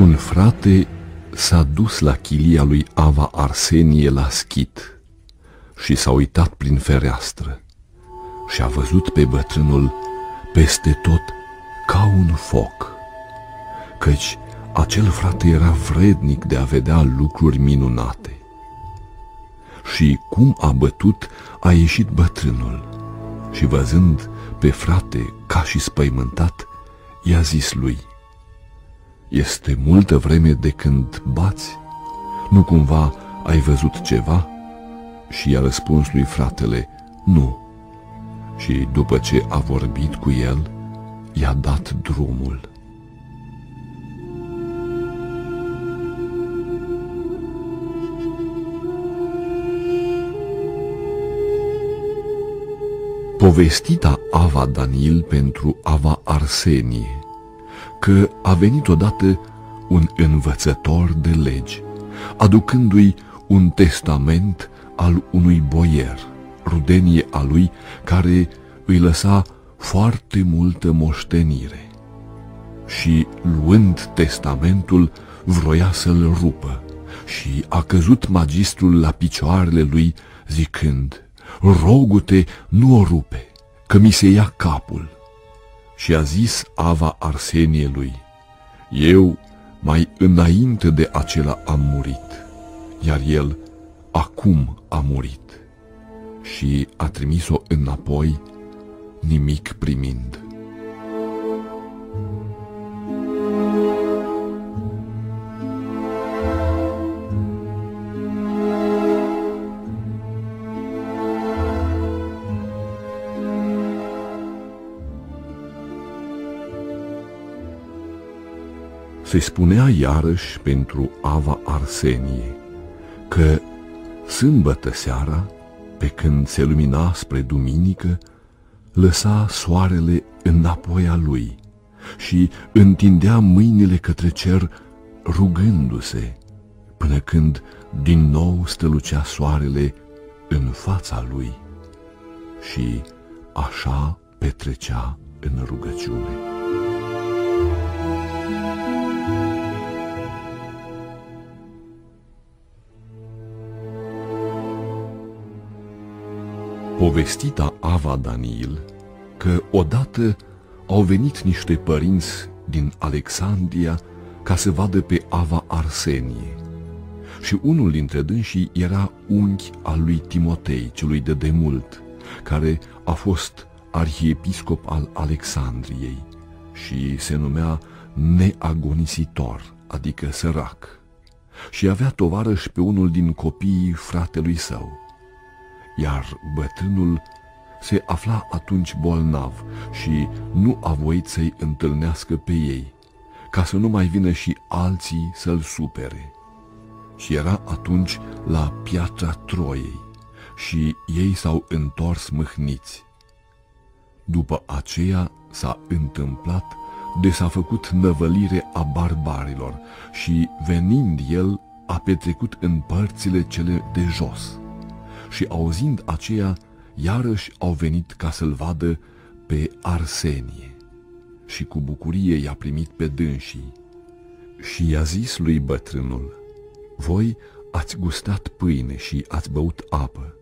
Un frate s-a dus la chilia lui Ava Arsenie la schit și s-a uitat prin fereastră și a văzut pe bătrânul peste tot ca un foc, căci acel frate era vrednic de a vedea lucruri minunate. Și cum a bătut, a ieșit bătrânul și văzând pe frate ca și spăimântat, i-a zis lui, Este multă vreme de când bați? Nu cumva ai văzut ceva? Și i-a răspuns lui fratele, Nu. Și după ce a vorbit cu el, i-a dat drumul. Povestita Ava Danil pentru Ava Arsenie, că a venit odată un învățător de legi, aducându-i un testament al unui boier, rudenie a lui, care îi lăsa foarte multă moștenire. Și, luând testamentul, vroia să-l rupă și a căzut magistrul la picioarele lui, zicând, Rogu-te, nu o rupe, că mi se ia capul. Și a zis Ava Arsenielui, Eu mai înainte de acela am murit, iar el acum a murit. Și a trimis-o înapoi, nimic primind. Se spunea iarăși pentru Ava Arsenie că sâmbătă seara, pe când se lumina spre duminică, lăsa soarele înapoi a lui și întindea mâinile către cer rugându-se, până când din nou stălucea soarele în fața lui și așa petrecea în rugăciune. Povestita Ava Daniel că odată au venit niște părinți din Alexandria ca să vadă pe Ava Arsenie. Și unul dintre dânsii era unchi al lui Timotei, celui de demult, care a fost arhiepiscop al Alexandriei și se numea neagonisitor, adică sărac. Și avea tovarăș pe unul din copiii fratelui său iar bătrânul se afla atunci bolnav și nu a voit să-i întâlnească pe ei, ca să nu mai vină și alții să-l supere. Și era atunci la piatra Troiei și ei s-au întors mâhniți. După aceea s-a întâmplat de s-a făcut năvălire a barbarilor și, venind el, a petrecut în părțile cele de jos și auzind aceea, iarăși au venit ca să-l vadă pe Arsenie și cu bucurie i-a primit pe dânsii. Și i-a zis lui bătrânul, voi ați gustat pâine și ați băut apă,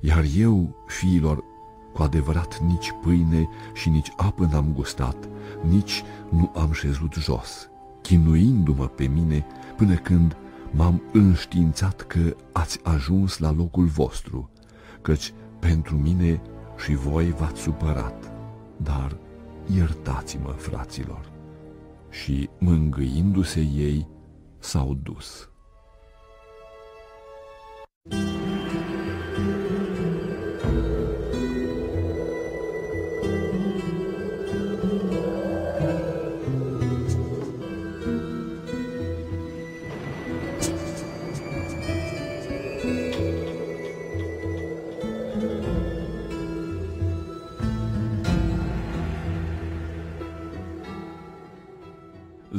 iar eu, fiilor, cu adevărat nici pâine și nici apă n-am gustat, nici nu am șezut jos, chinuindu-mă pe mine până când m-am înștiințat că ați ajuns la locul vostru, căci pentru mine și voi v-ați supărat, dar iertați-mă, fraților. Și, mângâindu-se ei, s-au dus.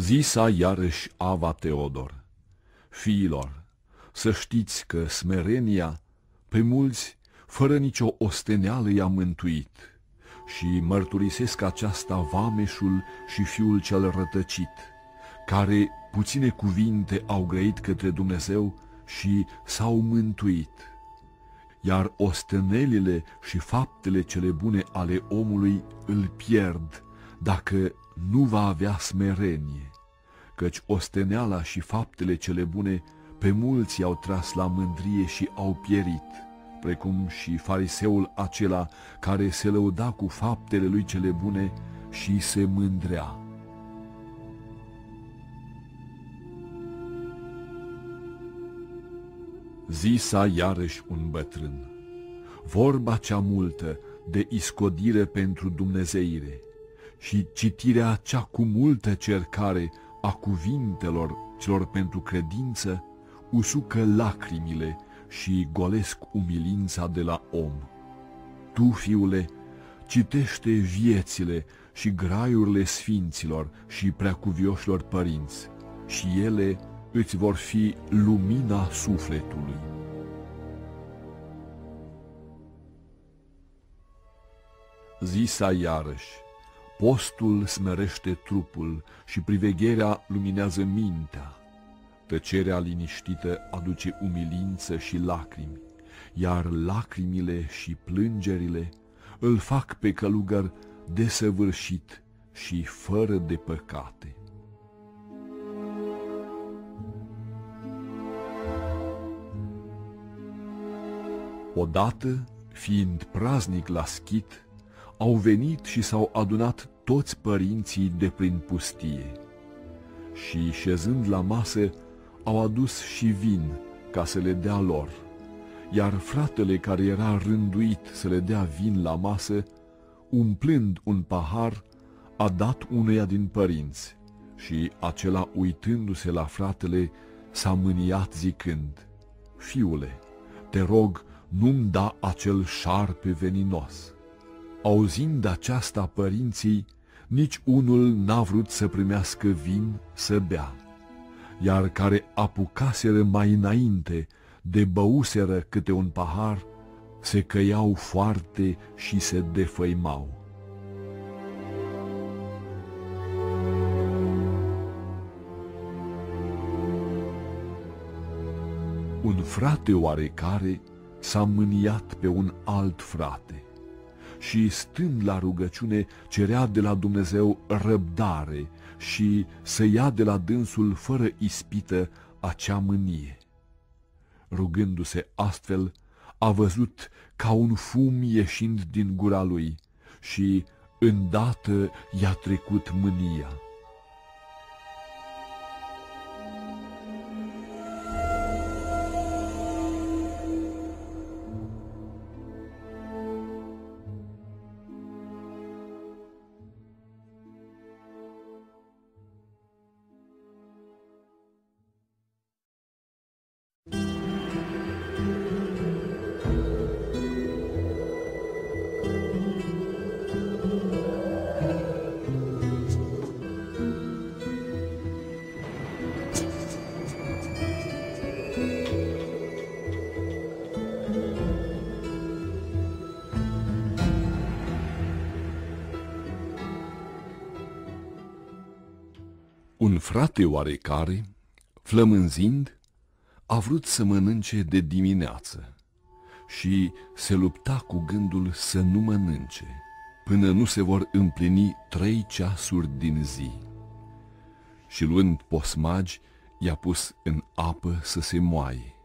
Zisa iarăși Ava Teodor, fiilor, să știți că smerenia pe mulți, fără nicio osteneală, i-a mântuit și mărturisesc aceasta vameșul și fiul cel rătăcit, care puține cuvinte au grăit către Dumnezeu și s-au mântuit. Iar ostenelile și faptele cele bune ale omului îl pierd dacă nu va avea smerenie, căci osteneala și faptele cele bune pe mulți au tras la mândrie și au pierit, precum și fariseul acela care se lăuda cu faptele lui cele bune și se mândrea. Zisa iarăși un bătrân, vorba cea multă de iscodire pentru dumnezeire și citirea cea cu multă cercare a cuvintelor celor pentru credință usucă lacrimile și golesc umilința de la om. Tu, fiule, citește viețile și graiurile sfinților și preacuvioșilor părinți și ele îți vor fi lumina sufletului. Zisa iarăși, postul smerește trupul și privegherea luminează mintea. Tăcerea liniștită aduce umilință și lacrimi, iar lacrimile și plângerile îl fac pe călugăr desăvârșit și fără de păcate. Odată, fiind praznic la schit, au venit și s-au adunat toți părinții de prin pustie. Și, șezând la masă, au adus și vin ca să le dea lor, iar fratele care era rânduit să le dea vin la masă, umplând un pahar, a dat uneia din părinți și acela uitându-se la fratele s-a mâniat zicând, Fiule, te rog, nu-mi da acel șarpe veninos. Auzind aceasta părinții, nici unul n-a vrut să primească vin să bea, iar care apucaseră mai înainte de băuseră câte un pahar, se căiau foarte și se defăimau. Un frate oarecare s-a mâniat pe un alt frate și, stând la rugăciune, cerea de la Dumnezeu răbdare și să ia de la dânsul fără ispită acea mânie. Rugându-se astfel, a văzut ca un fum ieșind din gura lui și îndată i-a trecut mânia. Un frate oarecare, flămânzind, a vrut să mănânce de dimineață și se lupta cu gândul să nu mănânce până nu se vor împlini trei ceasuri din zi. Și luând posmagi, i-a pus în apă să se moaie.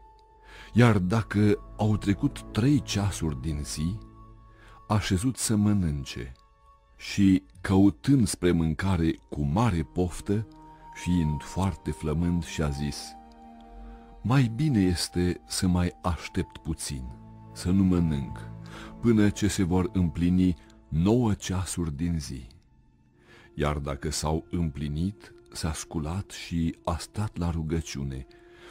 Iar dacă au trecut trei ceasuri din zi, a șezut să mănânce și, căutând spre mâncare cu mare poftă, fiind foarte flămând și-a zis, Mai bine este să mai aștept puțin, să nu mănânc, până ce se vor împlini nouă ceasuri din zi. Iar dacă s-au împlinit, s-a sculat și a stat la rugăciune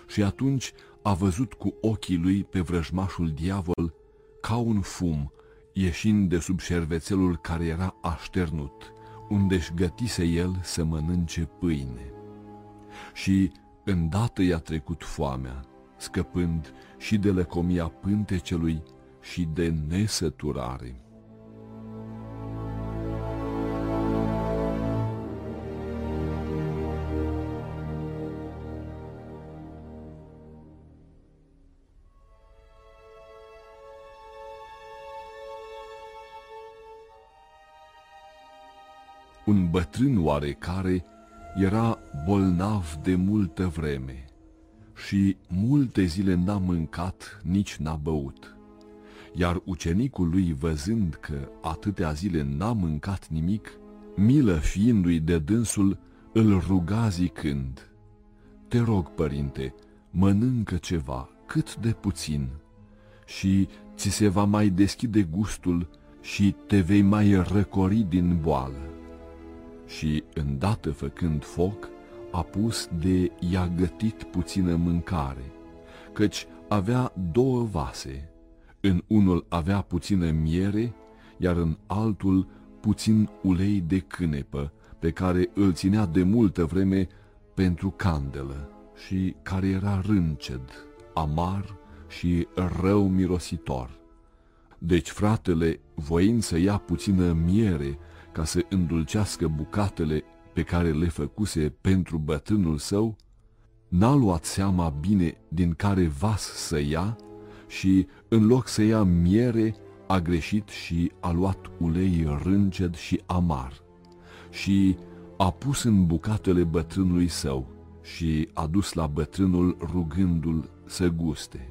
și atunci a văzut cu ochii lui pe vrăjmașul diavol ca un fum ieșind de sub șervețelul care era așternut, unde-și gătise el să mănânce pâine și îndată i-a trecut foamea, scăpând și de lăcomia pântecelui și de nesăturare. un bătrân oarecare era bolnav de multă vreme și multe zile n-a mâncat, nici n-a băut. Iar ucenicul lui, văzând că atâtea zile n-a mâncat nimic, milă fiindu-i de dânsul, îl ruga zicând, Te rog, părinte, mănâncă ceva, cât de puțin, și ți se va mai deschide gustul și te vei mai răcori din boală. Și, îndată făcând foc, a pus de i-a gătit puțină mâncare, căci avea două vase. În unul avea puțină miere, iar în altul puțin ulei de cânepă, pe care îl ținea de multă vreme pentru candelă și care era rânced, amar și rău mirositor. Deci fratele, voind să ia puțină miere ca să îndulcească bucatele pe care le făcuse pentru bătrânul său, n-a luat seama bine din care vas să ia și, în loc să ia miere, a greșit și a luat ulei rânced și amar și a pus în bucatele bătrânului său și a dus la bătrânul rugându-l să guste.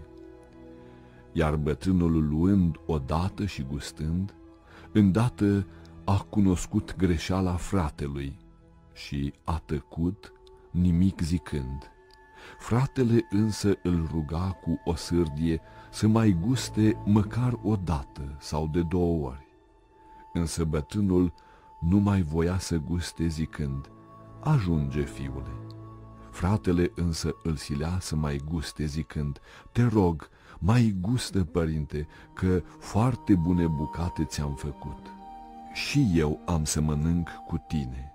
Iar bătrânul luând odată și gustând, îndată a cunoscut greșeala fratelui și a tăcut, nimic zicând. Fratele însă îl ruga cu o sârdie să mai guste măcar o dată sau de două ori. Însă bătrânul nu mai voia să guste zicând, ajunge, fiule. Fratele însă îl silea să mai guste zicând, te rog, mai gustă, părinte, că foarte bune bucate ți-am făcut. Și eu am să mănânc cu tine.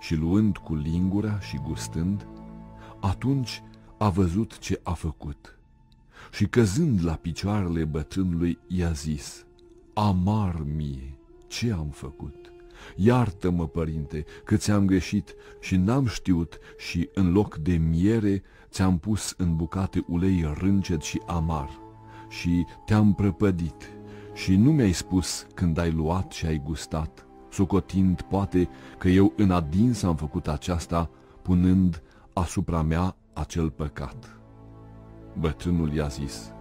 Și luând cu lingura și gustând, atunci a văzut ce a făcut. Și căzând la picioarele bătrânului, i-a zis, Amar mie, ce am făcut? Iartă-mă, părinte, că ți-am greșit și n-am știut și în loc de miere ți-am pus în bucate ulei râncet și amar și te-am prăpădit și nu mi-ai spus când ai luat și ai gustat, socotind poate că eu în adins am făcut aceasta punând asupra mea acel păcat. Bătrânul i-a zis,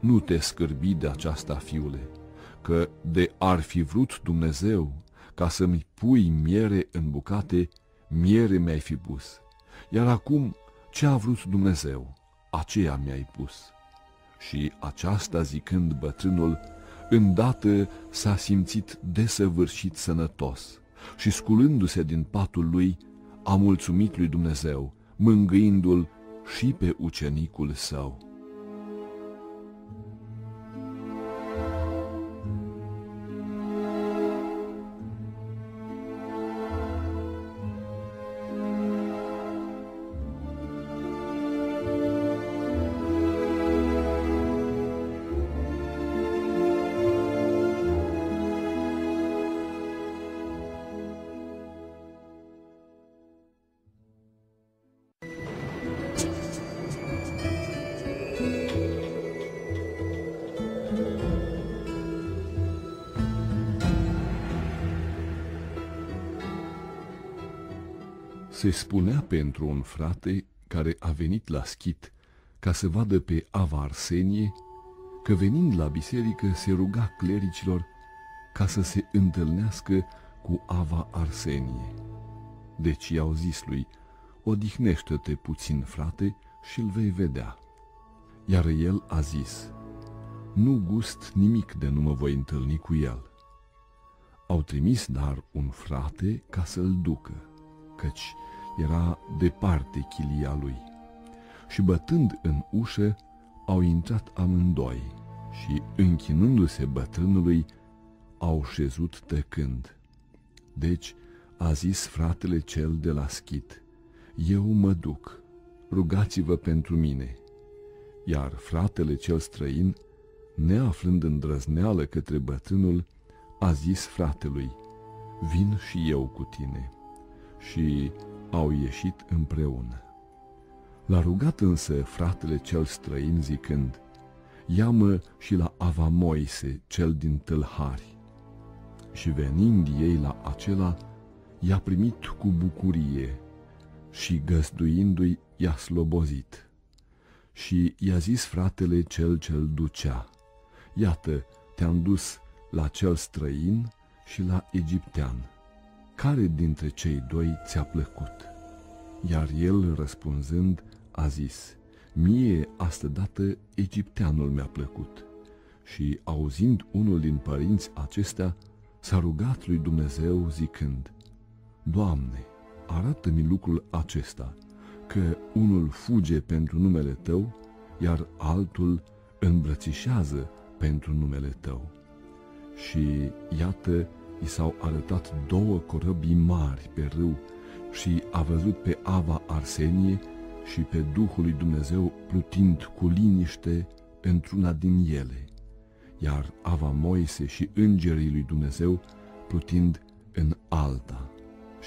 nu te scârbi de aceasta, fiule, că de ar fi vrut Dumnezeu ca să-mi pui miere în bucate, miere mi-ai fi pus. Iar acum, ce a vrut Dumnezeu, aceea mi-ai pus. Și aceasta zicând bătrânul, îndată s-a simțit desăvârșit sănătos și sculându-se din patul lui, a mulțumit lui Dumnezeu, mângâindu-l și pe ucenicul său. Se spunea pentru un frate care a venit la schit ca să vadă pe Ava Arsenie, că venind la biserică se ruga clericilor ca să se întâlnească cu Ava Arsenie. Deci i-au zis lui, odihnește-te puțin, frate, și îl vei vedea. Iar el a zis, nu gust nimic de nu mă voi întâlni cu el. Au trimis dar un frate ca să-l ducă, căci era departe chilia lui. Și bătând în ușă, au intrat amândoi și, închinându-se bătrânului, au șezut tăcând. Deci a zis fratele cel de la schit, Eu mă duc, rugați-vă pentru mine. Iar fratele cel străin, neaflând îndrăzneală către bătrânul, a zis fratelui, Vin și eu cu tine. Și au ieșit împreună. L-a rugat însă fratele cel străin zicând, Ia-mă și la Ava Moise, cel din tâlhari. Și venind ei la acela, i-a primit cu bucurie și găzduindu-i i-a slobozit. Și i-a zis fratele cel ce-l ducea, Iată, te-am dus la cel străin și la egiptean. Care dintre cei doi ți-a plăcut? Iar el, răspunzând, a zis, Mie, astă dată, egipteanul mi-a plăcut. Și, auzind unul din părinți acestea, s-a rugat lui Dumnezeu zicând, Doamne, arată-mi lucrul acesta, că unul fuge pentru numele Tău, iar altul îmbrățișează pentru numele Tău. Și iată, i s-au arătat două corăbii mari pe râu și a văzut pe Ava Arsenie și pe Duhul lui Dumnezeu plutind cu liniște într-una din ele, iar Ava Moise și îngerii lui Dumnezeu plutind în alta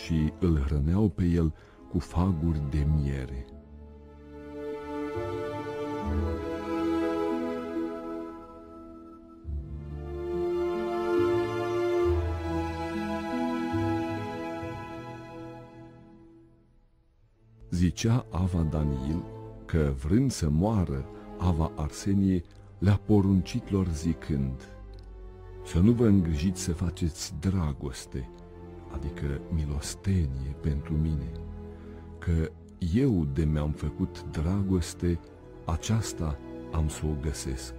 și îl hrăneau pe el cu faguri de miere. Zicea Ava Daniel că vrând să moară Ava Arsenie le-a poruncit lor zicând Să nu vă îngrijiți să faceți dragoste, adică milostenie pentru mine, că eu de mi-am făcut dragoste, aceasta am să o găsesc.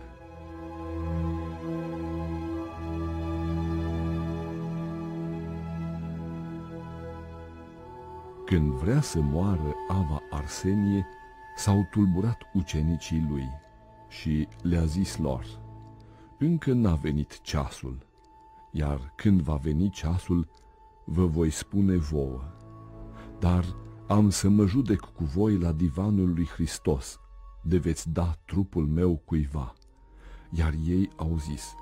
Când vrea să moară Ava Arsenie, s-au tulburat ucenicii lui și le-a zis lor, Încă n-a venit ceasul, iar când va veni ceasul, vă voi spune vouă. Dar am să mă judec cu voi la divanul lui Hristos, de veți da trupul meu cuiva. Iar ei au zis,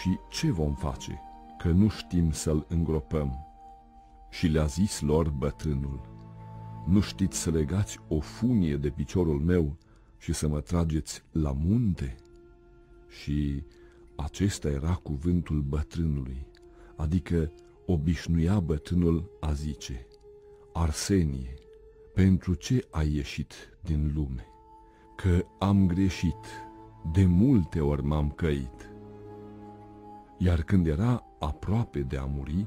și ce vom face, că nu știm să-l îngropăm? Și le-a zis lor bătrânul, nu știți să legați o funie de piciorul meu și să mă trageți la munte? Și acesta era cuvântul bătrânului, adică obișnuia bătrânul a zice, Arsenie, pentru ce ai ieșit din lume? Că am greșit, de multe ori m-am căit. Iar când era aproape de a muri,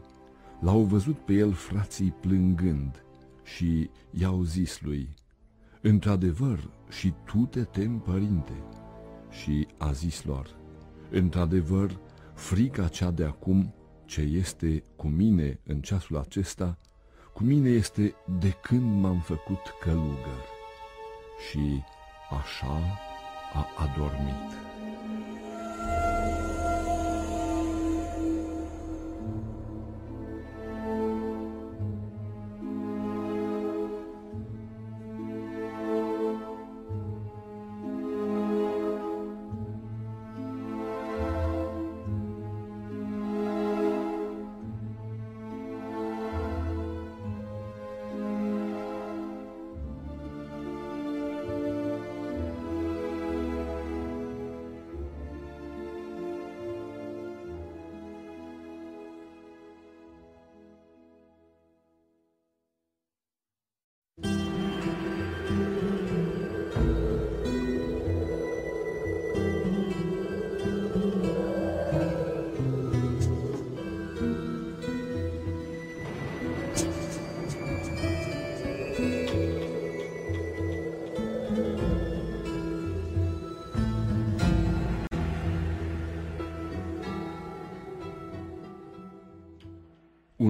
l-au văzut pe el frații plângând și i-au zis lui, Într-adevăr, și tu te temi, părinte? Și a zis lor, Într-adevăr, frica cea de acum, ce este cu mine în ceasul acesta, cu mine este de când m-am făcut călugăr. Și așa a adormit.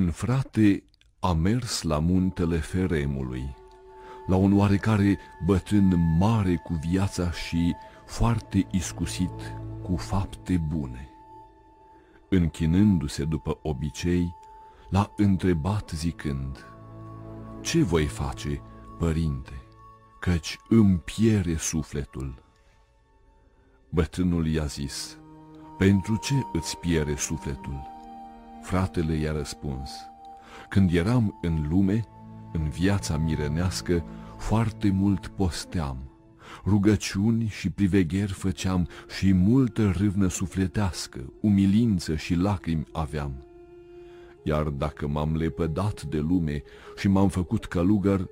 Un frate a mers la muntele Feremului, la un oarecare bătrân mare cu viața și foarte iscusit cu fapte bune. Închinându-se după obicei, l-a întrebat zicând, Ce voi face, părinte, căci îmi piere sufletul? Bătrânul i-a zis, Pentru ce îți piere sufletul? Fratele i-a răspuns, Când eram în lume, în viața mirenească, foarte mult posteam, rugăciuni și privegheri făceam și multă râvnă sufletească, umilință și lacrimi aveam. Iar dacă m-am lepădat de lume și m-am făcut călugăr,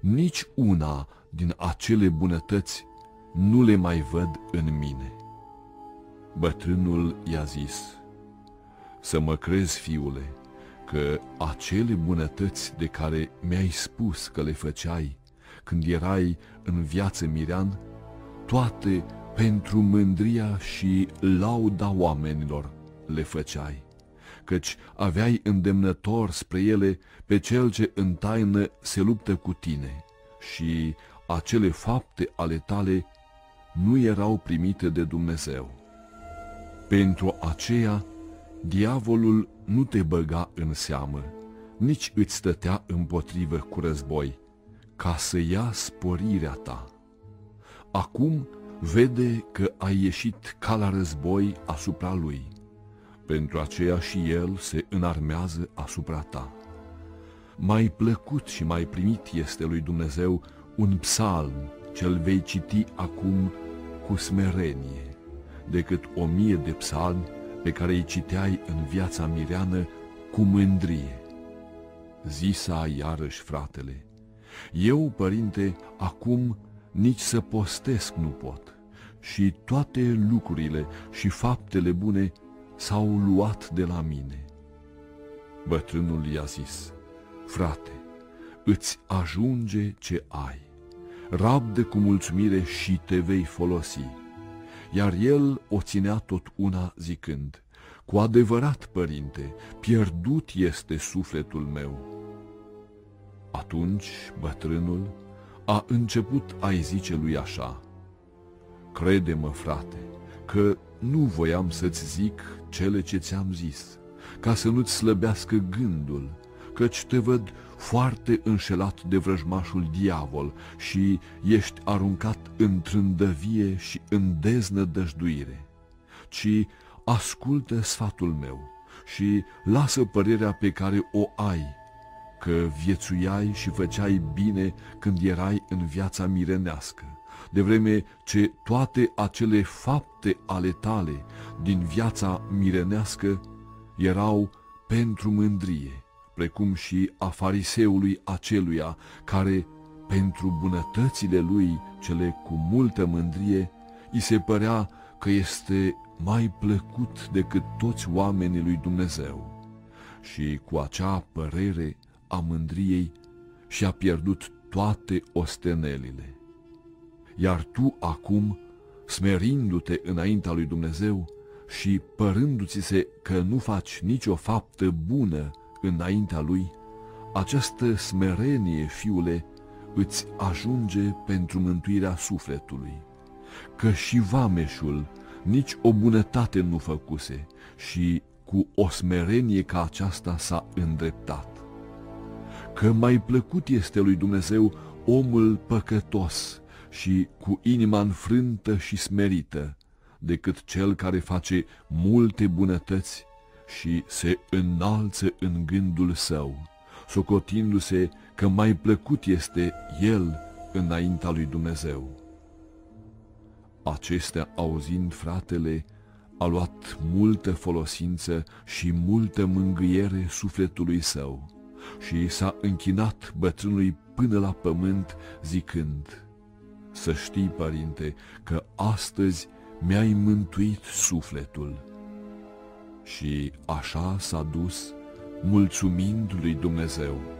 nici una din acele bunătăți nu le mai văd în mine. Bătrânul i-a zis, Să mă crezi, fiule, că acele bunătăți de care mi-ai spus că le făceai când erai în viață mirean, toate pentru mândria și lauda oamenilor le făceai, căci aveai îndemnător spre ele pe cel ce în taină se luptă cu tine și acele fapte ale tale nu erau primite de Dumnezeu. Pentru aceea, diavolul nu te băga în seamă, nici îți stătea împotrivă cu război, ca să ia sporirea ta. Acum vede că ai ieșit ca la război asupra lui, pentru aceea și el se înarmează asupra ta. Mai plăcut și mai primit este lui Dumnezeu un psalm ce-l vei citi acum cu smerenie, decât o mie de psalmi pe care îi citeai în viața mireană cu mândrie. Zisa iarăși fratele, eu, părinte, acum nici să postesc nu pot și toate lucrurile și faptele bune s-au luat de la mine. Bătrânul i-a zis, frate, îți ajunge ce ai, rabde cu mulțumire și te vei folosi. Iar el o ținea tot una zicând, cu adevărat, părinte, pierdut este sufletul meu. Atunci bătrânul a început a-i zice lui așa, Crede-mă, frate, că nu voiam să-ți zic cele ce ți-am zis, ca să nu-ți slăbească gândul, căci te văd foarte înșelat de vrăjmașul diavol și ești aruncat în trândăvie și în deznădăjduire, ci ascultă sfatul meu și lasă părerea pe care o ai, că viețuiai și făceai bine când erai în viața mirenească, de vreme ce toate acele fapte ale tale din viața mirenească erau pentru mândrie precum și a fariseului aceluia, care, pentru bunătățile lui cele cu multă mândrie, îi se părea că este mai plăcut decât toți oamenii lui Dumnezeu. Și cu acea părere a mândriei și-a pierdut toate ostenelile. Iar tu acum, smerindu-te înaintea lui Dumnezeu și părându-ți se că nu faci nicio faptă bună înaintea lui, această smerenie, fiule, îți ajunge pentru mântuirea sufletului, că și vameșul nici o bunătate nu făcuse și cu o smerenie ca aceasta s-a îndreptat. Că mai plăcut este lui Dumnezeu omul păcătos și cu inima înfrântă și smerită, decât cel care face multe bunătăți și se înalță în gândul său, socotindu-se că mai plăcut este el înaintea lui Dumnezeu. Acestea auzind fratele, a luat multă folosință și multă mângâiere sufletului său și s-a închinat bătrânului până la pământ zicând, Să știi, părinte, că astăzi mi-ai mântuit sufletul și așa s-a dus, mulțumind lui Dumnezeu.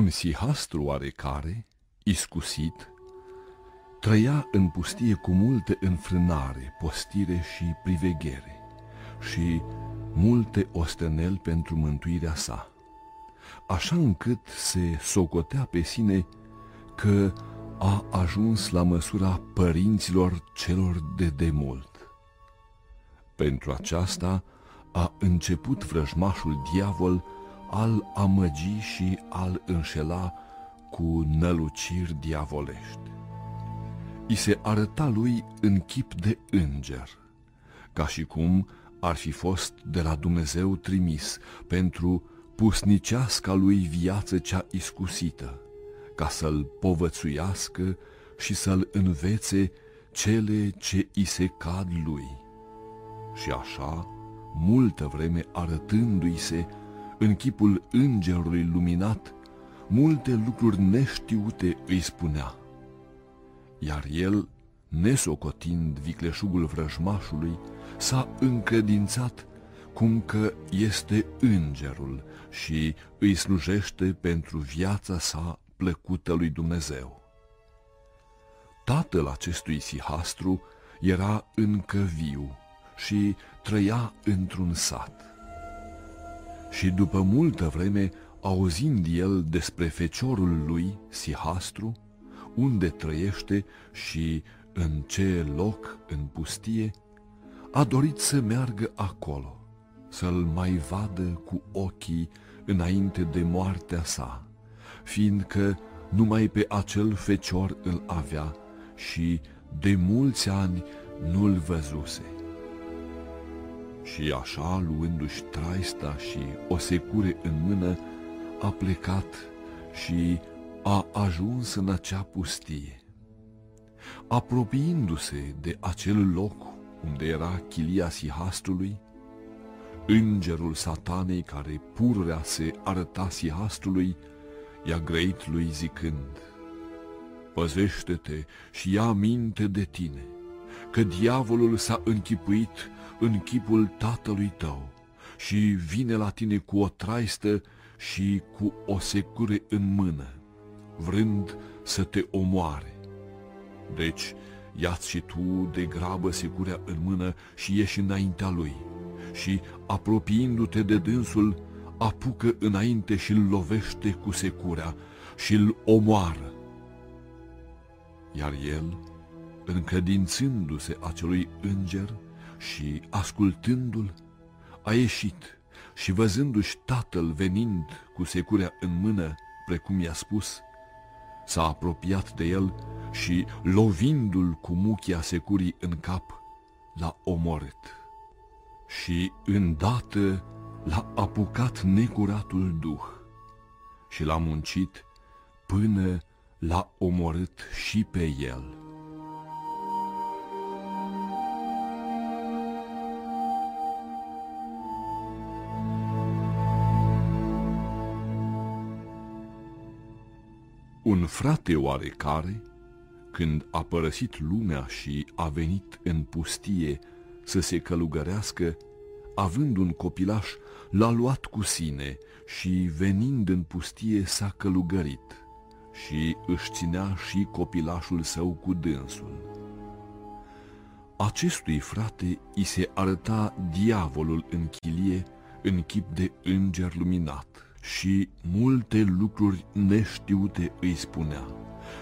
Un sihastru oarecare, iscusit, trăia în pustie cu multe înfrânare, postire și priveghere și multe ostenel pentru mântuirea sa, așa încât se socotea pe sine că a ajuns la măsura părinților celor de demult. Pentru aceasta a început vrăjmașul diavol al amăgi și al înșela cu năluciri diavolești. I se arăta lui în chip de înger, ca și cum ar fi fost de la Dumnezeu trimis pentru pusniceasca lui viață cea iscusită, ca să-l povățuiască și să-l învețe cele ce i se cad lui. Și așa, multă vreme arătându-i se în chipul îngerului luminat, multe lucruri neștiute îi spunea. Iar el, nesocotind vicleșugul vrăjmașului, s-a încredințat cum că este îngerul și îi slujește pentru viața sa plăcută lui Dumnezeu. Tatăl acestui sihastru era încă viu și trăia într-un sat. Și după multă vreme, auzind el despre feciorul lui, Sihastru, unde trăiește și în ce loc în pustie, a dorit să meargă acolo, să-l mai vadă cu ochii înainte de moartea sa, fiindcă numai pe acel fecior îl avea și de mulți ani nu-l văzuse. Și așa, luându-și traista și o secure în mână, a plecat și a ajuns în acea pustie. Apropiindu-se de acel loc unde era chilia sihastului, îngerul satanei care pururea se arăta sihastului, i-a grăit lui zicând, Păzește-te și ia minte de tine, că diavolul s-a închipuit în chipul tatălui tău și vine la tine cu o traistă și cu o secure în mână, vrând să te omoare. Deci, ia-ți și tu de grabă securea în mână și ieși înaintea lui și, apropiindu-te de dânsul, apucă înainte și îl lovește cu securea și îl omoară. Iar el, încredințându-se acelui înger, și, ascultându-l, a ieșit și văzându-și tatăl venind cu securea în mână, precum i-a spus, s-a apropiat de el și, lovindu-l cu muchia securii în cap, l-a omorât. Și, îndată, l-a apucat necuratul duh și l-a muncit până l-a omorât și pe el. Un frate oarecare, când a părăsit lumea și a venit în pustie să se călugărească, având un copilaș, l-a luat cu sine și, venind în pustie, s-a călugărit și își ținea și copilașul său cu dânsul. Acestui frate i se arăta diavolul în chilie în chip de înger luminat și multe lucruri neștiute îi spunea.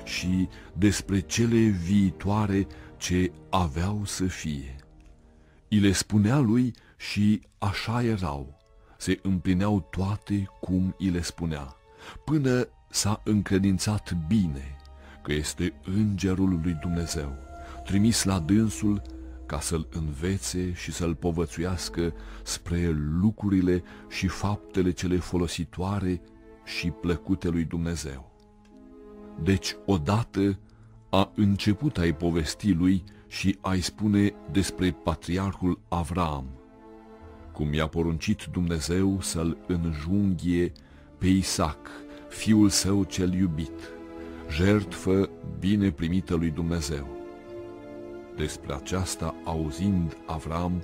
Și despre cele viitoare ce aveau să fie. I le spunea lui și așa erau, se împlineau toate cum i le spunea, până s-a încredințat bine că este îngerul lui Dumnezeu, trimis la dânsul ca să-l învețe și să-l povățuiască spre lucrurile și faptele cele folositoare și plăcute lui Dumnezeu. Deci, odată a început a-i povesti lui și a-i spune despre patriarhul Avram, cum i-a poruncit Dumnezeu să-l înjunghie pe Isaac, fiul său cel iubit, jertfă bine primită lui Dumnezeu despre aceasta, auzind Avram,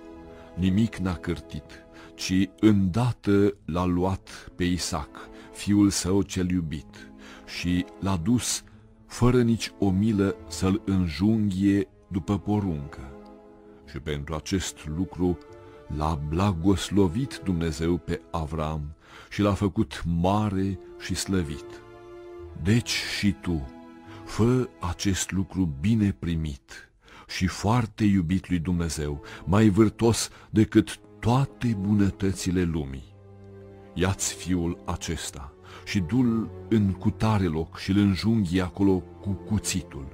nimic n-a cârtit, ci îndată l-a luat pe Isaac, fiul său cel iubit și l-a dus fără nici o milă să-l înjunghie după poruncă. Și pentru acest lucru l-a blagoslovit Dumnezeu pe Avram și l-a făcut mare și slăvit. Deci și tu, fă acest lucru bine primit și foarte iubit lui Dumnezeu, mai vârtos decât toate bunătățile lumii. Iați fiul acesta și du-l în cutare loc și îl înjunghi acolo cu cuțitul.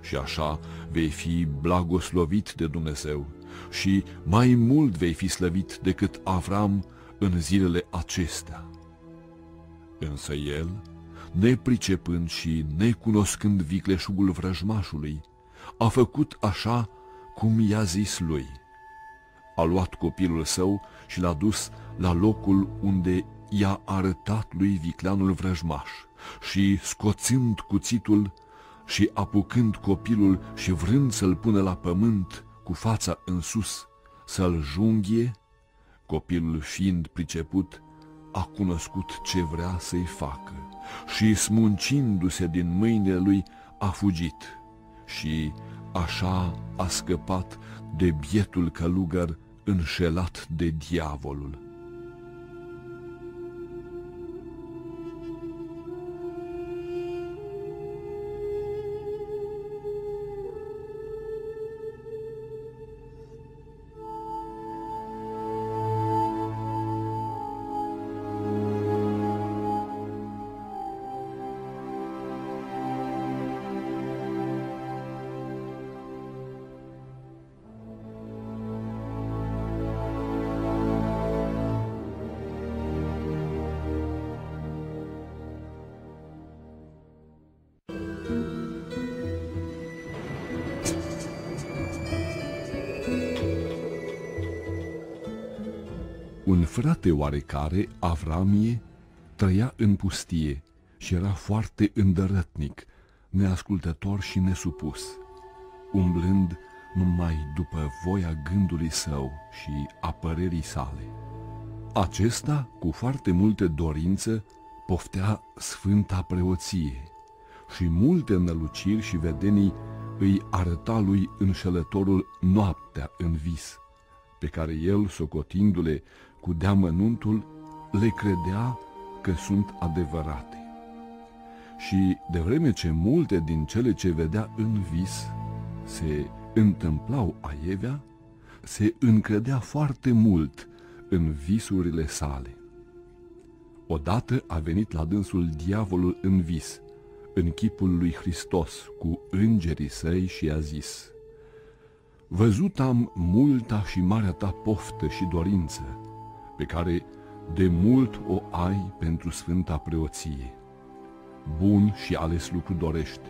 Și așa vei fi blagoslovit de Dumnezeu și mai mult vei fi slăvit decât Avram în zilele acestea. Însă el, nepricepând și necunoscând vicleșugul vrăjmașului, a făcut așa cum i-a zis lui. A luat copilul său și l-a dus la locul unde i-a arătat lui vicleanul vrăjmaș. Și, scoțând cuțitul și apucând copilul și vrând să-l pună la pământ cu fața în sus, să-l junghie, copilul fiind priceput, a cunoscut ce vrea să-i facă. Și, smuncindu-se din mâinile lui, a fugit. Și așa a scăpat de bietul călugăr înșelat de diavolul. Un frate oarecare, Avramie, trăia în pustie și era foarte îndărătnic, neascultător și nesupus, umblând numai după voia gândului său și a părerii sale. Acesta, cu foarte multe dorință, poftea sfânta preoție și multe năluciri și vedenii îi arăta lui înșelătorul noaptea în vis, pe care el, socotindu-le cu deamănuntul, le credea că sunt adevărate. Și de vreme ce multe din cele ce vedea în vis se întâmplau aievea, se încredea foarte mult în visurile sale. Odată a venit la dânsul diavolul în vis, în chipul lui Hristos, cu îngerii săi și a zis, Văzut am multa și marea ta poftă și dorință, pe care de mult o ai pentru sfânta preoție. Bun și ales lucru dorești,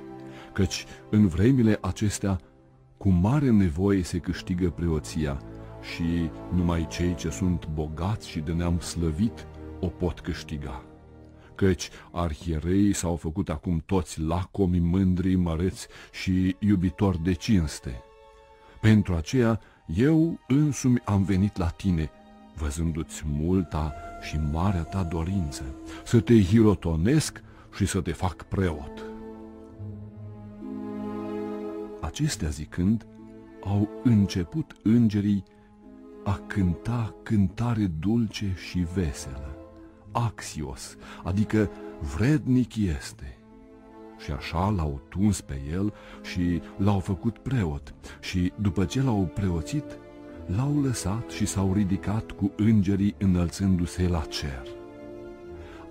căci în vremile acestea cu mare nevoie se câștigă preoția și numai cei ce sunt bogați și de neam slăvit o pot câștiga. Căci arhiereii s-au făcut acum toți lacomi, mândri, măreți și iubitori de cinste. Pentru aceea eu însumi am venit la tine, văzându-ți multa și marea ta dorință, să te hirotonesc și să te fac preot. Acestea zicând, au început îngerii a cânta cântare dulce și veselă, axios, adică vrednic este. Și așa l-au tuns pe el și l-au făcut preot și după ce l-au preoțit, l-au lăsat și s-au ridicat cu îngerii înălțându-se la cer.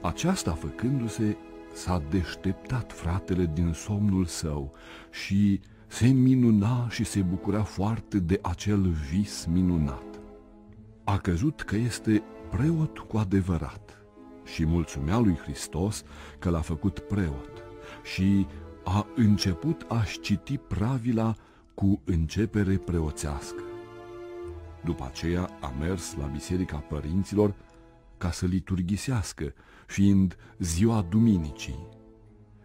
Aceasta făcându-se, s-a deșteptat fratele din somnul său și se minuna și se bucura foarte de acel vis minunat. A căzut că este preot cu adevărat și mulțumea lui Hristos că l-a făcut preot și a început a-și citi pravila cu începere preoțească. După aceea a mers la biserica părinților ca să liturghisească, fiind ziua duminicii.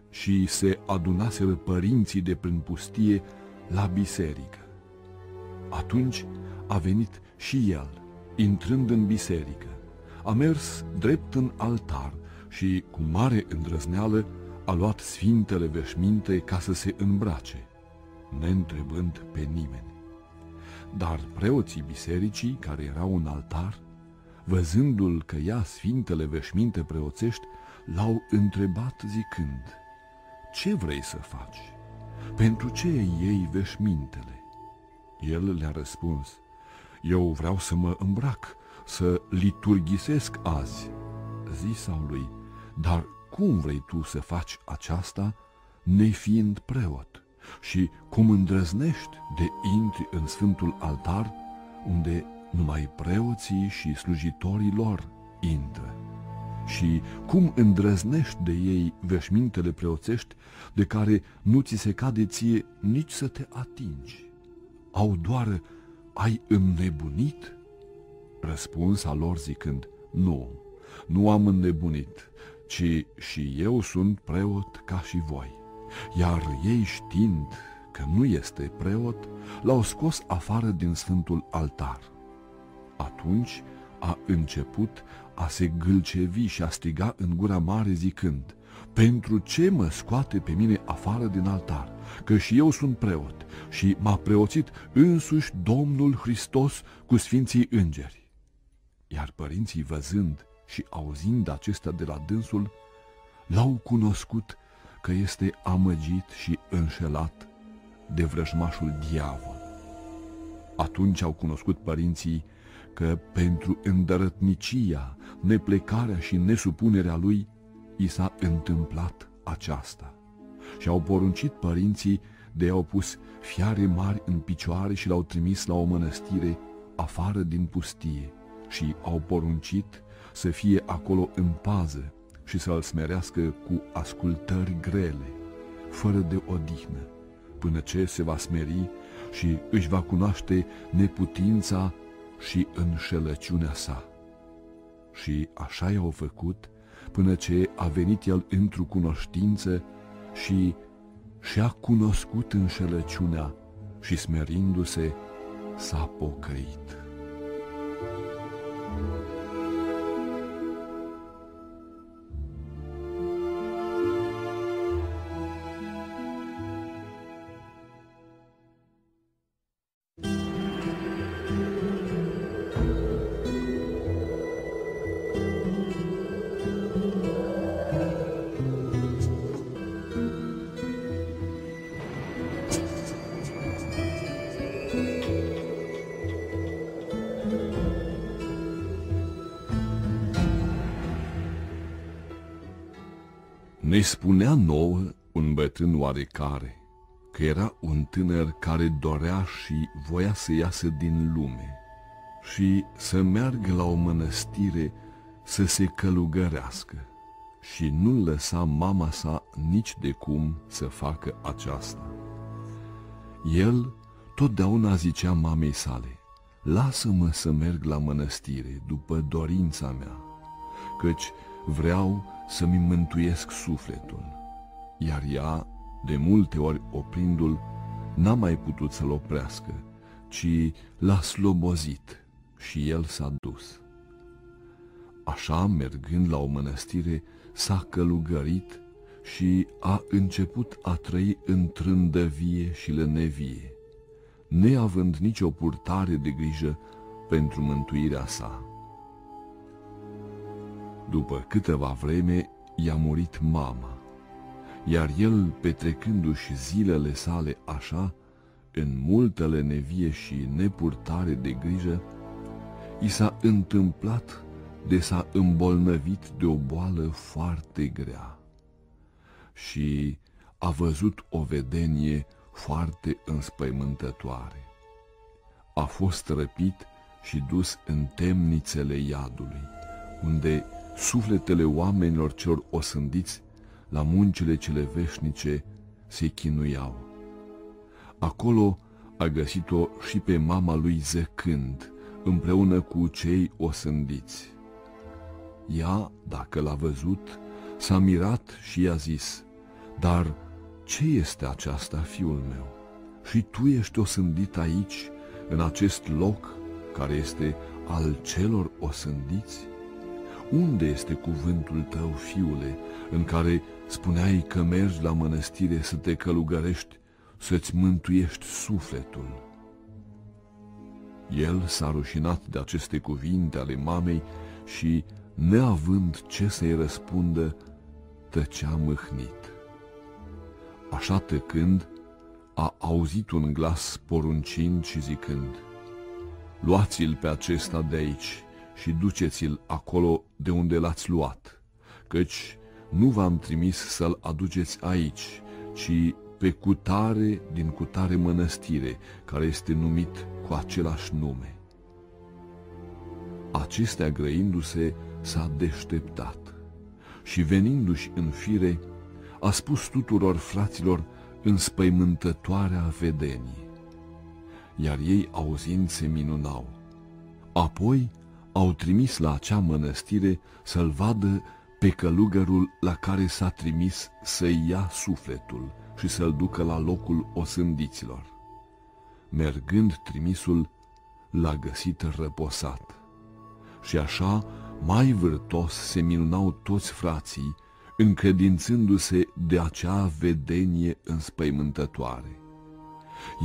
Și se adunaseră părinții de prin pustie la biserică. Atunci a venit și el, intrând în biserică. A mers drept în altar și cu mare îndrăzneală a luat sfintele veșminte ca să se îmbrace, neîntrebând pe nimeni. Dar preoții bisericii, care erau în altar, văzându-l că ia sfintele veșminte preoțești, l-au întrebat zicând, Ce vrei să faci? Pentru ce iei veșmintele? El le-a răspuns, Eu vreau să mă îmbrac, să liturghisesc azi. Zisau lui, dar cum vrei tu să faci aceasta, nefiind preot? Și cum îndrăznești de intri în Sfântul Altar, unde numai preoții și slujitorii lor intră? Și cum îndrăznești de ei veșmintele preoțești, de care nu ți se cade ție nici să te atingi? Au doar, ai înnebunit? Răspuns al lor zicând, nu, nu am înnebunit, ci și eu sunt preot ca și voi. Iar ei știind că nu este preot, l-au scos afară din sfântul altar. Atunci a început a se gâlcevi și a striga în gura mare zicând, Pentru ce mă scoate pe mine afară din altar? Că și eu sunt preot și m-a preoțit însuși Domnul Hristos cu sfinții îngeri. Iar părinții văzând și auzind acesta de la dânsul, l-au cunoscut că este amăgit și înșelat de vrăjmașul diavol. Atunci au cunoscut părinții că pentru îndărătnicia, neplecarea și nesupunerea lui, i s-a întâmplat aceasta. Și au poruncit părinții de au pus fiare mari în picioare și l-au trimis la o mănăstire afară din pustie și au poruncit să fie acolo în pază și să-l smerească cu ascultări grele, fără de odihnă, până ce se va smeri și își va cunoaște neputința și înșelăciunea sa. Și așa i-au făcut până ce a venit el într-o cunoștință și și-a cunoscut înșelăciunea și smerindu-se s-a pocăit. Ne spunea nouă un bătrân oarecare că era un tânăr care dorea și voia să iasă din lume și să meargă la o mănăstire să se călugărească și nu lăsa mama sa nici de cum să facă aceasta. El totdeauna zicea mamei sale, lasă-mă să merg la mănăstire după dorința mea, căci vreau să-mi mântuiesc sufletul. Iar ea, de multe ori oprindu-l, n-a mai putut să-l oprească, ci l-a slobozit și el s-a dus. Așa, mergând la o mănăstire, s-a călugărit și a început a trăi în trândăvie și lănevie, neavând nicio purtare de grijă pentru mântuirea sa. După câteva vreme i-a murit mama, iar el, petrecându-și zilele sale așa, în multă lenevie și nepurtare de grijă, i s-a întâmplat de s-a îmbolnăvit de o boală foarte grea și a văzut o vedenie foarte înspăimântătoare. A fost răpit și dus în temnițele iadului, unde sufletele oamenilor celor osândiți la muncile cele veșnice se chinuiau. Acolo a găsit-o și pe mama lui zăcând, împreună cu cei osândiți. Ea, dacă l-a văzut, s-a mirat și i-a zis, Dar ce este aceasta, fiul meu? Și tu ești osândit aici, în acest loc care este al celor osândiți? Unde este cuvântul tău, fiule, în care spuneai că mergi la mănăstire să te călugărești, să-ți mântuiești sufletul? El s-a rușinat de aceste cuvinte ale mamei și, neavând ce să-i răspundă, tăcea mâhnit. Așa tăcând, a auzit un glas poruncind și zicând, Luați-l pe acesta de aici și duceți-l acolo de unde l-ați luat, căci nu v-am trimis să-l aduceți aici, ci pe cutare din cutare mănăstire, care este numit cu același nume. Acestea grăindu-se s-a deșteptat și venindu-și în fire, a spus tuturor fraților înspăimântătoarea vedenie. Iar ei auzind se minunau. Apoi au trimis la acea mănăstire să-l vadă pe călugărul la care s-a trimis să-i ia sufletul și să-l ducă la locul osândiților. Mergând trimisul, l-a găsit răposat. Și așa, mai vârtos se minunau toți frații, încredințându-se de acea vedenie înspăimântătoare.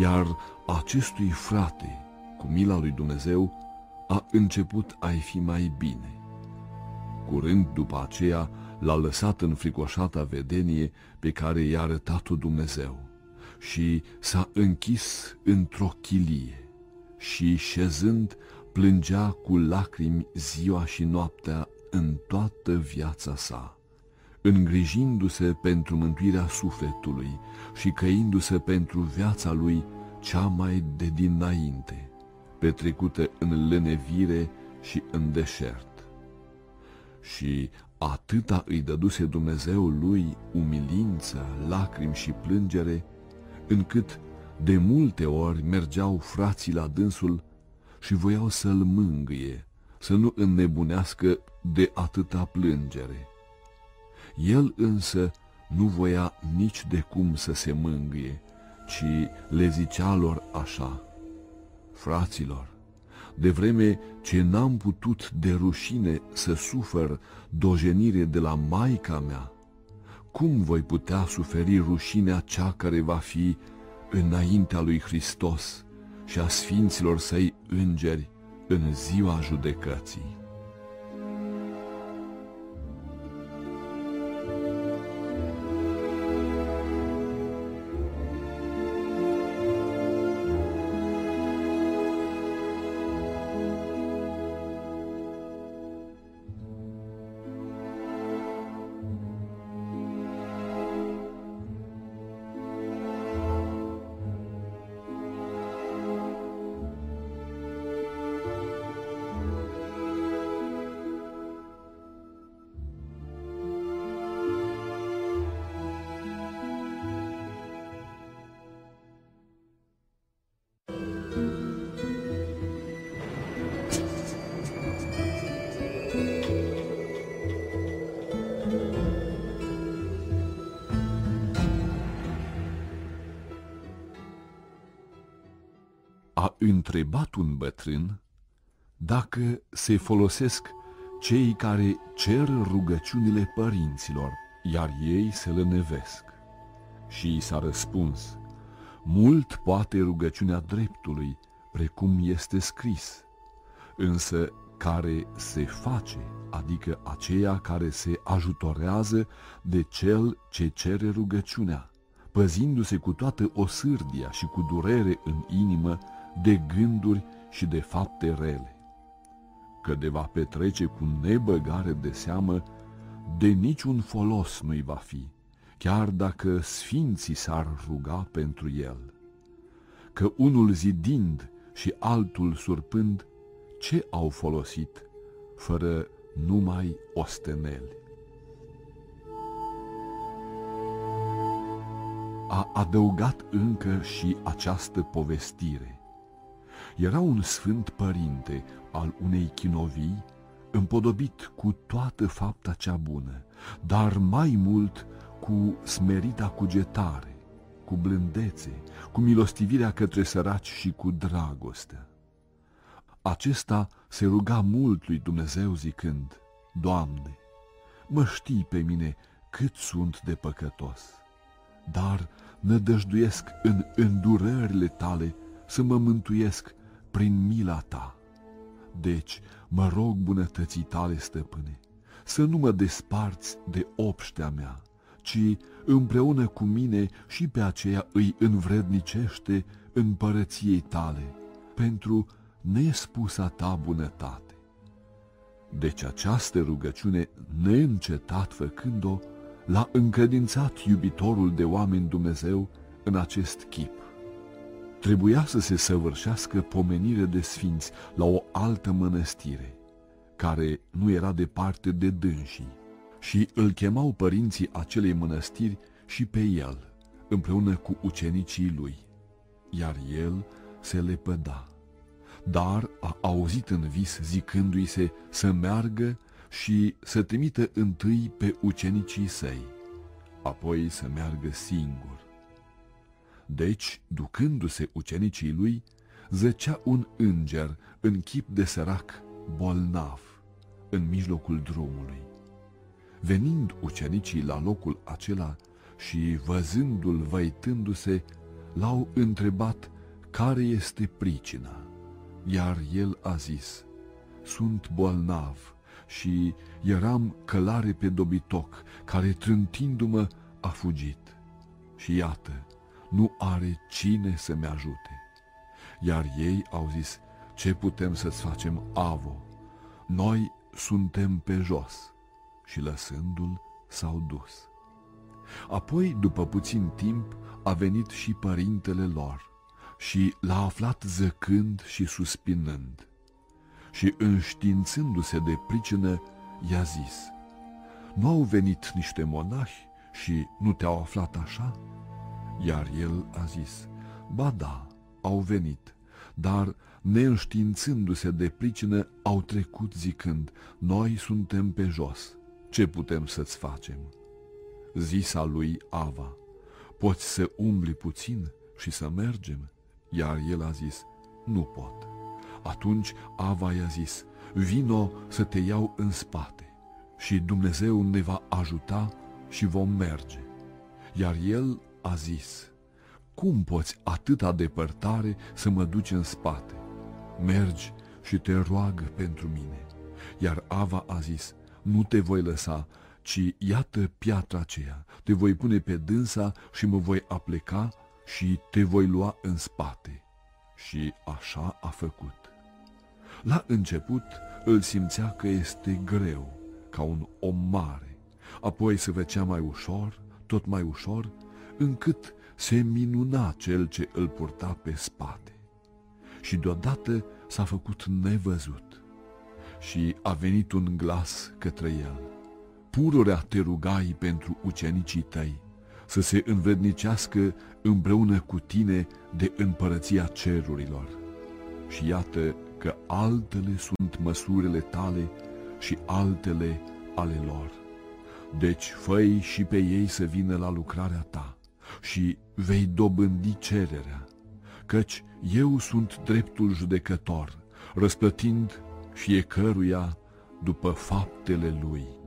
Iar acestui frate, cu mila lui Dumnezeu, a început a fi mai bine. Curând după aceea, l-a lăsat în fricoșata vedenie pe care i-a arătat-o Dumnezeu și s-a închis într-o chilie și, șezând, plângea cu lacrimi ziua și noaptea în toată viața sa, îngrijindu-se pentru mântuirea sufletului și căindu-se pentru viața lui cea mai de dinainte, petrecută în lenevire și în deșert. Și atâta îi dăduse Dumnezeu lui umilință, lacrimi și plângere, încât de multe ori mergeau frații la dânsul și voiau să-l mângâie, să nu înnebunească de atâta plângere. El însă nu voia nici de cum să se mângâie, ci le zicea lor așa, Fraților, de vreme ce n-am putut de rușine să sufăr dojenire de la Maica mea, cum voi putea suferi rușinea cea care va fi înaintea lui Hristos și a sfinților săi îngeri în ziua judecății? Întrebat un bătrân dacă se folosesc cei care cer rugăciunile părinților, iar ei se lănevesc. Și și s-a răspuns, mult poate rugăciunea dreptului, precum este scris, însă care se face, adică aceea care se ajutorează de cel ce cere rugăciunea, păzindu-se cu toată osârdia și cu durere în inimă de gânduri și de fapte rele, că de va petrece cu nebăgare de seamă, de niciun folos nu-i va fi, chiar dacă sfinții s-ar ruga pentru el. Că unul zidind și altul surpând, ce au folosit, fără numai osteneli? A adăugat încă și această povestire – era un sfânt părinte al unei chinovii, împodobit cu toată fapta cea bună, dar mai mult cu smerita cugetare, cu blândețe, cu milostivirea către săraci și cu dragoste. Acesta se ruga mult lui Dumnezeu zicând, Doamne, mă știi pe mine cât sunt de păcătos, dar nădăjduiesc în îndurările tale să mă mântuiesc prin mila ta. Deci, mă rog bunătății tale, stăpâne, să nu mă desparți de obștea mea, ci împreună cu mine și pe aceea îi învrednicește împărăției tale, pentru nespusa ta bunătate. Deci această rugăciune neîncetat făcând-o, l-a încredințat iubitorul de oameni Dumnezeu în acest chip. Trebuia să se săvârșească pomenire de sfinți la o altă mănăstire, care nu era departe de dânsii, și îl chemau părinții acelei mănăstiri și pe el, împreună cu ucenicii lui, iar el se lepăda. Dar a auzit în vis zicându-i se să meargă și să trimită întâi pe ucenicii săi, apoi să meargă singur. Deci, ducându-se ucenicii lui, zăcea un înger în chip de sărac bolnav în mijlocul drumului. Venind ucenicii la locul acela și văzându-l văitându-se, l-au întrebat care este pricina, iar el a zis, sunt bolnav și eram călare pe dobitoc, care trântindu-mă a fugit. Și iată, nu are cine să-mi ajute. Iar ei au zis, ce putem să-ți facem, Avo? Noi suntem pe jos. Și lăsându-l, s-au dus. Apoi, după puțin timp, a venit și părintele lor și l-a aflat zăcând și suspinând. Și înștiințându-se de pricină, i-a zis, Nu au venit niște monahi și nu te-au aflat așa? Iar el a zis, Ba da, au venit, dar neînștiințându-se de pricină, au trecut zicând, Noi suntem pe jos, ce putem să-ți facem? Zisa lui Ava, Poți să umbli puțin și să mergem? Iar el a zis, Nu pot. Atunci Ava i-a zis, Vino să te iau în spate și Dumnezeu ne va ajuta și vom merge. Iar el a zis, Cum poți atâta depărtare să mă duci în spate? Mergi și te roagă pentru mine. Iar Ava a zis, Nu te voi lăsa, ci iată piatra aceea, te voi pune pe dânsa și mă voi apleca și te voi lua în spate. Și așa a făcut. La început îl simțea că este greu, ca un om mare, apoi se vecea mai ușor, tot mai ușor, încât se minuna cel ce îl purta pe spate. Și deodată s-a făcut nevăzut și a venit un glas către el. Pururea te rugai pentru ucenicii tăi, să se învrednicească împreună cu tine de împărăția cerurilor. Și iată că altele sunt măsurile tale și altele ale lor. Deci făi și pe ei să vină la lucrarea ta și vei dobândi cererea, căci eu sunt dreptul judecător, răsplătind fiecăruia după faptele lui.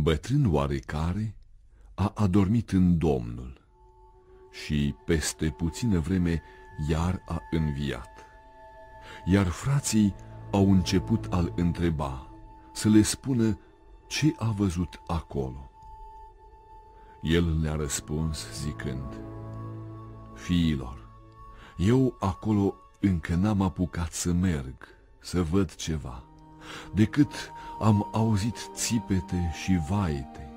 Un bătrân oarecare a adormit în Domnul și peste puțină vreme iar a înviat. Iar frații au început a-l întreba, să le spună ce a văzut acolo. El le-a răspuns zicând, Fiilor, Eu acolo încă n-am apucat să merg, să văd ceva, decât am auzit țipete și vaite,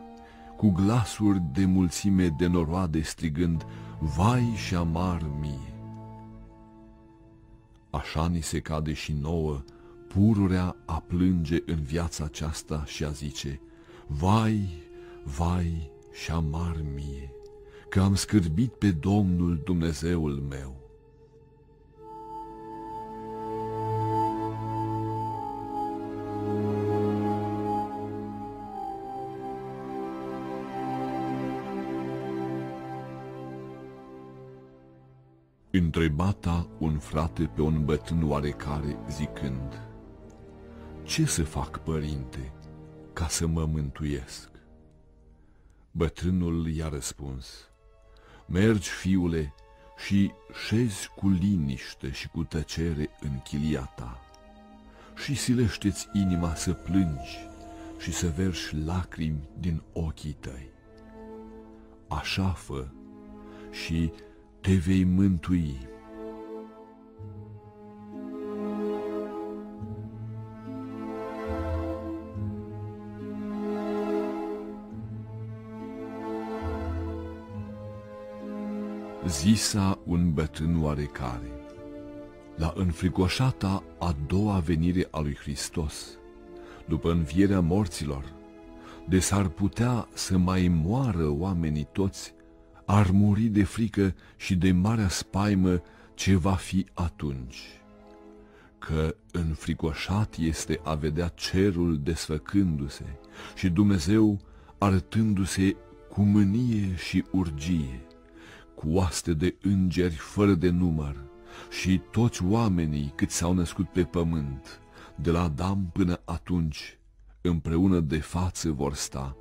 cu glasuri de mulțime de noroade strigând, vai și amar mie. Așa ni se cade și nouă pururea a plânge în viața aceasta și a zice, vai, vai și amar mie, că am scârbit pe Domnul Dumnezeul meu. Întrebata un frate pe un bătrân oarecare zicând, Ce să fac, părinte, ca să mă mântuiesc? Bătrânul i-a răspuns, Mergi, fiule, și șezi cu liniște și cu tăcere în chilia ta și silește-ți inima să plângi și să verși lacrimi din ochii tăi. Așa fă și te vei mântui. Zisa un bătrân oarecare, la înfricoșata a doua venire a lui Hristos, după învierea morților, de s-ar putea să mai moară oamenii toți ar muri de frică și de marea spaimă ce va fi atunci. Că înfricoșat este a vedea cerul desfăcându-se și Dumnezeu arătându-se cu mânie și urgie, cu oaste de îngeri fără de număr și toți oamenii cât s-au născut pe pământ, de la Adam până atunci, împreună de față vor sta,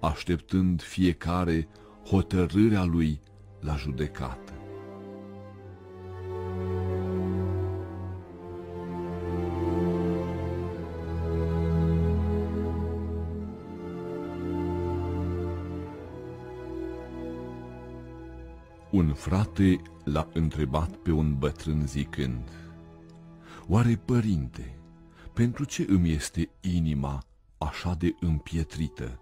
așteptând fiecare hotărârea lui la judecată. Un frate l-a întrebat pe un bătrân zicând, Oare, părinte, pentru ce îmi este inima așa de împietrită,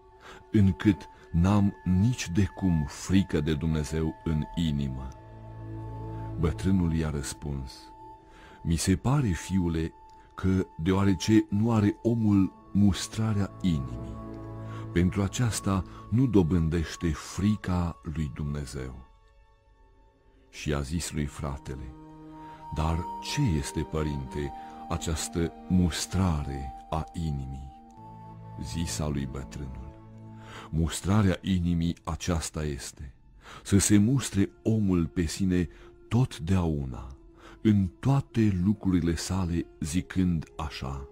încât n-am nici de cum frică de Dumnezeu în inimă. Bătrânul i-a răspuns, Mi se pare, fiule, că deoarece nu are omul mustrarea inimii, pentru aceasta nu dobândește frica lui Dumnezeu. Și a zis lui fratele, Dar ce este, părinte, această mustrare a inimii? Zisa lui bătrânul Mustrarea inimii aceasta este, să se mustre omul pe sine totdeauna, în toate lucrurile sale, zicând așa,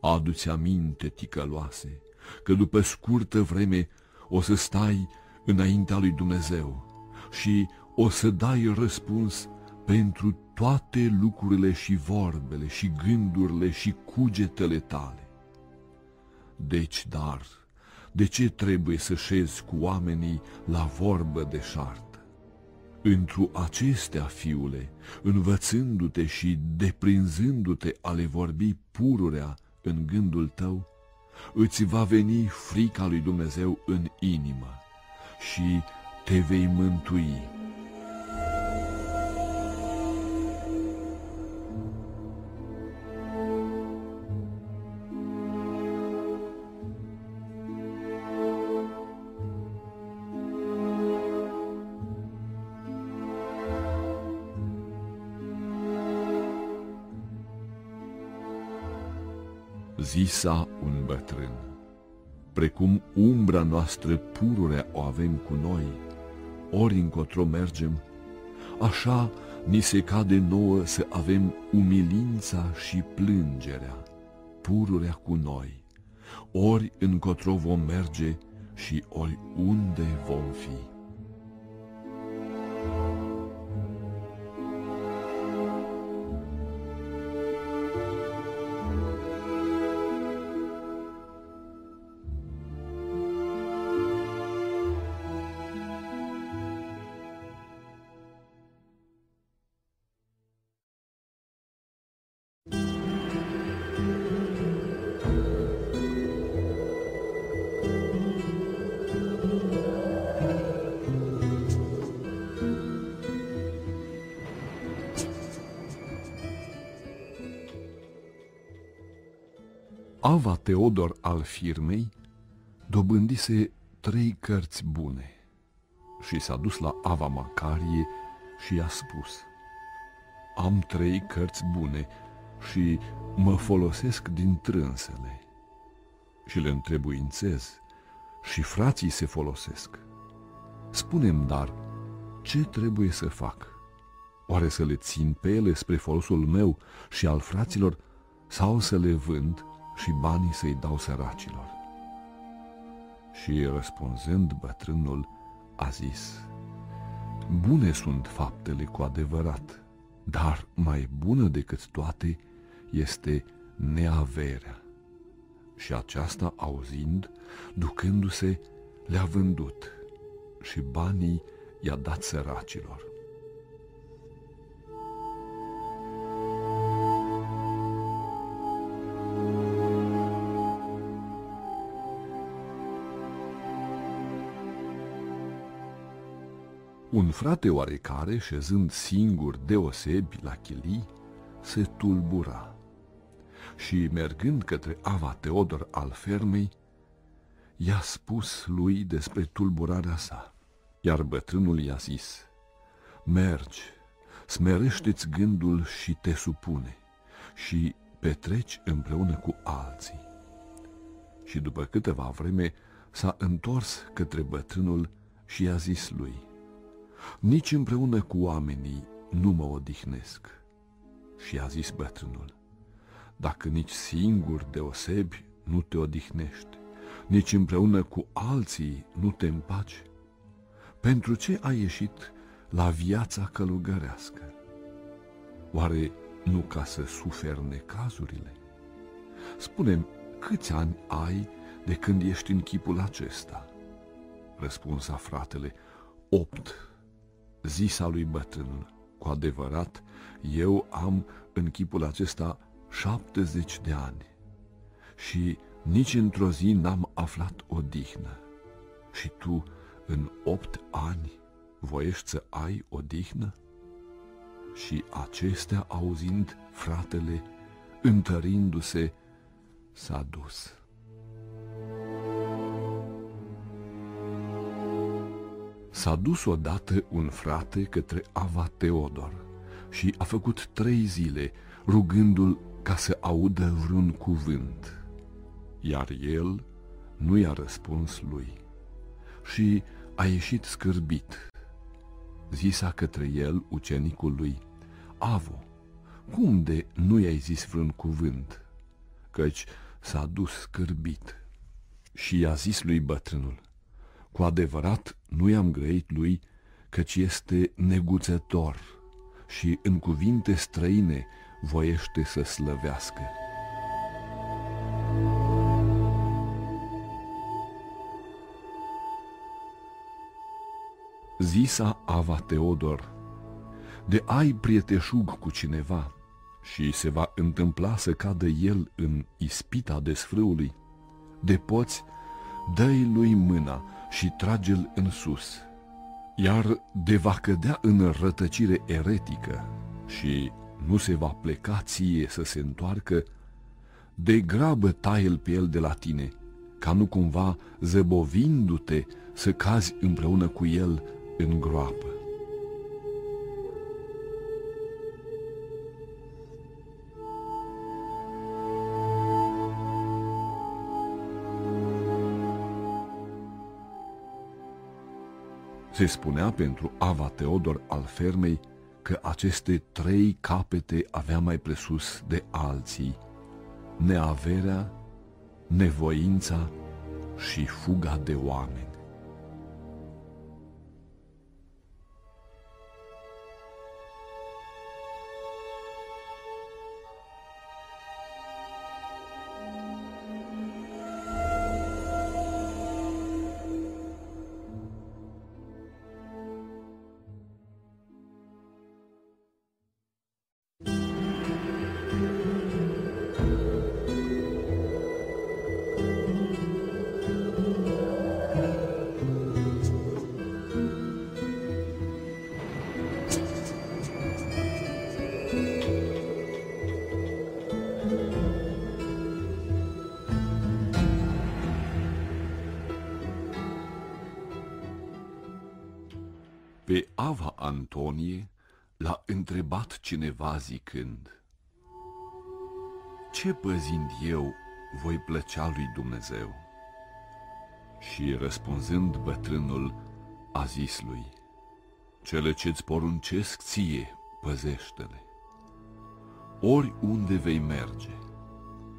Adu-ți aminte, ticăloase, că după scurtă vreme o să stai înaintea lui Dumnezeu și o să dai răspuns pentru toate lucrurile și vorbele și gândurile și cugetele tale. Deci, dar, de ce trebuie să șezi cu oamenii la vorbă de șartă? Întru acestea, fiule, învățându-te și deprinzându-te a le vorbi pururea în gândul tău, îți va veni frica lui Dumnezeu în inimă și te vei mântui zisa un bătrân. Precum umbra noastră pururea o avem cu noi, ori încotro mergem, așa ni se cade nouă să avem umilința și plângerea, pururea cu noi, ori încotro vom merge și ori unde vom fi. Ava Teodor al firmei dobândise trei cărți bune și s-a dus la Ava Macarie și i-a spus Am trei cărți bune și mă folosesc din trânsele și le întrebuințez și frații se folosesc. Spunem dar, ce trebuie să fac? Oare să le țin pe ele spre folosul meu și al fraților sau să le vând și banii să-i dau săracilor? Și răspunzând bătrânul, a zis, Bune sunt faptele cu adevărat, dar mai bună decât toate este neaverea. Și aceasta auzind, ducându-se, le-a vândut și banii i-a dat săracilor. Un frate oarecare, șezând singur deosebi la chilii, se tulbura și, mergând către Ava Teodor al fermei, i-a spus lui despre tulburarea sa, iar bătrânul i-a zis, Mergi, smerește-ți gândul și te supune și petreci împreună cu alții. Și după câteva vreme s-a întors către bătrânul și i-a zis lui, Nici împreună cu oamenii nu mă odihnesc. Și a zis bătrânul, dacă nici singur deosebi nu te odihnești, nici împreună cu alții nu te împaci? Pentru ce ai ieșit la viața călugărească? Oare nu ca să suferi necazurile? Spune-mi, câți ani ai de când ești în chipul acesta? Răspunsa fratele, opt. Zisa lui bătrânul, cu adevărat, eu am în chipul acesta șaptezeci de ani și nici într-o zi n-am aflat odihnă. Și tu, în opt ani, voiești să ai odihnă? Și acestea auzind, fratele, întărindu-se, s-a dus. S-a dus odată un frate către Ava Teodor și a făcut trei zile rugându-l ca să audă vreun cuvânt, iar el nu i-a răspuns lui și a ieșit scârbit. Zisa către el ucenicul lui, Avo, cum de nu i-ai zis vreun cuvânt? Căci s-a dus scârbit. Și i-a zis lui bătrânul, cu adevărat nu i-am grăit lui, căci este neguțător și în cuvinte străine voiește să slăvească. Zisa Ava Teodor, de ai prieteșug cu cineva și se va întâmpla să cadă el în ispita desfrâului, de poți, dă-i lui mâna și trage-l în sus, iar de va cădea în rătăcire eretică și nu se va pleca ție să se întoarcă, de grabă tai pe el de la tine, ca nu cumva, zăbovindu-te, să cazi împreună cu el în groapă. Se spunea pentru Ava Teodor al fermei că aceste trei capete avea mai presus de alții, neaverea, nevoința și fuga de oameni. Ce păzind eu voi plăcea lui Dumnezeu? Și răspunzând bătrânul, a zis lui, Cele ce-ți poruncesc ție, păzește-le. Oriunde vei merge,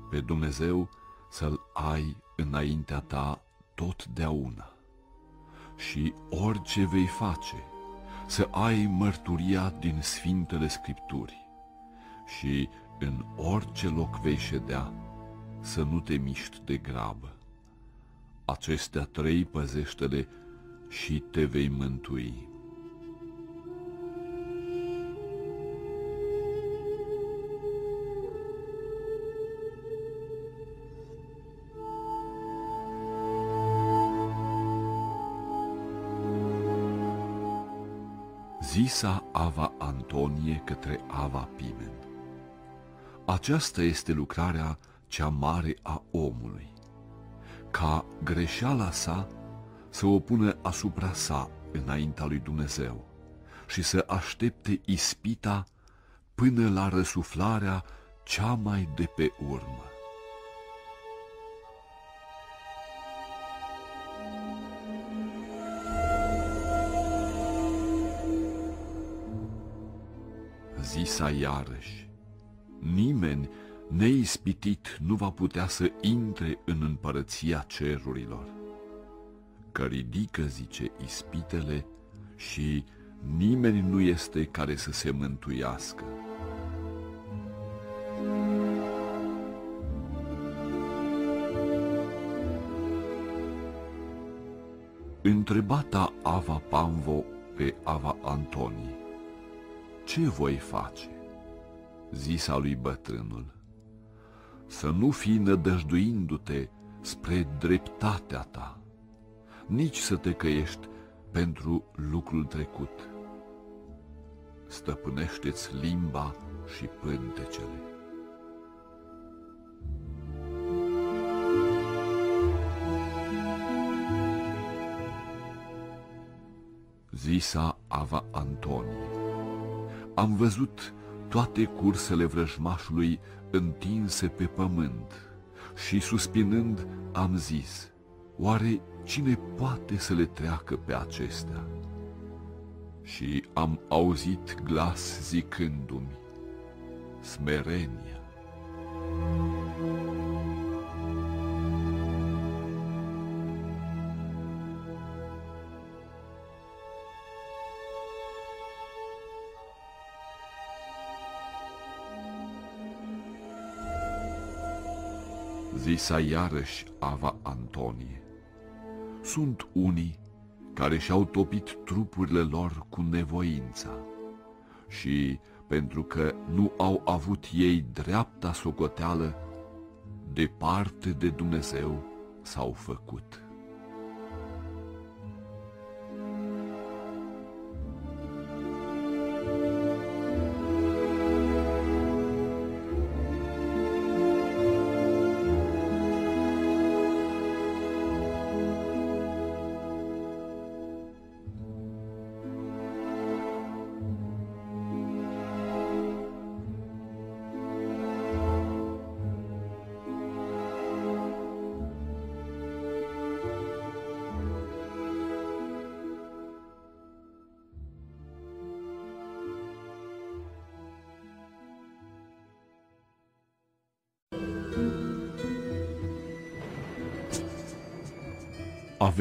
pe Dumnezeu să-L ai înaintea ta totdeauna. Și orice vei face, să ai mărturia din Sfintele Scripturi și în orice loc vei ședea, să nu te miști de grabă. Acestea trei păzește-le și te vei mântui. Zisa Ava Antonie către Ava Pimen. Aceasta este lucrarea cea mare a omului, ca greșeala sa să o pună asupra sa înaintea lui Dumnezeu și să aștepte ispita până la răsuflarea cea mai de pe urmă. Zisa iarăși, nimeni neispitit nu va putea să intre în împărăția cerurilor. Că ridică, zice, ispitele și nimeni nu este care să se mântuiască. Întrebata Ava Panvo pe Ava Antonie, ce voi face? Zisa lui bătrânul să nu fii nădăjduindu-te spre dreptatea ta, nici să te căiești pentru lucrul trecut. Stăpânește-ți limba și pântecele. Zisa Ava Antonie. Am văzut toate cursele vrăjmașului întinse pe pământ și suspinând am zis, oare cine poate să le treacă pe acestea? Și am auzit glas zicându-mi, smerenia. Zisa iarăși Ava Antonie. Sunt unii care și-au topit trupurile lor cu nevoința și, pentru că nu au avut ei dreapta socoteală, departe de Dumnezeu s-au făcut.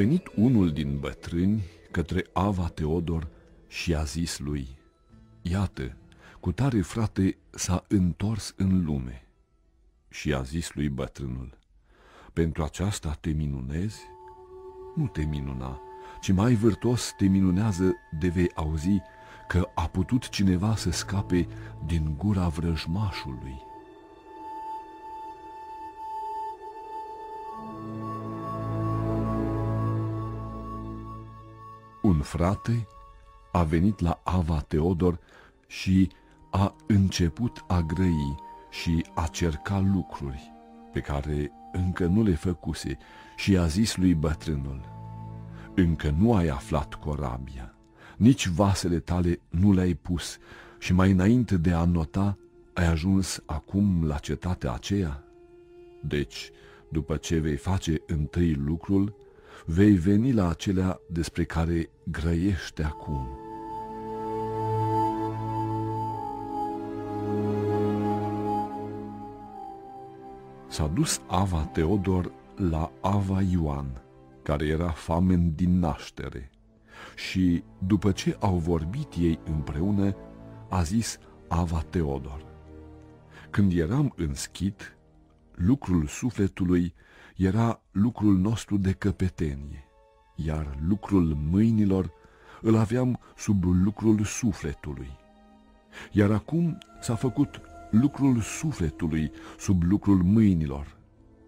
Venit unul din bătrâni către Ava Teodor și a zis lui, Iată, cu tare frate s-a întors în lume. Și a zis lui bătrânul, Pentru aceasta te minunezi? Nu te minuna, ci mai vârtos te minunează de vei auzi că a putut cineva să scape din gura vrăjmașului. Un frate a venit la Ava Teodor și a început a grăi și a cerca lucruri pe care încă nu le făcuse și a zis lui bătrânul, Încă nu ai aflat corabia, nici vasele tale nu le-ai pus și mai înainte de a nota, ai ajuns acum la cetatea aceea? Deci, după ce vei face întâi lucrul, vei veni la acelea despre care grăiește acum. S-a dus Ava Teodor la Ava Ioan, care era famen din naștere, și după ce au vorbit ei împreună, a zis Ava Teodor. Când eram în schit, lucrul sufletului era lucrul nostru de căpetenie, iar lucrul mâinilor îl aveam sub lucrul sufletului. Iar acum s-a făcut lucrul sufletului sub lucrul mâinilor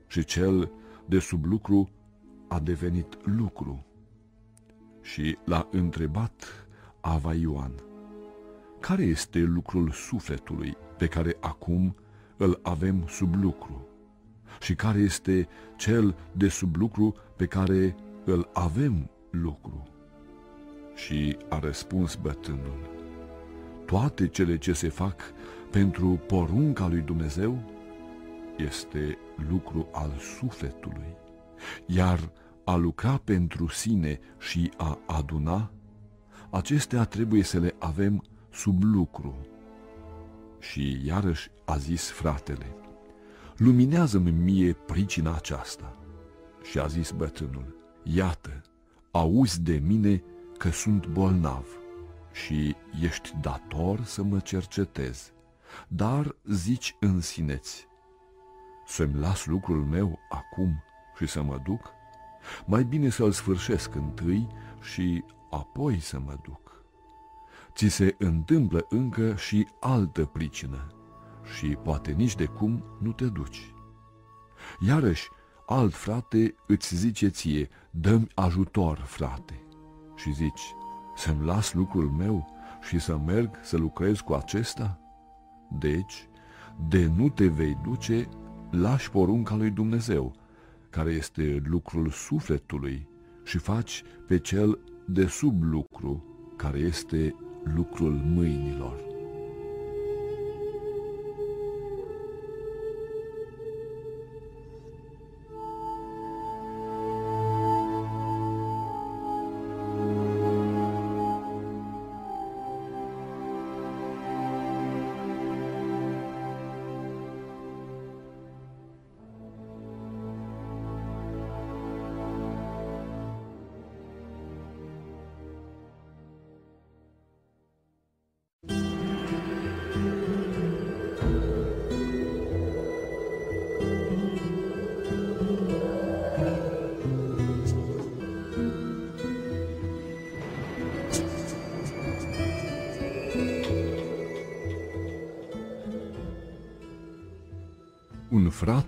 și cel de sub lucru a devenit lucru. Și l-a întrebat Ava Ioan, care este lucrul sufletului pe care acum îl avem sub lucru? Și care este cel de sub lucru pe care îl avem lucru? Și a răspuns bătrânul, toate cele ce se fac pentru porunca lui Dumnezeu este lucru al sufletului, iar a lucra pentru sine și a aduna, acestea trebuie să le avem sub lucru. Și iarăși a zis fratele, luminează-mi mie pricina aceasta. Și a zis bătrânul, iată, auzi de mine că sunt bolnav și ești dator să mă cercetezi, dar zici în sineți, să-mi las lucrul meu acum și să mă duc? Mai bine să-l sfârșesc întâi și apoi să mă duc. Ți se întâmplă încă și altă pricină și poate nici de cum nu te duci. Iarăși, alt frate îți zice ție, dă-mi ajutor, frate, și zici, să-mi las lucrul meu și să merg să lucrez cu acesta? Deci, de nu te vei duce, lași porunca lui Dumnezeu, care este lucrul sufletului, și faci pe cel de sub lucru, care este lucrul mâinilor.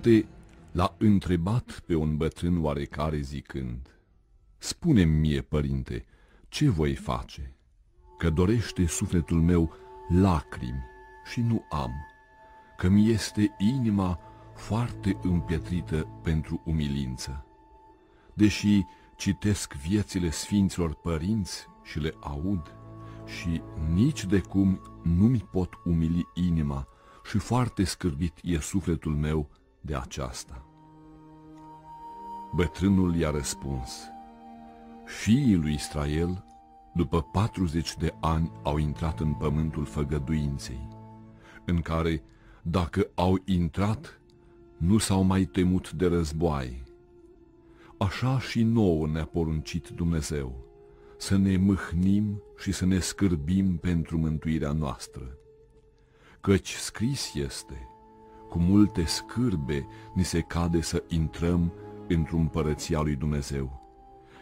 Un frate l-a întrebat pe un bătrân oarecare zicând, Spune-mi mie, părinte, ce voi face? Că dorește sufletul meu lacrimi și nu am, că mi este inima foarte împietrită pentru umilință. Deși citesc viețile sfinților părinți și le aud, și nici de cum nu mi pot umili inima și foarte scârbit e sufletul meu de aceasta. Bătrânul i-a răspuns, fiii lui Israel, după 40 de ani, au intrat în pământul făgăduinței, în care, dacă au intrat, nu s-au mai temut de războaie. Așa și nouă ne-a poruncit Dumnezeu, să ne mâhnim și să ne scârbim pentru mântuirea noastră căci scris este, cu multe scârbe ni se cade să intrăm într-un împărăția lui Dumnezeu,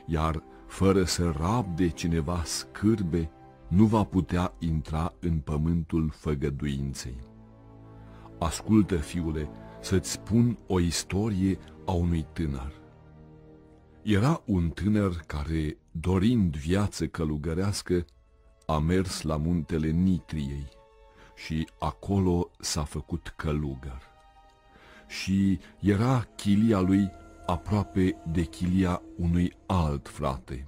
iar fără să rabde cineva scârbe, nu va putea intra în pământul făgăduinței. Ascultă, fiule, să-ți spun o istorie a unui tânăr. Era un tânăr care, dorind viață călugărească, a mers la muntele Nitriei și acolo s-a făcut călugăr. Și era chilia lui aproape de chilia unui alt frate,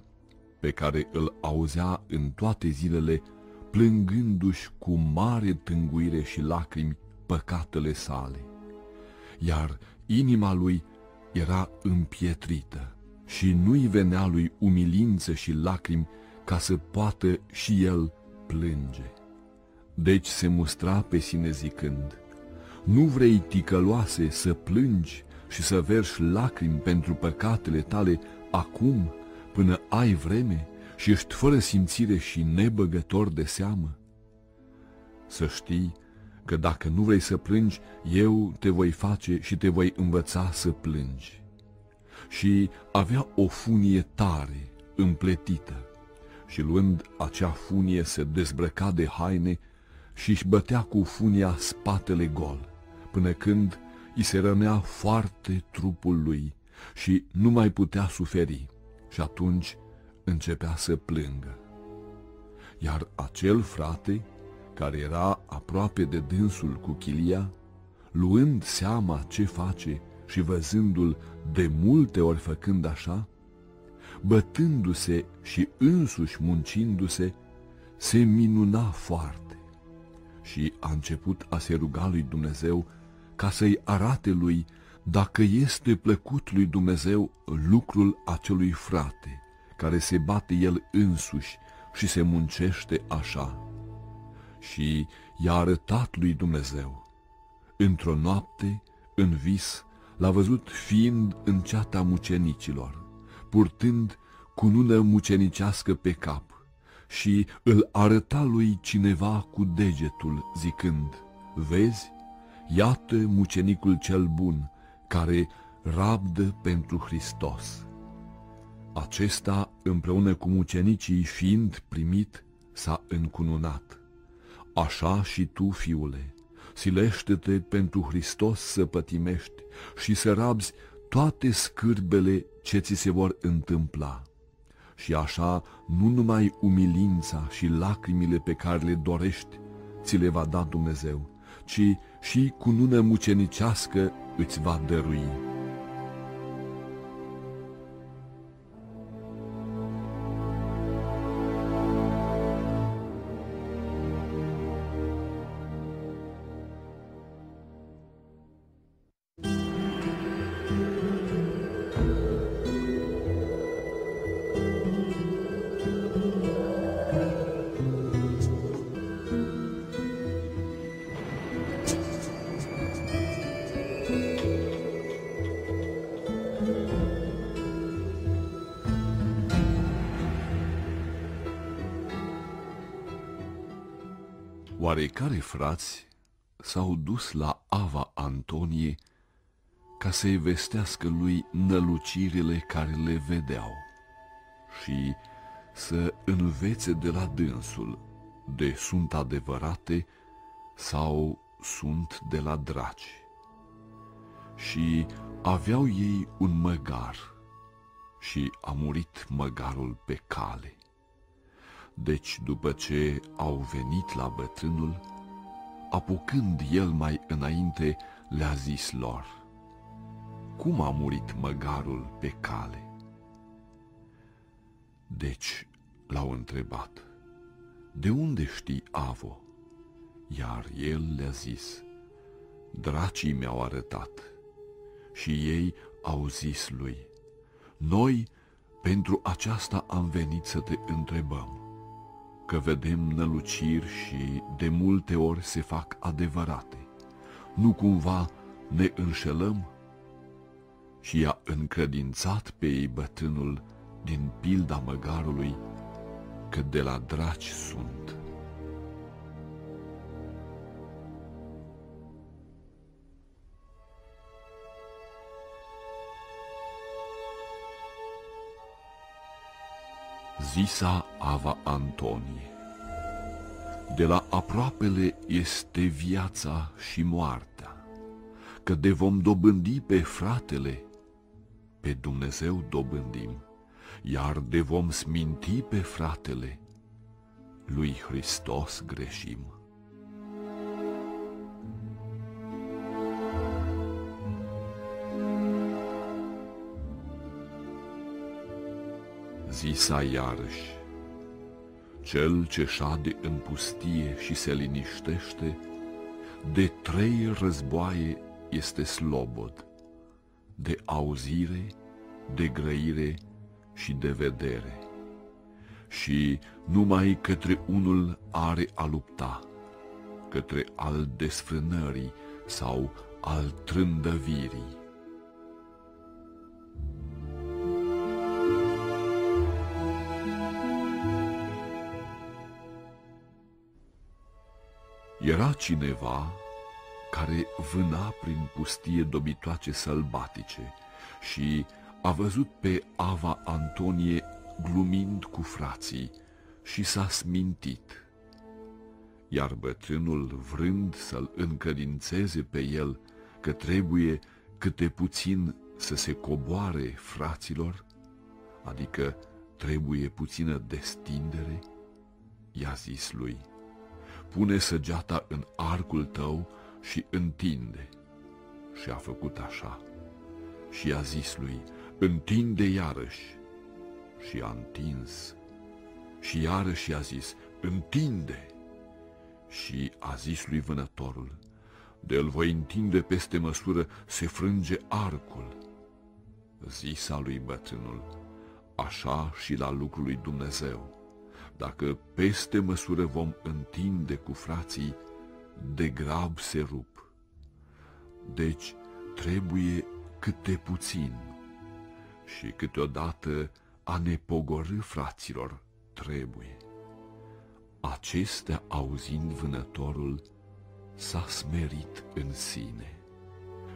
pe care îl auzea în toate zilele, plângându-și cu mare tânguire și lacrimi păcatele sale. Iar inima lui era împietrită și nu-i venea lui umilință și lacrimi ca să poată și el plânge. Deci se mustra pe sine zicând, Nu vrei, ticăloase, să plângi și să verși lacrimi pentru păcatele tale acum, până ai vreme și ești fără simțire și nebăgător de seamă? Să știi că dacă nu vrei să plângi, eu te voi face și te voi învăța să plângi. Și avea o funie tare, împletită, și luând acea funie se dezbrăca de haine și își bătea cu funia spatele gol, până când îi se rănea foarte trupul lui și nu mai putea suferi și atunci începea să plângă. Iar acel frate, care era aproape de dânsul cu chilia, luând seama ce face și văzându-l de multe ori făcând așa, bătându-se și însuși muncindu-se, se minuna foarte și a început a se ruga lui Dumnezeu ca să-i arate lui dacă este plăcut lui Dumnezeu lucrul acelui frate, care se bate el însuși și se muncește așa. Și i-a arătat lui Dumnezeu. Într-o noapte, în vis, l-a văzut fiind în ceata mucenicilor, purtând cunună mucenicească pe cap și îl arăta lui cineva cu degetul, zicând, Vezi, iată mucenicul cel bun, care rabdă pentru Hristos. Acesta, împreună cu mucenicii fiind primit, s-a încununat. Așa și tu, fiule, silește-te pentru Hristos să pătimești și să rabzi toate scârbele ce ți se vor întâmpla. Și așa nu numai umilința și lacrimile pe care le dorești ți le va da Dumnezeu, ci și cu nună mucenicească îți va dărui. Frați s-au dus la Ava Antonie ca să-i vestească lui nălucirile care le vedeau și să învețe de la dânsul de sunt adevărate sau sunt de la draci. Și aveau ei un măgar și a murit măgarul pe cale. Deci, după ce au venit la bătrânul, apucând el mai înainte, le-a zis lor, Cum a murit măgarul pe cale? Deci l-au întrebat, De unde știi, Avo? Iar el le-a zis, Dracii mi-au arătat. Și ei au zis lui, Noi pentru aceasta am venit să te întrebăm că vedem năluciri și de multe ori se fac adevărate. Nu cumva ne înșelăm? Și i-a încredințat pe ei bătânul din pilda măgarului că de la draci sunt. Zisa Ava Antonie. De la aproapele este viața și moartea, că de vom dobândi pe fratele, pe Dumnezeu dobândim, iar de vom sminti pe fratele, lui Hristos greșim. Zisa iarăși, Cel ce șade în pustie și se liniștește, de trei războaie este slobod, de auzire, de grăire și de vedere. Și numai către unul are a lupta, către al desfrânării sau al trândăvirii. Era cineva care vâna prin pustie dobitoace sălbatice și a văzut pe Ava Antonie glumind cu frații și s-a smintit. Iar bătrânul, vrând să-l încredințeze pe el că trebuie câte puțin să se coboare fraților, adică trebuie puțină destindere, i-a zis lui, pune săgeata în arcul tău și întinde. Și a făcut așa. Și a zis lui, întinde iarăși. Și a întins. Și iarăși a zis, întinde. Și a zis lui vânătorul, de îl voi întinde peste măsură, se frânge arcul. Zisa lui bătrânul, așa și la lucrul lui Dumnezeu. Dacă peste măsură vom întinde cu frații, de grab se rup. Deci trebuie câte puțin și câteodată a ne pogorâ fraților trebuie. Acestea auzind vânătorul, s-a smerit în sine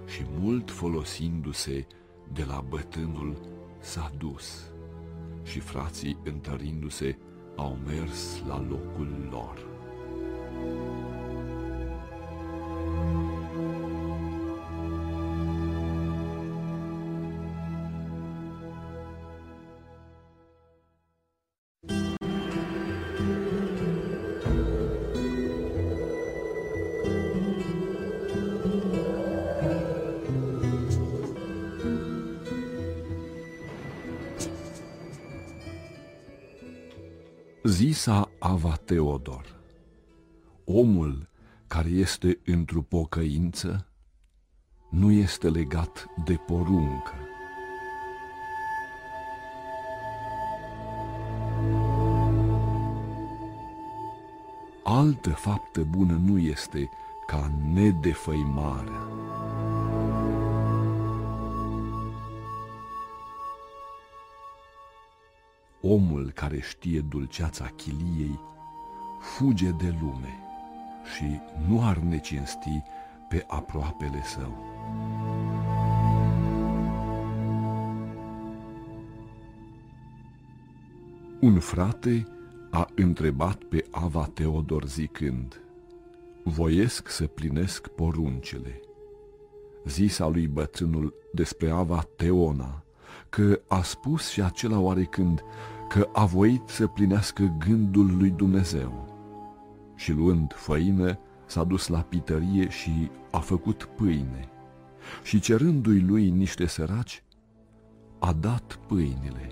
și mult folosindu-se de la bătânul s-a dus și frații întărindu-se au mers la locul lor. Zisa Ava Teodor Omul care este într-o pocăință nu este legat de poruncă. Altă faptă bună nu este ca nedefăimarea. Omul care știe dulceața chiliei fuge de lume și nu ar necinsti pe aproapele său. Un frate a întrebat pe Ava Teodor zicând, Voiesc să plinesc poruncile. Zisa lui bătrânul despre Ava Teona, că a spus și acela oarecând că a voit să plinească gândul lui Dumnezeu. Și luând făină, s-a dus la pitărie și a făcut pâine. Și cerându-i lui niște săraci, a dat pâinile.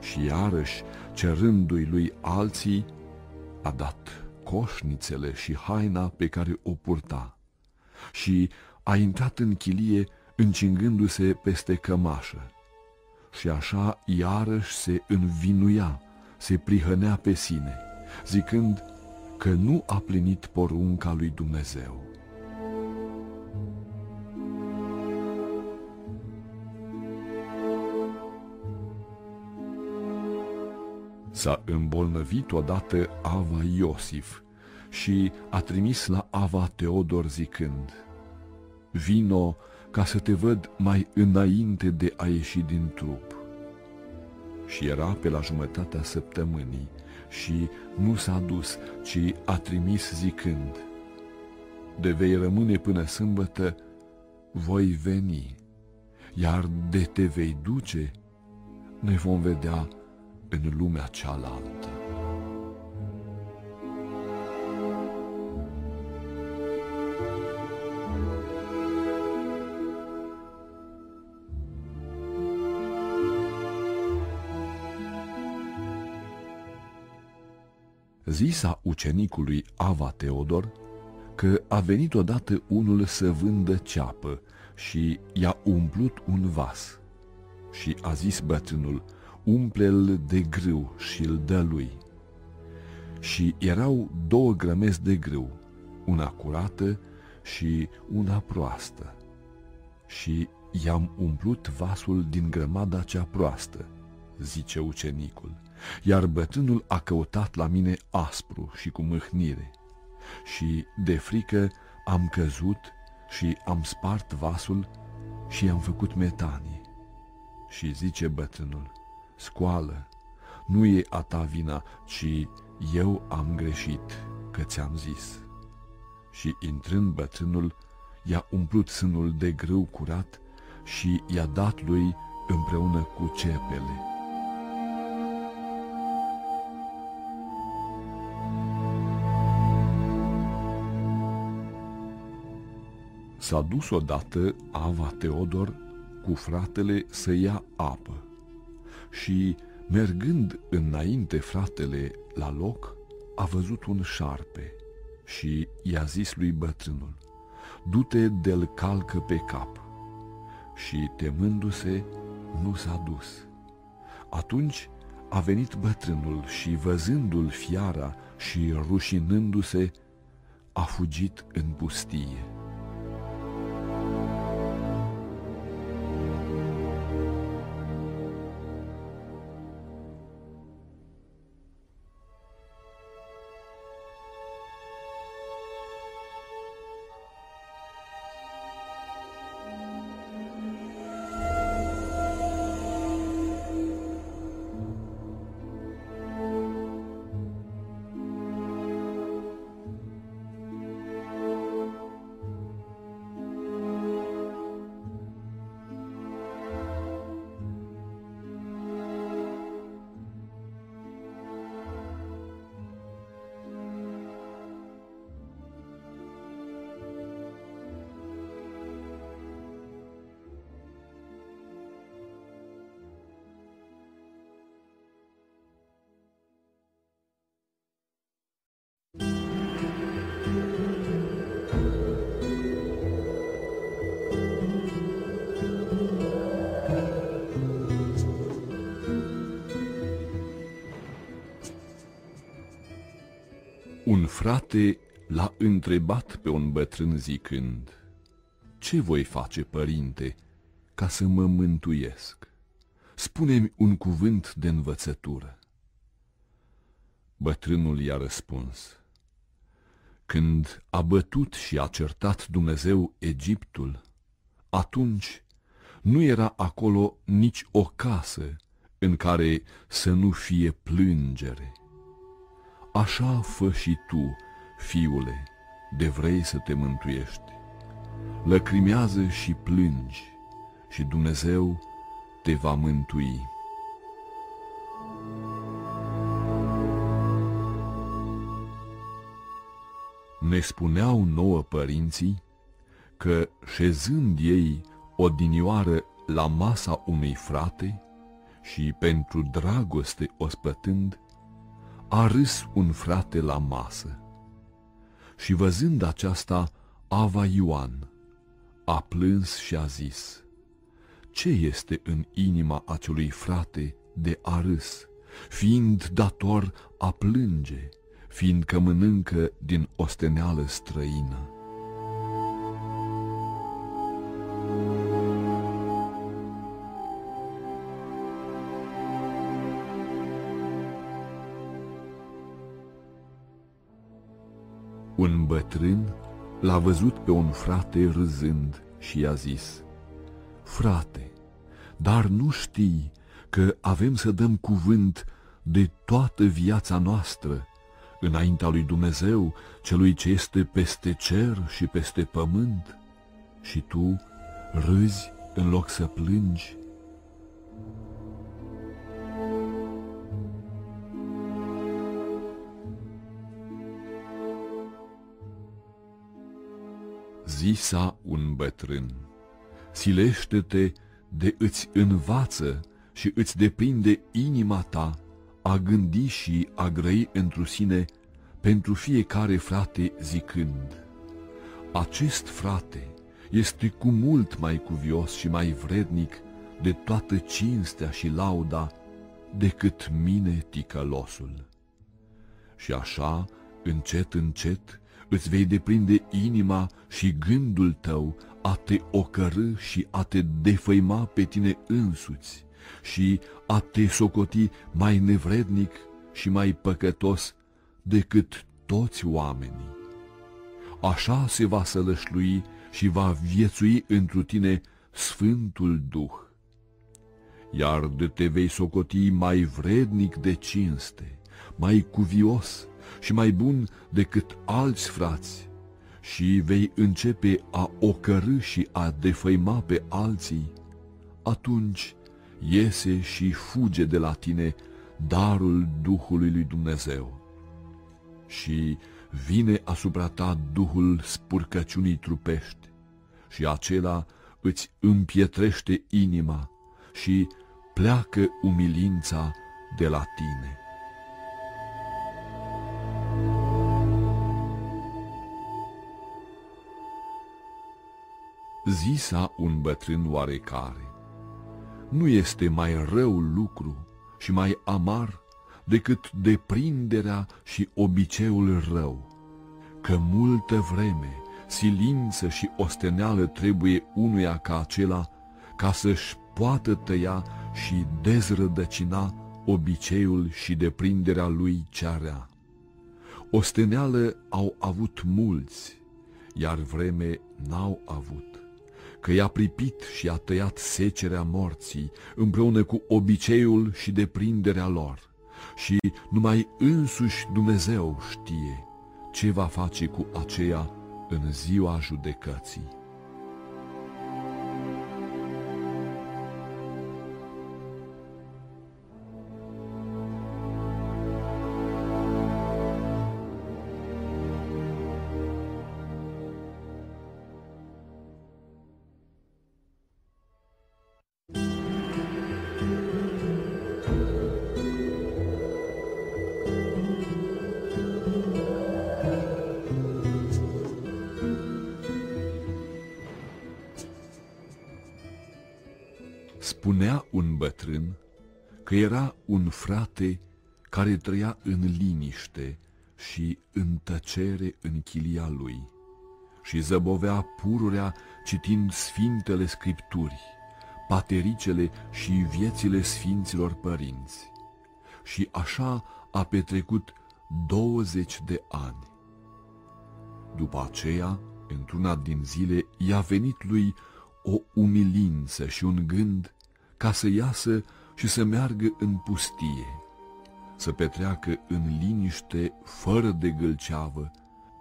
Și iarăși, cerându-i lui alții, a dat coșnițele și haina pe care o purta. Și a intrat în chilie încingându-se peste cămașă și așa iarăși se învinuia, se prihănea pe sine, zicând că nu a plinit porunca lui Dumnezeu. S-a îmbolnăvit odată Ava Iosif și a trimis la Ava Teodor zicând, Vino ca să te văd mai înainte de a ieși din trup. Și era pe la jumătatea săptămânii și nu s-a dus, ci a trimis zicând, De vei rămâne până sâmbătă, voi veni, iar de te vei duce, ne vom vedea în lumea cealaltă. Zisa ucenicului Ava Teodor că a venit odată unul să vândă ceapă și i-a umplut un vas. Și a zis bătrânul, umple-l de grâu și îl dă lui. Și erau două grămezi de grâu, una curată și una proastă. Și i-am umplut vasul din grămada cea proastă, zice ucenicul, iar bătrânul a căutat la mine aspru și cu mâhnire. Și de frică am căzut și am spart vasul și am făcut metanie. Și zice bătrânul, scoală, nu e a ta vina, ci eu am greșit, că ți-am zis. Și intrând bătrânul, i-a umplut sânul de grâu curat și i-a dat lui împreună cu cepele. S-a dus odată Ava Teodor cu fratele să ia apă și, mergând înainte fratele la loc, a văzut un șarpe și i-a zis lui bătrânul, du-te de-l calcă pe cap. Și, temându-se, nu s-a dus. Atunci a venit bătrânul și, văzându-l fiara și rușinându-se, a fugit în pustie. Frate l-a întrebat pe un bătrân zicând, Ce voi face, părinte, ca să mă mântuiesc? Spune-mi un cuvânt de învățătură. Bătrânul i-a răspuns, Când a bătut și a certat Dumnezeu Egiptul, atunci nu era acolo nici o casă în care să nu fie plângere Așa fă și tu, fiule, de vrei să te mântuiești. Lăcrimează și plângi și Dumnezeu te va mântui. Ne spuneau nouă părinții că șezând ei odinioară la masa unui frate și pentru dragoste ospătând, a râs un frate la masă. Și văzând aceasta, Ava Ioan a plâns și a zis, Ce este în inima acelui frate de a râs, fiind dator a plânge, fiindcă mănâncă din osteneală străină? Un bătrân l-a văzut pe un frate râzând și i-a zis, Frate, dar nu știi că avem să dăm cuvânt de toată viața noastră înaintea lui Dumnezeu, celui ce este peste cer și peste pământ? Și tu râzi în loc să plângi? Zisa un bătrân, silește-te de îți învață și îți depinde inima ta a gândi și a grăi într sine pentru fiecare frate zicând, Acest frate este cu mult mai cuvios și mai vrednic de toată cinstea și lauda decât mine ticălosul. Și așa, încet, încet, îți vei deprinde inima și gândul tău a te ocărâ și a te defăima pe tine însuți și a te socoti mai nevrednic și mai păcătos decât toți oamenii. Așa se va sălășlui și va viețui întru tine Sfântul Duh. Iar de te vei socoti mai vrednic de cinste, mai cuvios și mai bun decât alți frați, și vei începe a ocărâ și a defăima pe alții, atunci iese și fuge de la tine darul Duhului lui Dumnezeu. Și vine asupra ta Duhul spurcăciunii trupești și acela îți împietrește inima și pleacă umilința de la tine. Zisa un bătrân oarecare, nu este mai rău lucru și mai amar decât deprinderea și obiceiul rău, că multă vreme, silință și osteneală trebuie unuia ca acela ca să-și poată tăia și dezrădăcina obiceiul și deprinderea lui cea rea. Osteneală au avut mulți, iar vreme n-au avut că i-a pripit și a tăiat secerea morții împreună cu obiceiul și deprinderea lor. Și numai însuși Dumnezeu știe ce va face cu aceea în ziua judecății. Care trăia în liniște și în tăcere în chilia lui și zăbovea pururea citind Sfintele Scripturi, patericele și viețile Sfinților Părinți. Și așa a petrecut 20 de ani. După aceea, într-una din zile, i-a venit lui o umilință și un gând ca să iasă și să meargă în pustie, să petreacă în liniște, fără de gâlceavă,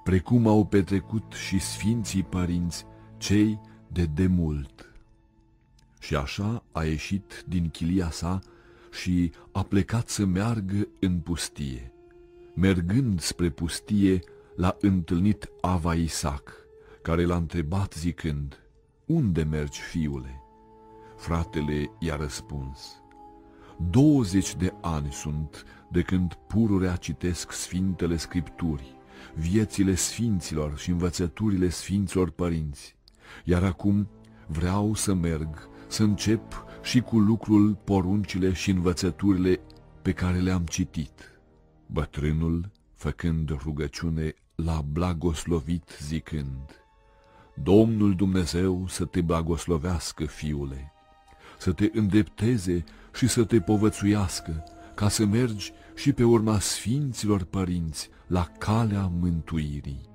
precum au petrecut și sfinții părinți, cei de demult. Și așa a ieșit din chilia sa și a plecat să meargă în pustie. Mergând spre pustie, l-a întâlnit Ava Isaac, care l-a întrebat zicând, Unde mergi, fiule?" Fratele i-a răspuns, 20 de ani sunt de când pururea citesc Sfintele Scripturi, viețile sfinților și învățăturile sfinților părinți, iar acum vreau să merg, să încep și cu lucrul, poruncile și învățăturile pe care le-am citit. Bătrânul, făcând rugăciune, l-a blagoslovit zicând, Domnul Dumnezeu să te blagoslovească, fiule, să te îndrepteze și să te povățuiască, ca să mergi și pe urma Sfinților Părinți la calea mântuirii.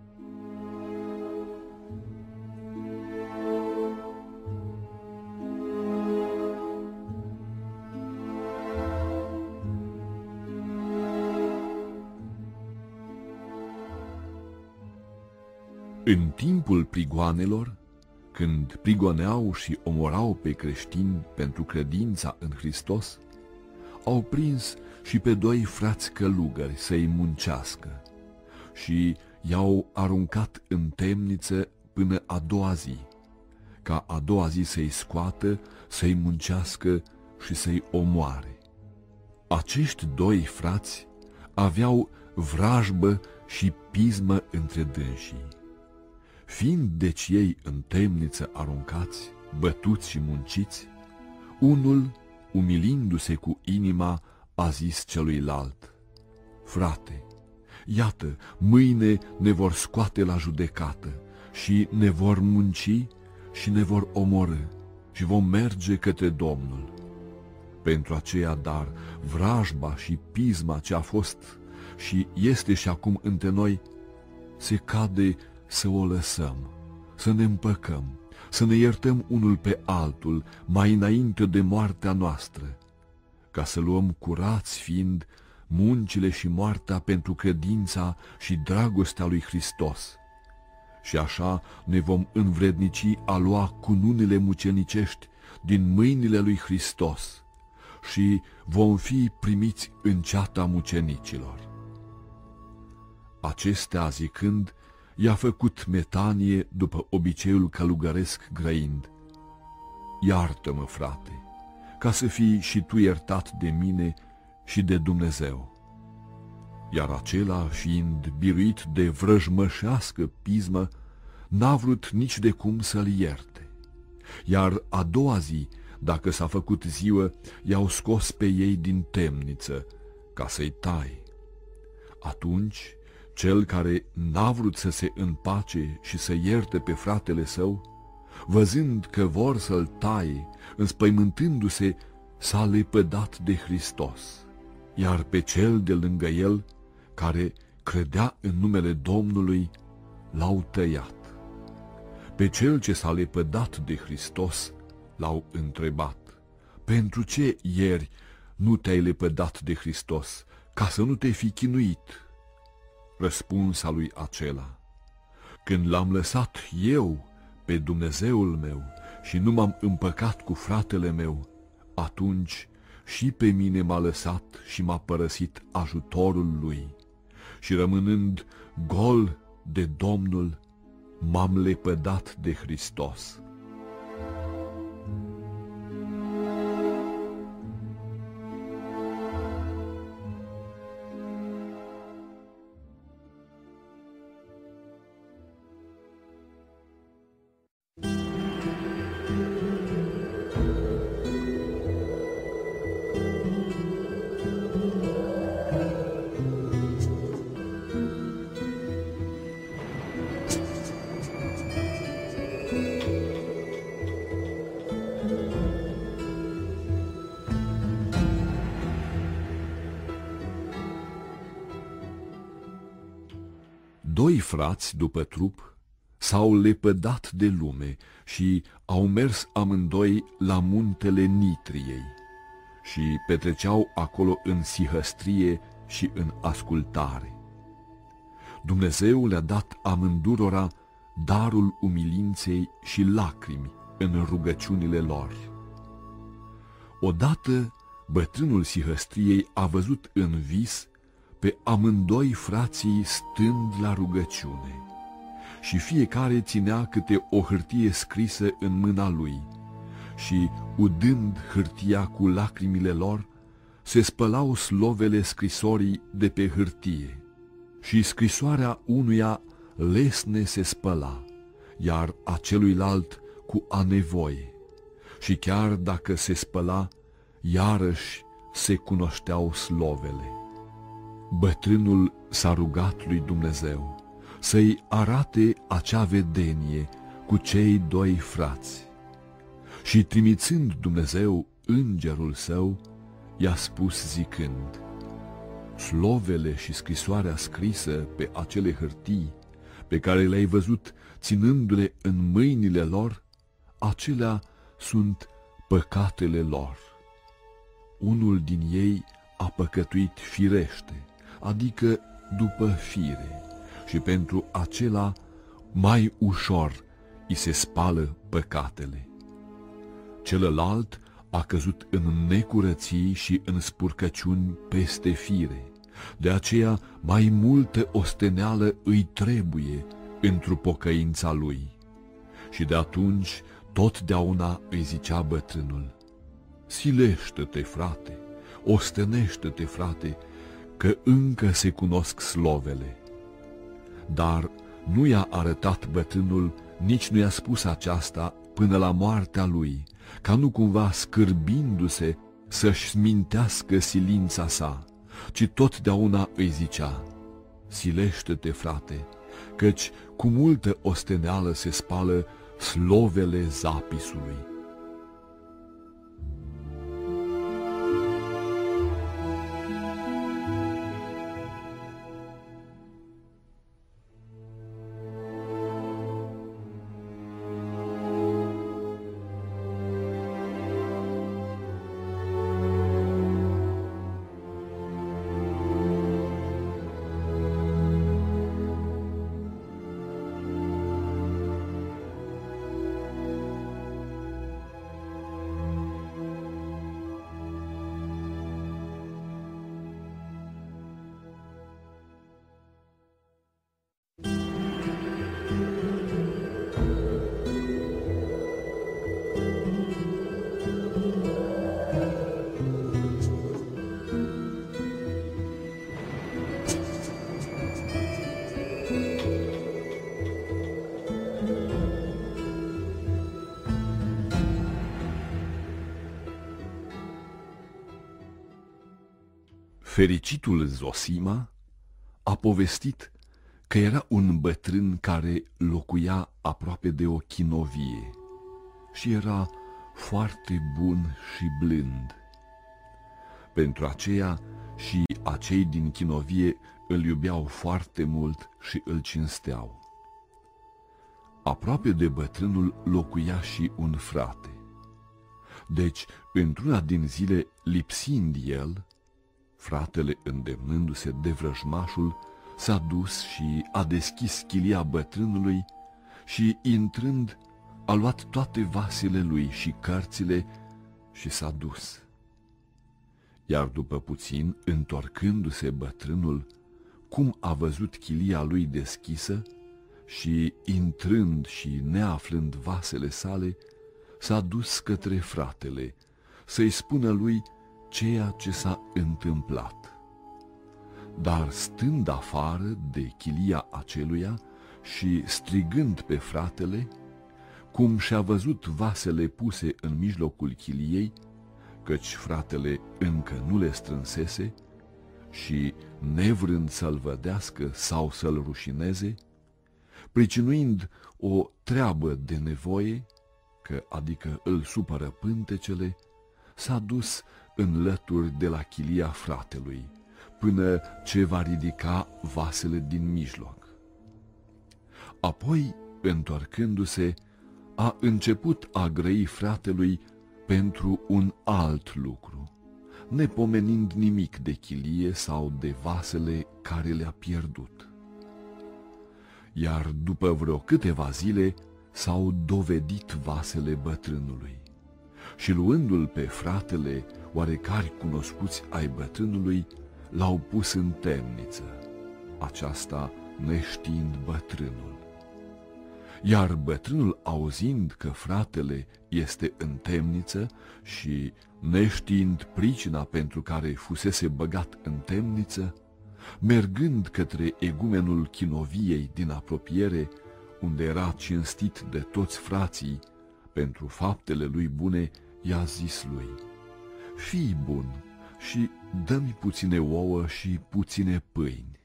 În timpul prigoanelor, când prigoneau și omorau pe creștini pentru credința în Hristos, au prins și pe doi frați călugări să-i muncească și i-au aruncat în temniță până a doua zi, ca a doua zi să-i scoată, să-i muncească și să-i omoare. Acești doi frați aveau vrajbă și pismă între dânsii. Fiind deci ei în temniță aruncați, bătuți și munciți, unul, umilindu-se cu inima, a zis celuilalt, Frate, iată, mâine ne vor scoate la judecată și ne vor munci și ne vor omorâ și vom merge către Domnul. Pentru aceea, dar, vrajba și pisma ce a fost și este și acum între noi, se cade să o lăsăm, să ne împăcăm, să ne iertăm unul pe altul mai înainte de moartea noastră, ca să luăm curați fiind muncile și moartea pentru credința și dragostea lui Hristos. Și așa ne vom învrednici a lua cununile mucenicești din mâinile lui Hristos și vom fi primiți în ceata mucenicilor. Acestea zicând, i-a făcut metanie după obiceiul călugăresc grăind. Iartă-mă, frate, ca să fii și tu iertat de mine și de Dumnezeu. Iar acela, fiind biruit de vrăjmășească pismă, n-a vrut nici de cum să-l ierte. Iar a doua zi, dacă s-a făcut ziua, i-au scos pe ei din temniță, ca să-i tai. Atunci cel care n-a vrut să se împace și să ierte pe fratele său, văzând că vor să-l taie, înspăimântându-se, s-a lepădat de Hristos, iar pe cel de lângă el, care credea în numele Domnului, l-au tăiat. Pe cel ce s-a lepădat de Hristos, l-au întrebat, pentru ce ieri nu te-ai lepădat de Hristos, ca să nu te fi chinuit? răspunsa lui acela. Când l-am lăsat eu pe Dumnezeul meu și nu m-am împăcat cu fratele meu, atunci și pe mine m-a lăsat și m-a părăsit ajutorul lui. Și rămânând gol de Domnul, m-am lepădat de Hristos. Doi frați, după trup, s-au lepădat de lume și au mers amândoi la muntele Nitriei și petreceau acolo în sihăstrie și în ascultare. Dumnezeu le-a dat amândurora darul umilinței și lacrimi în rugăciunile lor. Odată, bătrânul sihăstriei a văzut în vis pe amândoi frații stând la rugăciune și fiecare ținea câte o hârtie scrisă în mâna lui și, udând hârtia cu lacrimile lor, se spălau slovele scrisorii de pe hârtie și scrisoarea unuia lesne se spăla, iar a celuilalt cu a nevoie. Și chiar dacă se spăla, iarăși se cunoșteau slovele. Bătrânul s-a rugat lui Dumnezeu să-i arate acea vedenie cu cei doi frați. Și trimițând Dumnezeu îngerul său, i-a spus zicând, Slovele și scrisoarea scrisă pe acele hârtii, pe care le-ai văzut ținându-le în mâinile lor, acelea sunt păcatele lor. Unul din ei a păcătuit firește, adică după fire, și pentru acela mai ușor îi se spală păcatele. Celălalt a căzut în necurății și în spurcăciuni peste fire, de aceea mai multă osteneală îi trebuie într-o pocăința lui. Și de atunci totdeauna îi zicea bătrânul, Silește-te, frate, ostenește-te, frate, că încă se cunosc slovele. Dar nu i-a arătat bătrânul, nici nu i-a spus aceasta până la moartea lui, ca nu cumva scârbindu-se să-și smintească silința sa, ci totdeauna îi zicea, Silește-te, frate, căci cu multă osteneală se spală slovele zapisului. Fericitul Zosima a povestit că era un bătrân care locuia aproape de o chinovie și era foarte bun și blând. Pentru aceea și acei din chinovie îl iubeau foarte mult și îl cinsteau. Aproape de bătrânul locuia și un frate. Deci, într-una din zile, lipsind el, Fratele, îndemnându-se de vrăjmașul, s-a dus și a deschis chilia bătrânului și, intrând, a luat toate vasele lui și cărțile și s-a dus. Iar după puțin, întorcându-se bătrânul, cum a văzut chilia lui deschisă și, intrând și neaflând vasele sale, s-a dus către fratele, să-i spună lui ceea ce s-a întâmplat. Dar stând afară de chilia aceluia și strigând pe fratele, cum și-a văzut vasele puse în mijlocul chiliei, căci fratele încă nu le strânsese, și, nevrând să-l vădească sau să-l rușineze, pricinuind o treabă de nevoie, că adică îl supără pântecele, s-a dus în lături de la chilia fratelui, până ce va ridica vasele din mijloc. Apoi, întorcându-se, a început a grăi fratelui pentru un alt lucru, nepomenind nimic de chilie sau de vasele care le-a pierdut. Iar după vreo câteva zile s-au dovedit vasele bătrânului și luându-l pe fratele oarecari cunoscuți ai bătrânului l-au pus în temniță, aceasta neștiind bătrânul. Iar bătrânul, auzind că fratele este în temniță și neștiind pricina pentru care fusese băgat în temniță, mergând către egumenul chinoviei din apropiere, unde era cinstit de toți frații, pentru faptele lui bune, i-a zis lui, Fii bun și dă-mi puține ouă și puține pâini.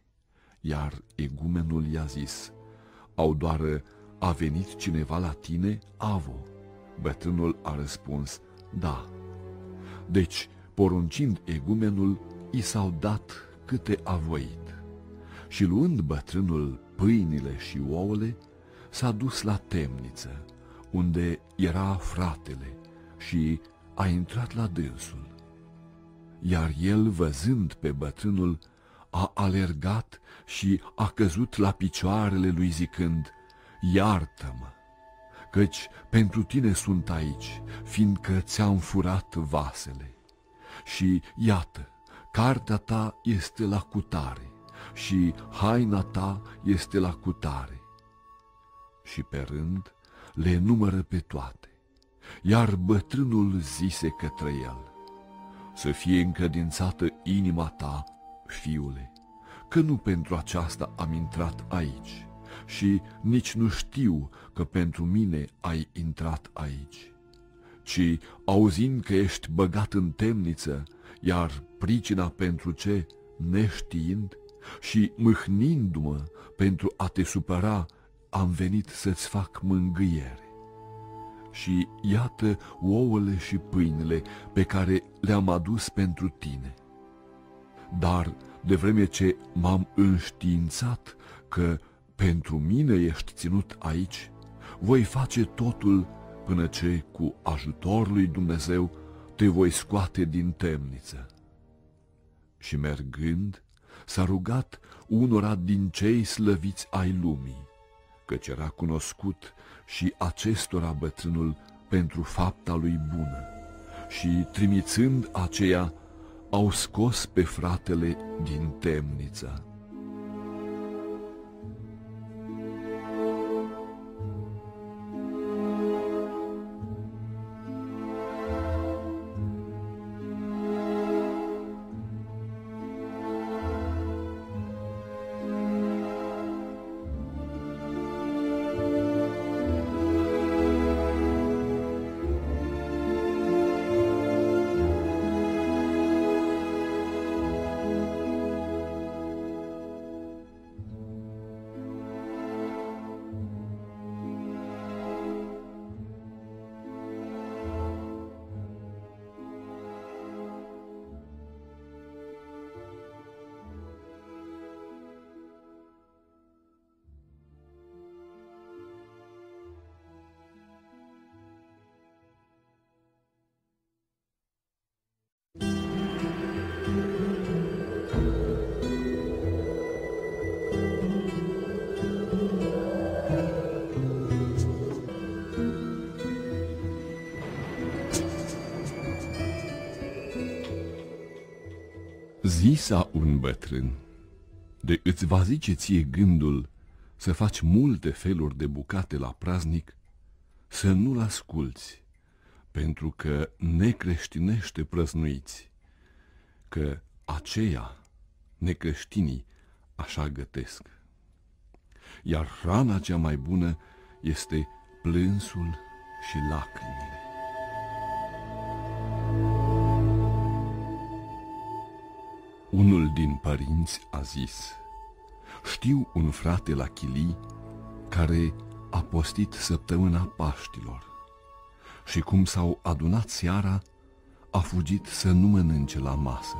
Iar egumenul i-a zis, Au doar a venit cineva la tine, Avo? Bătrânul a răspuns, da. Deci, poruncind egumenul, i s-au dat câte a voit. Și luând bătrânul pâinile și ouăle, s-a dus la temniță, unde era fratele, și a intrat la dânsul. Iar el, văzând pe bătrânul, a alergat și a căzut la picioarele lui zicând, Iartă-mă, căci pentru tine sunt aici, fiindcă ți-am furat vasele. Și iată, cartea ta este la cutare și haina ta este la cutare. Și pe rând le numără pe toate. Iar bătrânul zise către el, Să fie încredințată inima ta, fiule, că nu pentru aceasta am intrat aici și nici nu știu că pentru mine ai intrat aici, ci auzind că ești băgat în temniță, iar pricina pentru ce, neștiind, și mâhnindu-mă pentru a te supăra, am venit să-ți fac mângâiere. Și iată ouăle și pâinile pe care le-am adus pentru tine. Dar de vreme ce m-am înștiințat că pentru mine ești ținut aici, voi face totul până ce, cu ajutorul lui Dumnezeu, te voi scoate din temniță. Și mergând, s-a rugat unora din cei slăviți ai lumii, căci era cunoscut și acestora bătrânul pentru fapta lui bună, și trimițând aceea, au scos pe fratele din temniță. Zisa un bătrân, de îți va zice ție gândul să faci multe feluri de bucate la praznic, să nu-l asculți, pentru că necreștinește prăznuiți, că aceia, necreștinii, așa gătesc. Iar hrana cea mai bună este plânsul și lacrimile. Unul din părinți a zis, știu un frate la Chilii care a postit săptămâna Paștilor și cum s-au adunat seara, a fugit să nu mănânce la masă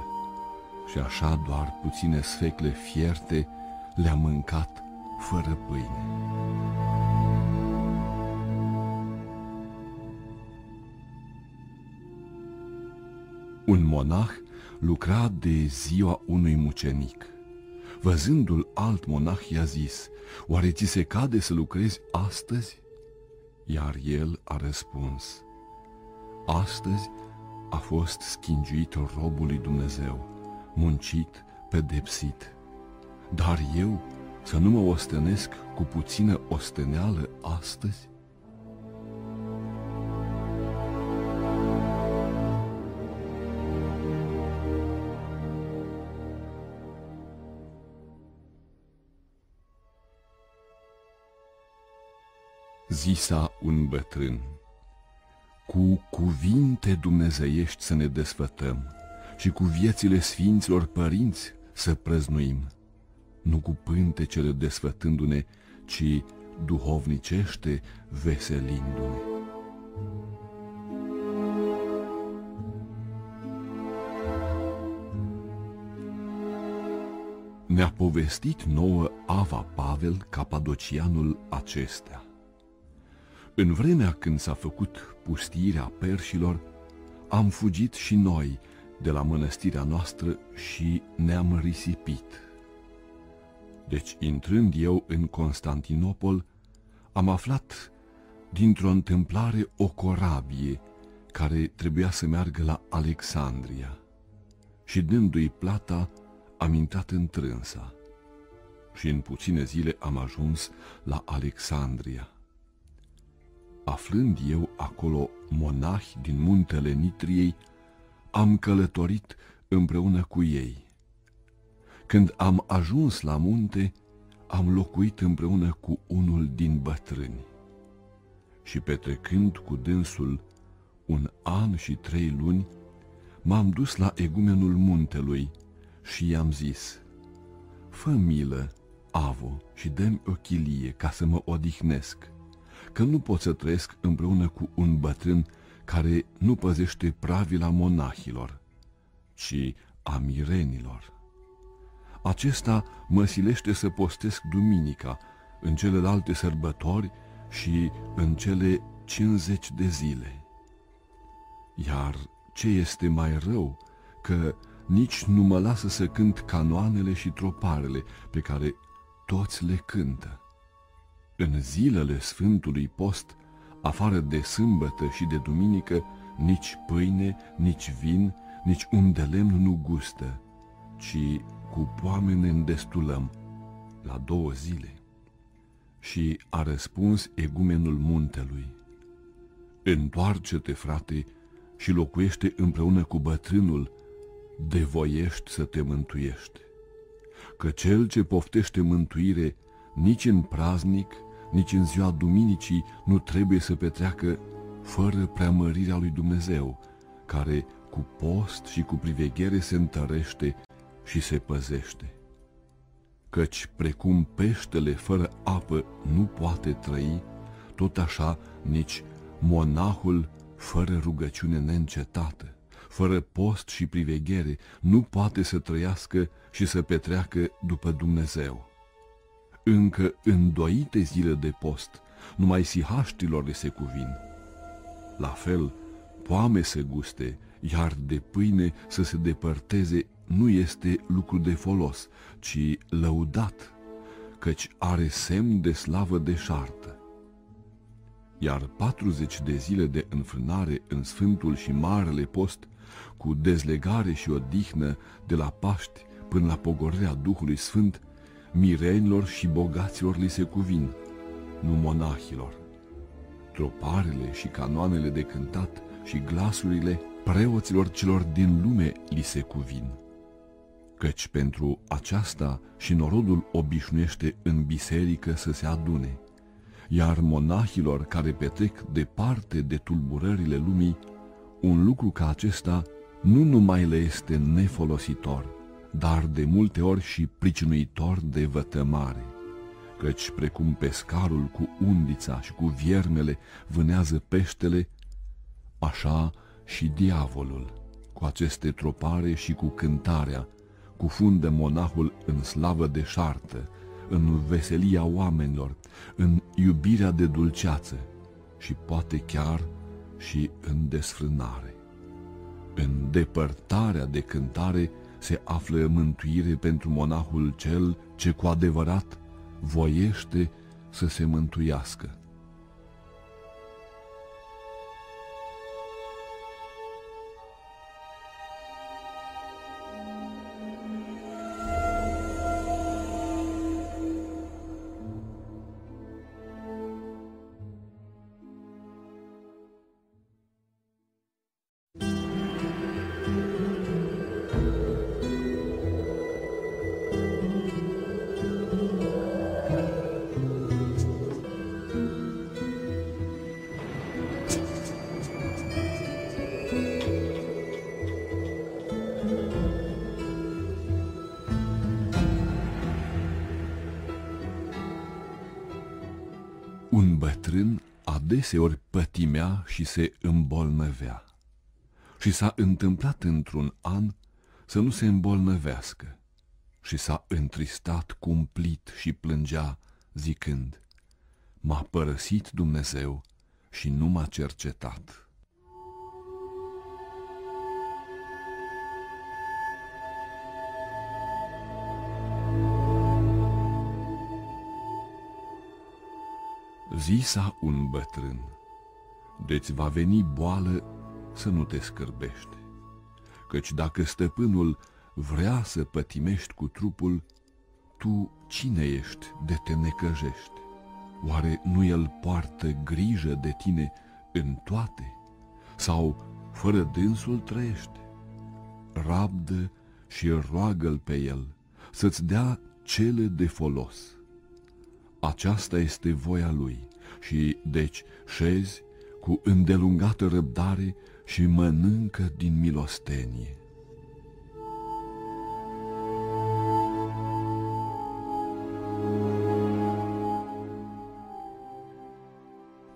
și așa doar puține sfecle fierte le-a mâncat fără pâine. Un monah lucra de ziua unui mucenic. Văzându-l alt monah i-a zis, oare ți se cade să lucrezi astăzi? Iar el a răspuns, astăzi a fost schingiuit robul lui Dumnezeu, muncit, pedepsit. Dar eu să nu mă ostenesc cu puțină osteneală astăzi? Zisa un bătrân, cu cuvinte dumnezeiești să ne desfătăm și cu viețile sfinților părinți să prăznuim, nu cu pântecele desfătându-ne, ci duhovnicește veselindu-ne. Ne-a povestit nouă Ava Pavel, capadocianul acestea. În vremea când s-a făcut pustirea perșilor, am fugit și noi de la mănăstirea noastră și ne-am risipit. Deci, intrând eu în Constantinopol, am aflat dintr-o întâmplare o corabie care trebuia să meargă la Alexandria și dându-i plata, am intrat în trânsa și în puține zile am ajuns la Alexandria aflând eu acolo monahi din muntele Nitriei, am călătorit împreună cu ei. Când am ajuns la munte, am locuit împreună cu unul din bătrâni. Și petrecând cu dânsul un an și trei luni, m-am dus la egumenul muntelui și i-am zis, Fă milă, Avo, și dă o chilie ca să mă odihnesc, că nu pot să trăiesc împreună cu un bătrân care nu păzește pravila monahilor, ci a mirenilor. Acesta mă silește să postesc duminica, în celelalte sărbători și în cele 50 de zile. Iar ce este mai rău, că nici nu mă lasă să cânt canoanele și troparele pe care toți le cântă. În zilele Sfântului Post, afară de sâmbătă și de duminică, nici pâine, nici vin, nici un de lemn nu gustă, ci cu poame ne îndestulăm la două zile. Și a răspuns egumenul muntelui, Întoarce-te, frate, și locuiește împreună cu bătrânul, de voiești să te mântuiești. Că cel ce poftește mântuire nici în praznic, nici în ziua duminicii nu trebuie să petreacă fără preamărirea lui Dumnezeu, care cu post și cu priveghere se întărește și se păzește. Căci precum peștele fără apă nu poate trăi, tot așa nici monahul fără rugăciune neîncetată, fără post și priveghere, nu poate să trăiască și să petreacă după Dumnezeu. Încă îndoite zile de post, numai sihaștilor le se cuvin. La fel, poame să guste, iar de pâine să se depărteze nu este lucru de folos, ci lăudat, căci are semn de slavă deșartă iar 40 de zile de înfrânare în Sfântul și Marele Post, cu dezlegare și odihnă de la Paști până la pogorârea Duhului Sfânt, mirenilor și bogaților li se cuvin, nu monahilor. Troparele și canoanele de cântat și glasurile preoților celor din lume li se cuvin. Căci pentru aceasta și norodul obișnuiește în biserică să se adune – iar monahilor care petrec departe de tulburările lumii, un lucru ca acesta nu numai le este nefolositor, dar de multe ori și pricinuitor de vătămare, căci precum pescarul cu undița și cu viermele vânează peștele, așa și diavolul, cu aceste tropare și cu cântarea, cufundă monahul în slavă deșartă, în veselia oamenilor, în iubirea de dulceață și poate chiar și în desfrânare. În depărtarea de cântare se află mântuire pentru monahul cel ce cu adevărat voiește să se mântuiască. Deseori pătimea și se îmbolnăvea. Și s-a întâmplat într-un an să nu se îmbolnăvească și s-a întristat cumplit și plângea, zicând, M-a părăsit Dumnezeu și nu m-a cercetat. Zisa un bătrân, deci va veni boală să nu te scârbești, căci dacă stăpânul vrea să pătimești cu trupul, tu cine ești de te necăjești? Oare nu el poartă grijă de tine în toate? Sau fără dânsul trăiește? Rabdă și roagă-l pe el, să-ți dea cele de folos. Aceasta este voia lui și, deci, șezi cu îndelungată răbdare și mănâncă din milostenie.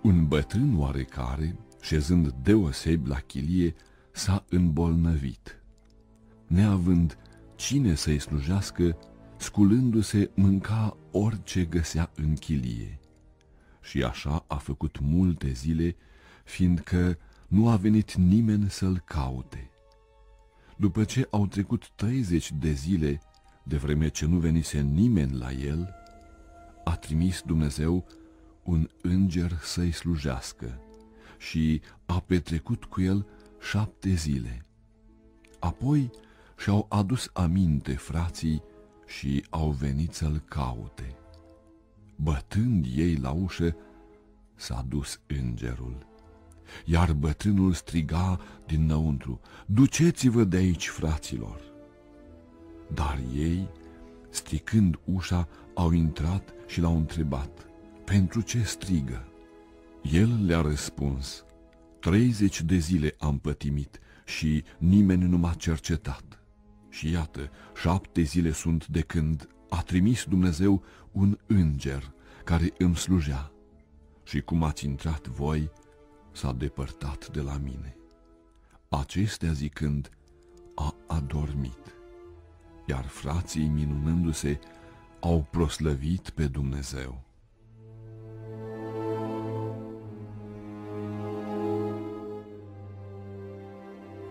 Un bătrân oarecare, șezând deosebi la chilie, s-a îmbolnăvit. Neavând cine să-i slujească, sculându-se mânca orice găsea în chilie. Și așa a făcut multe zile, fiindcă nu a venit nimeni să-l caute. După ce au trecut treizeci de zile, de vreme ce nu venise nimeni la el, a trimis Dumnezeu un înger să-i slujească și a petrecut cu el șapte zile. Apoi și-au adus aminte frații și au venit să-l caute. Bătând ei la ușă, s-a dus îngerul. Iar bătrânul striga dinăuntru, Duceți-vă de aici, fraților! Dar ei, stricând ușa, au intrat și l-au întrebat, Pentru ce strigă? El le-a răspuns, Treizeci de zile am pătimit și nimeni nu m-a cercetat. Și iată, șapte zile sunt de când a trimis Dumnezeu un înger care îmi slujea. Și cum ați intrat voi, s-a depărtat de la mine. Acestea zicând, a adormit. Iar frații, minunându-se, au proslăvit pe Dumnezeu.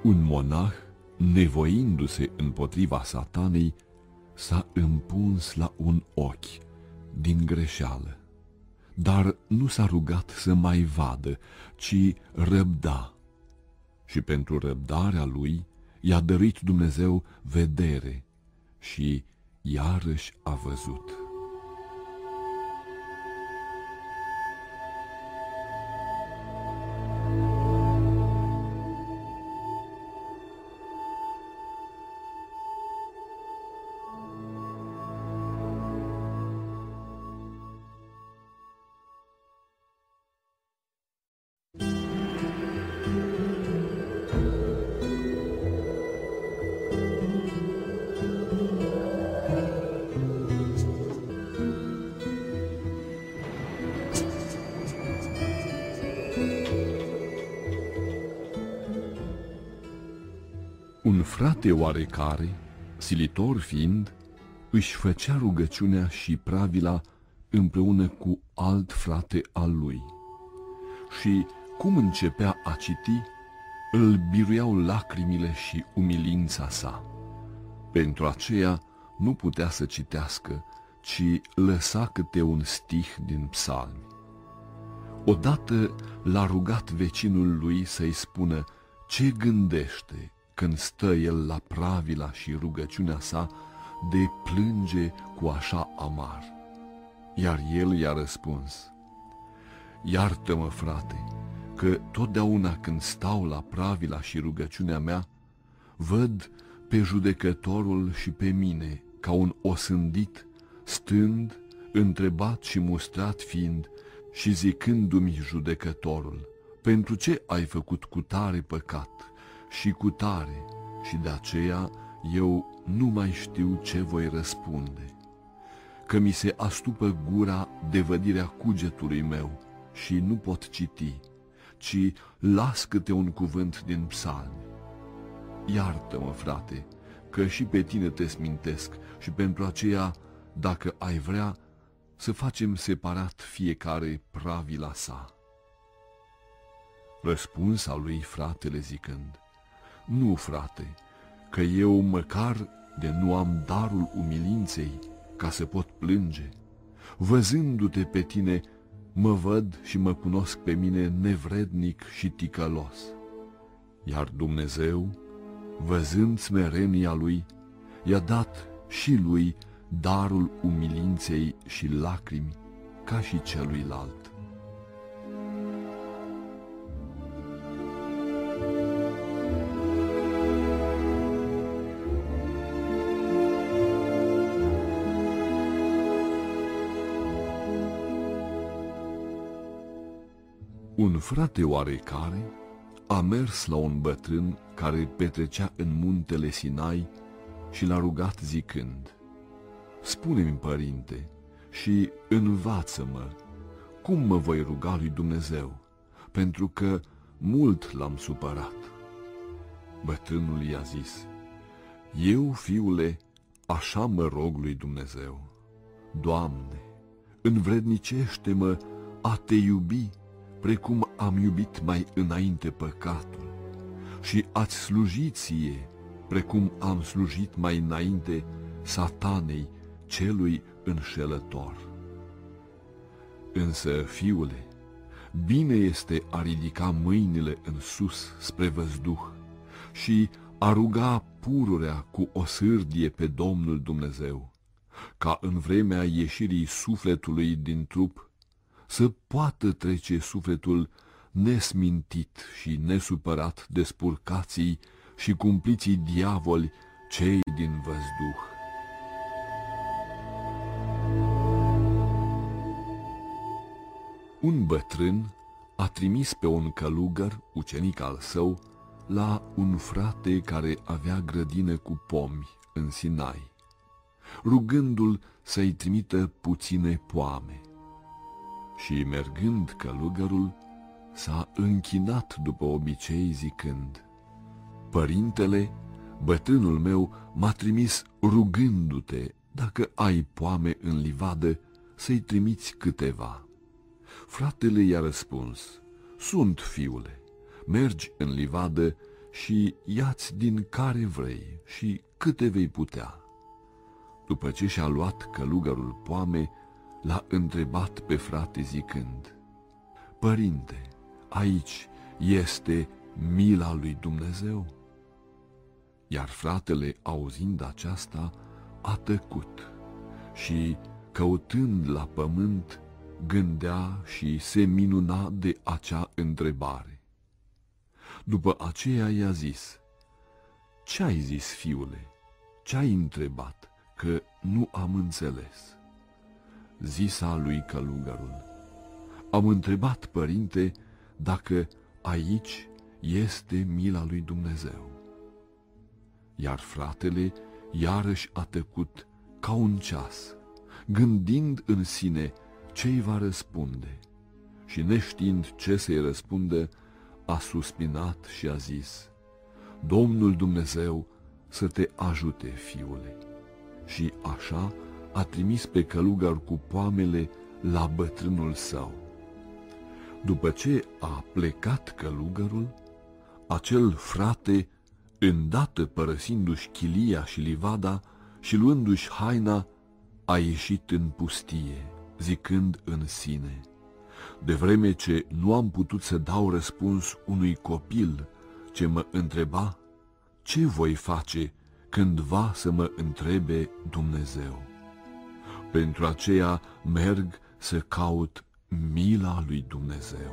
Un monah, nevoindu-se împotriva satanei, s-a împuns la un ochi din greșeală, dar nu s-a rugat să mai vadă, ci răbda. Și pentru răbdarea lui i-a dăruit Dumnezeu vedere și iarăși a văzut. Frate oarecare, silitor fiind, își făcea rugăciunea și pravila împreună cu alt frate al lui. Și cum începea a citi, îl biruiau lacrimile și umilința sa. Pentru aceea nu putea să citească, ci lăsa câte un stih din psalmi. Odată l-a rugat vecinul lui să-i spună ce gândește când stă el la pravila și rugăciunea sa de plânge cu așa amar. Iar el i-a răspuns, Iartă-mă, frate, că totdeauna când stau la pravila și rugăciunea mea, văd pe judecătorul și pe mine ca un osândit, stând, întrebat și mustrat fiind și zicându-mi judecătorul, pentru ce ai făcut cu tare păcat și cu tare și de aceea eu nu mai știu ce voi răspunde, că mi se astupă gura de vădirea cugetului meu și nu pot citi, ci las câte un cuvânt din psalmi. Iartă-mă, frate, că și pe tine te smintesc și pentru aceea, dacă ai vrea, să facem separat fiecare pravila sa. Răspunsa lui fratele zicând, Nu, frate, că eu măcar de nu am darul umilinței ca să pot plânge. Văzându-te pe tine, mă văd și mă cunosc pe mine nevrednic și ticălos. Iar Dumnezeu, văzând smerenia lui, i-a dat și lui darul umilinței și lacrimi ca și celuilalt. Un frate oarecare a mers la un bătrân care petrecea în muntele Sinai și l-a rugat zicând, Spune-mi, părinte, și învață-mă cum mă voi ruga lui Dumnezeu, pentru că mult l-am supărat. Bătrânul i-a zis, Eu, fiule, așa mă rog lui Dumnezeu, Doamne, învrednicește-mă a te iubi, precum am iubit mai înainte păcatul, și ați sluji ție, precum am slujit mai înainte satanei celui înșelător. Însă, fiule, bine este a ridica mâinile în sus spre văzduh și a ruga pururea cu o sârdie pe Domnul Dumnezeu, ca în vremea ieșirii sufletului din trup să poată trece sufletul nesmintit și nesupărat de spurcații și cumpliții diavoli cei din văzduh. Un bătrân a trimis pe un călugăr, ucenic al său, la un frate care avea grădină cu pomi în Sinai, rugându-l să-i trimită puține poame. Și mergând călugărul, s-a închinat după obicei zicând, Părintele, bătrânul meu m-a trimis rugându-te, dacă ai poame în livadă, să-i trimiți câteva. Fratele i-a răspuns, Sunt, fiule, mergi în livadă și iați din care vrei și câte vei putea. După ce și-a luat călugărul poame, l-a întrebat pe frate zicând, Părinte, aici este mila lui Dumnezeu? Iar fratele, auzind aceasta, a tăcut și, căutând la pământ, gândea și se minuna de acea întrebare. După aceea i-a zis, Ce ai zis, fiule? Ce ai întrebat? Că nu am înțeles. Zisa lui călugărul, Am întrebat, părinte, dacă aici este mila lui Dumnezeu. Iar fratele iarăși a tăcut ca un ceas, gândind în sine ce-i va răspunde. Și neștiind ce să-i răspundă, a suspinat și a zis, Domnul Dumnezeu să te ajute, fiule. Și așa a trimis pe călugăr cu poamele la bătrânul său. După ce a plecat călugărul, acel frate, îndată părăsindu-și chilia și livada și luându-și haina, a ieșit în pustie, zicând în sine, de vreme ce nu am putut să dau răspuns unui copil ce mă întreba, ce voi face când va să mă întrebe Dumnezeu? Pentru aceea merg să caut mila lui Dumnezeu.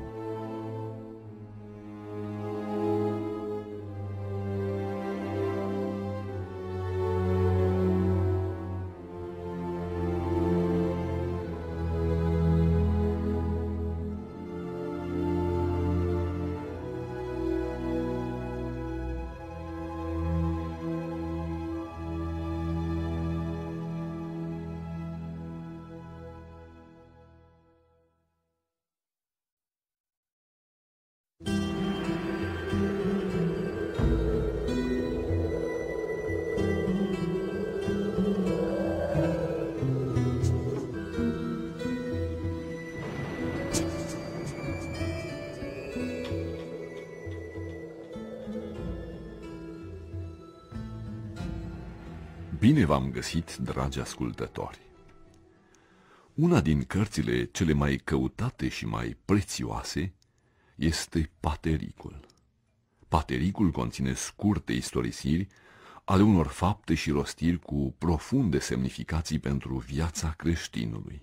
Bine v-am găsit, dragi ascultători! Una din cărțile cele mai căutate și mai prețioase este Patericul. Patericul conține scurte istorisiri ale unor fapte și rostiri cu profunde semnificații pentru viața creștinului.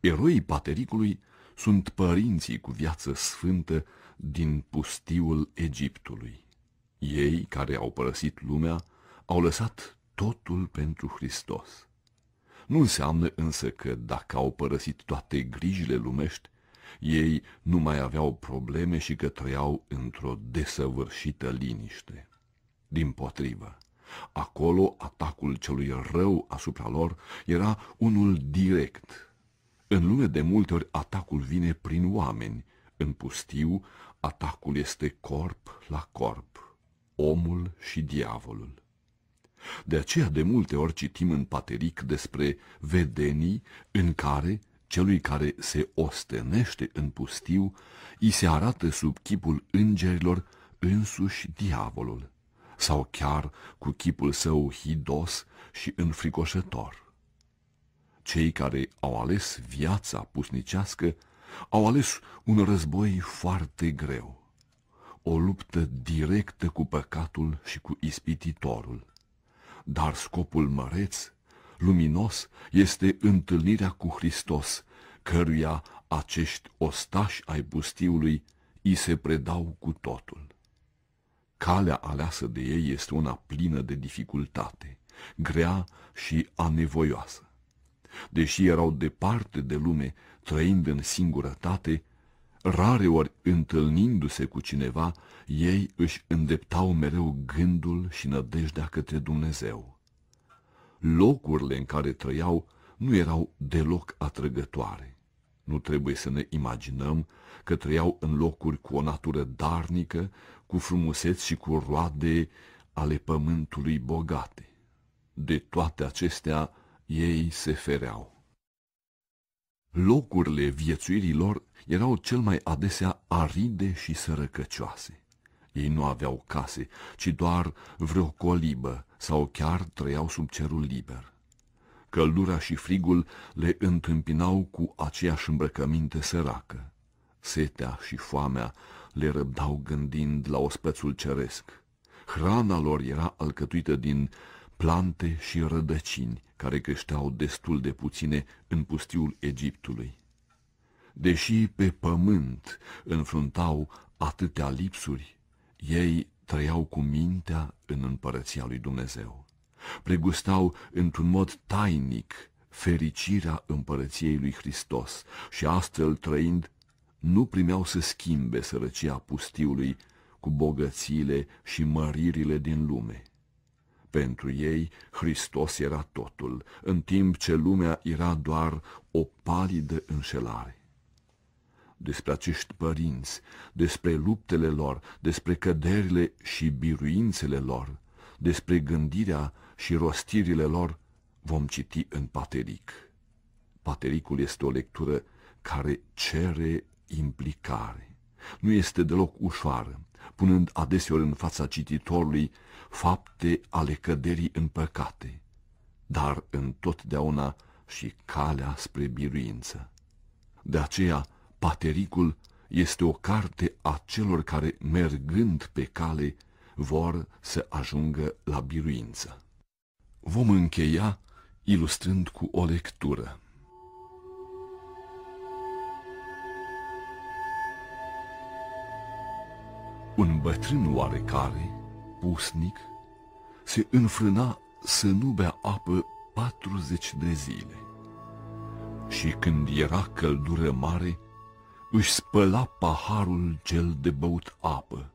Eroii Patericului sunt părinții cu viață sfântă din pustiul Egiptului. Ei, care au părăsit lumea, au lăsat totul pentru Hristos. Nu înseamnă însă că dacă au părăsit toate grijile lumești, ei nu mai aveau probleme și că trăiau într-o desăvârșită liniște. Din potrivă, acolo atacul celui rău asupra lor era unul direct. În lume de multe ori atacul vine prin oameni, în pustiu atacul este corp la corp, omul și diavolul. De aceea de multe ori citim în pateric despre vedenii în care celui care se ostenește în pustiu, îi se arată sub chipul îngerilor însuși diavolul, sau chiar cu chipul său hidos și înfricoșător. Cei care au ales viața pusnicească au ales un război foarte greu, o luptă directă cu păcatul și cu ispititorul. Dar scopul măreț luminos este întâlnirea cu Hristos, căruia acești ostași ai bustiului îi se predau cu totul. Calea aleasă de ei este una plină de dificultate, grea și anevoioasă. Deși erau departe de lume, trăind în singurătate, rare ori întâlnindu-se cu cineva, ei își îndeptau mereu gândul și nădejdea către Dumnezeu locurile în care trăiau nu erau deloc atrăgătoare. Nu trebuie să ne imaginăm că trăiau în locuri cu o natură darnică, cu frumuseți și cu roade ale pământului bogate. De toate acestea ei se fereau. Locurile viețuirii lor erau cel mai adesea aride și sărăcăcioase. Ei nu aveau case, ci doar vreo colibă sau chiar trăiau sub cerul liber. Căldura și frigul le întâmpinau cu aceeași îmbrăcăminte săracă. Setea și foamea le răbdau gândind la ospățul ceresc. Hrana lor era alcătuită din plante și rădăcini, care creșteau destul de puține în pustiul Egiptului. Deși pe pământ înfruntau atâtea lipsuri, ei trăiau cu mintea în împărăția lui Dumnezeu. Pregustau într-un mod tainic fericirea împărăției lui Hristos și astfel trăind nu primeau să schimbe sărăcia pustiului cu bogățiile și măririle din lume. Pentru ei, Hristos era totul, în timp ce lumea era doar o palidă înșelare despre acești părinți, despre luptele lor, despre căderile și biruințele lor, despre gândirea și rostirile lor, vom citi în Pateric. Patericul este o lectură care cere implicare. Nu este deloc ușoară, punând adeseori în fața cititorului fapte ale căderii în păcate, dar întotdeauna și calea spre biruință. De aceea, Patericul este o carte a celor care, mergând pe cale, vor să ajungă la biruință. Vom încheia ilustrând cu o lectură. Un bătrân oarecare, pusnic, se înfrâna să nu bea apă patruzeci de zile. Și când era căldură mare, își spăla paharul cel de băut apă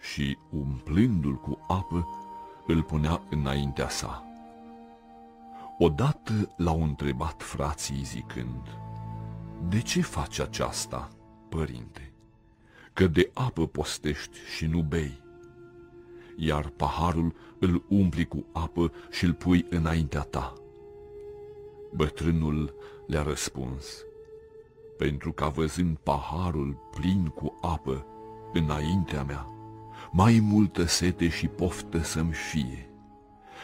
și, umplându-l cu apă, îl punea înaintea sa. Odată l-au întrebat frații zicând, De ce faci aceasta, părinte? Că de apă postești și nu bei, iar paharul îl umpli cu apă și îl pui înaintea ta. Bătrânul le-a răspuns, pentru ca văzând paharul plin cu apă înaintea mea, mai multă sete și poftă să-mi fie,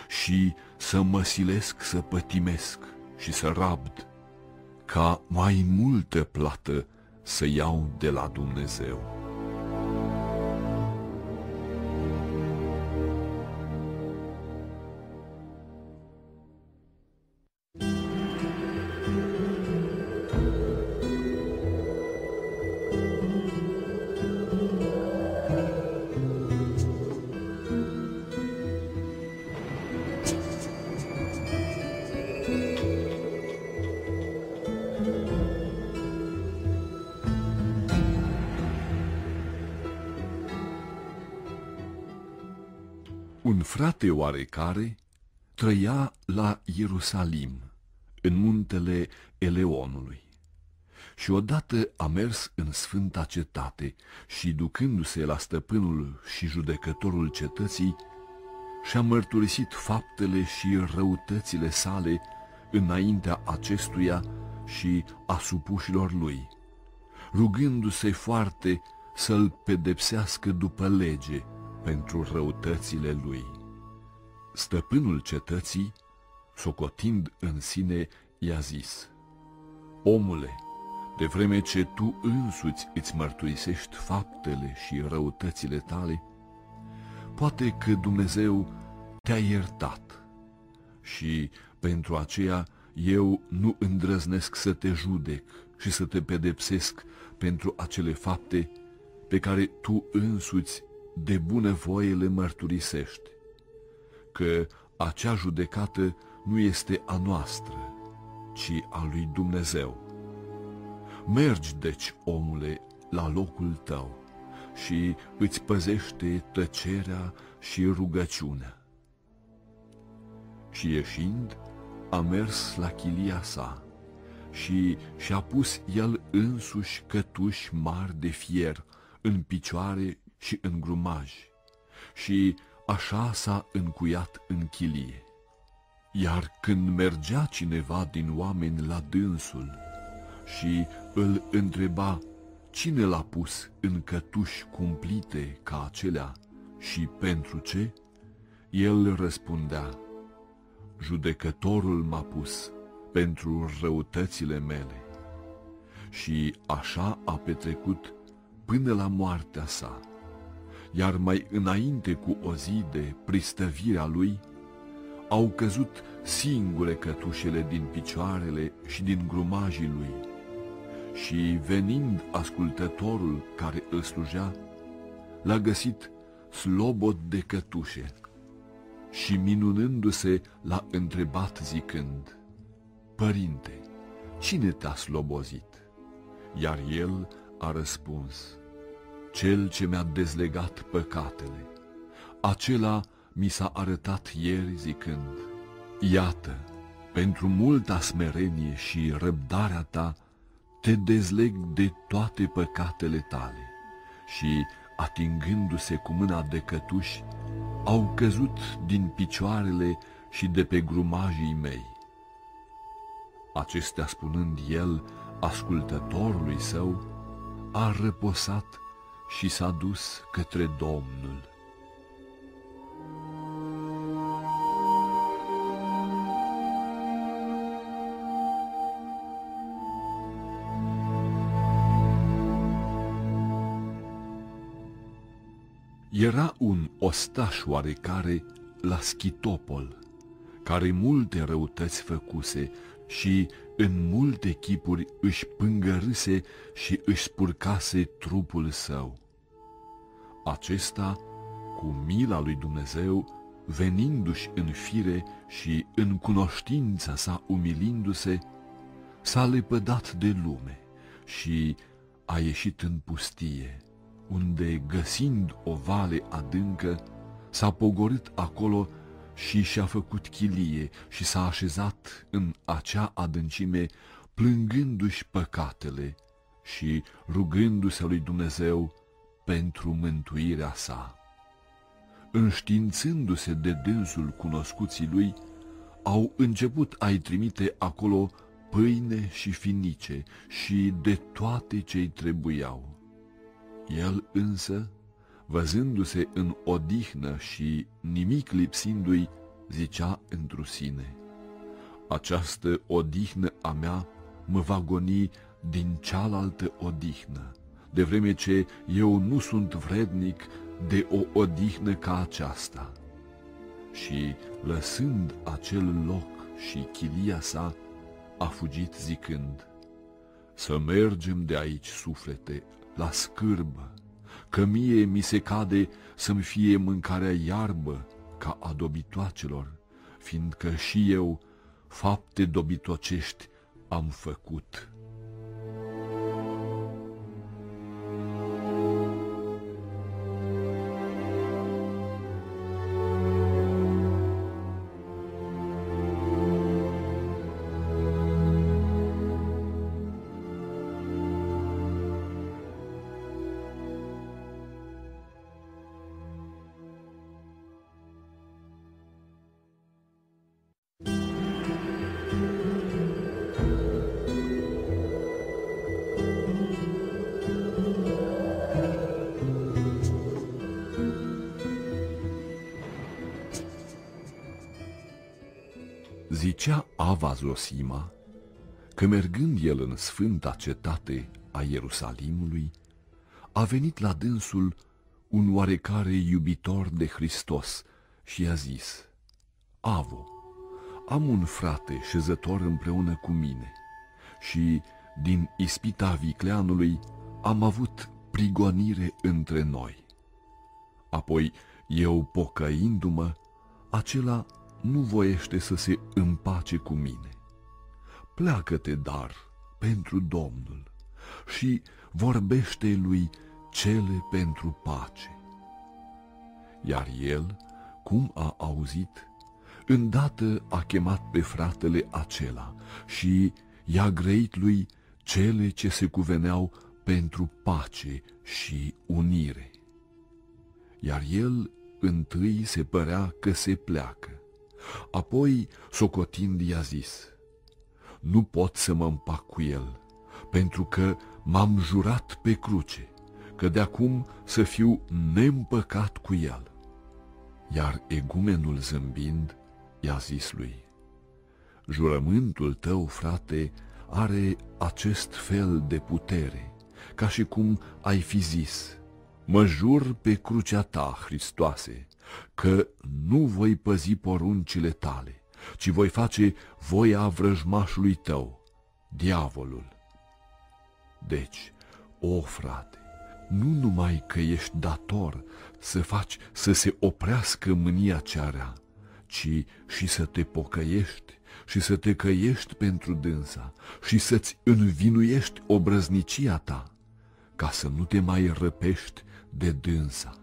și să mă silesc să pătimesc și să rabd, ca mai multă plată să iau de la Dumnezeu. Oarecare trăia la Ierusalim, în muntele Eleonului. Și odată a mers în sfânta cetate și, ducându-se la stăpânul și judecătorul cetății, și-a mărturisit faptele și răutățile sale înaintea acestuia și a supușilor lui, rugându-se foarte să-l pedepsească după lege pentru răutățile lui. Stăpânul cetății, socotind în sine, i-a zis, Omule, de vreme ce tu însuți îți mărturisești faptele și răutățile tale, poate că Dumnezeu te-a iertat și pentru aceea eu nu îndrăznesc să te judec și să te pedepsesc pentru acele fapte pe care tu însuți de bună voie le mărturisești, că acea judecată nu este a noastră, ci a lui Dumnezeu. Mergi, deci, omule, la locul tău și îți păzește tăcerea și rugăciunea. Și ieșind, a mers la chilia sa și și-a pus el însuși cătuși mari de fier în picioare și în grumaj și așa s-a încuiat în chilie. Iar când mergea cineva din oameni la dânsul și îl întreba cine l-a pus în cătuși cumplite ca acelea și pentru ce, el răspundea, judecătorul m-a pus pentru răutățile mele. Și așa a petrecut până la moartea sa. Iar mai înainte cu o zi de pristăvirea lui, au căzut singure cătușele din picioarele și din grumajii lui. Și venind ascultătorul care îl slujea, l-a găsit slobod de cătușe și minunându-se l-a întrebat zicând, Părinte, cine te-a slobozit? Iar el a răspuns, Cel ce mi-a dezlegat păcatele. Acela mi s-a arătat ieri zicând, Iată, pentru multa smerenie și răbdarea ta, te dezleg de toate păcatele tale. Și, atingându-se cu mâna de cătuși, au căzut din picioarele și de pe grumajii mei. Acestea spunând el, ascultătorului său, a răposat și s-a dus către Domnul. Era un ostaș oarecare la Schitopol, care multe răutăți făcuse și în multe chipuri își pângărâse și își spurcase trupul său. Acesta, cu mila lui Dumnezeu, venindu-și în fire și în cunoștința sa umilindu-se, s-a lepădat de lume și a ieșit în pustie unde, găsind o vale adâncă, s-a pogorât acolo și și-a făcut chilie și s-a așezat în acea adâncime, plângându-și păcatele și rugându-se lui Dumnezeu pentru mântuirea sa. Înștiințându-se de dânsul cunoscuții lui, au început a-i trimite acolo pâine și finice și de toate ce-i trebuiau. El însă, văzându-se în odihnă și nimic lipsindu-i, zicea întru sine, Această odihnă a mea mă va goni din cealaltă odihnă, de vreme ce eu nu sunt vrednic de o odihnă ca aceasta. Și, lăsând acel loc și chilia sa, a fugit zicând, Să mergem de aici, suflete, la scârbă, că mie mi se cade să-mi fie mâncarea iarbă ca a dobitoacelor, fiindcă și eu fapte dobitocești am făcut. Zosima că mergând el în sfânta cetate a Ierusalimului, a venit la dânsul un oarecare iubitor de Hristos și i-a zis, Avo, am un frate șezător împreună cu mine și din ispita vicleanului am avut prigonire între noi. Apoi eu, pocăindu-mă, acela nu voiește să se împace cu mine. Pleacă-te, dar, pentru Domnul și vorbește lui cele pentru pace. Iar el, cum a auzit, îndată a chemat pe fratele acela și i-a grăit lui cele ce se cuveneau pentru pace și unire. Iar el întâi se părea că se pleacă, apoi, socotind, i-a zis, Nu pot să mă împac cu el, pentru că m-am jurat pe cruce, că de acum să fiu neîmpăcat cu el. Iar egumenul zâmbind i-a zis lui, Jurământul tău, frate, are acest fel de putere, ca și cum ai fi zis, Mă jur pe crucea ta, Hristoase, că nu voi păzi poruncile tale, ci voi face voia vrăjmașului tău, diavolul. Deci, o frate, nu numai că ești dator să faci să se oprească mânia cearea, ci și să te pocăiești și să te căiești pentru dânsa și să-ți învinuiești obrăznicia ta, ca să nu te mai răpești de dânsa.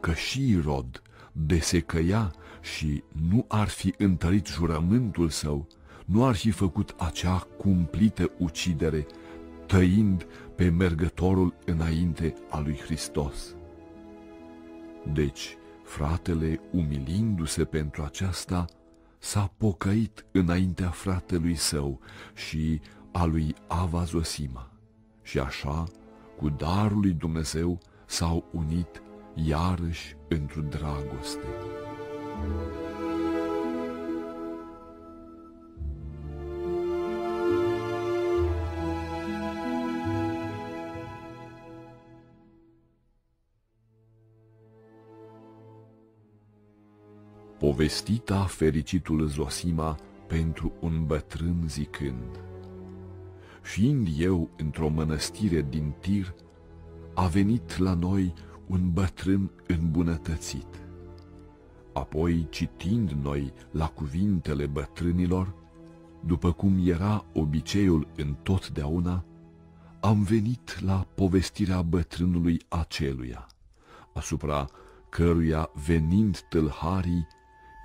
Că și Irod de se căia și nu ar fi întărit jurământul său, nu ar fi făcut acea cumplită ucidere, tăind pe mergătorul înainte a lui Hristos. Deci, fratele, umilindu-se pentru aceasta, s-a pocăit înaintea fratelui său și a lui Ava Zosima. Și așa, cu darul lui Dumnezeu, s-au unit iarăși într-o dragoste. Povestita fericitul Zosima pentru un bătrân zicând, Fiind eu într-o mănăstire din Tir, a venit la noi un bătrân îmbunătățit. Apoi, citind noi la cuvintele bătrânilor, după cum era obiceiul întotdeauna, am venit la povestirea bătrânului aceluia, asupra căruia, venind tâlharii,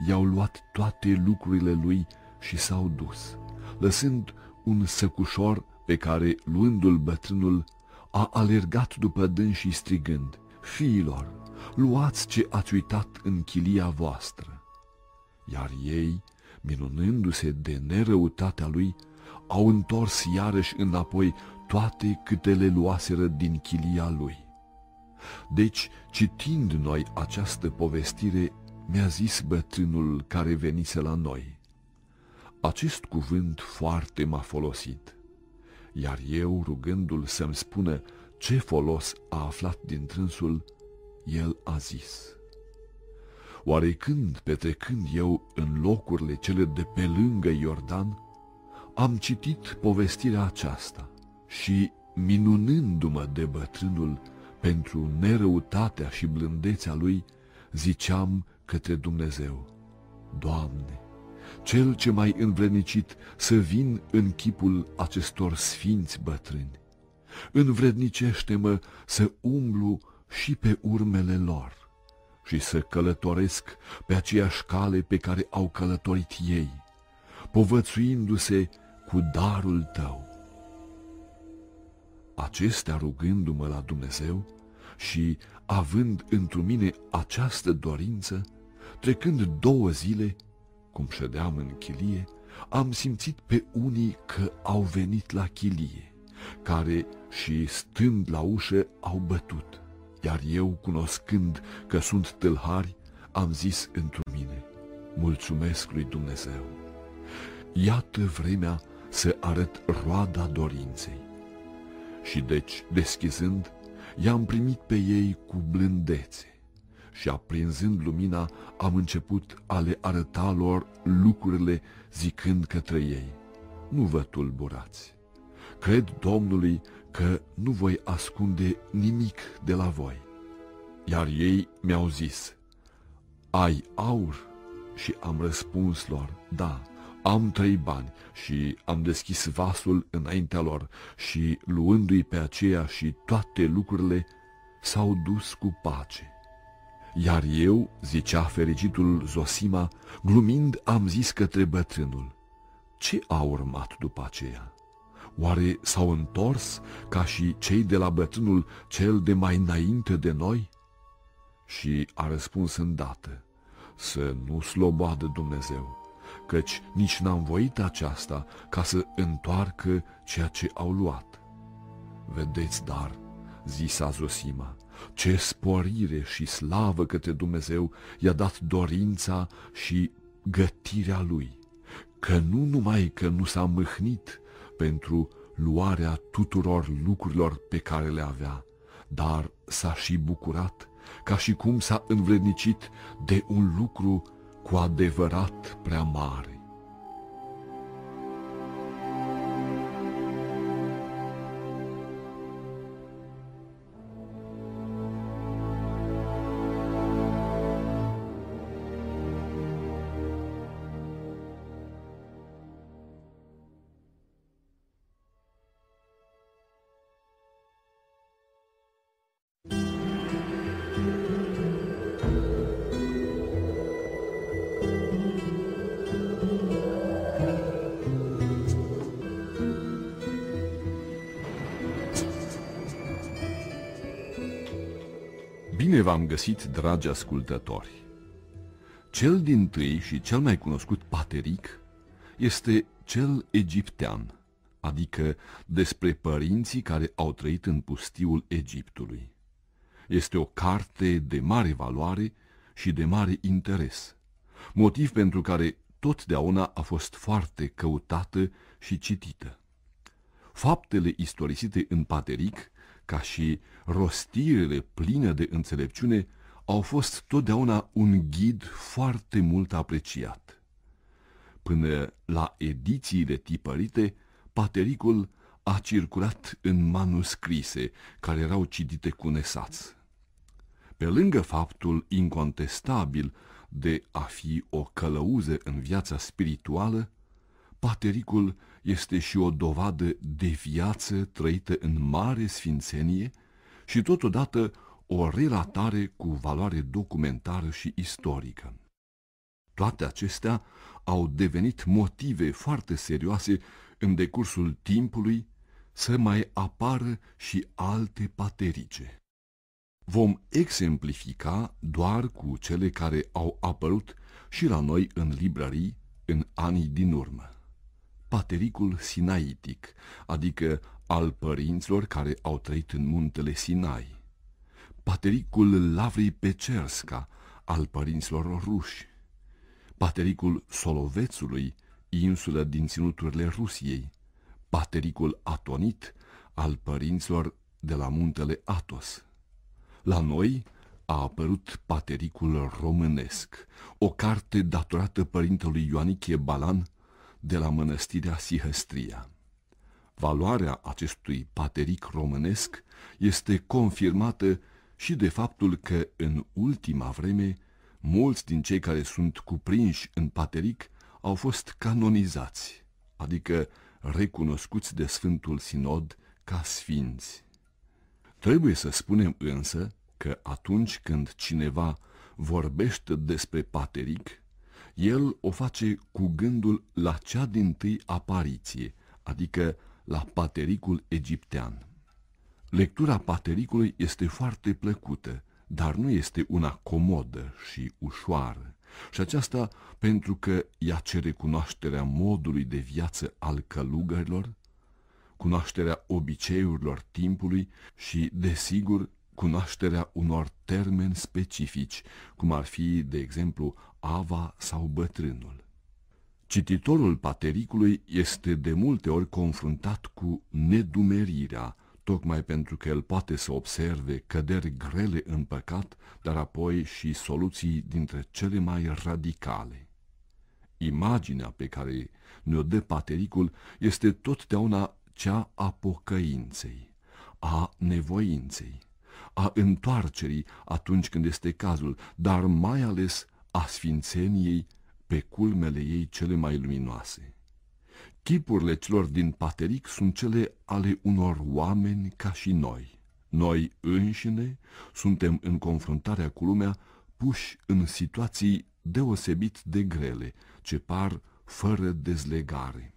i-au luat toate lucrurile lui și s-au dus, lăsând un săcușor pe care, luându-l bătrânul, a alergat după dânsii strigând, Fiilor, luați ce ați uitat în chilia voastră. Iar ei, minunându-se de nerăutatea lui, au întors iarăși înapoi toate câte le luaseră din chilia lui. Deci, citind noi această povestire, mi-a zis bătrânul care venise la noi. Acest cuvânt foarte m-a folosit iar eu, rugându-l să-mi spună ce folos a aflat din trânsul, el a zis. Oare când, petrecând eu în locurile cele de pe lângă Iordan, am citit povestirea aceasta și, minunându-mă de bătrânul pentru nerăutatea și blândețea lui, ziceam către Dumnezeu, Doamne, cel ce mai învrednicit să vin în chipul acestor sfinți bătrâni. Învrednicește-mă să umblu și pe urmele lor și să călătoresc pe aceeași cale pe care au călătorit ei, povățuindu-se cu darul tău. Acestea rugându-mă la Dumnezeu și având într mine această dorință, trecând două zile, cum ședeam în chilie, am simțit pe unii că au venit la chilie, care și stând la ușă au bătut, iar eu, cunoscând că sunt tâlhari, am zis într mine, mulțumesc lui Dumnezeu. iată vremea să arăt roada dorinței. Și deci, deschizând, i-am primit pe ei cu blândețe și aprinzând lumina, am început a le arăta lor lucrurile zicând către ei, nu vă tulburați. Cred Domnului că nu voi ascunde nimic de la voi. Iar ei mi-au zis, ai aur? Și am răspuns lor, da, am trei bani și am deschis vasul înaintea lor și, luându-i pe aceea și toate lucrurile, s-au dus cu pace. Iar eu, zicea fericitul Zosima, glumind am zis către bătrânul, ce a urmat după aceea? Oare s-au întors ca și cei de la bătrânul cel de mai înainte de noi? Și a răspuns îndată, să nu slobadă Dumnezeu, căci nici n-am voit aceasta ca să întoarcă ceea ce au luat. Vedeți, dar, zisa Zosima, ce sporire și slavă către Dumnezeu i-a dat dorința și gătirea lui, că nu numai că nu s-a mâhnit pentru luarea tuturor lucrurilor pe care le avea, dar s-a și bucurat, ca și cum s-a învrednicit de un lucru cu adevărat prea mare. V-am găsit, dragi ascultători! Cel din tâi și cel mai cunoscut pateric este cel egiptean, adică despre părinții care au trăit în pustiul Egiptului. Este o carte de mare valoare și de mare interes, motiv pentru care totdeauna a fost foarte căutată și citită. Faptele istorisite în pateric ca și rostirile pline de înțelepciune, au fost totdeauna un ghid foarte mult apreciat. Până la edițiile tipărite, patericul a circulat în manuscrise, care erau citite cu nesaț. Pe lângă faptul incontestabil de a fi o călăuză în viața spirituală, patericul este și o dovadă de viață trăită în mare sfințenie și totodată o relatare cu valoare documentară și istorică. Toate acestea au devenit motive foarte serioase în decursul timpului să mai apară și alte paterice. Vom exemplifica doar cu cele care au apărut și la noi în librării în anii din urmă patericul sinaitic, adică al părinților care au trăit în muntele Sinai, patericul Lavrii Pecerska, al părinților ruși, patericul Solovețului, insulă din ținuturile Rusiei, patericul Atonit, al părinților de la muntele Atos. La noi a apărut patericul românesc, o carte datorată părintelui Ioanichie Balan, de la mănăstirea Sihăstria. Valoarea acestui pateric românesc este confirmată și de faptul că în ultima vreme mulți din cei care sunt cuprinși în pateric au fost canonizați, adică recunoscuți de Sfântul Sinod ca sfinți. Trebuie să spunem însă că atunci când cineva vorbește despre pateric, el o face cu gândul la cea din tâi apariție, adică la patericul egiptean. Lectura patericului este foarte plăcută, dar nu este una comodă și ușoară, și aceasta pentru că ea cere cunoașterea modului de viață al călugărilor, cunoașterea obiceiurilor timpului și, desigur, cunoașterea unor termeni specifici, cum ar fi, de exemplu, ava sau bătrânul. Cititorul patericului este de multe ori confruntat cu nedumerirea, tocmai pentru că el poate să observe căderi grele în păcat, dar apoi și soluții dintre cele mai radicale. Imaginea pe care ne-o dă patericul este totdeauna cea a pocăinței, a nevoinței, a întoarcerii atunci când este cazul, dar mai ales a sfințeniei pe culmele ei cele mai luminoase. Chipurile celor din pateric sunt cele ale unor oameni ca și noi. Noi înșine suntem în confruntarea cu lumea puși în situații deosebit de grele, ce par fără dezlegare.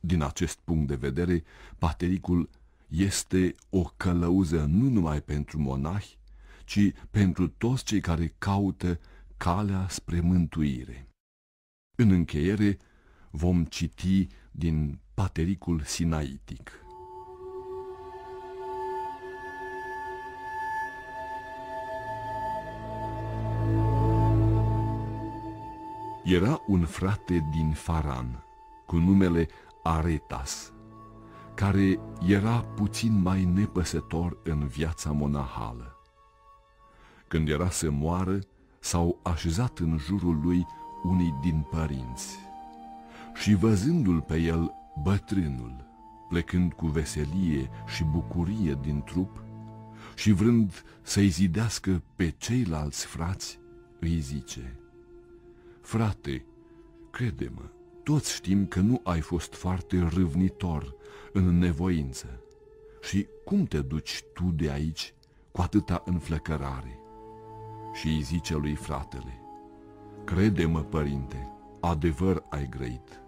Din acest punct de vedere, patericul este o călăuză nu numai pentru monahi, ci pentru toți cei care caută calea spre mântuire. În încheiere vom citi din patericul sinaitic. Era un frate din Faran, cu numele Aretas, care era puțin mai nepăsător în viața monahală. Când era să moară, s-au așezat în jurul lui unii din părinți. Și văzându-l pe el, bătrânul, plecând cu veselie și bucurie din trup, și vrând să-i zidească pe ceilalți frați, îi zice, Frate, crede-mă, toți știm că nu ai fost foarte râvnitor în nevoință. Și cum te duci tu de aici cu atâta înflăcărare? Și îi zice lui fratele, Crede-mă, părinte, adevăr ai grăit,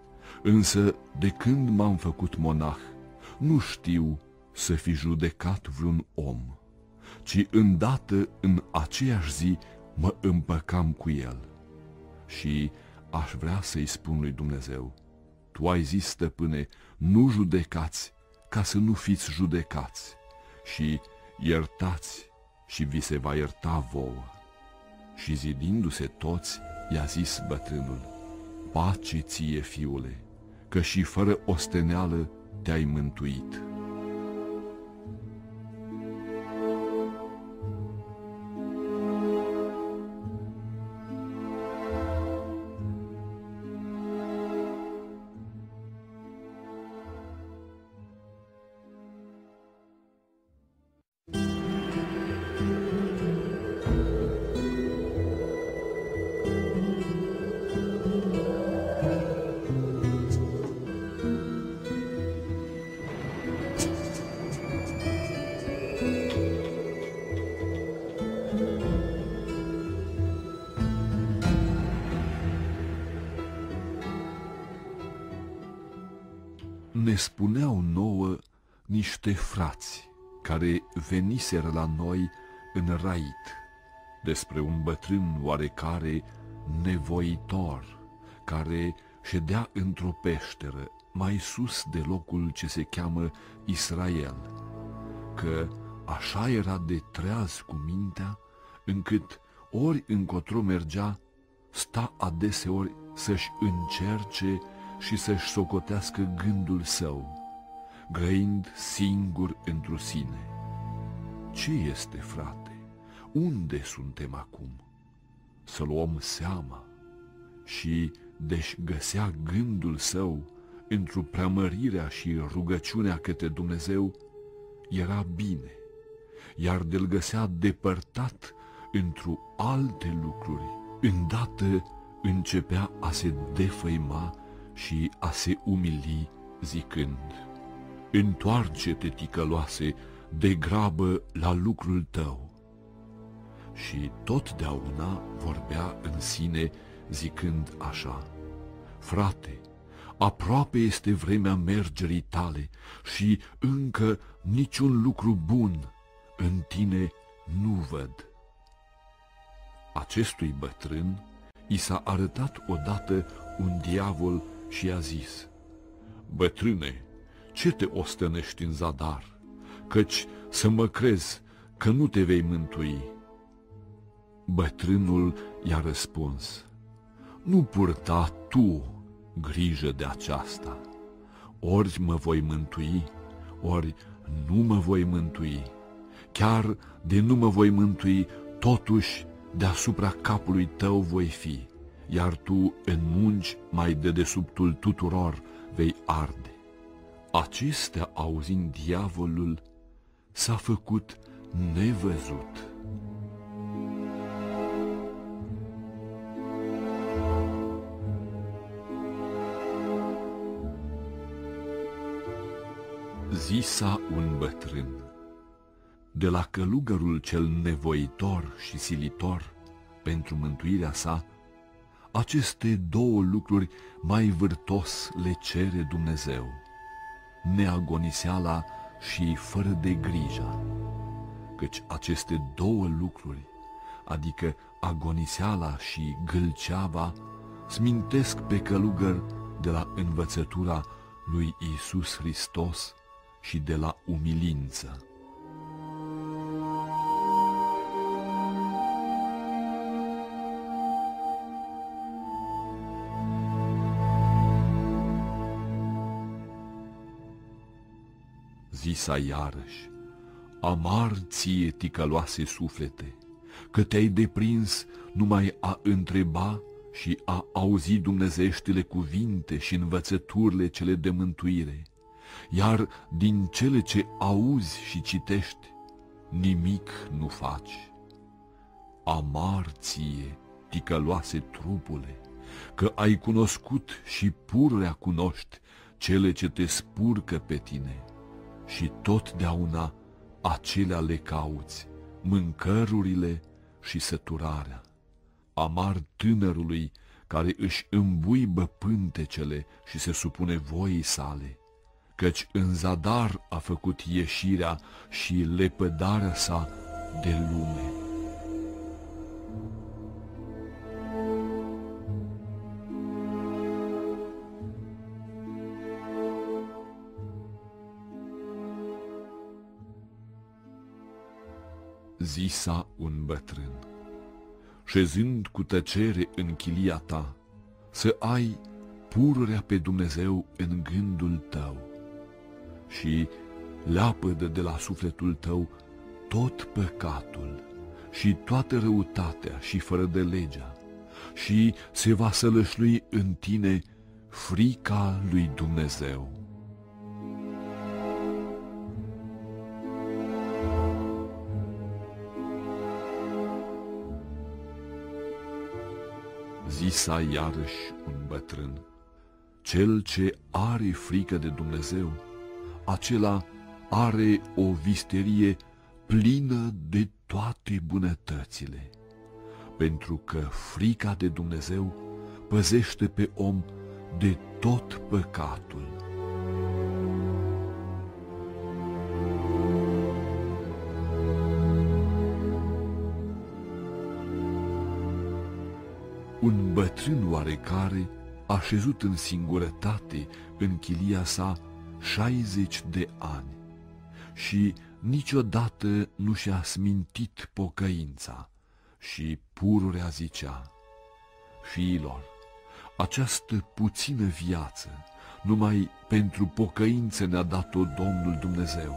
însă de când m-am făcut monah, nu știu să fi judecat vreun om, ci îndată în aceeași zi mă împăcam cu el. Și aș vrea să-i spun lui Dumnezeu, Tu ai zis, stăpâne, nu judecați ca să nu fiți judecați și iertați și vi se va ierta vouă. Și zidindu-se toți, i-a zis bătrânul, pace ție, fiule, că și fără osteneală te-ai mântuit. Veniseră la noi în rait despre un bătrân oarecare nevoitor care ședea într-o peșteră mai sus de locul ce se cheamă Israel, că așa era de treaz cu mintea, încât ori încotro mergea, sta adeseori să-și încerce și să-și socotească gândul său, grăind singur întru sine. Ce este, frate? Unde suntem acum? Să luăm seama și deși găsea gândul său într-o preamărirea și rugăciunea către Dumnezeu, era bine, iar de-l găsea depărtat într-o alte lucruri, îndată începea a se defăima și a se umili zicând, Întoarce-te, ticăloase, de grabă la lucrul tău. Și totdeauna vorbea în sine zicând așa, Frate, aproape este vremea mergerii tale și încă niciun lucru bun în tine nu văd. Acestui bătrân i s-a arătat odată un diavol și a zis, Bătrâne, ce te ostănești în zadar, căci să mă crezi că nu te vei mântui? Bătrânul i-a răspuns, Nu purta tu grijă de aceasta. Ori mă voi mântui, ori nu mă voi mântui. Chiar de nu mă voi mântui, totuși deasupra capului tău voi fi, iar tu în munci mai de desubtul tuturor vei arde. Acestea auzind diavolul, s-a făcut nevăzut. Zisa un bătrân, de la călugărul cel nevoitor și silitor pentru mântuirea sa, aceste două lucruri mai vârtos le cere Dumnezeu, neagoniseala și fără de grija, căci aceste două lucruri, adică agoniseala și gâlceava, smintesc pe călugăr de la învățătura lui Isus Hristos și de la umilință. Zisa iarăși, amar ție ticăloase suflete, că te-ai deprins numai a întreba și a auzi dumnezeștile cuvinte și învățăturile cele de mântuire, iar din cele ce auzi și citești, nimic nu faci. Amar ție, ticăloase trupule, că ai cunoscut și purrea cunoști cele ce te spurcă pe tine și totdeauna acelea le cauți, mâncărurile și săturarea. Amar tânărului care își îmbuibă pântecele și se supune voii sale, căci în zadar a făcut ieșirea și lepădarea sa de lume. Zisa un bătrân. Șezând cu tăcere în chilia ta, să ai pururea pe Dumnezeu în gândul tău și leapădă de la sufletul tău tot păcatul și toată răutatea și fără de legea și se va sălășlui în tine frica lui Dumnezeu. Zisa iarăși un bătrân, cel ce are frică de Dumnezeu, acela are o visterie plină de toate bunătățile, pentru că frica de Dumnezeu păzește pe om de tot păcatul. Un bătrân oarecare a șezut în singurătate în chilia sa 60 de ani și niciodată nu și-a smintit pocăința și pururea zicea, Fiilor, această puțină viață numai pentru pocăință ne-a dat-o Domnul Dumnezeu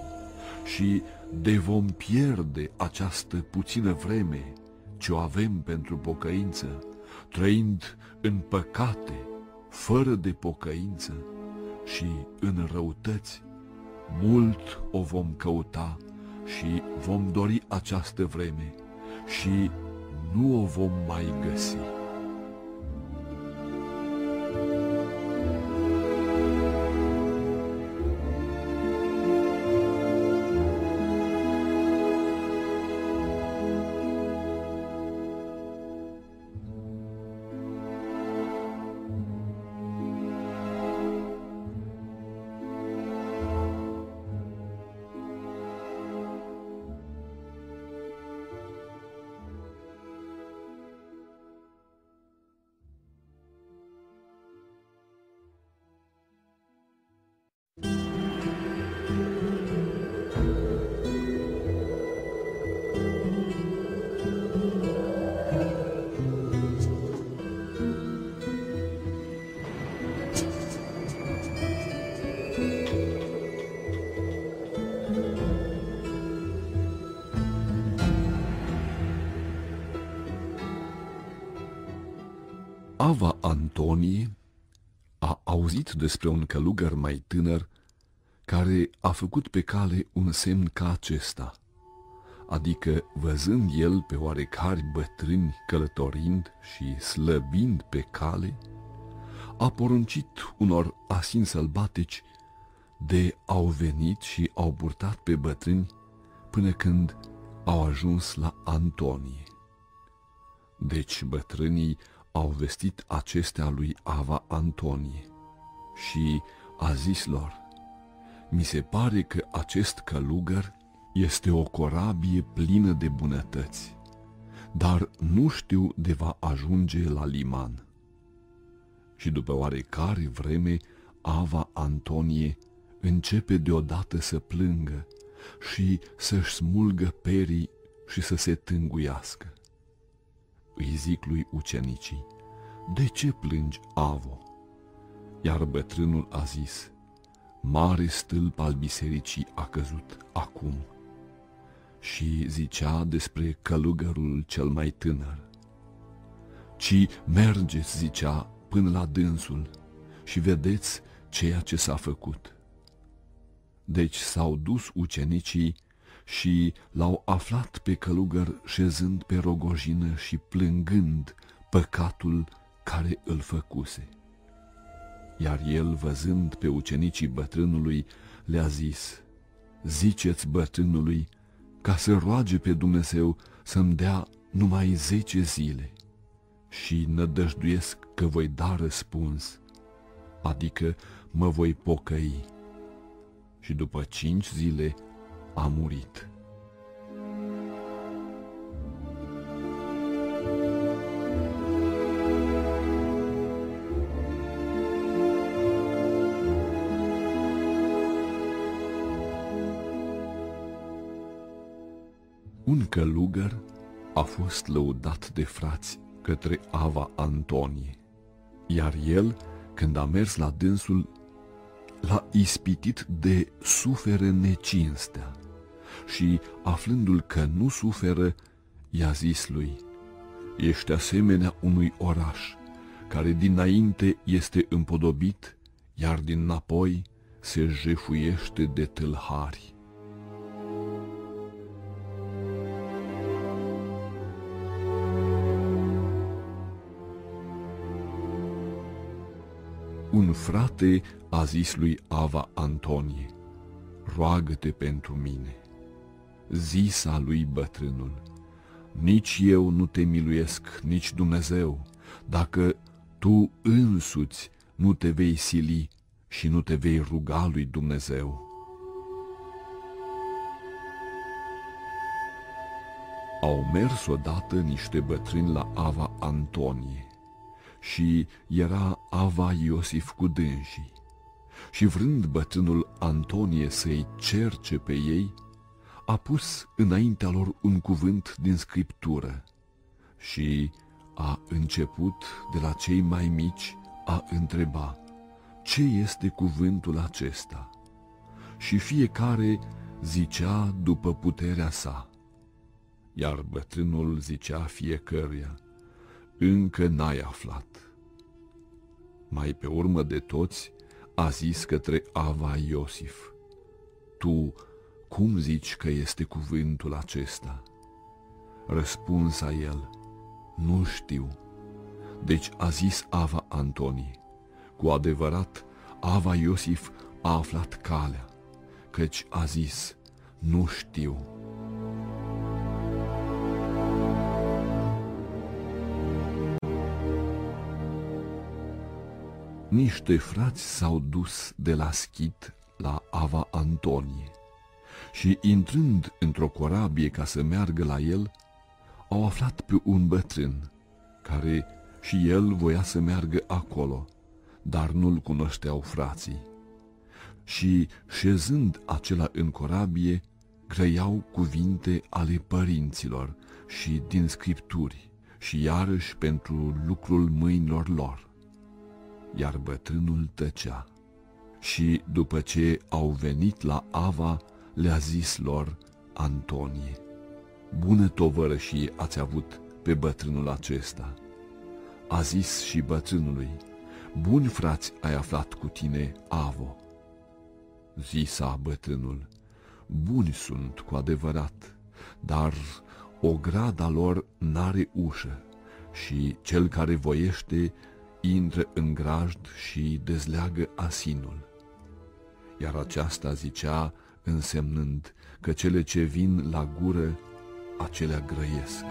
și de vom pierde această puțină vreme ce o avem pentru pocăință, trăind în păcate, fără de pocăință și în răutăți, mult o vom căuta și vom dori această vreme și nu o vom mai găsi. Ava Antonie a auzit despre un călugăr mai tânăr care a făcut pe cale un semn ca acesta, adică văzând el pe oarecari bătrâni călătorind și slăbind pe cale, a poruncit unor asin sălbatici de au venit și au purtat pe bătrâni până când au ajuns la Antonie. Deci bătrânii au vestit acestea lui Ava Antonie și a zis lor, mi se pare că acest călugăr este o corabie plină de bunătăți, dar nu știu de va ajunge la liman. Și după oarecare vreme, Ava Antonie începe deodată să plângă și să-și smulgă perii și să se tânguiască. Îi zic lui ucenicii, de ce plângi, Avo? Iar bătrânul a zis, mare stâlp al bisericii a căzut acum. Și zicea despre călugărul cel mai tânăr. Ci mergeți, zicea, până la dânsul și vedeți ceea ce s-a făcut. Deci s-au dus ucenicii și l-au aflat pe călugăr șezând pe rogojină și plângând păcatul care îl făcuse. Iar el, văzând pe ucenicii bătrânului, le-a zis, Ziceți bătrânului ca să roage pe Dumnezeu să-mi dea numai zece zile și nădăjduiesc că voi da răspuns, adică mă voi pocăi. Și după cinci zile a murit. Un călugăr a fost lăudat de frați către Ava Antonie, iar el, când a mers la dânsul, l-a ispitit de sufere necinstea și, aflându-l că nu suferă, i-a zis lui, Ești asemenea unui oraș, care dinainte este împodobit, iar din napoi se jefuiește de tâlhari. Un frate a zis lui Ava Antonie, roagă-te pentru mine. Zisa lui bătrânul, nici eu nu te miluiesc, nici Dumnezeu, dacă tu însuți nu te vei sili și nu te vei ruga lui Dumnezeu. Au mers odată niște bătrâni la Ava Antonie și era Ava Iosif cu dânsii. Și vrând bătrânul Antonie să-i cerce pe ei, a pus înaintea lor un cuvânt din scriptură și a început de la cei mai mici a întreba ce este cuvântul acesta și fiecare zicea după puterea sa, iar bătrânul zicea fiecăruia, încă n-ai aflat. Mai pe urmă de toți a zis către Ava Iosif, Tu cum zici că este cuvântul acesta? Răspunsa el, nu știu. Deci a zis Ava Antonie, cu adevărat, Ava Iosif a aflat calea, căci a zis, nu știu. Niște frați s-au dus de la Schit la Ava Antonie și, intrând într-o corabie ca să meargă la el, au aflat pe un bătrân, care și el voia să meargă acolo, dar nu-l cunoșteau frații. Și, șezând acela în corabie, grăiau cuvinte ale părinților și din scripturi și iarăși pentru lucrul mâinilor lor. Iar bătrânul tăcea. Și după ce au venit la Ava, le-a zis lor Antonie, bună tovărășie ați avut pe bătrânul acesta, a zis și bătrânului, Buni frați ai aflat cu tine, Avo. Zisa bătrânul, Buni sunt cu adevărat, dar o grada lor n-are ușă și cel care voiește intră în grajd și dezleagă asinul. Iar aceasta zicea însemnând că cele ce vin la gură, acelea grăiesc.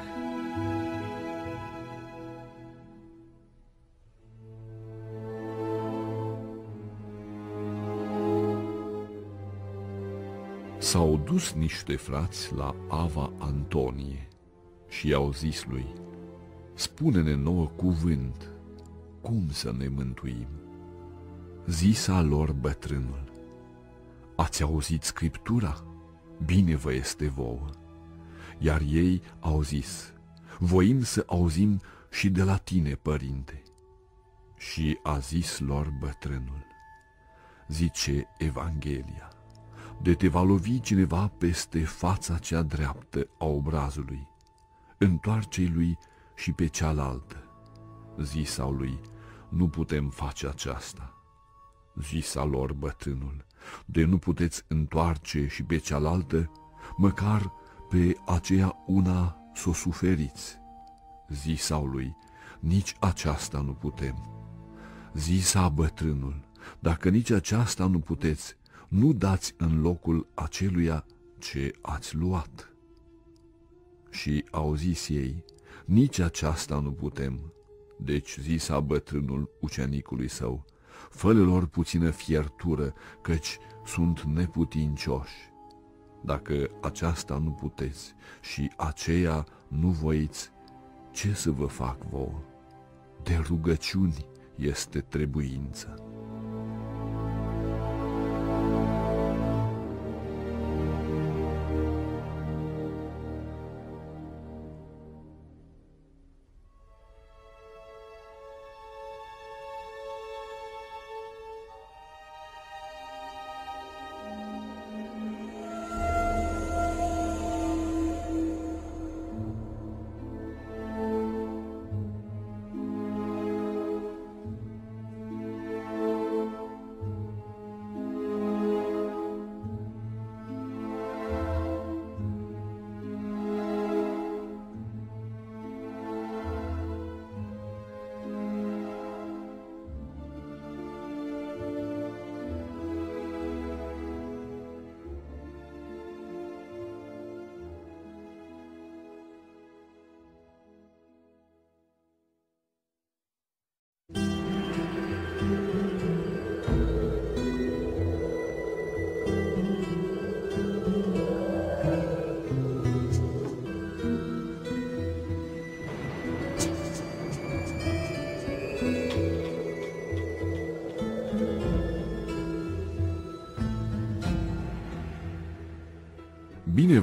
S-au dus niște frați la Ava Antonie și i-au zis lui, Spune-ne nouă cuvânt, cum să ne mântuim? Zisa lor bătrânul, Ați auzit Scriptura? Bine vă este vouă. Iar ei au zis, voim să auzim și de la tine, părinte. Și a zis lor bătrânul, zice Evanghelia, de te va lovi cineva peste fața cea dreaptă a obrazului, întoarce lui și pe cealaltă. Zisau lui, nu putem face aceasta. Zisa lor bătrânul, de nu puteți întoarce și pe cealaltă, măcar pe aceea una să o suferiți. Zisau lui, nici aceasta nu putem. Zisa bătrânul, dacă nici aceasta nu puteți, nu dați în locul aceluia ce ați luat. Și au zis ei, nici aceasta nu putem. Deci zisa bătrânul ucenicului său, fă lor puțină fiertură, căci sunt neputincioși. Dacă aceasta nu puteți și aceea nu voiți, ce să vă fac vouă? De rugăciuni este trebuință.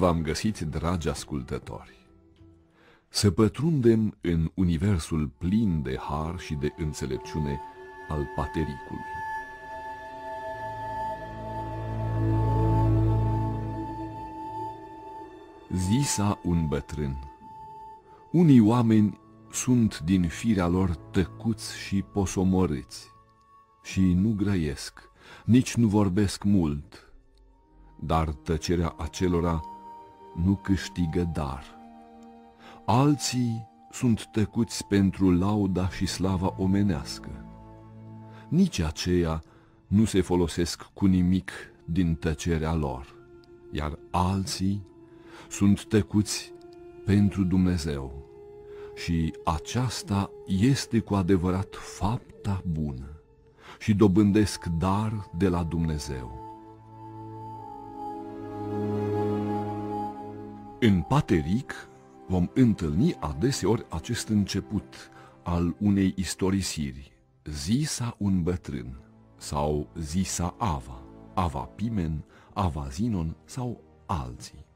V-am găsit, dragi ascultători! Să pătrundem în universul plin de har și de înțelepciune al patericului. Zisa un bătrân. Unii oameni sunt din firea lor tăcuți și posomorâți și nu grăiesc, nici nu vorbesc mult, dar tăcerea acelora nu câștigă dar. Alții sunt tăcuți pentru lauda și slava omenească. Nici aceia nu se folosesc cu nimic din tăcerea lor, iar alții sunt tăcuți pentru Dumnezeu. Și aceasta este cu adevărat fapta bună și dobândesc dar de la Dumnezeu. În Pateric vom întâlni adeseori acest început al unei istorisiri, zisa un bătrân sau zisa Ava, Ava Pimen, Ava Zinon sau alții.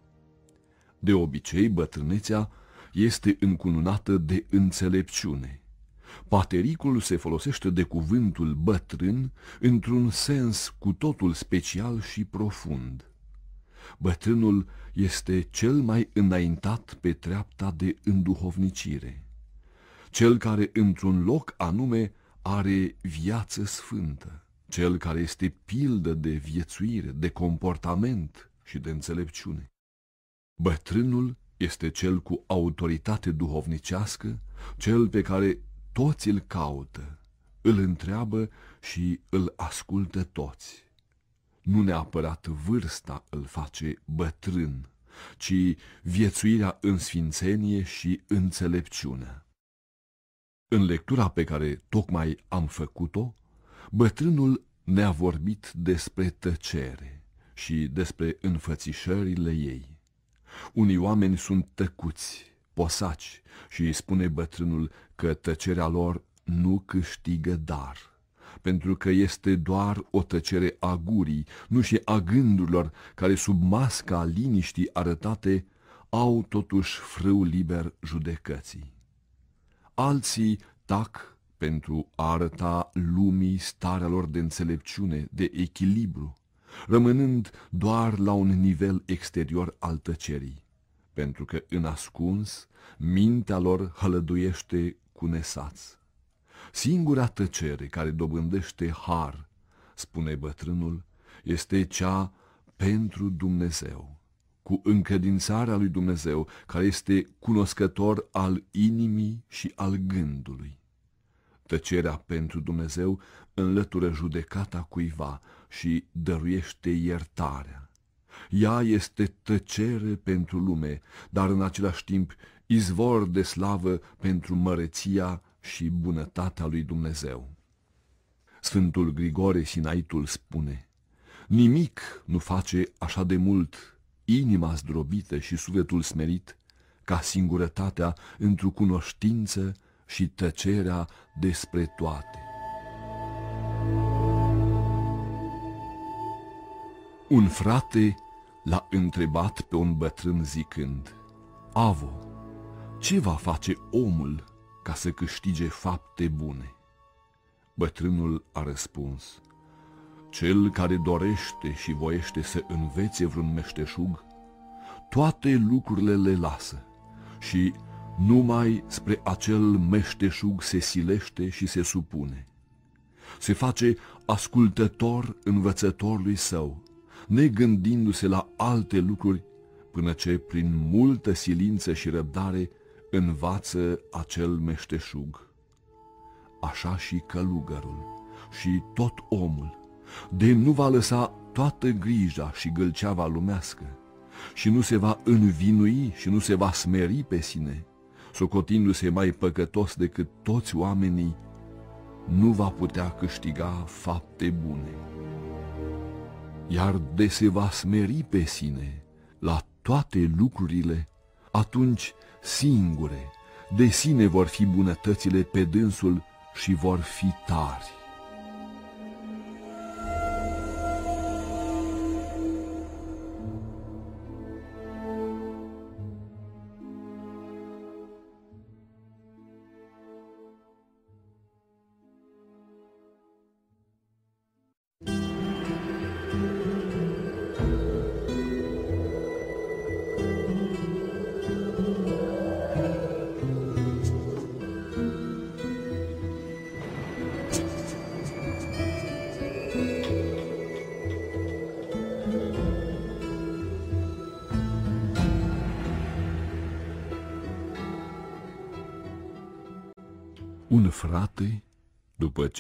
De obicei, bătrânețea este încununată de înțelepciune. Patericul se folosește de cuvântul bătrân într-un sens cu totul special și profund. Bătrânul este cel mai înaintat pe treapta de înduhovnicire. cel care într-un loc anume are viață sfântă, cel care este pildă de viețuire, de comportament și de înțelepciune. Bătrânul este cel cu autoritate duhovnicească, cel pe care toți îl caută, îl întreabă și îl ascultă toți. Nu neapărat vârsta îl face bătrân, ci viețuirea în sfințenie și înțelepciunea. În lectura pe care tocmai am făcut-o, bătrânul ne-a vorbit despre tăcere și despre înfățișările ei. Unii oameni sunt tăcuți, posaci și îi spune bătrânul că tăcerea lor nu câștigă dar, pentru că este doar o tăcere a gurii, nu și a gândurilor care sub masca liniștii arătate au totuși frâu liber judecății. Alții tac pentru a arăta lumii starea lor de înțelepciune, de echilibru, rămânând doar la un nivel exterior al tăcerii, pentru că în ascuns mintea lor hălăduiește cu nesaț. Singura tăcere care dobândește har, spune bătrânul, este cea pentru Dumnezeu cu încredințarea lui Dumnezeu, care este cunoscător al inimii și al gândului. Tăcerea pentru Dumnezeu înlătură judecata cuiva și dăruiește iertarea. Ea este tăcere pentru lume, dar în același timp izvor de slavă pentru măreția și bunătatea lui Dumnezeu. Sfântul Grigore Sinaitul spune, Nimic nu face așa de mult inima zdrobită și sufletul smerit, ca singurătatea într-o cunoștință și tăcerea despre toate. Un frate l-a întrebat pe un bătrân zicând, Avo, ce va face omul ca să câștige fapte bune? Bătrânul a răspuns, cel care dorește și voiește să învețe vreun meșteșug, toate lucrurile le lasă și numai spre acel meșteșug se silește și se supune. Se face ascultător învățătorului său, negândindu-se la alte lucruri, până ce prin multă silință și răbdare învață acel meșteșug. Așa și călugărul și tot omul de nu va lăsa toată grija și gâlceava lumească și nu se va învinui și nu se va smeri pe sine, socotindu-se mai păcătos decât toți oamenii, nu va putea câștiga fapte bune. Iar de se va smeri pe sine la toate lucrurile, atunci singure, de sine vor fi bunătățile pe dânsul și vor fi tari.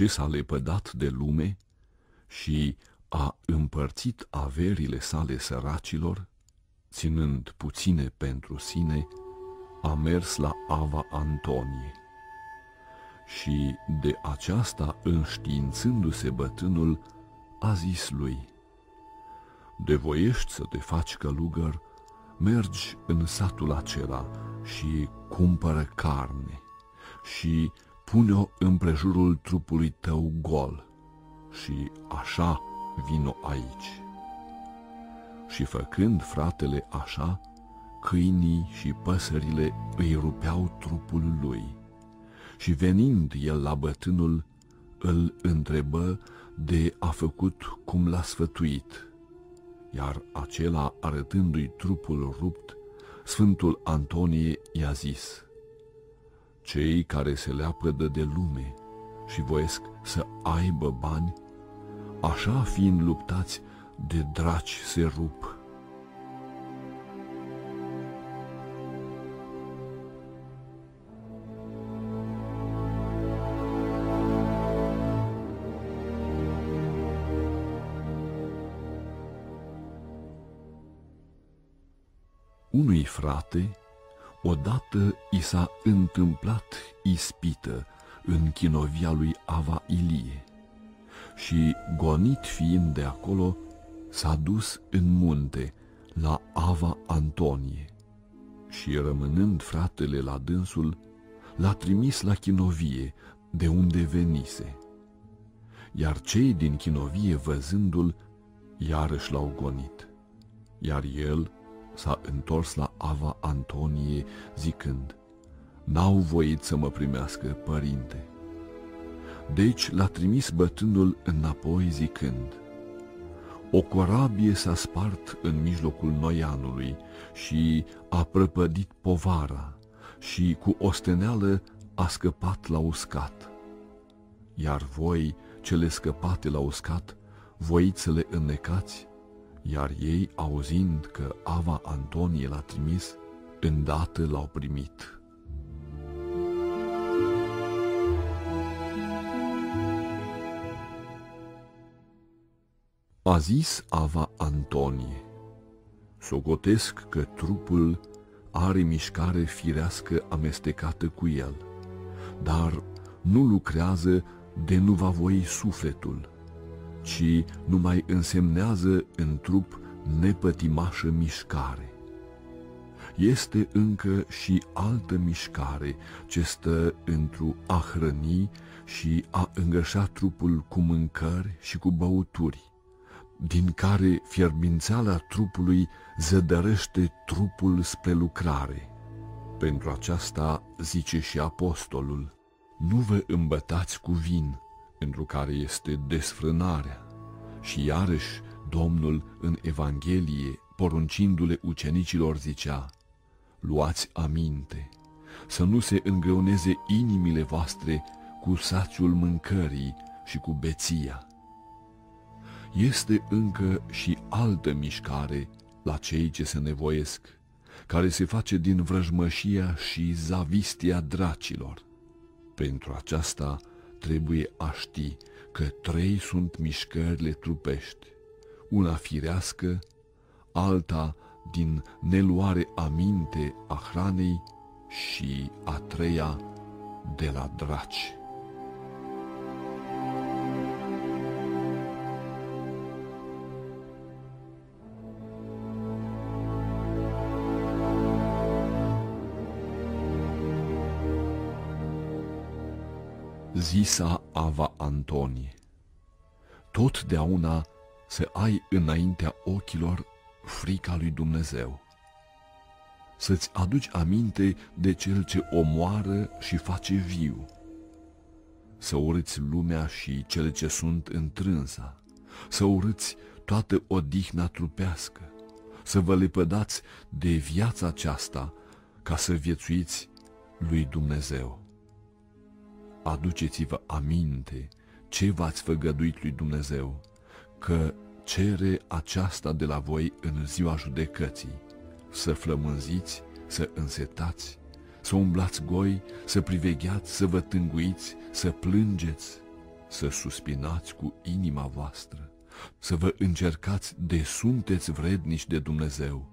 S-a lepădat de lume și a împărțit averile sale săracilor, ținând puține pentru sine, a mers la Ava Antonie. Și de aceasta înștiințându-se bătânul, a zis lui, De voiești să te faci călugăr, mergi în satul acela și cumpără carne și pune-o împrejurul trupului tău gol și așa vino aici. Și făcând fratele așa, câinii și păsările îi rupeau trupul lui. Și venind el la bătânul, îl întrebă de a făcut cum l-a sfătuit. Iar acela, arătându-i trupul rupt, Sfântul Antonie i-a zis – Cei care se leapădă de lume și voiesc să aibă bani, așa fiind luptați de draci se rup. Unui frate, odată i s-a întâmplat ispită în chinovia lui Ava Ilie și, gonit fiind de acolo, s-a dus în munte la Ava Antonie și, rămânând fratele la dânsul, l-a trimis la chinovie, de unde venise. Iar cei din chinovie, văzându-l, iarăși l-au gonit. Iar el s-a întors la Ava Antonie, zicând, N-au voit să mă primească, părinte. Deci l-a trimis bătânul înapoi, zicând, O corabie s-a spart în mijlocul noianului și a prăpădit povara și cu osteneală a scăpat la uscat. Iar voi, cele scăpate la uscat, voiți să le înnecați? Iar ei, auzind că Ava Antonie l-a trimis, îndată l-au primit. A zis Ava Antonie, sogotesc că trupul are mișcare firească amestecată cu el, dar nu lucrează de nu va voi sufletul ci numai însemnează în trup nepătimașă mișcare. Este încă și altă mișcare ce stă într-o a hrăni și a îngășa trupul cu mâncări și cu băuturi, din care fierbințeala trupului zădărește trupul spre lucrare. Pentru aceasta zice și apostolul, nu vă îmbătați cu vin, pentru care este desfrânarea. Și iarăși Domnul în Evanghelie, poruncindu-le ucenicilor, zicea, Luați aminte, să nu se îngreuneze inimile voastre cu saciul mâncării și cu beția. Este încă și altă mișcare la cei ce se nevoiesc, care se face din vrăjmășia și zavistia dracilor. Pentru aceasta trebuie a ști că trei sunt mișcările trupești, una firească, alta din neluare aminte a hranei și a treia de la draci. Zisa Ava Antonie. Totdeauna să ai înaintea ochilor frica lui Dumnezeu. Să-ți aduci aminte de cel ce omoară și face viu. Să urâți lumea și cele ce sunt întrânsa. Să urâți toată odihna trupească. Să vă lepădați de viața aceasta ca să viețuiți lui Dumnezeu aduceți-vă aminte ce v-ați făgăduit lui Dumnezeu, că cere aceasta de la voi în ziua judecății, să flămânziți, să însetați, să umblați goi, să privegheați, să vă tânguiți, să plângeți, să suspinați cu inima voastră, să vă încercați de sunteți vrednici de Dumnezeu,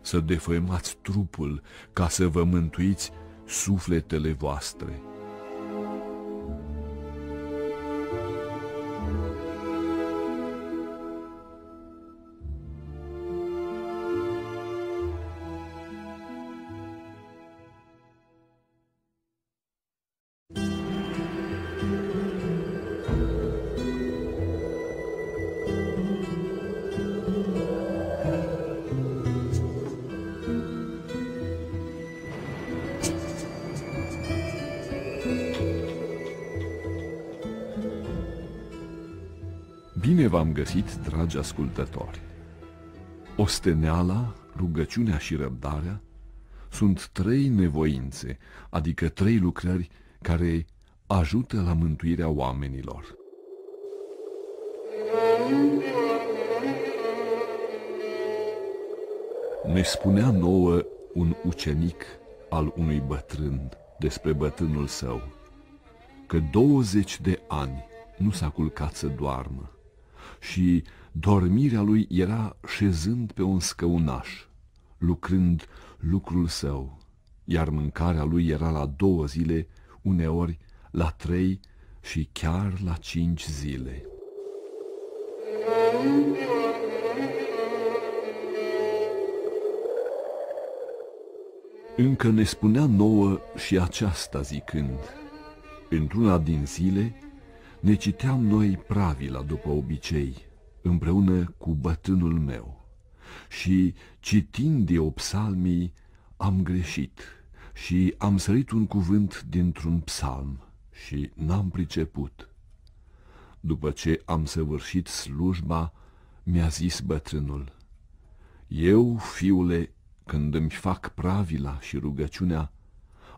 să defăimați trupul ca să vă mântuiți sufletele voastre găsit, dragi ascultători! Osteneala, rugăciunea și răbdarea sunt trei nevoințe, adică trei lucrări care ajută la mântuirea oamenilor. Ne spunea nouă un ucenic al unui bătrân despre bătrânul său, că 20 de ani nu s-a culcat să doarmă și dormirea lui era șezând pe un scăunaș, lucrând lucrul său, iar mâncarea lui era la două zile, uneori la trei și chiar la cinci zile. Încă ne spunea nouă și aceasta zicând, într-una din zile ne citeam noi pravila după obicei, împreună cu bătrânul meu, și citind de psalmii am greșit și am sărit un cuvânt dintr-un psalm și n-am priceput. După ce am săvârșit slujba, mi-a zis bătrânul, Eu, fiule, când îmi fac pravila și rugăciunea,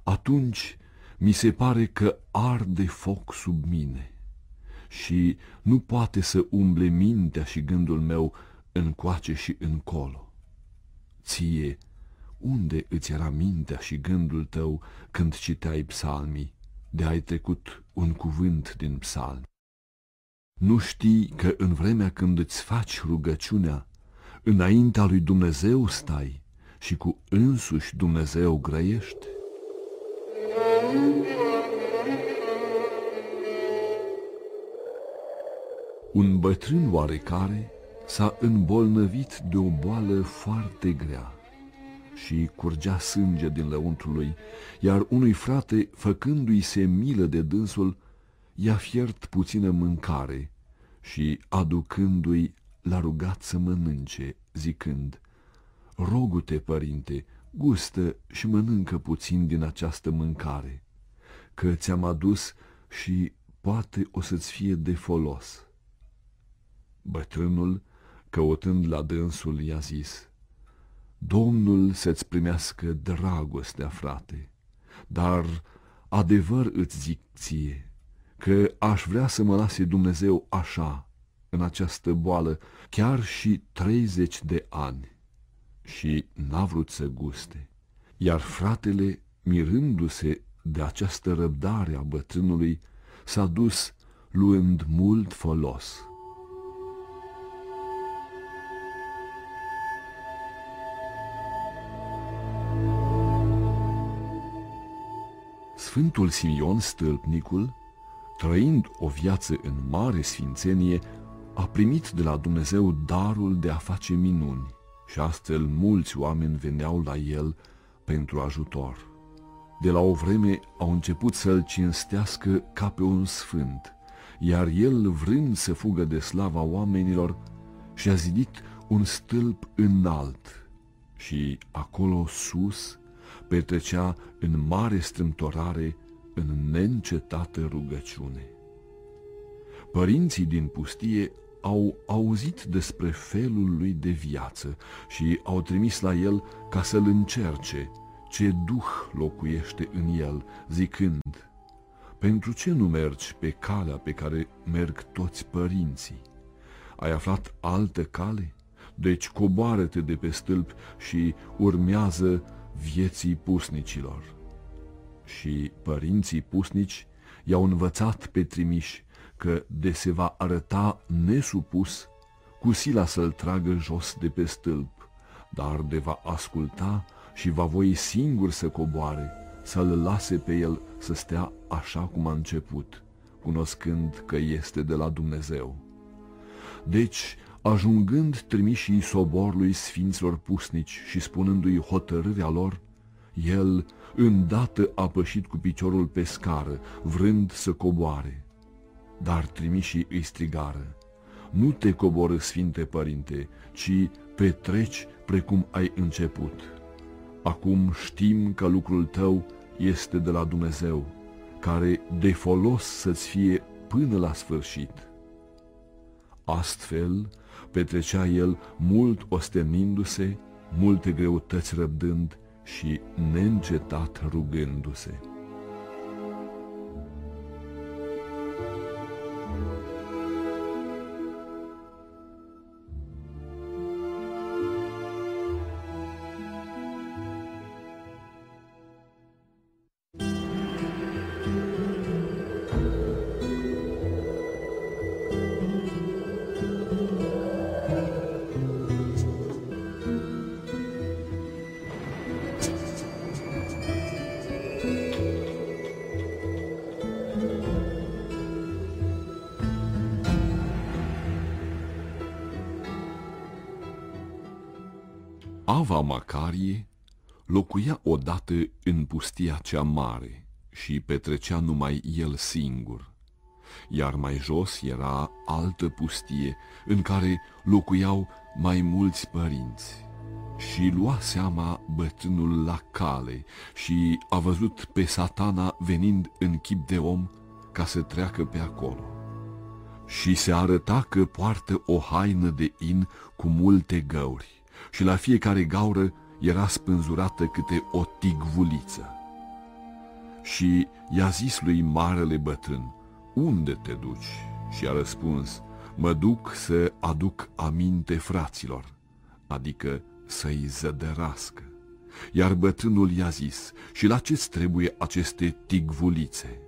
atunci mi se pare că arde foc sub mine și nu poate să umble mintea și gândul meu încoace și încolo. Ție, unde îți era mintea și gândul tău când citeai psalmii, de ai trecut un cuvânt din psalmi? Nu știi că în vremea când îți faci rugăciunea, înaintea lui Dumnezeu stai și cu însuși Dumnezeu grăiești? Un bătrân oarecare s-a îmbolnăvit de o boală foarte grea și curgea sânge din lăuntrul lui, iar unui frate, făcându-i se milă de dânsul, i-a fiert puțină mâncare și, aducându-i, l-a rugat să mănânce, zicând, Rogu-te, părinte, gustă și mănâncă puțin din această mâncare, că ți-am adus și poate o să-ți fie de folos. Bătrânul, căutând la dânsul, i-a zis, Domnul să-ți primească dragostea, frate, dar adevăr îți zic ție, că aș vrea să mă lase Dumnezeu așa, în această boală, chiar și treizeci de ani și n-a vrut să guste. Iar fratele, mirându-se de această răbdare a bătrânului, s-a dus luând mult folos. Sfântul Simion Stâlpnicul, trăind o viață în mare sfințenie, a primit de la Dumnezeu darul de a face minuni și astfel mulți oameni veneau la el pentru ajutor. De la o vreme au început să-l cinstească ca pe un sfânt, iar el, vrând să fugă de slava oamenilor, și-a zidit un stâlp înalt și acolo sus petrecea în mare strâmtorare, în neîncetată rugăciune. Părinții din pustie au auzit despre felul lui de viață și au trimis la el ca să-l încerce ce duh locuiește în el, zicând, Pentru ce nu mergi pe calea pe care merg toți părinții? Ai aflat altă cale? Deci coboară-te de pe stâlp și urmează vieții pusnicilor. Și părinții pusnici i-au învățat pe trimiși că de se va arăta nesupus, cu sila să-l tragă jos de pe stâlp, dar de va asculta și va voi singur să coboare, să-l lase pe el să stea așa cum a început, cunoscând că este de la Dumnezeu. Deci, ajungând trimișii soborului sfinților pusnici și spunându-i hotărârea lor, el îndată a pășit cu piciorul pe scară, vrând să coboare. Dar trimișii îi strigară, Nu te coboră, Sfinte Părinte, ci petreci precum ai început. Acum știm că lucrul tău este de la Dumnezeu, care de folos să-ți fie până la sfârșit. Astfel petrecea el mult ostenindu-se, multe greutăți răbdând și neîncetat rugându-se. Macarie locuia odată în pustia cea mare și petrecea numai el singur, iar mai jos era altă pustie în care locuiau mai mulți părinți. Și lua seama bătrânul la cale și a văzut pe satana venind în chip de om ca să treacă pe acolo. Și se arăta că poartă o haină de in cu multe găuri și la fiecare gaură era spânzurată câte o tigvuliță. Și i-a zis lui marele bătrân, unde te duci? Și a răspuns, mă duc să aduc aminte fraților, adică să-i zădărască. Iar bătrânul i-a zis, și la ce trebuie aceste tigvulițe?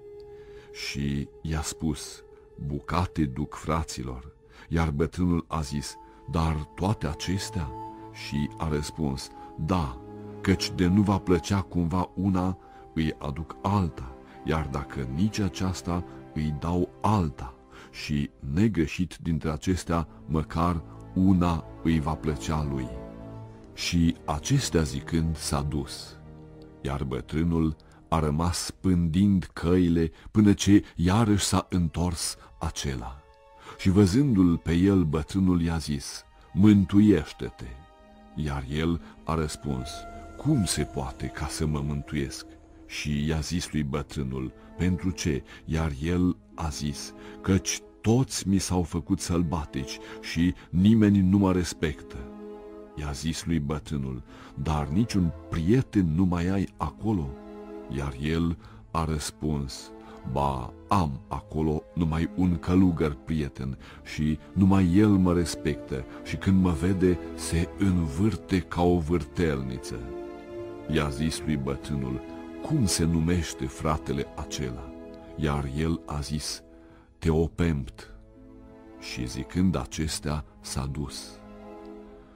Și i-a spus, bucate duc fraților. Iar bătrânul a zis, dar toate acestea și a răspuns, da, căci de nu va plăcea cumva una, îi aduc alta, iar dacă nici aceasta, îi dau alta și, negreșit dintre acestea, măcar una îi va plăcea lui. Și acestea zicând s-a dus, iar bătrânul a rămas pândind căile până ce iarăși s-a întors acela. Și văzându-l pe el, bătrânul i-a zis, mântuiește-te! Iar el a răspuns, cum se poate ca să mă mântuiesc? Și i-a zis lui bătrânul, pentru ce? Iar el a zis, căci toți mi s-au făcut sălbatici și nimeni nu mă respectă. I-a zis lui bătrânul, dar niciun prieten nu mai ai acolo? Iar el a răspuns, ba, am acolo numai un călugăr prieten și numai el mă respectă și când mă vede se învârte ca o vârtelniță. I-a zis lui bătrânul, cum se numește fratele acela? Iar el a zis, Teopempt. Și zicând acestea, s-a dus.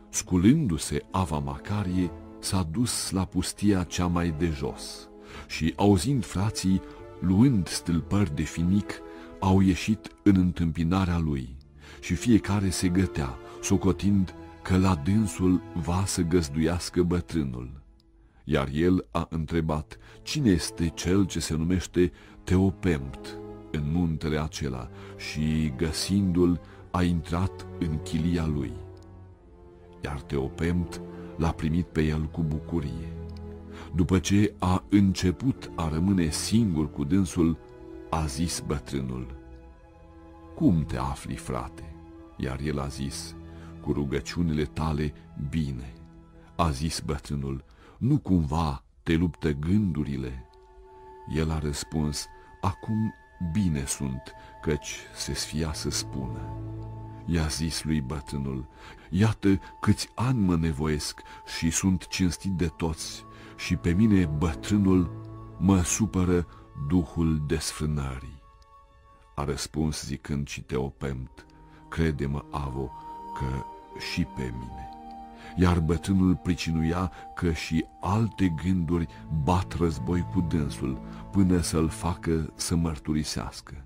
Sculându-se Ava Macarie, s-a dus la pustia cea mai de jos și, auzind frații, luând stâlpări de finic, au ieșit în întâmpinarea lui și fiecare se gătea, socotind că la dânsul va să găzduiască bătrânul. Iar el a întrebat, cine este cel ce se numește Teopempt în muntele acela și, găsindu-l, a intrat în chilia lui. Iar Teopempt l-a primit pe el cu bucurie. După ce a început a rămâne singur cu dânsul, a zis bătrânul, Cum te afli, frate? Iar el a zis, cu rugăciunile tale, bine. A zis bătrânul, nu cumva te luptă gândurile? El a răspuns, acum bine sunt, căci se sfia să spună. I-a zis lui bătrânul, iată câți ani mă nevoiesc și sunt cinstit de toți, și pe mine, bătrânul, mă supără duhul desfrânării. A răspuns zicând și Teopemt, crede-mă, Avo, că și pe mine. Iar bătrânul pricinuia că și alte gânduri bat război cu dânsul, până să-l facă să mărturisească.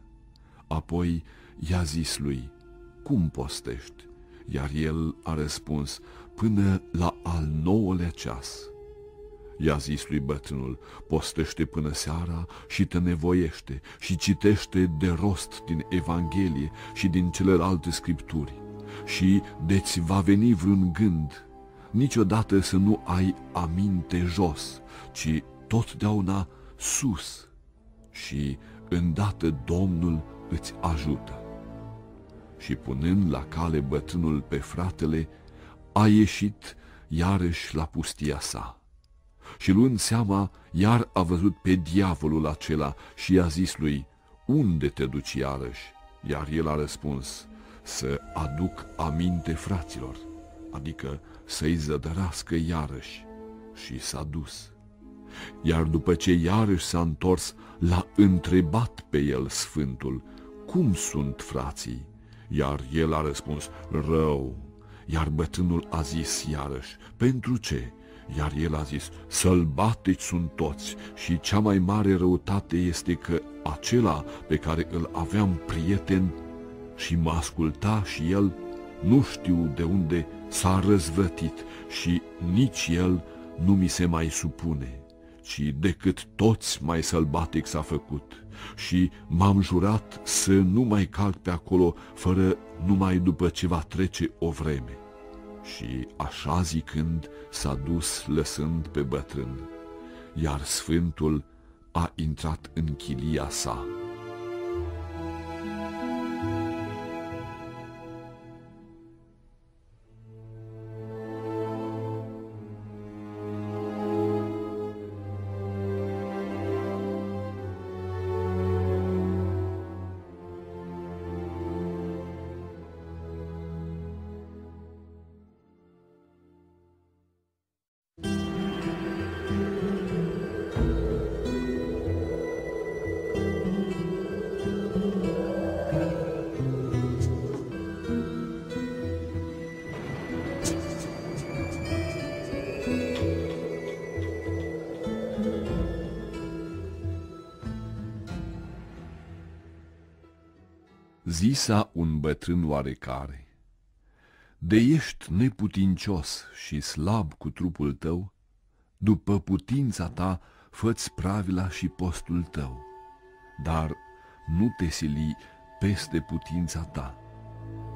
Apoi i-a zis lui, cum postești? Iar el a răspuns, până la al nouălea ceas. I-a zis lui bătrânul, postește până seara și te nevoiește și citește de rost din Evanghelie și din celelalte scripturi. Și de-ți va veni vreun gând, niciodată să nu ai aminte jos, ci totdeauna sus. Și îndată Domnul îți ajută. Și punând la cale bătrânul pe fratele, a ieșit iarăși la pustia sa și luând seama, iar a văzut pe diavolul acela și i-a zis lui, Unde te duci iarăși? Iar el a răspuns, Să aduc aminte fraților, adică să-i zădărască iarăși. Și s-a dus. Iar după ce iarăși s-a întors, l-a întrebat pe el Sfântul, Cum sunt frații? Iar el a răspuns, Rău. Iar bătrânul a zis iarăși, Pentru ce? Iar el a zis, sălbatici sunt toți și cea mai mare răutate este că acela pe care îl aveam prieten și mă asculta și el, nu știu de unde s-a răzvătit și nici el nu mi se mai supune, ci decât toți mai sălbatic s-a făcut și m-am jurat să nu mai calc pe acolo fără numai după ce va trece o vreme și, așa zicând, s-a dus lăsând pe bătrân, iar Sfântul a intrat în chilia sa. Zisa un bătrân oarecare, De ești neputincios și slab cu trupul tău, După putința ta fă-ți pravila și postul tău, Dar nu te sili peste putința ta,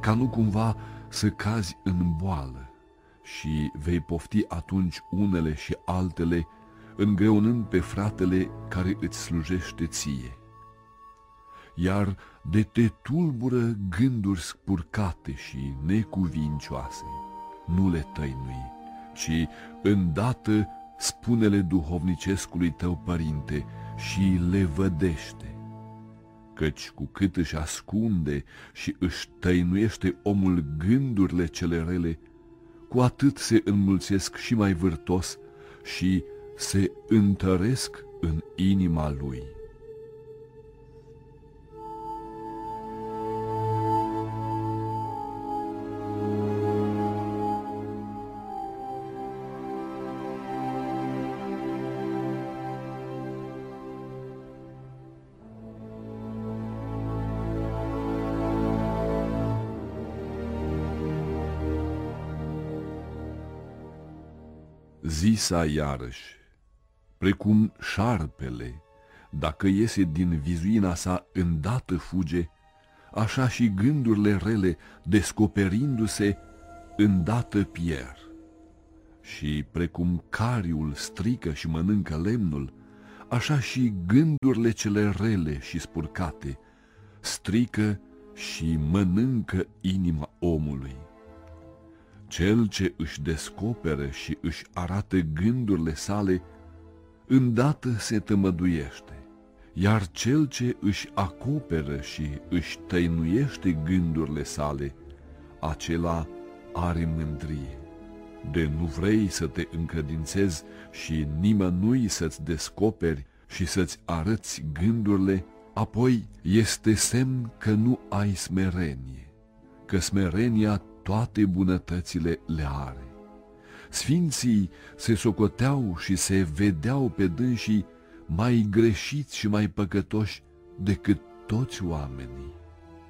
Ca nu cumva să cazi în boală Și vei pofti atunci unele și altele, Îngreunând pe fratele care îți slujește ție iar de te tulbură gânduri spurcate și necuvincioase. Nu le tăinui, ci îndată spune-le duhovnicescului tău părinte și le vădește. Căci cu cât își ascunde și își tăinuiește omul gândurile cele rele, cu atât se înmulțesc și mai vârtos și se întăresc în inima lui. Zisa iarăși, precum șarpele, dacă iese din vizuina sa îndată fuge, așa și gândurile rele, descoperindu-se, îndată pier. Și precum cariul strică și mănâncă lemnul, așa și gândurile cele rele și spurcate strică și mănâncă inima omului. Cel ce își descoperă și își arată gândurile sale, îndată se tămăduiește, iar cel ce își acoperă și își tăinuiește gândurile sale, acela are mândrie. De nu vrei să te încredințezi și nimănui să-ți descoperi și să-ți arăți gândurile, apoi este semn că nu ai smerenie, că smerenia toate bunătățile le are. Sfinții se socoteau și se vedeau pe dânsii mai greșiți și mai păcătoși decât toți oamenii,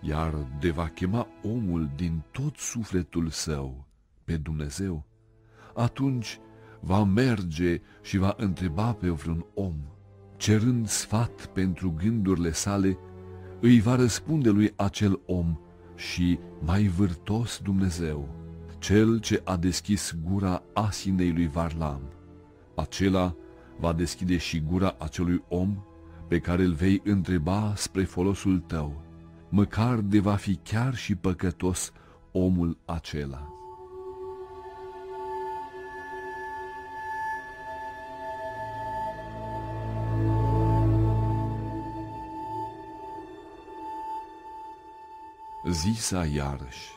iar de va chema omul din tot sufletul său pe Dumnezeu, atunci va merge și va întreba pe vreun om, cerând sfat pentru gândurile sale, îi va răspunde lui acel om și mai vârtos Dumnezeu, cel ce a deschis gura asinei lui Varlam. Acela va deschide și gura acelui om pe care îl vei întreba spre folosul tău, măcar de va fi chiar și păcătos omul acela. Zisa iarăși,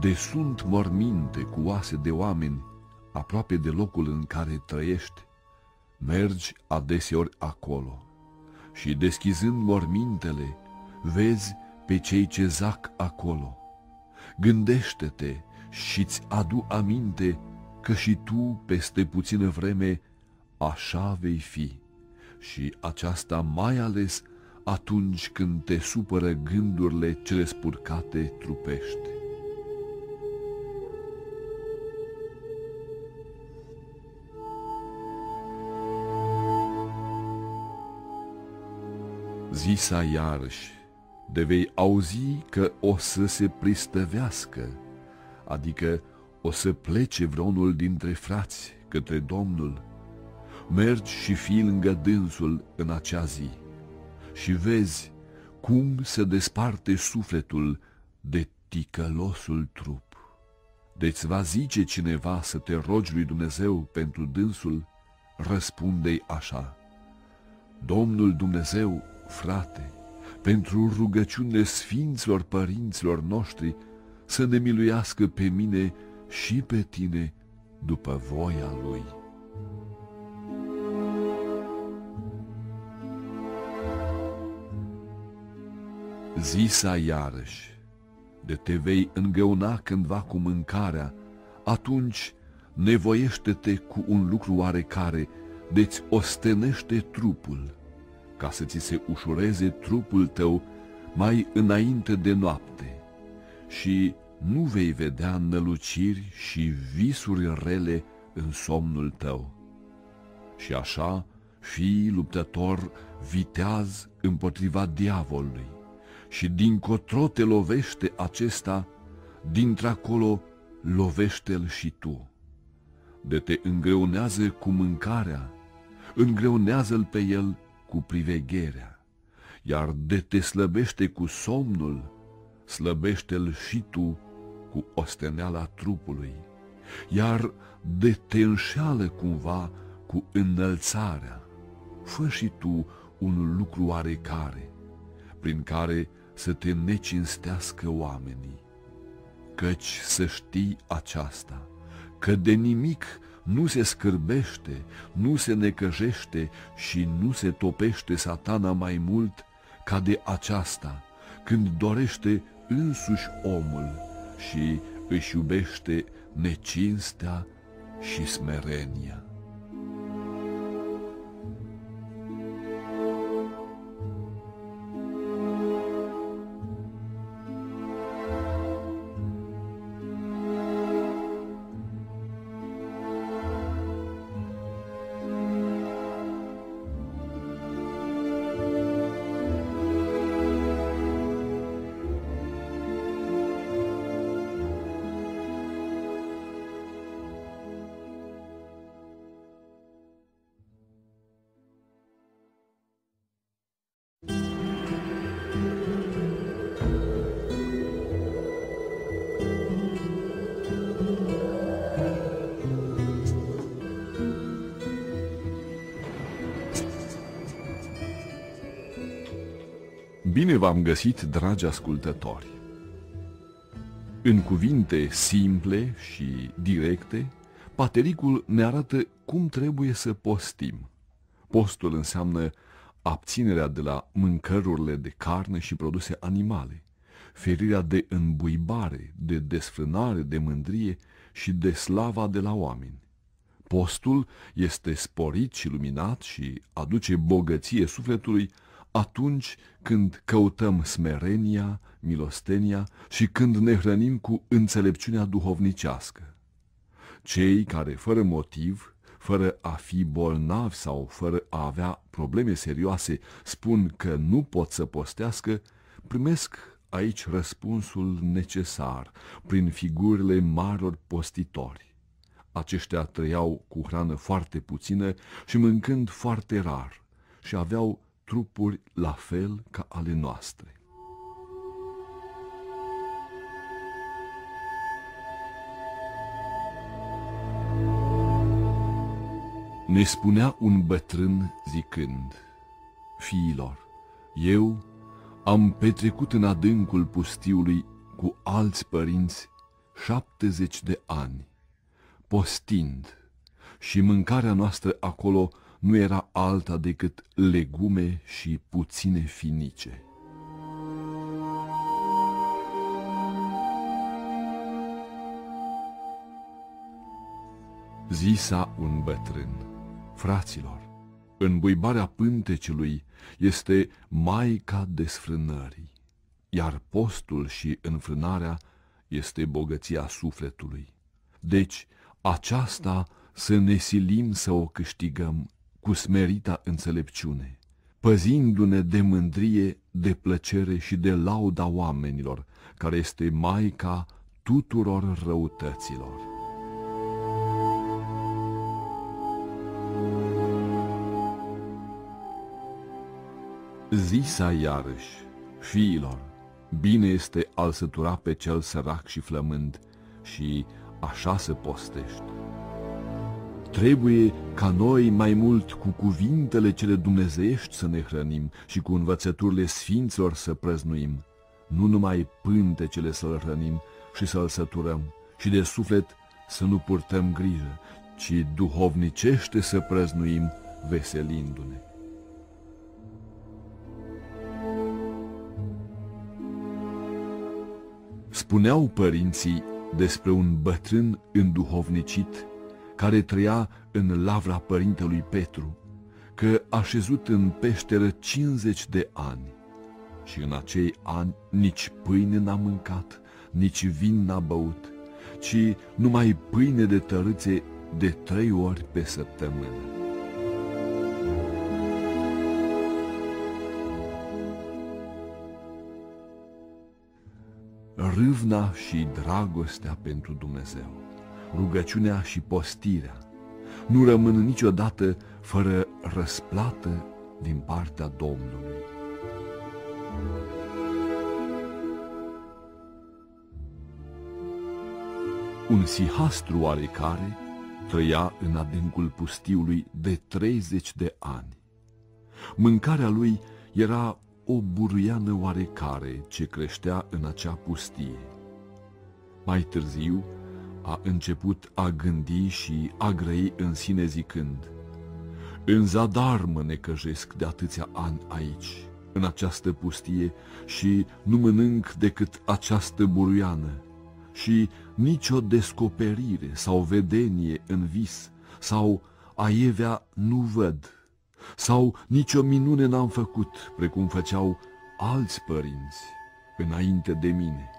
de sunt morminte cu oase de oameni aproape de locul în care trăiești, mergi adeseori acolo și deschizând mormintele, vezi pe cei ce zac acolo. Gândește-te și-ți adu aminte că și tu, peste puțină vreme, așa vei fi și aceasta mai ales atunci când te supără gândurile cele spurcate trupește. Zisa iarăși, de vei auzi că o să se pristăvească, adică o să plece vreunul dintre frați către Domnul. Mergi și fii lângă dânsul în acea zi și vezi cum se desparte sufletul de ticălosul trup. Deci va zice cineva să te rogi lui Dumnezeu pentru dânsul, răspunde așa. Domnul Dumnezeu, frate, pentru rugăciunile sfinților părinților noștri, să ne miluiască pe mine și pe tine după voia Lui. Zisa iarăși, de te vei îngăuna cândva cu mâncarea, atunci nevoiește-te cu un lucru oarecare, deci ostenește trupul, ca să ți se ușureze trupul tău mai înainte de noapte și nu vei vedea năluciri și visuri rele în somnul tău. Și așa fii luptător viteaz împotriva diavolului și dincotro te lovește acesta, dintr-acolo lovește-l și tu. De te îngreunează cu mâncarea, îngreunează-l pe el cu privegherea, iar de te slăbește cu somnul, slăbește-l și tu cu osteneala trupului, iar de te înșeală cumva cu înălțarea. Fă și tu un lucru oarecare, prin care să te necinstească oamenii. Căci să știi aceasta, că de nimic nu se scârbește, nu se necăjește și nu se topește satana mai mult ca de aceasta, când dorește însuși omul și își iubește necinstea și smerenia. Bine v-am găsit, dragi ascultători! În cuvinte simple și directe, Patericul ne arată cum trebuie să postim. Postul înseamnă abținerea de la mâncărurile de carne și produse animale, ferirea de înbuibare, de desfrânare, de mândrie și de slava de la oameni. Postul este sporit și luminat și aduce bogăție sufletului atunci când căutăm smerenia, milostenia și când ne hrănim cu înțelepciunea duhovnicească. Cei care, fără motiv, fără a fi bolnavi sau fără a avea probleme serioase, spun că nu pot să postească, primesc aici răspunsul necesar prin figurile marilor postitori. Aceștia trăiau cu hrană foarte puțină și mâncând foarte rar și aveau trupuri la fel ca ale noastre. Ne spunea un bătrân zicând, Fiilor, eu Am petrecut în adâncul pustiului cu alți părinți șaptezeci de ani, postind, și mâncarea noastră acolo nu era alta decât legume și puține finice. Zisa un bătrân, fraților, înbuibarea pântecelui este maica desfrânării, iar postul și înfrânarea este bogăția sufletului. Deci, aceasta să ne silim să o câștigăm cu smerita înțelepciune, păzindu-ne de mândrie, de plăcere și de lauda oamenilor, care este Maica tuturor răutăților. Zisa iarăși, fiilor, bine este al sătura pe cel sărac și flămând și așa să postești. Trebuie ca noi mai mult cu cuvintele cele dumnezeiești să ne hrănim și cu învățăturile sfinților să prăznuim, nu numai pântecele să-l hrănim și să-l săturăm și de suflet să nu purtăm grijă, ci duhovnicește să prăznuim veselindu-ne. Spuneau părinții despre un bătrân înduhovnicit care trăia în lavra părintelui Petru, că a șezut în peșteră 50 de ani și în acei ani nici pâine n-a mâncat, nici vin n-a băut, ci numai pâine de tărâțe de trei ori pe săptămână. Râvna și dragostea pentru Dumnezeu rugăciunea și postirea nu rămân niciodată fără răsplată din partea Domnului. Un sihastru oarecare trăia în adâncul pustiului de 30 de ani. Mâncarea lui era o buruiană oarecare ce creștea în acea pustie. Mai târziu, a început a gândi și a grăi în sine zicând, În zadar mă necăjesc de atâția ani aici, în această pustie, și nu mănânc decât această buruiană, și nicio descoperire sau vedenie în vis, sau aievea nu văd, sau nicio minune n-am făcut, precum făceau alți părinți înainte de mine,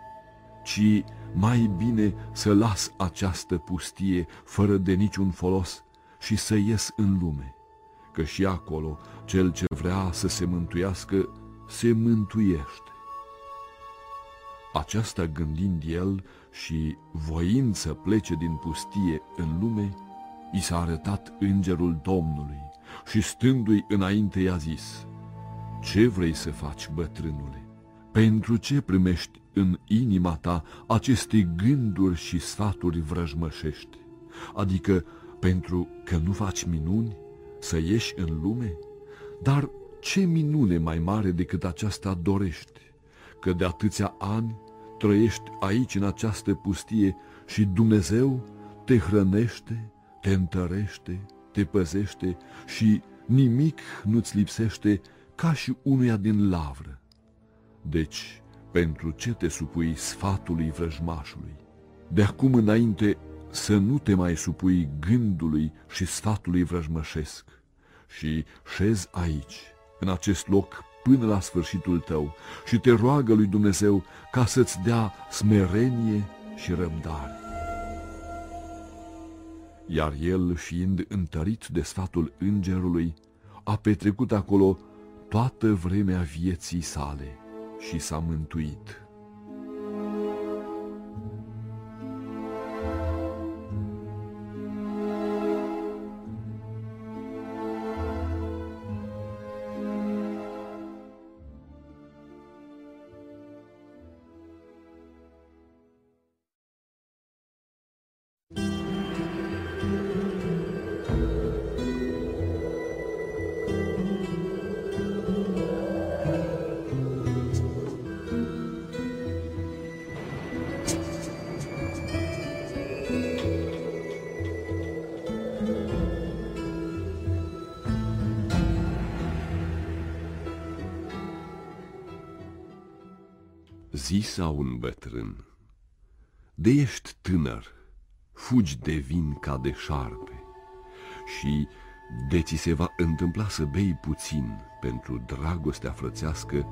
ci mai bine să las această pustie fără de niciun folos și să ies în lume, că și acolo cel ce vrea să se mântuiască se mântuiește. Aceasta gândind el și voind să plece din pustie în lume, i s-a arătat îngerul Domnului și stându-i înainte i-a zis, Ce vrei să faci, bătrânule? Pentru ce primești în inima ta aceste gânduri și sfaturi vrăjmășești, adică pentru că nu faci minuni să ieși în lume? Dar ce minune mai mare decât aceasta dorești, că de atâția ani trăiești aici în această pustie și Dumnezeu te hrănește, te întărește, te păzește și nimic nu-ți lipsește ca și unuia din lavră. Deci, pentru ce te supui sfatului vrăjmașului? De acum înainte să nu te mai supui gândului și sfatului vrăjmășesc și șezi aici, în acest loc, până la sfârșitul tău și te roagă lui Dumnezeu ca să-ți dea smerenie și răbdare. Iar el, fiind întărit de sfatul îngerului, a petrecut acolo toată vremea vieții sale și s-a mântuit. Fugi de vin ca de șarpe și de ți se va întâmpla să bei puțin pentru dragostea frățească,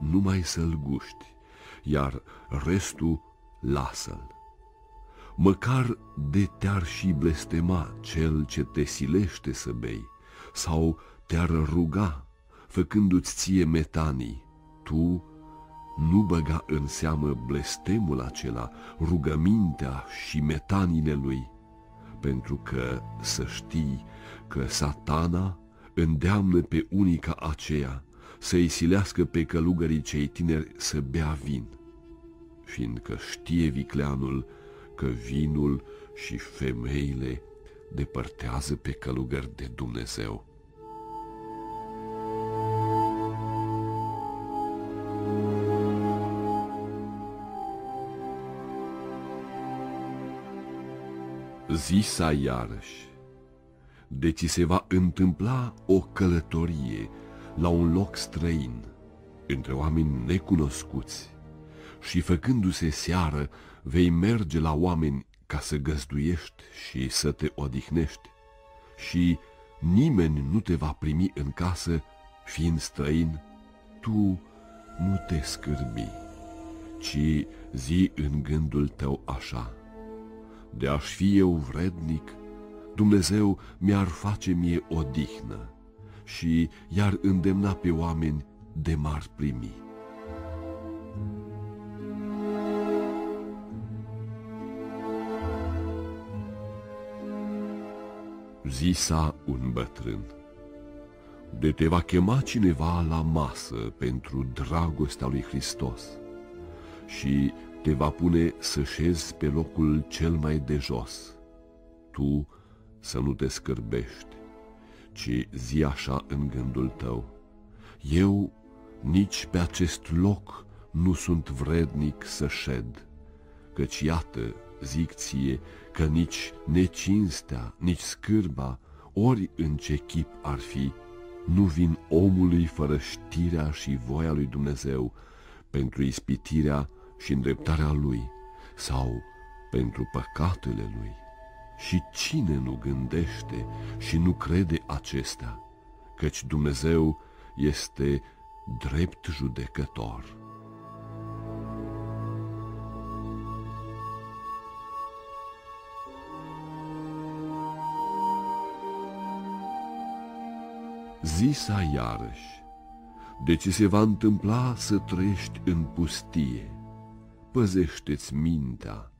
numai să-l guști, iar restul lasă-l. Măcar de te-ar și blestema cel ce te silește să bei, sau te-ar ruga, făcându-ți ție metanii, tu nu băga în seamă blestemul acela, rugămintea și metanile lui, pentru că să știi că satana îndeamnă pe unica aceea să-i silească pe călugării cei tineri să bea vin, fiindcă știe vicleanul că vinul și femeile depărtează pe călugări de Dumnezeu. Zisa iarăși, de ți se va întâmpla o călătorie la un loc străin, între oameni necunoscuți, și făcându-se seară, vei merge la oameni ca să găzduiești și să te odihnești, și nimeni nu te va primi în casă, fiind străin, tu nu te scârbi, ci zi în gândul tău așa, de aș fi eu vrednic, Dumnezeu mi-ar face mie odihnă și i-ar îndemna pe oameni de mar primi. Zisa un bătrân, de te va chema cineva la masă pentru dragostea lui Hristos și te va pune să șezi pe locul cel mai de jos. Tu să nu te scârbești, ci zi așa în gândul tău, eu nici pe acest loc nu sunt vrednic să șed, căci iată, zic ție, că nici necinstea, nici scârba, ori în ce chip ar fi, nu vin omului fără știrea și voia lui Dumnezeu pentru ispitirea și îndreptarea lui sau pentru păcatele lui. Și cine nu gândește și nu crede acestea, căci Dumnezeu este drept judecător. Zisa iarăși, de ce se va întâmpla să trăiești în pustie? Păzește-ți mintea,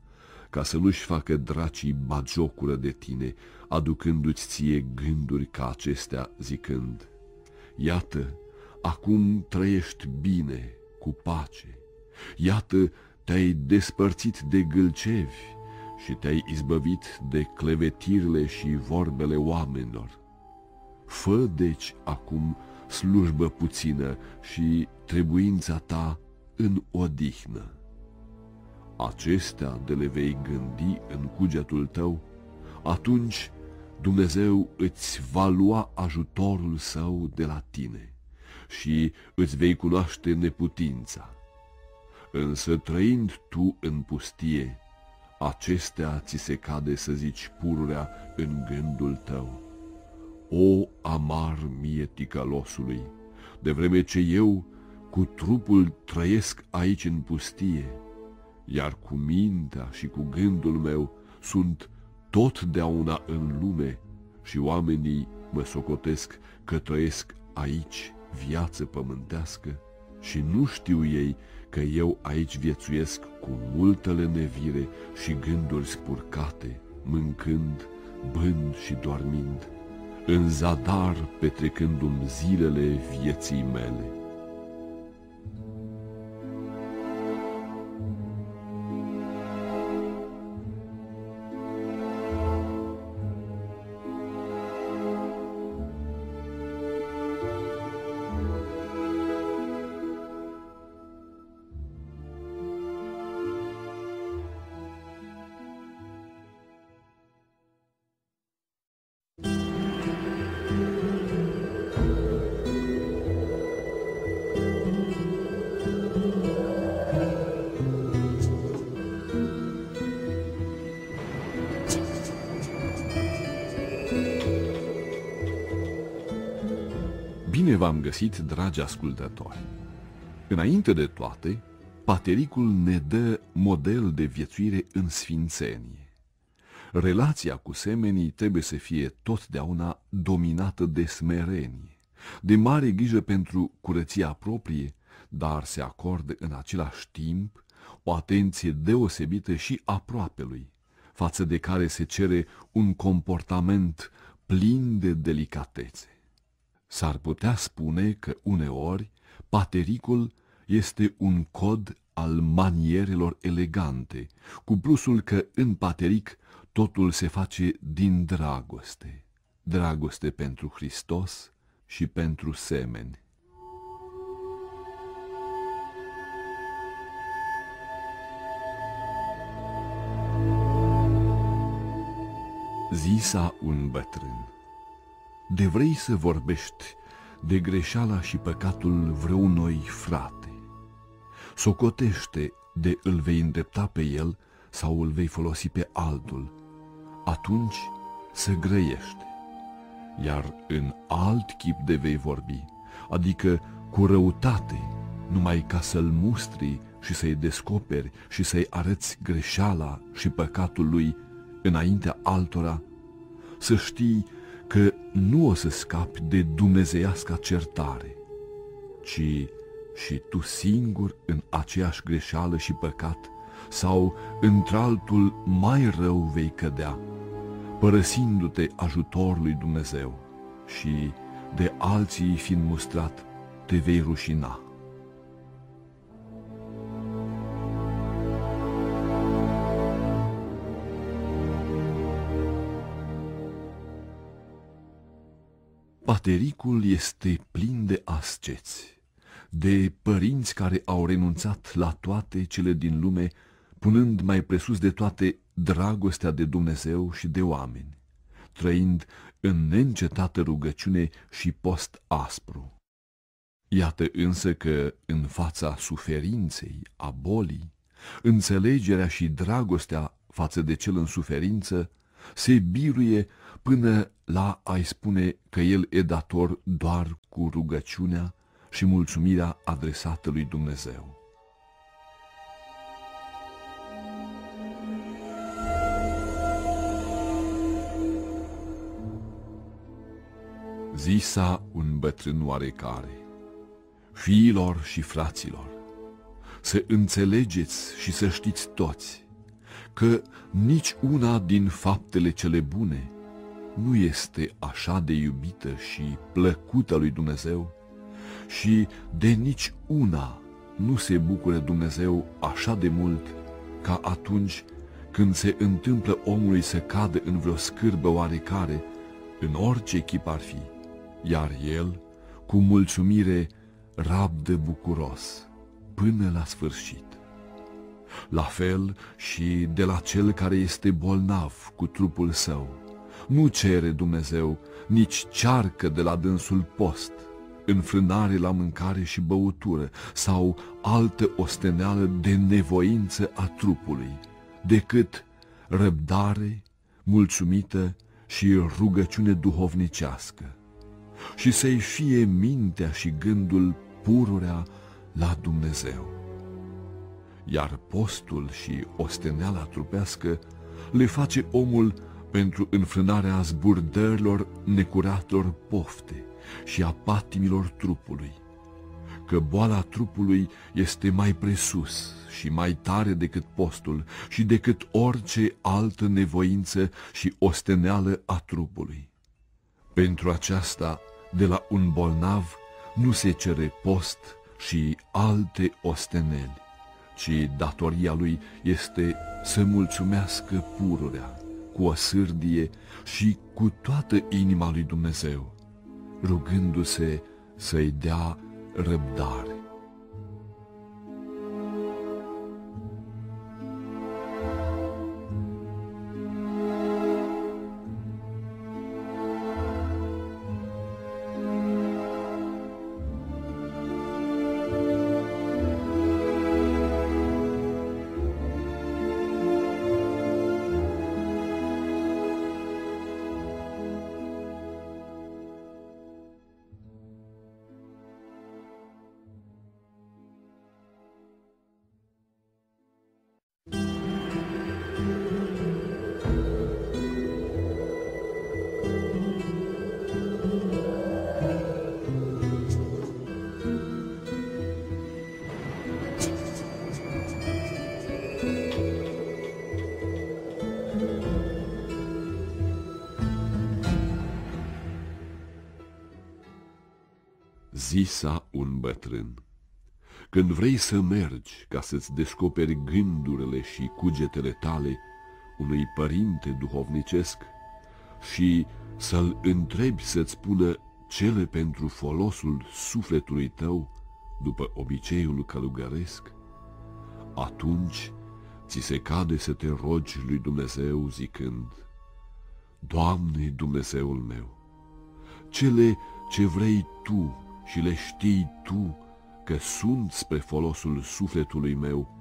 ca să nu-și facă dracii bagiocură de tine, aducându-ți ție gânduri ca acestea, zicând, Iată, acum trăiești bine, cu pace, iată, te-ai despărțit de gâlcevi și te-ai izbăvit de clevetirile și vorbele oamenilor. Fă deci acum slujbă puțină și trebuința ta în odihnă acestea de le vei gândi în cugetul tău, atunci Dumnezeu îți va lua ajutorul său de la tine și îți vei cunoaște neputința. Însă trăind tu în pustie, acestea ți se cade să zici pururea în gândul tău. O amar mie ticălosului, de vreme ce eu cu trupul trăiesc aici în pustie, iar cu mintea și cu gândul meu sunt totdeauna în lume și oamenii mă socotesc că trăiesc aici viață pământească și nu știu ei că eu aici viețuiesc cu multă lenevire și gânduri spurcate, mâncând, bând și dormind, în zadar petrecându-mi zilele vieții mele. Găsit, dragi ascultători! Înainte de toate, patericul ne dă model de viețuire în sfințenie. Relația cu semenii trebuie să fie totdeauna dominată de smerenie, de mare grijă pentru curăția proprie, dar se acordă în același timp o atenție deosebită și aproapelui, față de care se cere un comportament plin de delicatețe. S-ar putea spune că uneori patericul este un cod al manierelor elegante, cu plusul că în pateric totul se face din dragoste, dragoste pentru Hristos și pentru semeni. Zisa un bătrân, de vrei să vorbești de greșeala și păcatul vreunui frate. Socotește de îl vei îndrepta pe el sau îl vei folosi pe altul, atunci să grăiește. Iar în alt chip de vei vorbi, adică cu răutate, numai ca să-l mustri și să-i descoperi și să-i arăți greșeala și păcatul lui înaintea altora, să știi că nu o să scapi de dumnezeiasca certare, ci și tu singur în aceeași greșeală și păcat sau într-altul mai rău vei cădea, părăsindu-te ajutorului lui Dumnezeu și de alții fiind mustrat, te vei rușina. Patericul este plin de asceți, de părinți care au renunțat la toate cele din lume, punând mai presus de toate dragostea de Dumnezeu și de oameni, trăind în neîncetată rugăciune și post aspru. Iată însă că în fața suferinței, a bolii, înțelegerea și dragostea față de cel în suferință se biruie până la a-i spune că el e dator doar cu rugăciunea și mulțumirea adresată lui Dumnezeu. Zisa un bătrân oarecare, fiilor și fraților, să înțelegeți și să știți toți că nici una din faptele cele bune nu este așa de iubită și plăcută lui Dumnezeu și de nici una nu se bucură Dumnezeu așa de mult ca atunci când se întâmplă omului să cadă în vreo scârbă oarecare, în orice chip ar fi, iar el, cu mulțumire, rabdă bucuros până la sfârșit. La fel și de la cel care este bolnav cu trupul său, nu cere Dumnezeu, nici cearcă de la dânsul post, înfrânare la mâncare și băutură sau altă osteneală de nevoință a trupului, decât răbdare, mulțumită și rugăciune duhovnicească, și să-i fie mintea și gândul pururea la Dumnezeu. Iar postul și osteneala trupească le face omul pentru înfrânarea zburdărilor necuratelor pofte și a patimilor trupului, că boala trupului este mai presus și mai tare decât postul și decât orice altă nevoință și osteneală a trupului. Pentru aceasta, de la un bolnav nu se cere post și alte osteneli, ci datoria lui este să mulțumească pururea cu o sârdie și cu toată inima lui Dumnezeu, rugându-se să-i dea răbdare. Zisa un bătrân. Când vrei să mergi ca să-ți descoperi gândurile și cugetele tale unui părinte duhovnicesc și să-l întrebi să-ți spună cele pentru folosul sufletului tău după obiceiul călugăresc, atunci ți se cade să te rogi lui Dumnezeu zicând, Doamne Dumnezeul meu, cele ce vrei Tu și le știi Tu că sunt spre folosul sufletului meu,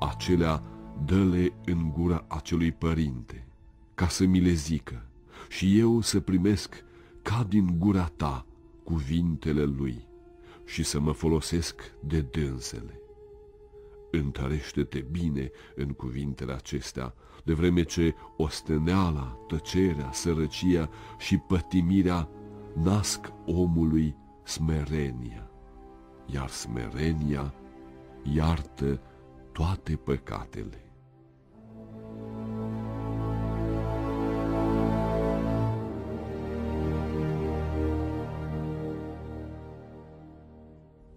acelea dă-le în gura acelui părinte, ca să mi le zică și eu să primesc ca din gura ta cuvintele lui și să mă folosesc de dânsele. Întărește-te bine în cuvintele acestea, de vreme ce osteneala, tăcerea, sărăcia și pătimirea nasc omului smerenia, iar smerenia iartă toate păcatele.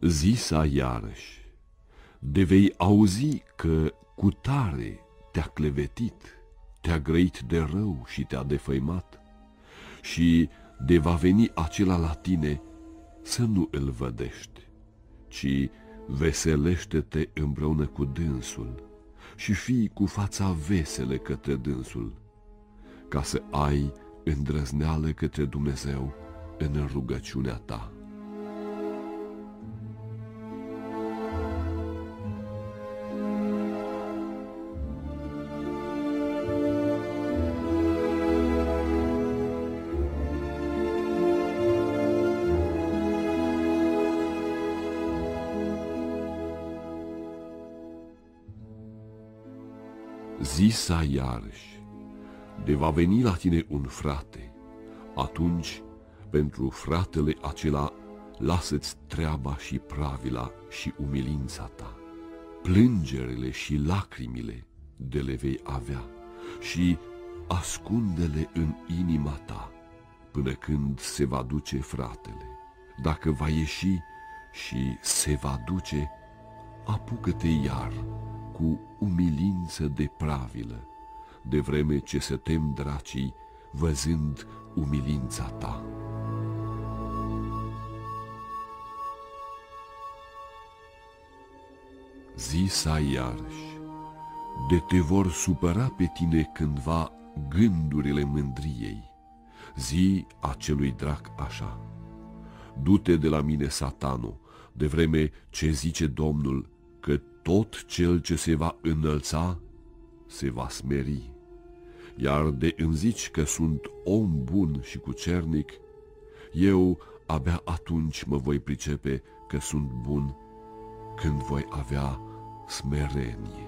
Zisa iarăși, de vei auzi că cu tare te-a clevetit, te-a grăit de rău și te-a defăimat și de va veni acela la tine să nu îl vădești, ci veselește-te împreună cu dânsul și fii cu fața vesele către dânsul, ca să ai îndrăzneală către Dumnezeu în rugăciunea ta. Zisa iarăși, de va veni la tine un frate, atunci pentru fratele acela lasă-ți treaba și pravila și umilința ta, plângerile și lacrimile de le vei avea și ascunde-le în inima ta până când se va duce fratele. Dacă va ieși și se va duce, apucă-te iar cu umilință de pravilă, de vreme ce se tem dracii văzând umilința ta. Zisa iarăși, de te vor supăra pe tine cândva gândurile mândriei, zi acelui drac așa, du-te de la mine, satano, de vreme ce zice Domnul, că tot cel ce se va înălța se va smeri. Iar de îmi zici că sunt om bun și cucernic, eu abia atunci mă voi pricepe că sunt bun când voi avea smerenie.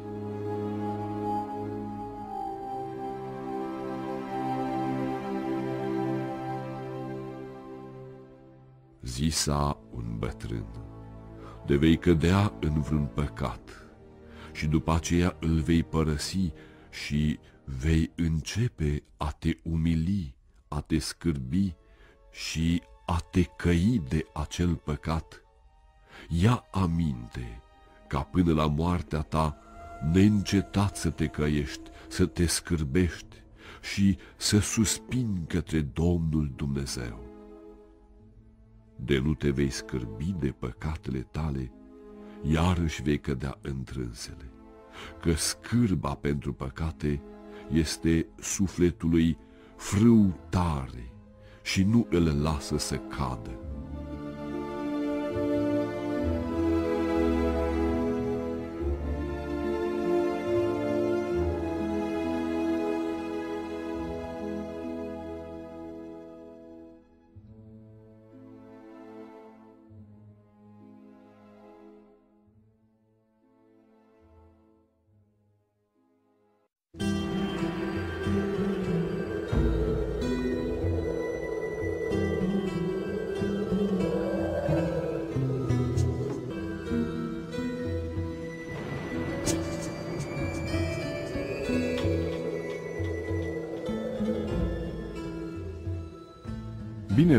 Zisa un bătrân de vei cădea în vreun păcat și după aceea îl vei părăsi și vei începe a te umili, a te scârbi și a te căi de acel păcat. Ia aminte ca până la moartea ta neîncetat să te căiești, să te scârbești și să suspini către Domnul Dumnezeu de nu te vei scârbi de păcatele tale, iarăși vei cădea întrânsele, că scârba pentru păcate este sufletului frâu tare și nu îl lasă să cadă.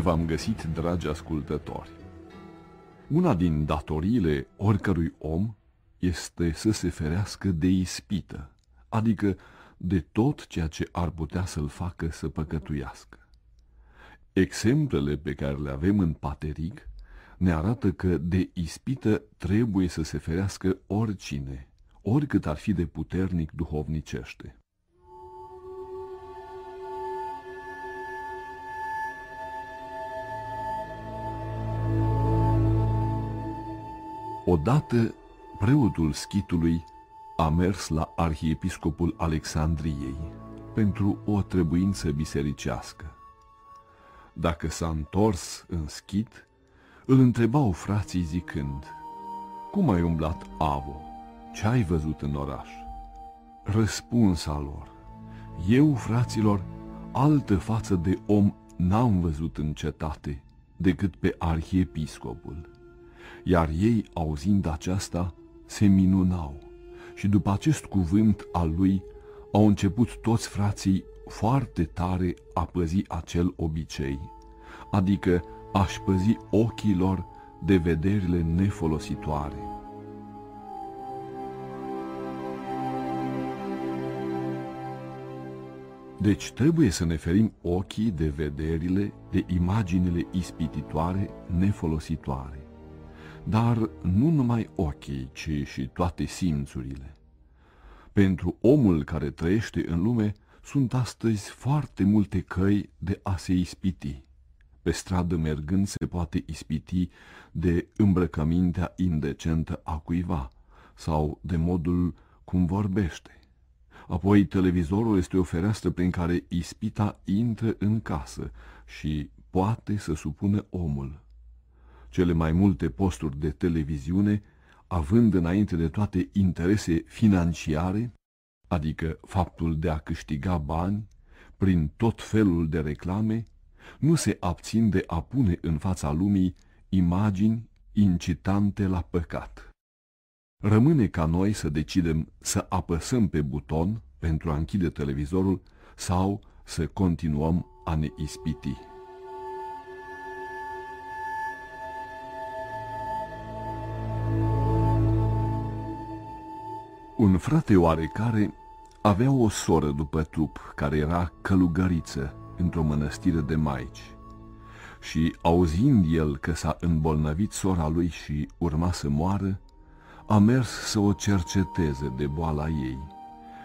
V-am găsit, dragi ascultători! Una din datoriile oricărui om este să se ferească de ispită, adică de tot ceea ce ar putea să-l facă să păcătuiască. Exemplele pe care le avem în pateric ne arată că de ispită trebuie să se ferească oricine, oricât ar fi de puternic duhovnicește. Odată, preotul schitului a mers la arhiepiscopul Alexandriei pentru o trebuință bisericească. Dacă s-a întors în schit, îl întrebau frații zicând, Cum ai umblat, Avo? Ce ai văzut în oraș? Răspunsa lor, Eu, fraților, altă față de om n-am văzut în cetate decât pe arhiepiscopul. Iar ei, auzind aceasta, se minunau și după acest cuvânt al lui au început toți frații foarte tare a păzi acel obicei, adică aș păzi ochii lor de vederile nefolositoare. Deci trebuie să ne ferim ochii de vederile, de imaginile ispititoare, nefolositoare. Dar nu numai ochii, ci și toate simțurile. Pentru omul care trăiește în lume, sunt astăzi foarte multe căi de a se ispiti. Pe stradă mergând se poate ispiti de îmbrăcămintea indecentă a cuiva sau de modul cum vorbește. Apoi televizorul este o fereastră prin care ispita intră în casă și poate să supună omul. Cele mai multe posturi de televiziune, având înainte de toate interese financiare, adică faptul de a câștiga bani prin tot felul de reclame, nu se abțin de a pune în fața lumii imagini incitante la păcat. Rămâne ca noi să decidem să apăsăm pe buton pentru a închide televizorul sau să continuăm a ne ispiti. Un frate oarecare avea o soră după trup, care era călugăriță într-o mănăstire de maici. Și auzind el că s-a îmbolnăvit sora lui și urma să moară, a mers să o cerceteze de boala ei,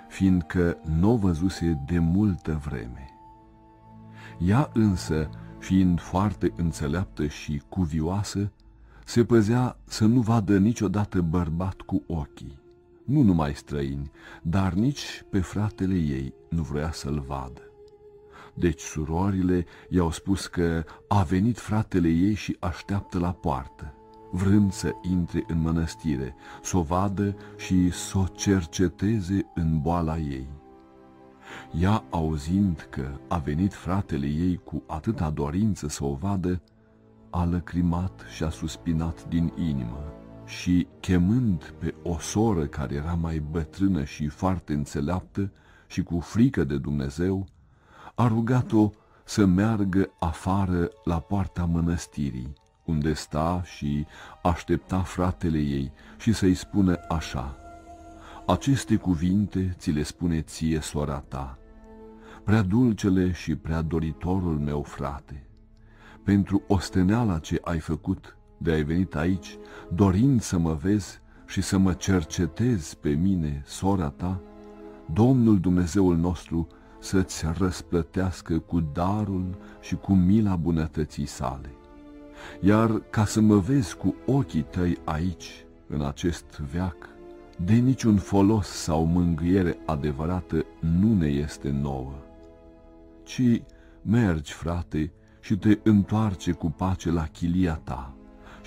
fiindcă nu o văzuse de multă vreme. Ea însă, fiind foarte înțeleaptă și cuvioasă, se păzea să nu vadă niciodată bărbat cu ochii nu numai străini, dar nici pe fratele ei nu vrea să-l vadă. Deci surorile i-au spus că a venit fratele ei și așteaptă la poartă, vrând să intre în mănăstire, să o vadă și să o cerceteze în boala ei. Ea, auzind că a venit fratele ei cu atâta dorință să o vadă, a lăcrimat și a suspinat din inimă și chemând pe o soră care era mai bătrână și foarte înțeleaptă și cu frică de Dumnezeu, a rugat-o să meargă afară la poarta mănăstirii, unde sta și aștepta fratele ei și să-i spună așa, Aceste cuvinte ți le spune ție sora ta, prea dulcele și prea doritorul meu frate, pentru osteneala ce ai făcut de ai venit aici, dorind să mă vezi și să mă cercetezi pe mine, sora ta, Domnul Dumnezeul nostru să-ți răsplătească cu darul și cu mila bunătății sale. Iar ca să mă vezi cu ochii tăi aici, în acest veac, de niciun folos sau mângâiere adevărată nu ne este nouă, ci mergi, frate, și te întoarce cu pace la chilia ta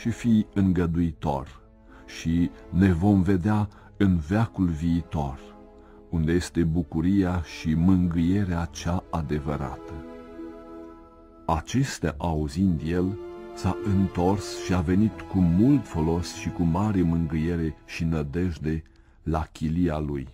și fii îngăduitor și ne vom vedea în veacul viitor, unde este bucuria și mângâierea cea adevărată. Acestea auzind el, s-a întors și a venit cu mult folos și cu mare mângâiere și nădejde la chilia lui.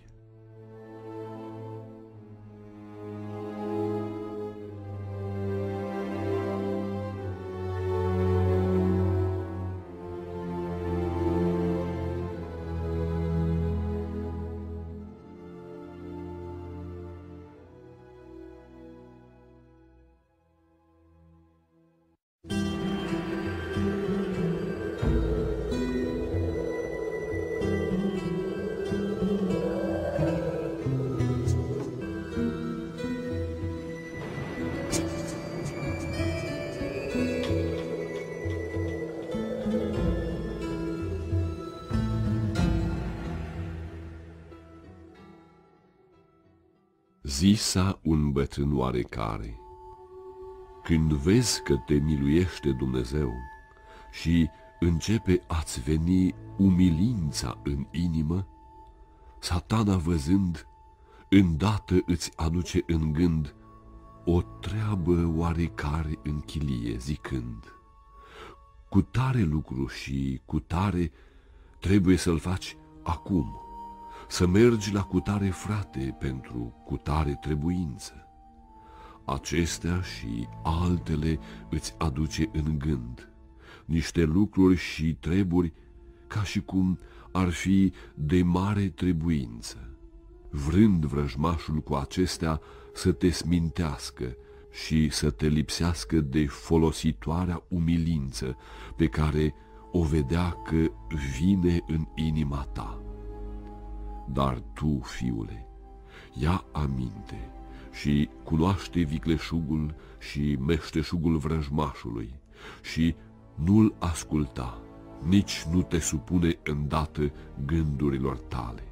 Oarecare, când vezi că te miluiește Dumnezeu și începe a-ți veni umilința în inimă, satana văzând, îndată îți aduce în gând o treabă oarecare în chilie, zicând, cu tare lucru și cu tare trebuie să-l faci acum, să mergi la cutare frate pentru cutare trebuință. Acestea și altele îți aduce în gând, niște lucruri și treburi ca și cum ar fi de mare trebuință, vrând vrăjmașul cu acestea să te smintească și să te lipsească de folositoarea umilință pe care o vedea că vine în inima ta. Dar tu, fiule, ia aminte și cunoaște vicleșugul și meșteșugul vrăjmașului și nu-l asculta, nici nu te supune îndată gândurilor tale.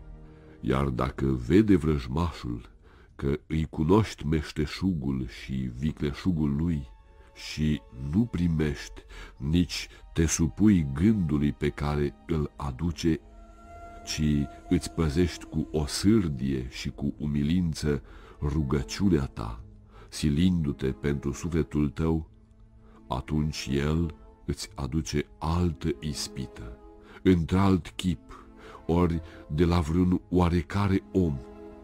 Iar dacă vede vrăjmașul că îi cunoști meșteșugul și vicleșugul lui și nu primești, nici te supui gândului pe care îl aduce, ci îți păzești cu o sârdie și cu umilință rugăciunea ta, silindu-te pentru sufletul tău, atunci el îți aduce altă ispită, într-alt chip, ori de la vreun oarecare om,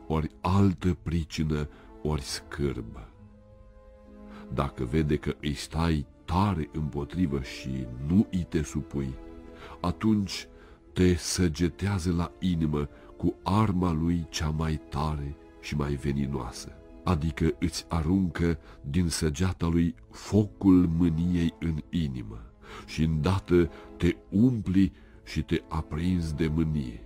ori altă pricină, ori scârbă. Dacă vede că îi stai tare împotrivă și nu îi te supui, atunci te săgetează la inimă cu arma lui cea mai tare și mai veninoasă, adică îți aruncă din săgeata lui focul mâniei în inimă și îndată te umpli și te aprinzi de mânie.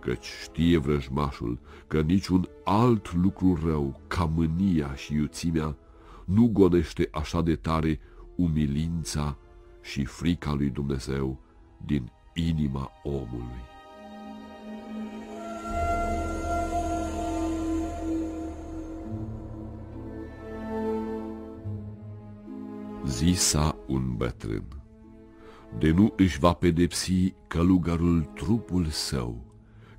Căci știe vrăjmașul că niciun alt lucru rău ca mânia și iuțimea nu gonește așa de tare umilința și frica lui Dumnezeu din inima omului. Zisa un bătrân, de nu își va pedepsi călugărul trupul său,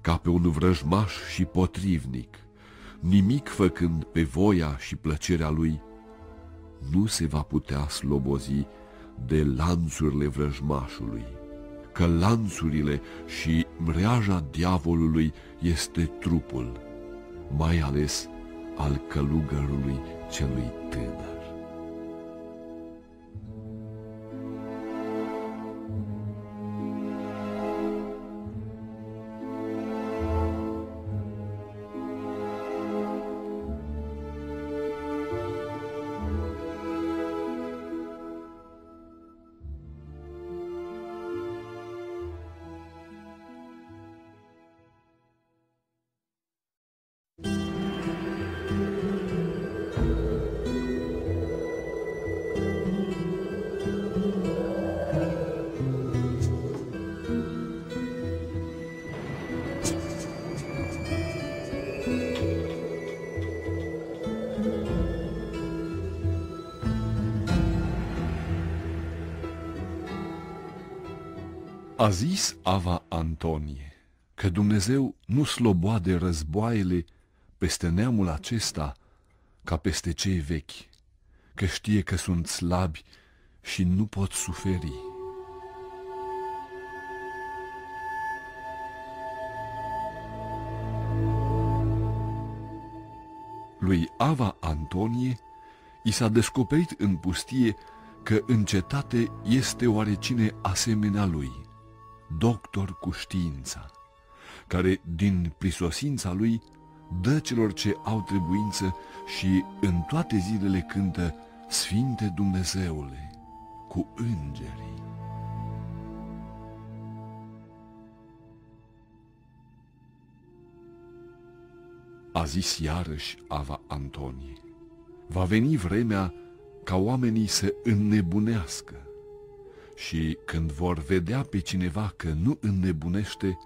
ca pe un vrăjmaș și potrivnic, nimic făcând pe voia și plăcerea lui, nu se va putea slobozi de lanțurile vrăjmașului, că lanțurile și mreaja diavolului este trupul, mai ales al călugărului celui tânăr. Zis Ava Antonie că Dumnezeu nu sloboade războaiele peste neamul acesta ca peste cei vechi, că știe că sunt slabi și nu pot suferi. Lui Ava Antonie i s-a descoperit în pustie că în cetate este oarecine asemenea lui – doctor cu știința, care din prisosința lui dă celor ce au trebuință și în toate zilele cântă Sfinte Dumnezeule cu îngerii. A zis iarăși Ava Antonie, va veni vremea ca oamenii să înnebunească și când vor vedea pe cineva că nu înnebunește,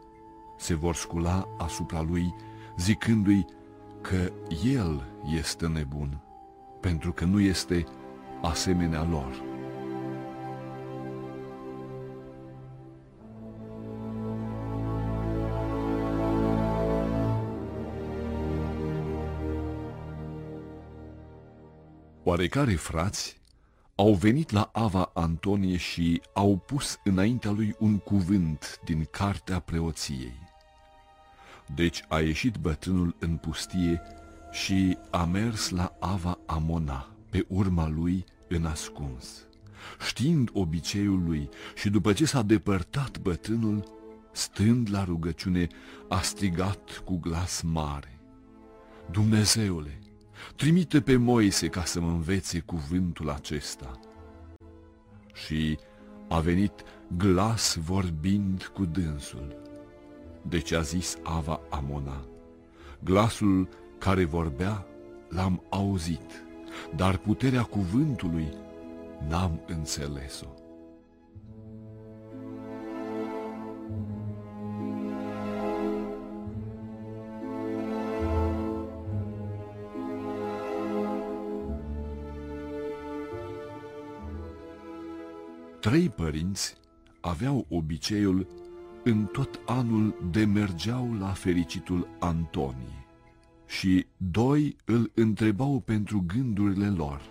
se vor scula asupra lui, zicându-i, că el este nebun, pentru că nu este asemenea lor. Oarecare frați au venit la Ava Antonie și au pus înaintea lui un cuvânt din cartea preoției. Deci a ieșit bătrânul în pustie și a mers la Ava Amona, pe urma lui în ascuns. Știind obiceiul lui și după ce s-a depărtat bătrânul, stând la rugăciune, a strigat cu glas mare. Dumnezeule, trimite pe Moise ca să mă învețe cuvântul acesta. Și a venit glas vorbind cu dânsul. Deci a zis Ava Amona, glasul care vorbea l-am auzit, dar puterea cuvântului n-am înțeles-o. Trei părinți aveau obiceiul în tot anul demergeau la fericitul Antonie și doi îl întrebau pentru gândurile lor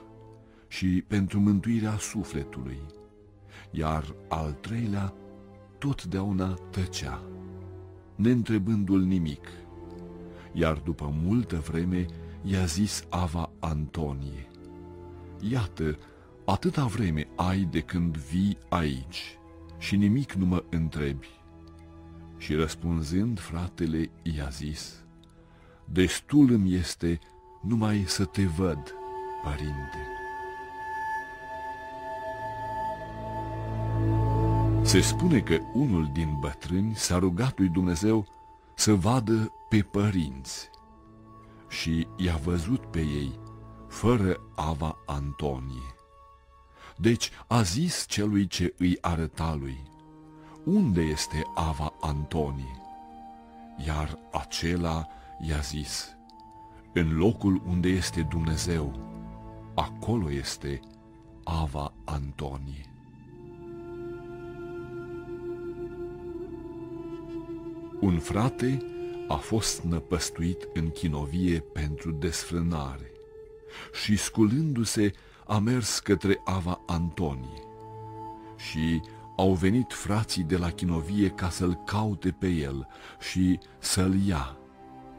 și pentru mântuirea sufletului, iar al treilea totdeauna tăcea, neîntrebându-l nimic, iar după multă vreme i-a zis Ava Antonie, Iată, atâta vreme ai de când vii aici și nimic nu mă întrebi. Și răspunzând fratele i-a zis, Destul îmi este numai să te văd, părinte. Se spune că unul din bătrâni s-a rugat lui Dumnezeu să vadă pe părinți și i-a văzut pe ei, fără Ava Antonie. Deci a zis celui ce îi arăta lui, unde este Ava Antonie? Iar acela i-a zis, în locul unde este Dumnezeu, acolo este Ava Antonie. Un frate a fost năpăstuit în chinovie pentru desfrânare și sculându-se a mers către Ava Antonie și au venit frații de la chinovie ca să-l caute pe el și să-l ia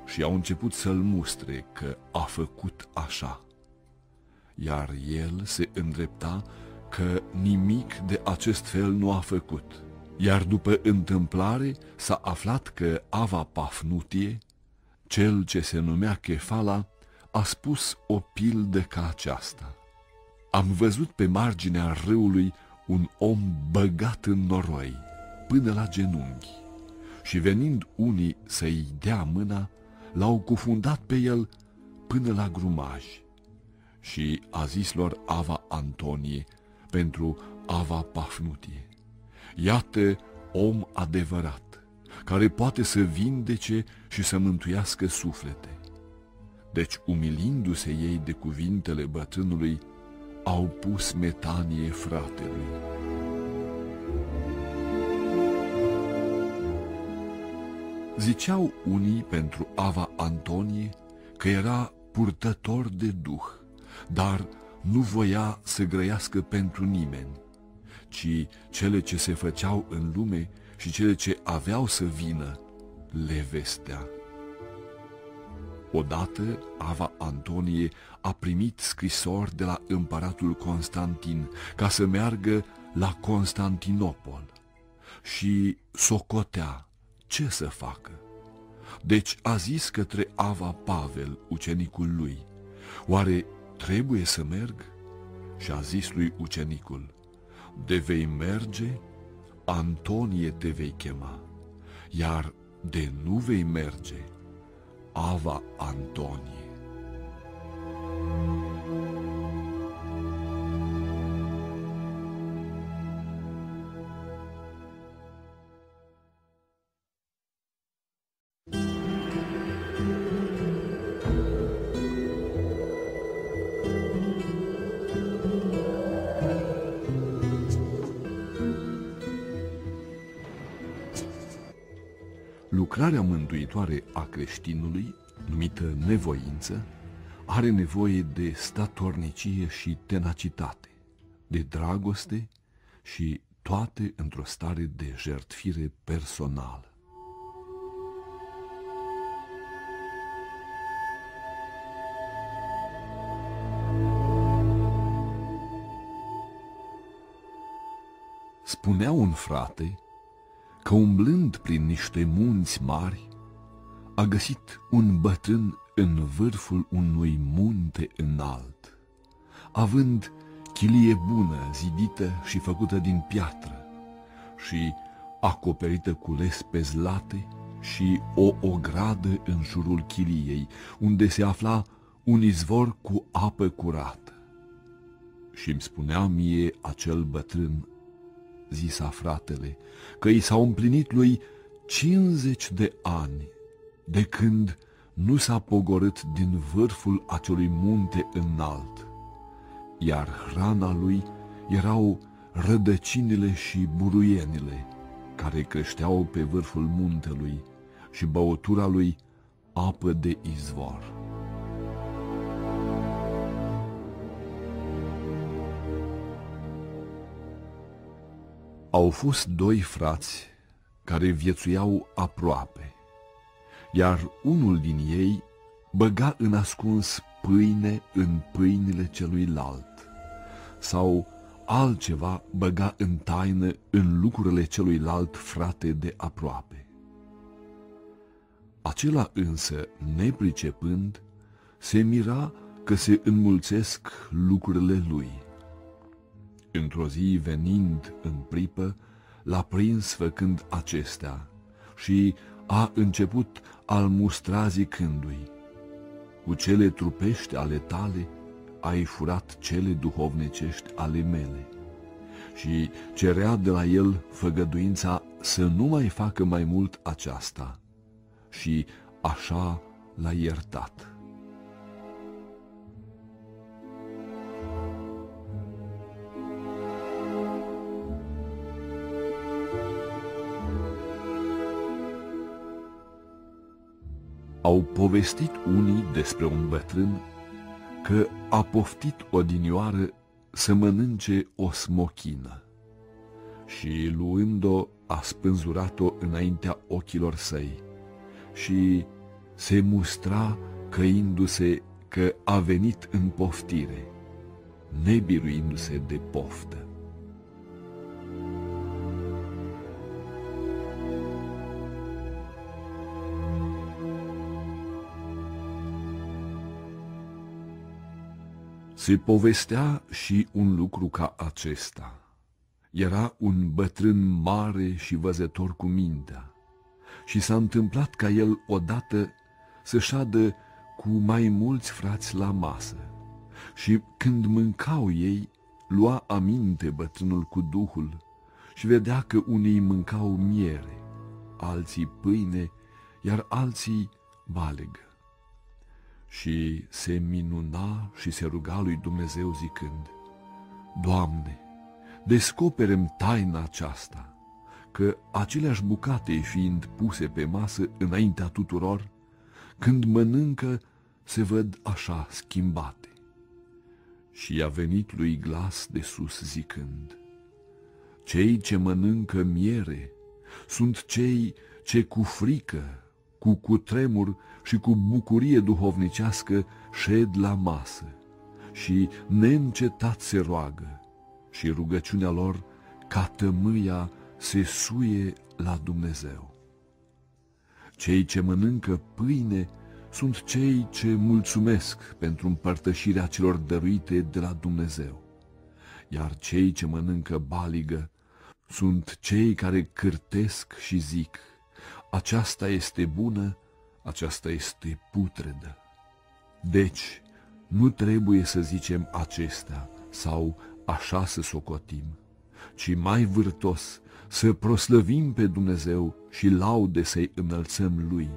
și au început să-l mustre că a făcut așa. Iar el se îndrepta că nimic de acest fel nu a făcut. Iar după întâmplare s-a aflat că Ava Pafnutie, cel ce se numea Chefala, a spus o pildă ca aceasta. Am văzut pe marginea râului un om băgat în noroi, până la genunchi, și venind unii să-i dea mâna, l-au cufundat pe el până la grumaj. Și a zis lor Ava Antonie pentru Ava Pafnutie, Iată om adevărat, care poate să vindece și să mântuiască suflete. Deci, umilindu-se ei de cuvintele bătrânului, au pus metanie fratelui. Ziceau unii pentru Ava Antonie că era purtător de duh, dar nu voia să grăiască pentru nimeni, ci cele ce se făceau în lume și cele ce aveau să vină le vestea. Odată, Ava Antonie a primit scrisori de la împăratul Constantin ca să meargă la Constantinopol și socotea ce să facă. Deci a zis către Ava Pavel, ucenicul lui, oare trebuie să merg? Și a zis lui ucenicul, de vei merge, Antonie te vei chema, iar de nu vei merge, Ava Antonie. Mântuitoare a creștinului, numită nevoință, are nevoie de statornicie și tenacitate, de dragoste și toate într-o stare de jertfire personală. Spunea un frate că umblând prin niște munți mari, a găsit un bătrân în vârful unui munte înalt, având chilie bună, zidită și făcută din piatră și acoperită cu lespe zlate și o ogradă în jurul chiliei, unde se afla un izvor cu apă curată. Și îmi spunea mie acel bătrân zisa fratele, că i s-au împlinit lui 50 de ani de când nu s-a pogorât din vârful acelui munte înalt, iar hrana lui erau rădăcinile și buruienile care creșteau pe vârful muntelui și băutura lui apă de izvor. Au fost doi frați care viețuiau aproape, iar unul din ei băga în ascuns pâine în pâinile celuilalt, sau altceva băga în taină în lucrurile celuilalt frate de aproape. Acela însă, nepricepând, se mira că se înmulțesc lucrurile lui Într-o zi, venind în pripă, l-a prins făcând acestea și a început al mustra zicându-i, Cu cele trupești ale tale ai furat cele duhovnicești ale mele. Și cerea de la el făgăduința să nu mai facă mai mult aceasta. Și așa l-a iertat. Au povestit unii despre un bătrân că a poftit odinioară să mănânce o smochină și luând-o a spânzurat-o înaintea ochilor săi și se mustra căindu-se că a venit în poftire, nebiruindu-se de poftă. Se povestea și un lucru ca acesta. Era un bătrân mare și văzător cu mintea. Și s-a întâmplat ca el odată să șadă cu mai mulți frați la masă. Și când mâncau ei, lua aminte bătrânul cu duhul și vedea că unii mâncau miere, alții pâine, iar alții balegă și se minuna și se ruga lui Dumnezeu zicând, Doamne, descoperem taina aceasta, că aceleași bucate fiind puse pe masă înaintea tuturor, când mănâncă se văd așa schimbate. Și a venit lui glas de sus zicând, Cei ce mănâncă miere sunt cei ce cu frică cu cutremur și cu bucurie duhovnicească șed la masă și neîncetat se roagă și rugăciunea lor ca tămâia se suie la Dumnezeu. Cei ce mănâncă pâine sunt cei ce mulțumesc pentru împărtășirea celor dăruite de la Dumnezeu, iar cei ce mănâncă baligă sunt cei care cârtesc și zic – aceasta este bună, aceasta este putredă. Deci, nu trebuie să zicem acestea sau așa să socotim, ci mai vârtos să proslăvim pe Dumnezeu și laude să-i înălțăm Lui,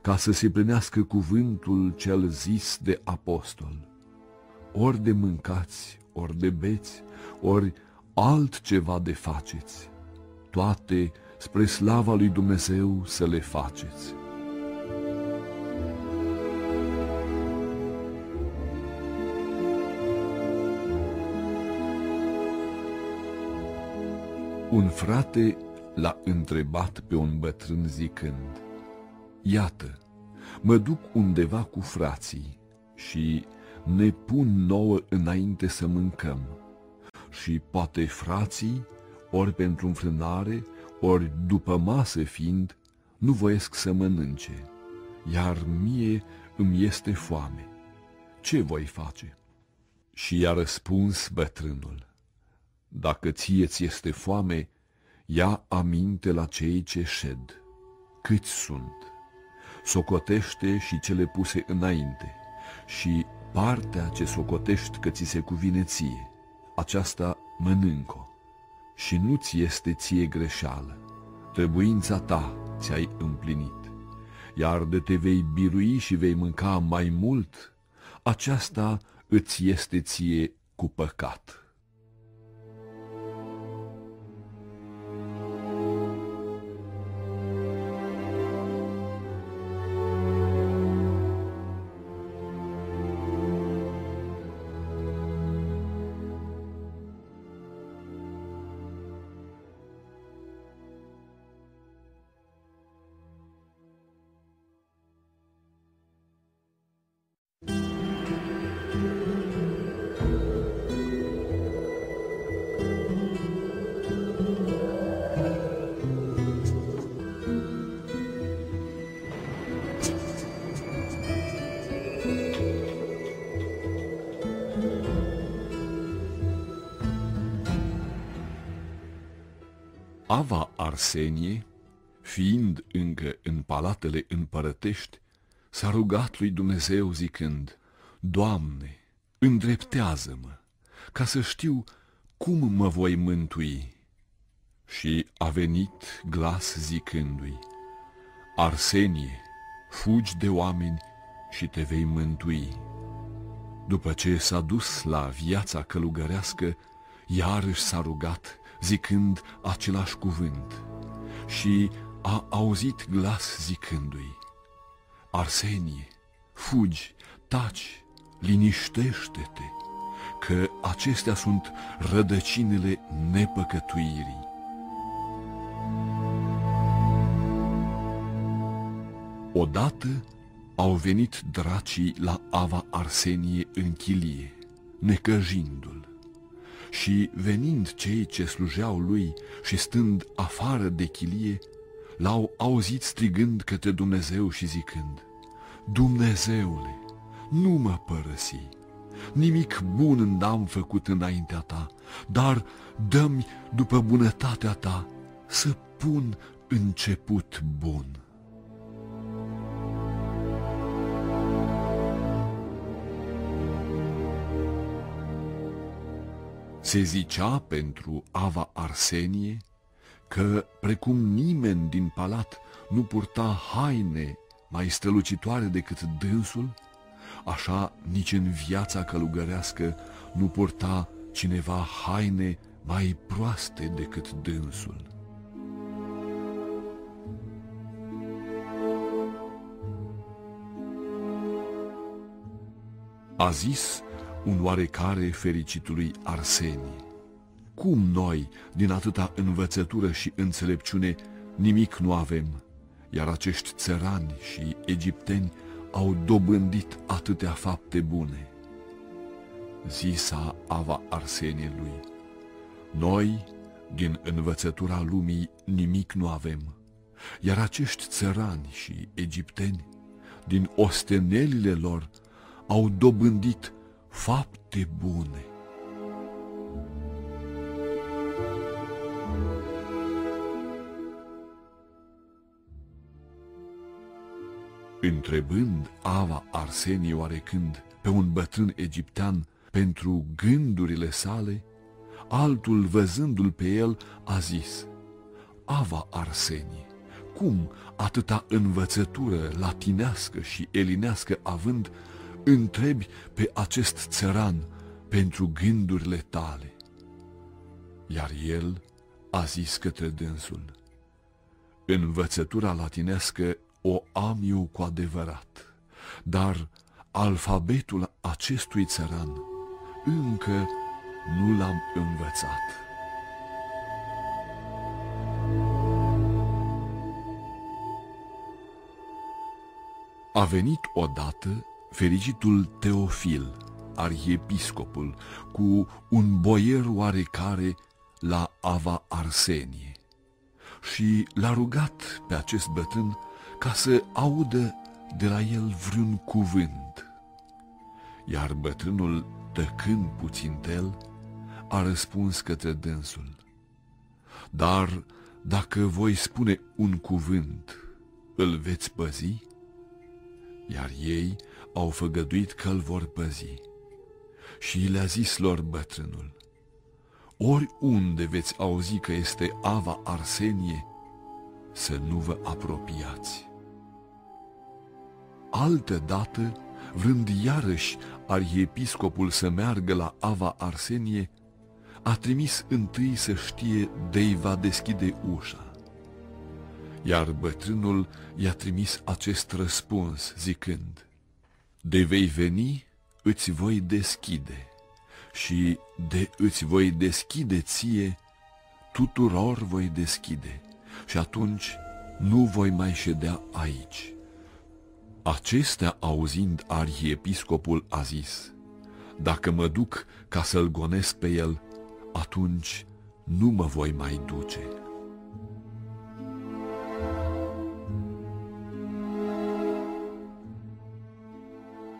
ca să se plinească cuvântul cel zis de apostol. Ori de mâncați, ori de beți, ori altceva de faceți, toate spre slava lui Dumnezeu să le faceți. Un frate l-a întrebat pe un bătrân zicând, Iată, mă duc undeva cu frații și ne pun nouă înainte să mâncăm. Și poate frații, ori pentru înfrânare, ori după masă fiind, nu voiesc să mănânce, iar mie îmi este foame. Ce voi face? Și i-a răspuns bătrânul, Dacă ție ți este foame, ia aminte la cei ce șed, câți sunt, socotește și cele puse înainte și partea ce socotești că ți se cuvine ție, aceasta mănâncă și nu ți este ție greșeală. Trebuința ta ți-ai împlinit, iar de te vei birui și vei mânca mai mult, aceasta îți este ție cu păcat. Arsenie, fiind încă în palatele împărătești, s-a rugat lui Dumnezeu zicând, Doamne, îndreptează-mă, ca să știu cum mă voi mântui. Și a venit glas zicându-i, Arsenie, fugi de oameni și te vei mântui. După ce s-a dus la viața călugărească, iarăși s-a rugat zicând același cuvânt și a auzit glas zicându-i, Arsenie, fugi, taci, liniștește-te, că acestea sunt rădăcinile nepăcătuirii. Odată au venit dracii la Ava Arsenie în chilie, necăjindu-l și venind cei ce slujeau lui și stând afară de chilie, l-au auzit strigând către Dumnezeu și zicând, Dumnezeule, nu mă părăsi, nimic bun n-am făcut înaintea ta, dar dă-mi după bunătatea ta să pun început bun. Se zicea pentru Ava Arsenie că, precum nimeni din palat nu purta haine mai strălucitoare decât dânsul, așa nici în viața călugărească nu purta cineva haine mai proaste decât dânsul. A zis un oarecare fericitului Arsenie. Cum noi, din atâta învățătură și înțelepciune, nimic nu avem, iar acești țărani și egipteni au dobândit atâtea fapte bune? Zisa Ava Arsenie lui, noi, din învățătura lumii, nimic nu avem, iar acești țărani și egipteni, din ostenelile lor, au dobândit fapte bune. Întrebând Ava Arsenie oarecând pe un bătrân egiptean pentru gândurile sale, altul văzându-l pe el a zis, Ava Arsenie, cum atâta învățătură latinească și elinească având, întrebi pe acest țăran pentru gândurile tale. Iar el a zis către dânsul, Învățătura latinescă o am eu cu adevărat, dar alfabetul acestui țăran încă nu l-am învățat. A venit odată fericitul Teofil, arhiepiscopul, cu un boier oarecare la Ava Arsenie și l-a rugat pe acest bătrân ca să audă de la el vreun cuvânt. Iar bătrânul, tăcând puțin el, a răspuns către dânsul. Dar dacă voi spune un cuvânt, îl veți păzi? Iar ei au făgăduit că îl vor păzi. Și le-a zis lor bătrânul, oriunde veți auzi că este Ava Arsenie, să nu vă apropiați. Altă dată, vrând iarăși arhiepiscopul să meargă la Ava Arsenie, a trimis întâi să știe de va deschide ușa. Iar bătrânul i-a trimis acest răspuns, zicând, De vei veni, îți voi deschide și de îți voi deschide ție, tuturor voi deschide și atunci nu voi mai ședea aici. Acestea auzind arhiepiscopul a zis, dacă mă duc ca să-l gonesc pe el, atunci nu mă voi mai duce.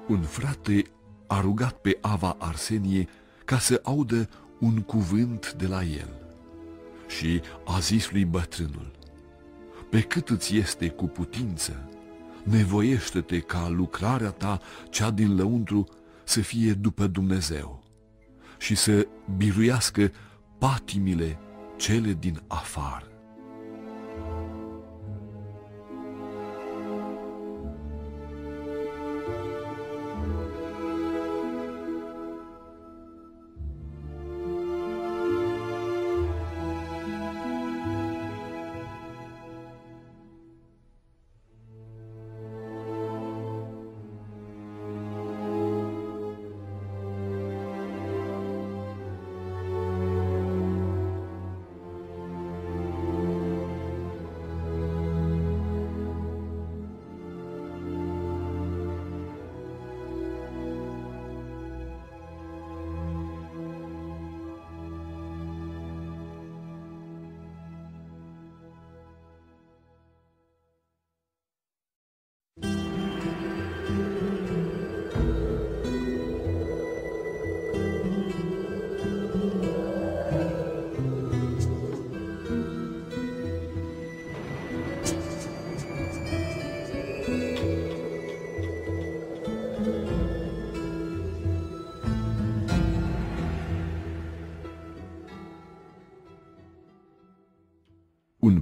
Un frate a rugat pe Ava Arsenie ca să audă un cuvânt de la el și a zis lui bătrânul, Pe cât îți este cu putință, nevoiește-te ca lucrarea ta, cea din lăuntru, să fie după Dumnezeu și să biruiască patimile cele din afară.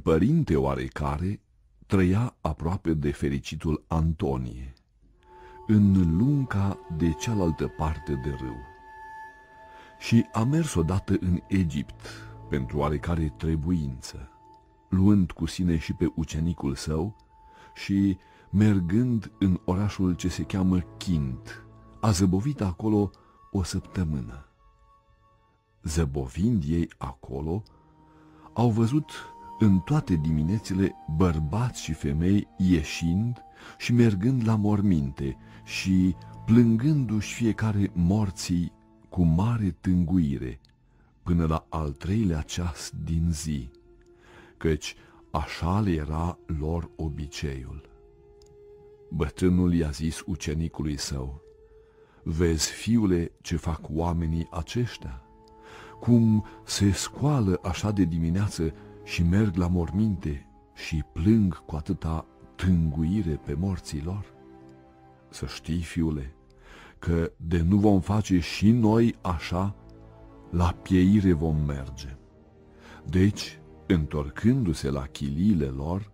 Părinte oarecare trăia aproape de fericitul Antonie, în lunca de cealaltă parte de râu. Și a mers odată în Egipt pentru oarecare trebuință, luând cu sine și pe ucenicul său și mergând în orașul ce se cheamă Chint, a zăbovit acolo o săptămână. Zăbovind ei acolo, au văzut în toate diminețile bărbați și femei ieșind și mergând la morminte și plângându-și fiecare morții cu mare tânguire până la al treilea ceas din zi, căci așa le era lor obiceiul. Bătrânul i-a zis ucenicului său, Vezi, fiule, ce fac oamenii aceștia? Cum se scoală așa de dimineață și merg la morminte și plâng cu atâta tânguire pe morții lor? Să știi, fiule, că de nu vom face și noi așa, la pieire vom merge. Deci, întorcându-se la chiliile lor,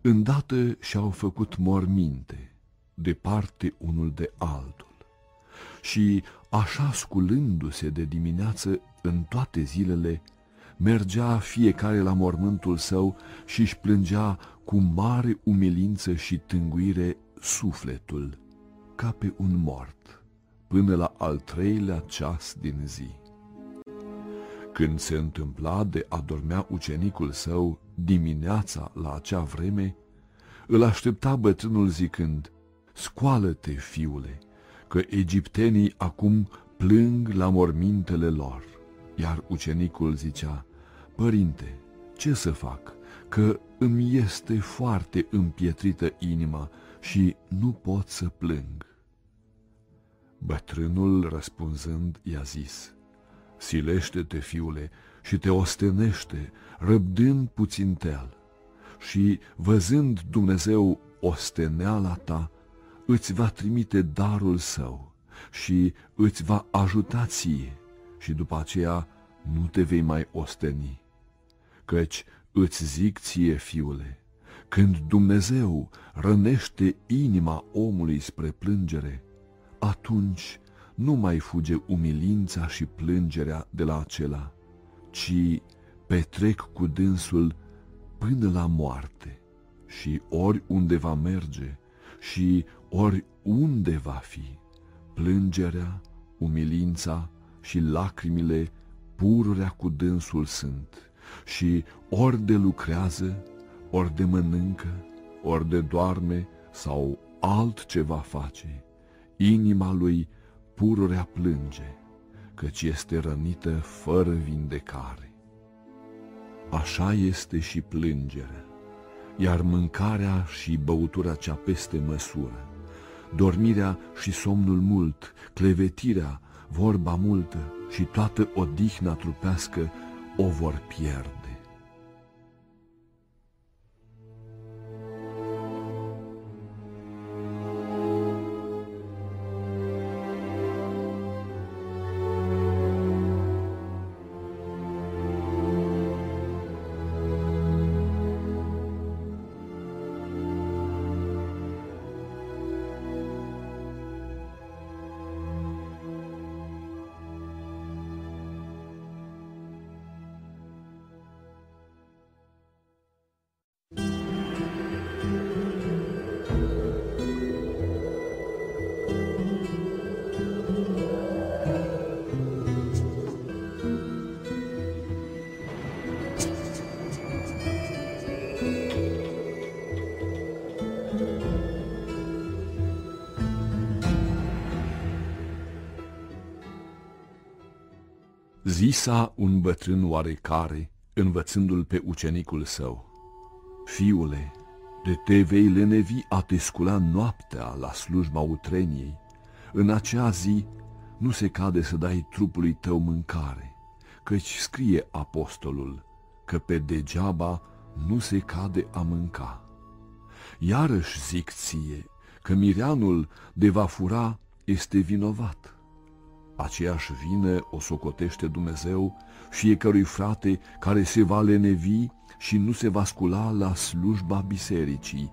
îndată și-au făcut morminte, departe unul de altul. Și așa sculându-se de dimineață în toate zilele, mergea fiecare la mormântul său și își plângea cu mare umilință și tânguire sufletul, ca pe un mort, până la al treilea ceas din zi. Când se întâmpla de a dormea ucenicul său dimineața la acea vreme, îl aștepta bătrânul zicând, Scoală-te, fiule, că egiptenii acum plâng la mormintele lor. Iar ucenicul zicea, Părinte, ce să fac, că îmi este foarte împietrită inima și nu pot să plâng. Bătrânul răspunzând i-a zis, Silește-te, fiule, și te ostenește, răbdând puțin tel. Și văzând Dumnezeu osteneala ta, îți va trimite darul său și îți va ajuta ție și după aceea nu te vei mai osteni. Căci îți zic ție, fiule, când Dumnezeu rănește inima omului spre plângere, atunci nu mai fuge umilința și plângerea de la acela, ci petrec cu dânsul până la moarte și ori unde va merge și ori unde va fi, plângerea, umilința și lacrimile pururea cu dânsul sunt și ori de lucrează, ori de mănâncă, ori de doarme sau altceva face, inima lui pururea plânge, căci este rănită fără vindecare. Așa este și plângerea, iar mâncarea și băutura cea peste măsură, dormirea și somnul mult, clevetirea, vorba multă și toată odihna trupească o vor pierde. Un bătrân oarecare, învățându-l pe ucenicul său, Fiule, de te vei lenevi a te scula noaptea la slujba utreniei, în acea zi nu se cade să dai trupului tău mâncare, căci scrie apostolul că pe degeaba nu se cade a mânca. Iarăși zic ție că mireanul de va fura este vinovat aceeași vină o socotește Dumnezeu fiecărui frate care se va lenevi și nu se va scula la slujba bisericii,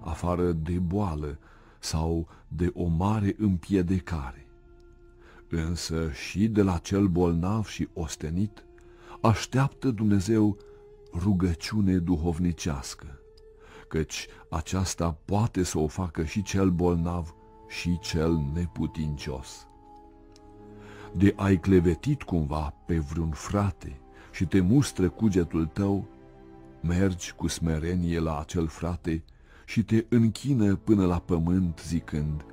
afară de boală sau de o mare împiedecare. Însă și de la cel bolnav și ostenit așteaptă Dumnezeu rugăciune duhovnicească, căci aceasta poate să o facă și cel bolnav și cel neputincios de ai clevetit cumva pe vreun frate și te mustră cugetul tău, mergi cu smerenie la acel frate și te închină până la pământ zicând,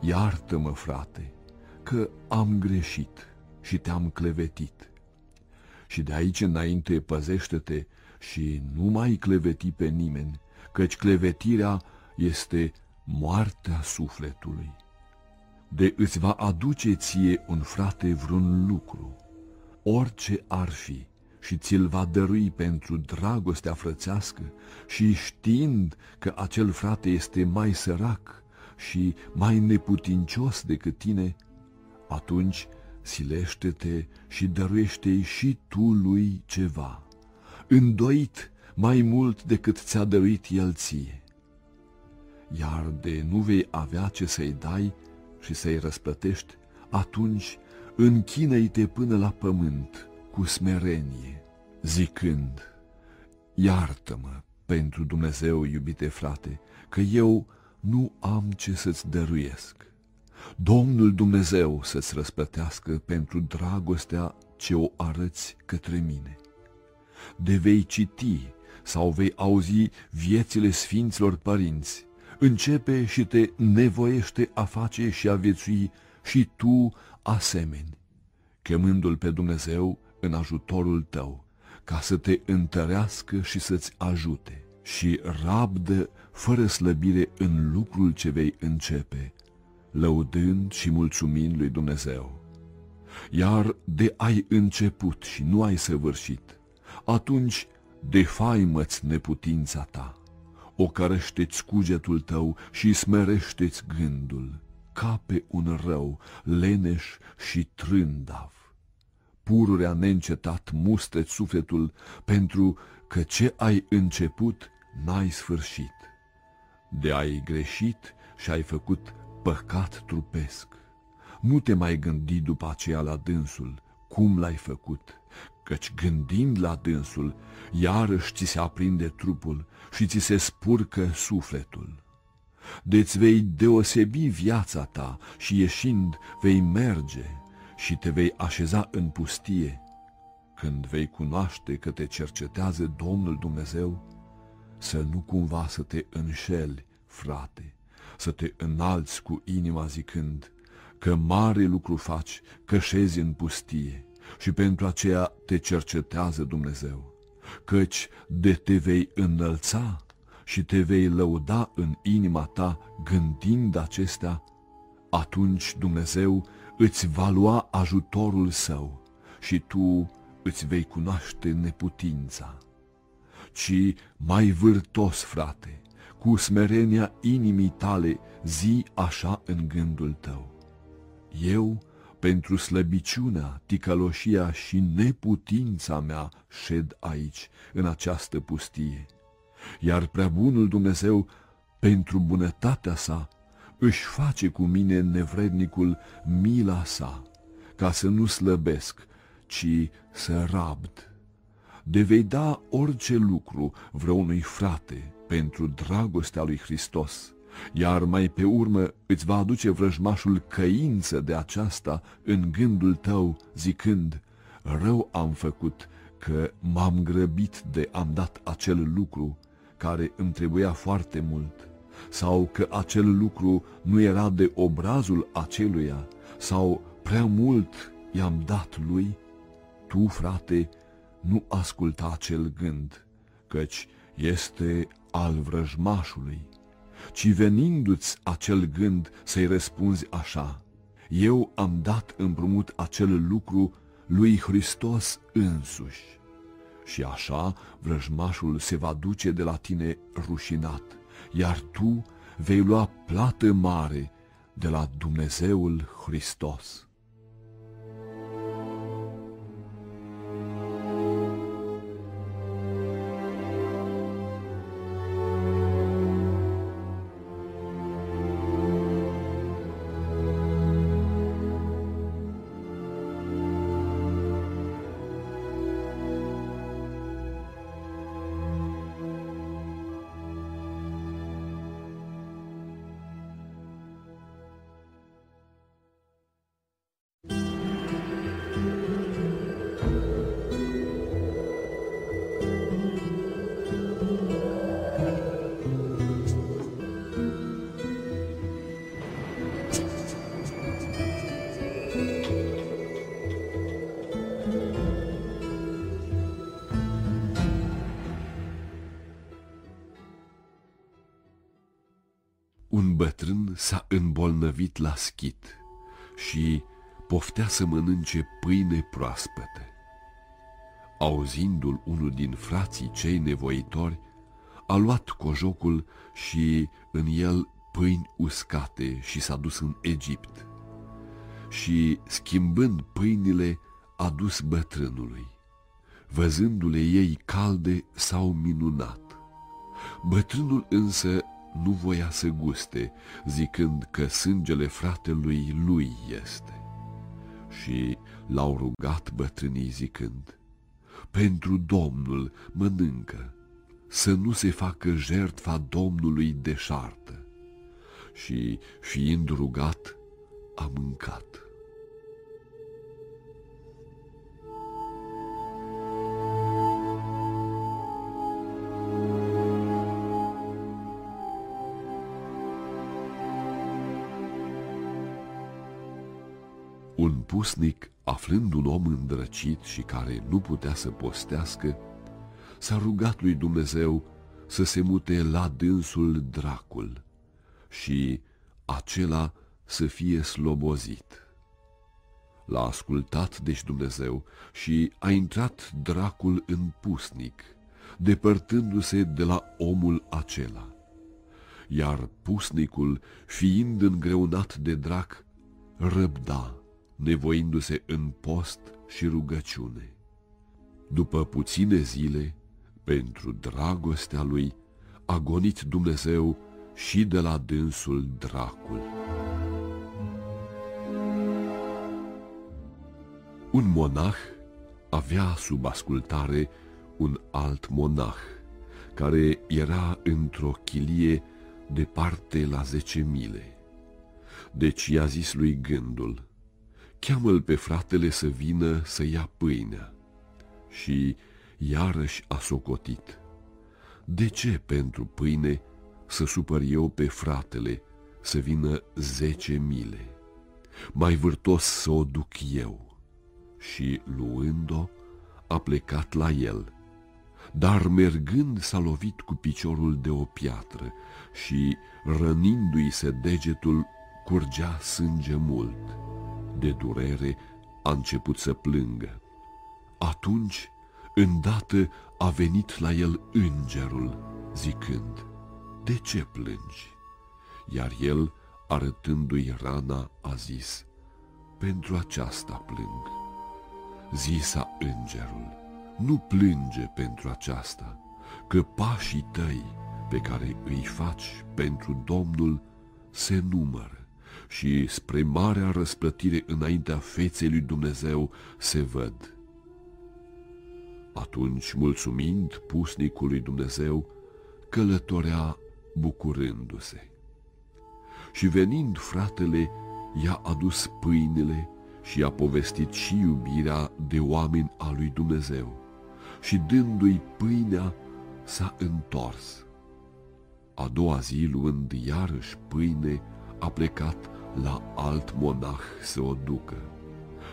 Iartă-mă, frate, că am greșit și te-am clevetit. Și de aici înainte păzește-te și nu mai cleveti pe nimeni, căci clevetirea este moartea sufletului de îți va aduce ție un frate vreun lucru, orice ar fi, și ți-l va dărui pentru dragostea frățească și știind că acel frate este mai sărac și mai neputincios decât tine, atunci silește-te și dăruiește-i și tu lui ceva, îndoit mai mult decât ți-a dăruit el ție. Iar de nu vei avea ce să-i dai, și să-i răsplătești, atunci închină-i-te până la pământ cu smerenie zicând, Iartă-mă pentru Dumnezeu, iubite frate, că eu nu am ce să-ți dăruiesc. Domnul Dumnezeu să-ți răspătească pentru dragostea ce o arăți către mine. De vei citi sau vei auzi viețile Sfinților Părinți, începe și te nevoiește a face și a viețui și tu asemeni, chemându-L pe Dumnezeu în ajutorul tău, ca să te întărească și să-ți ajute și rabdă fără slăbire în lucrul ce vei începe, lăudând și mulțumind lui Dumnezeu. Iar de ai început și nu ai săvârșit, atunci defaimă-ți neputința ta, ocărăște-ți cugetul tău și smerește-ți gândul, ca pe un rău, leneș și trândav. Pururea neîncetat mustă sufletul, pentru că ce ai început n-ai sfârșit. De ai greșit și ai făcut păcat trupesc. Nu te mai gândi după aceea la dânsul, cum l-ai făcut, căci gândind la dânsul, iarăși ți se aprinde trupul și ți se spurcă sufletul. Deci vei deosebi viața ta și ieșind vei merge și te vei așeza în pustie, când vei cunoaște că te cercetează Domnul Dumnezeu, să nu cumva să te înșeli, frate, să te înalți cu inima zicând că mare lucru faci, că șezi în pustie și pentru aceea te cercetează Dumnezeu, căci de te vei înălța și te vei lăuda în inima ta gândind acestea, atunci Dumnezeu îți va lua ajutorul său și tu îți vei cunoaște neputința. Ci mai vârtos, frate, cu smerenia inimii tale, zi așa în gândul tău. Eu, pentru slăbiciunea, ticăloșia și neputința mea șed aici, în această pustie. Iar prea bunul Dumnezeu, pentru bunătatea sa, își face cu mine nevrednicul mila sa, ca să nu slăbesc, ci să rabd. De vei da orice lucru vreunui frate pentru dragostea lui Hristos, iar mai pe urmă îți va aduce vrăjmașul căință de aceasta în gândul tău, zicând, rău am făcut că m-am grăbit de am dat acel lucru care îmi trebuia foarte mult, sau că acel lucru nu era de obrazul aceluia, sau prea mult i-am dat lui, tu, frate, nu asculta acel gând, căci este al vrăjmașului, ci venindu-ți acel gând să-i răspunzi așa, eu am dat împrumut acel lucru lui Hristos însuși. Și așa vrăjmașul se va duce de la tine rușinat, iar tu vei lua plată mare de la Dumnezeul Hristos. Îmbolnăvit la schit și poftea să mănânce pâine proaspătă. Auzindu-l unul din frații cei nevoitori, a luat cojocul și în el pâini uscate și s-a dus în Egipt. Și, schimbând pâinile, a dus bătrânului. Văzându-le ei calde, s-au minunat. Bătrânul însă nu voia să guste, zicând că sângele fratelui lui este. Și l-au rugat bătrânii zicând, pentru Domnul mănâncă, să nu se facă jertfa Domnului deșartă. Și, fiind rugat, a mâncat. Un pusnic, aflând un om îndrăcit și care nu putea să postească, s-a rugat lui Dumnezeu să se mute la dânsul dracul și acela să fie slobozit. L-a ascultat deci Dumnezeu și a intrat dracul în pusnic, depărtându-se de la omul acela. Iar pusnicul, fiind îngreunat de drac, răbda nevoindu-se în post și rugăciune. După puține zile, pentru dragostea lui, a gonit Dumnezeu și de la dânsul dracul. Un monah avea sub ascultare un alt monah, care era într-o chilie departe la zece mile. Deci i-a zis lui gândul, cheamă-l pe fratele să vină să ia pâinea. Și iarăși a socotit. De ce pentru pâine să supăr eu pe fratele să vină zece mile? Mai vârtos să o duc eu. Și luând-o, a plecat la el. Dar mergând s-a lovit cu piciorul de o piatră și, rănindu-i se degetul, curgea sânge mult de durere, a început să plângă. Atunci, îndată, a venit la el îngerul, zicând, De ce plângi? Iar el, arătându-i rana, a zis, Pentru aceasta plâng. Zisa îngerul, Nu plânge pentru aceasta, că pașii tăi pe care îi faci pentru Domnul se numără și spre marea răsplătire înaintea feței lui Dumnezeu se văd. Atunci, mulțumind pusnicului Dumnezeu, călătorea bucurându-se. Și venind fratele, i-a adus pâinile și i-a povestit și iubirea de oameni a lui Dumnezeu. Și dându-i pâinea, s-a întors. A doua zi, luând iarăși pâine, a plecat la alt monah să o ducă.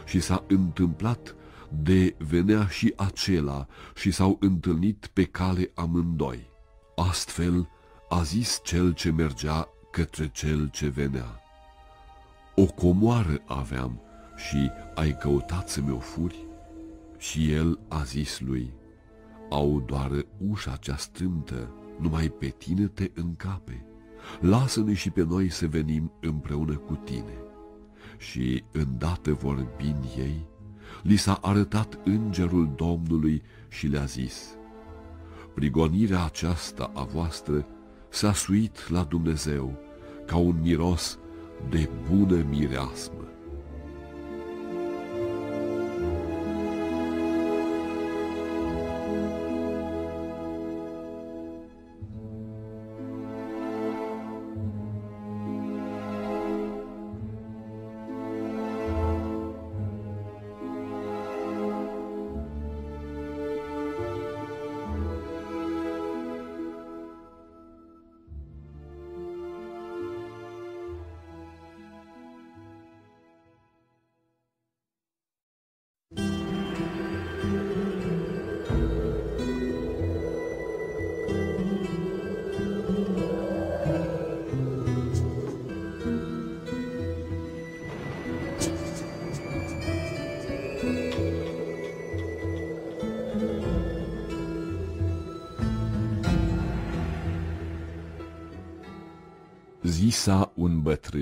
Și s-a întâmplat de venea și acela și s-au întâlnit pe cale amândoi. Astfel a zis cel ce mergea către cel ce venea. O comoară aveam și ai căutat să mi-o furi? Și el a zis lui, au doar ușa cea strâmtă, numai pe tine te încape lasă-ne și pe noi să venim împreună cu tine. Și îndată vorbind ei, li s-a arătat îngerul Domnului și le-a zis, Prigonirea aceasta a voastră s-a suit la Dumnezeu ca un miros de bună mireasmă.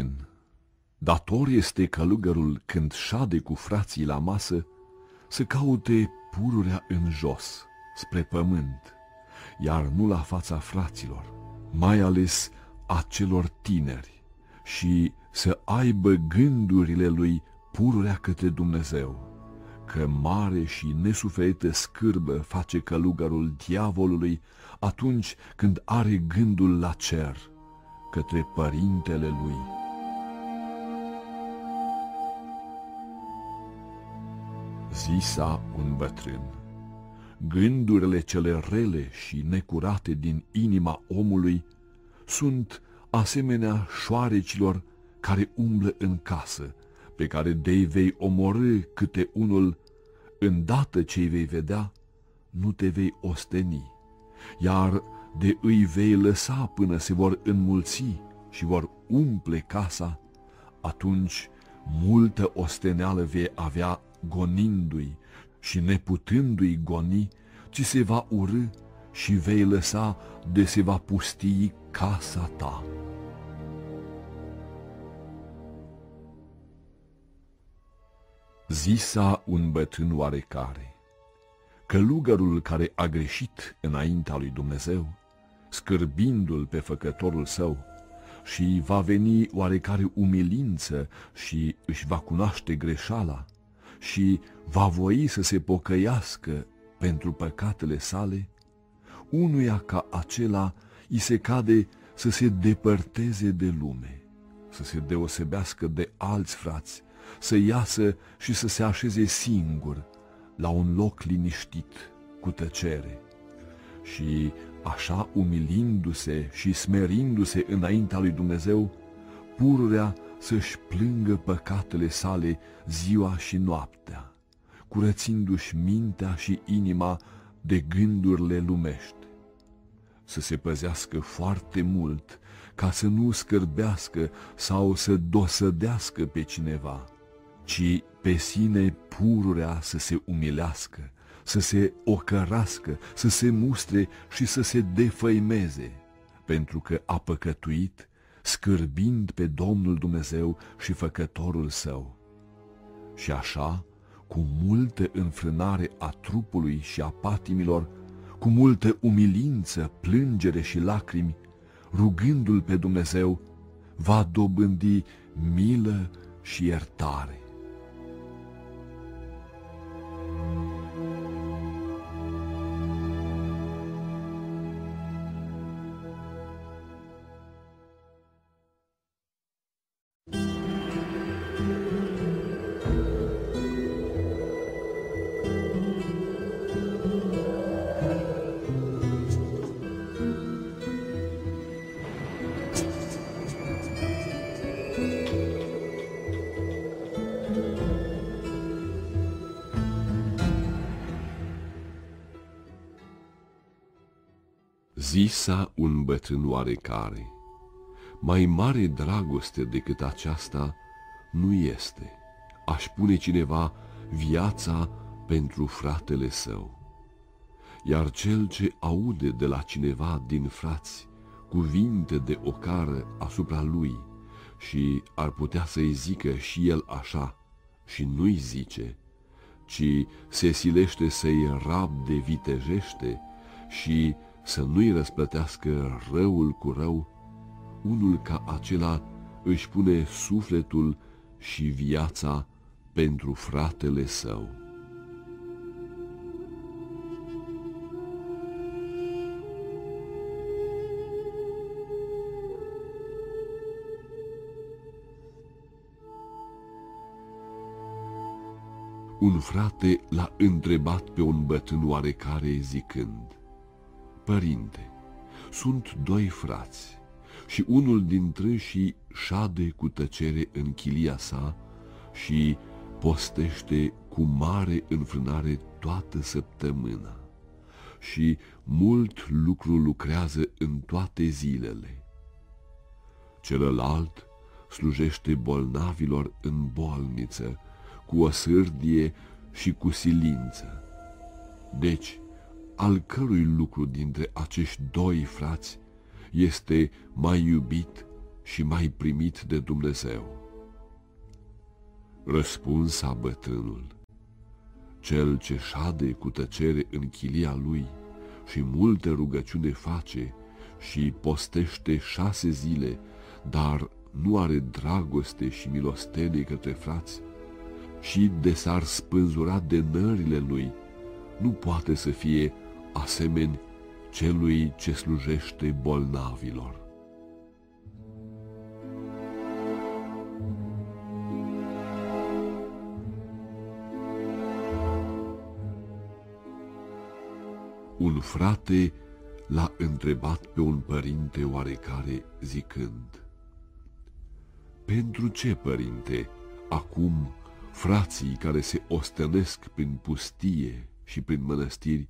Bătrân, dator este călugărul când șade cu frații la masă să caute pururea în jos, spre pământ, iar nu la fața fraților, mai ales a celor tineri, și să aibă gândurile lui pururea către Dumnezeu, că mare și nesuferită scârbă face călugărul diavolului atunci când are gândul la cer, către părintele lui. Zisa un bătrân, gândurile cele rele și necurate din inima omului sunt asemenea șoarecilor care umblă în casă, pe care de vei omorâ câte unul, îndată ce vei vedea, nu te vei osteni, iar de îi vei lăsa până se vor înmulți și vor umple casa, atunci multă osteneală vei avea gonindu-i și neputându-i goni, ci se va urâ și vei lăsa de se va pustii casa ta. Zisa un bătrân oarecare, călugărul care a greșit înaintea lui Dumnezeu, scârbindu-l pe făcătorul său, și va veni oarecare umilință și își va cunoaște greșala și va voi să se pocăiască pentru păcatele sale, unuia ca acela îi se cade să se depărteze de lume, să se deosebească de alți frați, să iasă și să se așeze singur la un loc liniștit, cu tăcere. Și așa umilindu-se și smerindu-se înaintea lui Dumnezeu, pururea să-și plângă păcatele sale ziua și noaptea, curățindu-și mintea și inima de gândurile lumești. Să se păzească foarte mult ca să nu scârbească sau să dosădească pe cineva, ci pe sine pururea să se umilească, să se ocărască, să se mustre și să se defăimeze, pentru că a păcătuit, scârbind pe Domnul Dumnezeu și Făcătorul său. Și așa, cu multă înfrânare a trupului și a patimilor, cu multă umilință, plângere și lacrimi, rugându-L pe Dumnezeu, va dobândi milă și iertare. Un bătrân oarecare, mai mare dragoste decât aceasta nu este, aș pune cineva viața pentru fratele său. Iar cel ce aude de la cineva din frați cuvinte de ocară asupra lui și ar putea să-i zică și el așa și nu-i zice, ci se silește să-i rabde vitejește și să nu-i răsplătească răul cu rău, unul ca acela își pune sufletul și viața pentru fratele său. Un frate l-a întrebat pe un bătrân oarecare zicând, Părinte, sunt doi frați și unul dintre și șade cu tăcere în chilia sa și postește cu mare înfrânare toată săptămâna și mult lucru lucrează în toate zilele. Celălalt slujește bolnavilor în bolniță, cu o sârdie și cu silință. Deci, al cărui lucru dintre acești doi frați este mai iubit și mai primit de Dumnezeu? Răspunsa bătrânul, cel ce șade cu tăcere în chilia lui și multe rugăciune face și postește șase zile, dar nu are dragoste și milostenie către frați, și de s-ar spânzura de nările lui, nu poate să fie asemeni celui ce slujește bolnavilor. Un frate l-a întrebat pe un părinte oarecare zicând, Pentru ce, părinte, acum frații care se ostănesc prin pustie și prin mănăstiri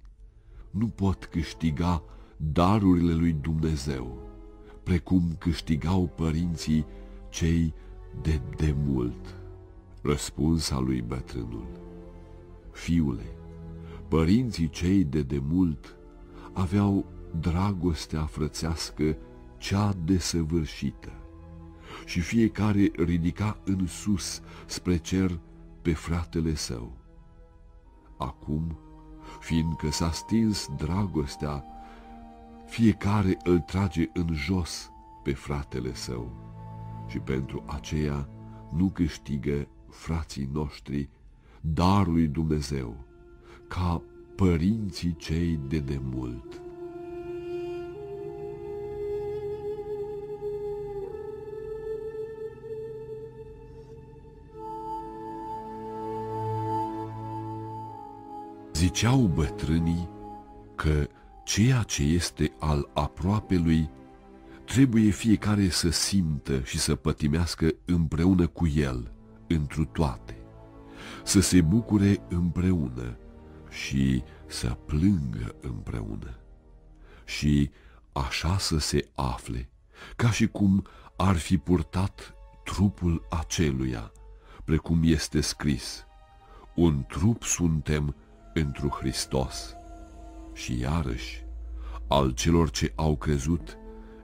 nu pot câștiga darurile lui Dumnezeu, precum câștigau părinții cei de demult. Răspunsa lui bătrânul, Fiule, părinții cei de demult aveau dragostea frățească cea desăvârșită și fiecare ridica în sus spre cer pe fratele său. Acum, fiindcă s-a stins dragostea, fiecare îl trage în jos pe fratele său și pentru aceea nu câștigă frații noștri darul lui Dumnezeu, ca părinții cei de demult. Ziceau bătrânii că ceea ce este al aproapelui trebuie fiecare să simtă și să pătimească împreună cu el, întru toate, să se bucure împreună și să plângă împreună. Și așa să se afle, ca și cum ar fi purtat trupul aceluia, precum este scris, un trup suntem întru Hristos. Și iarăși, al celor ce au crezut,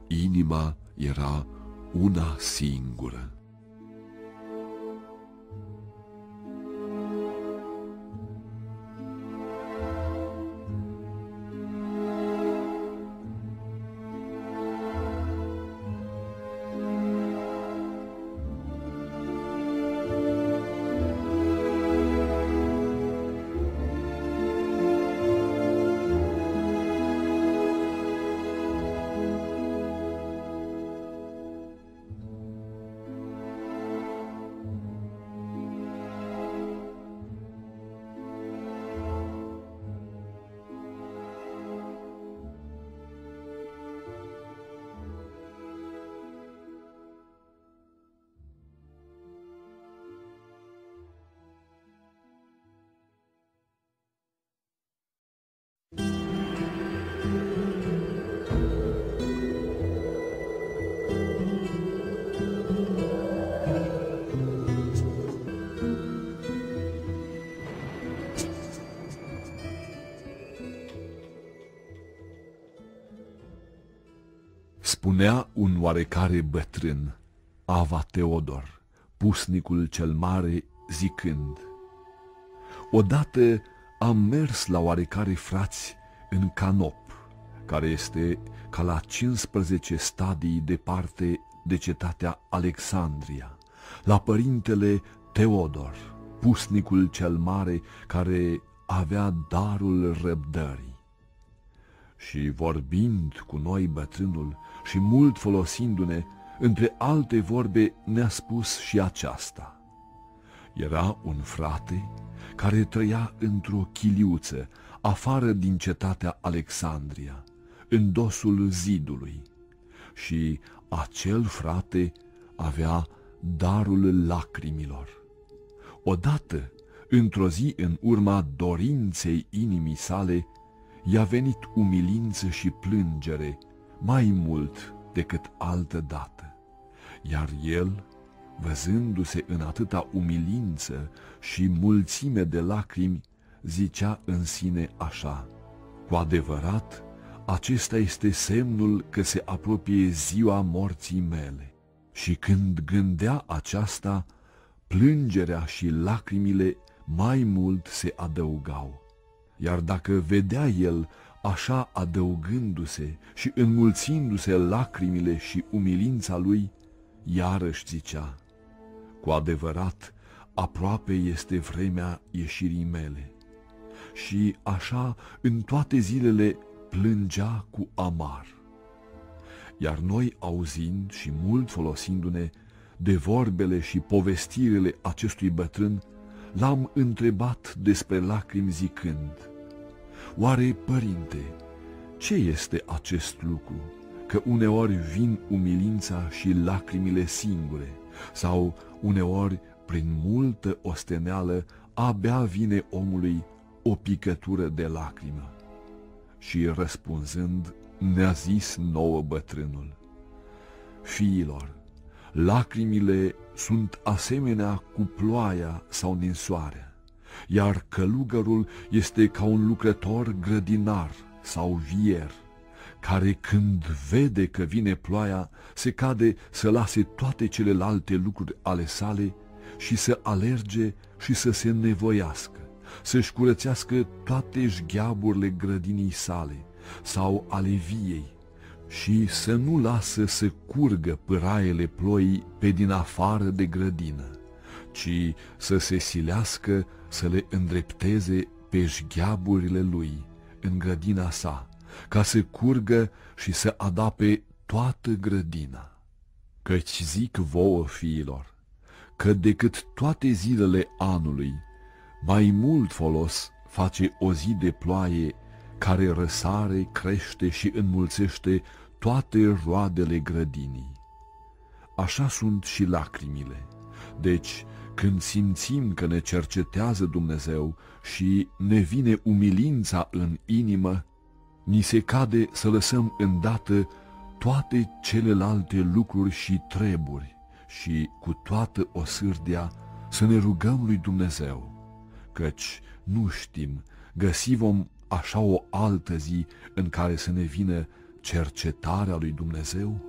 inima era una singură. Oarecare bătrân, Ava Teodor, pusnicul cel mare, zicând, Odată am mers la oarecare frați în Canop, care este ca la 15 stadii departe de cetatea Alexandria, la părintele Teodor, pusnicul cel mare care avea darul răbdării. Și vorbind cu noi bătrânul și mult folosindu-ne, între alte vorbe ne-a spus și aceasta. Era un frate care trăia într-o chiliuță, afară din cetatea Alexandria, în dosul zidului, și acel frate avea darul lacrimilor. Odată, într-o zi în urma dorinței inimii sale, i-a venit umilință și plângere mai mult decât altă dată, iar el, văzându-se în atâta umilință și mulțime de lacrimi, zicea în sine așa, cu adevărat, acesta este semnul că se apropie ziua morții mele. Și când gândea aceasta, plângerea și lacrimile mai mult se adăugau. Iar dacă vedea el așa adăugându-se și înmulțindu-se lacrimile și umilința lui, iarăși zicea, cu adevărat, aproape este vremea ieșirii mele. Și așa în toate zilele plângea cu amar. Iar noi auzind și mult folosindu-ne de vorbele și povestirile acestui bătrân, l-am întrebat despre lacrimi zicând, Oare, părinte, ce este acest lucru? Că uneori vin umilința și lacrimile singure, sau uneori, prin multă osteneală, abia vine omului o picătură de lacrimă. Și răspunzând, ne-a zis nouă bătrânul, Fiilor, lacrimile sunt asemenea cu ploaia sau ninsoarea, iar călugărul este ca un lucrător grădinar sau vier, care când vede că vine ploaia, se cade să lase toate celelalte lucruri ale sale și să alerge și să se nevoiască, să-și curățească toate șgheaburile grădinii sale sau ale viei și să nu lasă să curgă pâraiele ploii pe din afară de grădină, ci să se silească să le îndrepteze pe șgheaburile lui în grădina sa, ca să curgă și să adape toată grădina. Căci zic vouă, fiilor, că decât toate zilele anului, mai mult folos face o zi de ploaie care răsare, crește și înmulțește toate roadele grădinii. Așa sunt și lacrimile. Deci, când simțim că ne cercetează Dumnezeu și ne vine umilința în inimă, ni se cade să lăsăm îndată toate celelalte lucruri și treburi și cu toată osârdea să ne rugăm lui Dumnezeu, căci nu știm, găsi vom așa o altă zi în care să ne vină cercetarea lui Dumnezeu?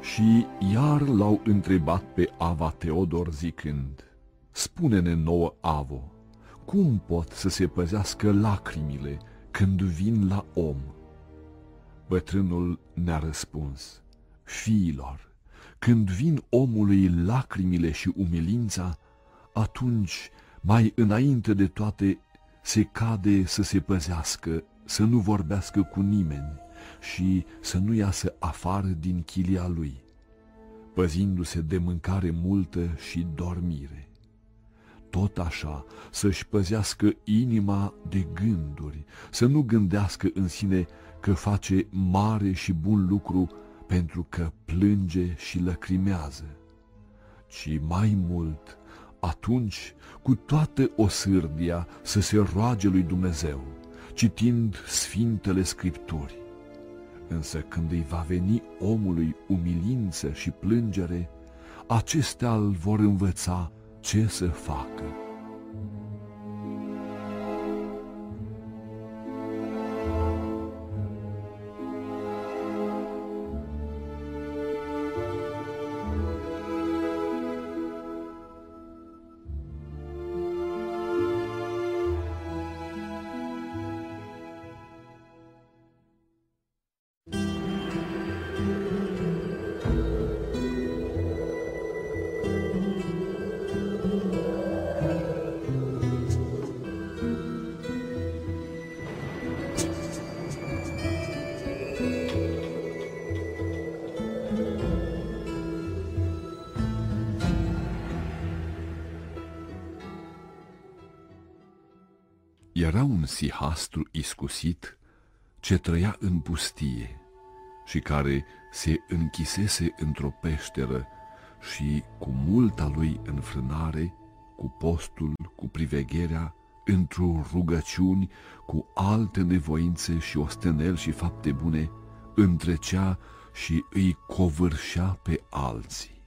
Și iar l-au întrebat pe Ava Teodor zicând, Spune-ne nouă, Avo, cum pot să se păzească lacrimile când vin la om? Bătrânul ne-a răspuns, Fiilor, când vin omului lacrimile și umilința, atunci, mai înainte de toate, se cade să se păzească, să nu vorbească cu nimeni și să nu iasă afară din chilia lui, păzindu-se de mâncare multă și dormire tot așa să-și păzească inima de gânduri, să nu gândească în sine că face mare și bun lucru pentru că plânge și lăcrimează, ci mai mult, atunci, cu toată osârdia, să se roage lui Dumnezeu, citind Sfintele Scripturi. Însă când îi va veni omului umilință și plângere, acestea îl vor învăța ce să facă. Era un sihastru iscusit ce trăia în pustie și care se închisese într-o peșteră și cu multa lui înfrânare, cu postul, cu privegherea, într-o rugăciuni, cu alte nevoințe și ostenel și fapte bune, întrecea și îi covârșea pe alții.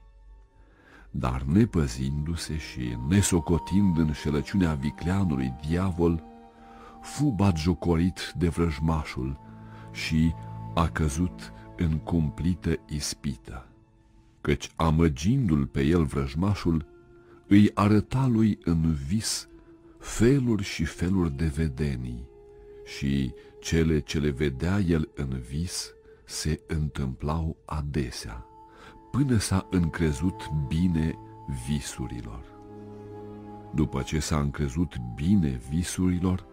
Dar nepăzindu-se și nesocotind înșelăciunea vicleanului diavol, fu batjocorit de vrăjmașul și a căzut în cumplită ispită, căci amăgindu-l pe el vrăjmașul, îi arăta lui în vis feluri și feluri de vedenii și cele ce le vedea el în vis se întâmplau adesea, până s-a încrezut bine visurilor. După ce s-a încrezut bine visurilor,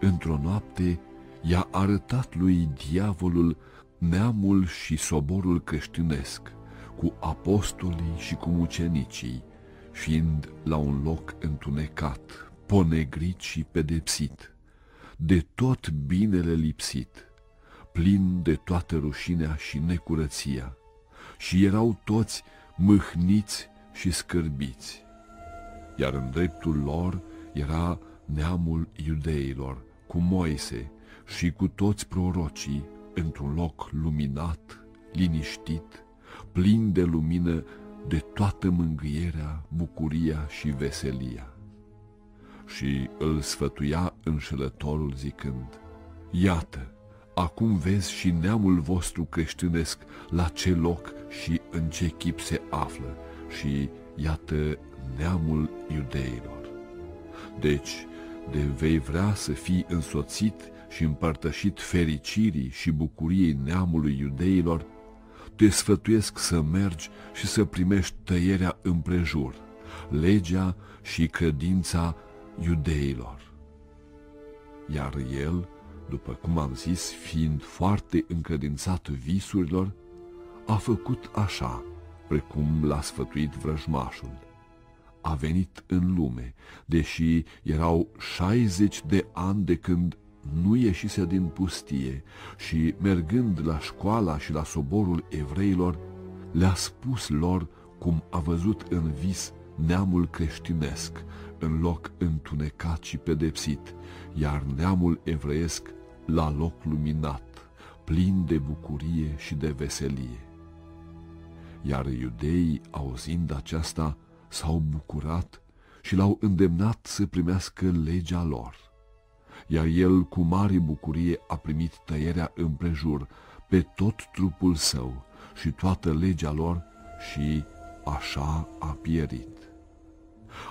într-o noapte i-a arătat lui diavolul neamul și soborul creștinesc, cu apostolii și cu mucenicii, fiind la un loc întunecat, ponegrit și pedepsit, de tot binele lipsit, plin de toată rușinea și necurăția, și erau toți mâhniți și scârbiți. Iar în dreptul lor era neamul iudeilor, cu Moise și cu toți prorocii, într-un loc luminat, liniștit, plin de lumină de toată mângâierea, bucuria și veselia. Și îl sfătuia înșelătorul zicând, Iată, acum vezi și neamul vostru creștinesc la ce loc și în ce chip se află și iată neamul iudeilor. Deci, de vei vrea să fii însoțit și împărtășit fericirii și bucuriei neamului iudeilor, te sfătuiesc să mergi și să primești tăierea împrejur, legea și credința iudeilor. Iar el, după cum am zis, fiind foarte încredințat visurilor, a făcut așa, precum l-a sfătuit vrăjmașul. A venit în lume, deși erau 60 de ani de când nu ieșise din pustie și, mergând la școala și la soborul evreilor, le-a spus lor cum a văzut în vis neamul creștinesc, în loc întunecat și pedepsit, iar neamul evreiesc la loc luminat, plin de bucurie și de veselie. Iar iudeii, auzind aceasta, s-au bucurat și l-au îndemnat să primească legea lor. Iar el cu mare bucurie a primit tăierea împrejur pe tot trupul său și toată legea lor și așa a pierit.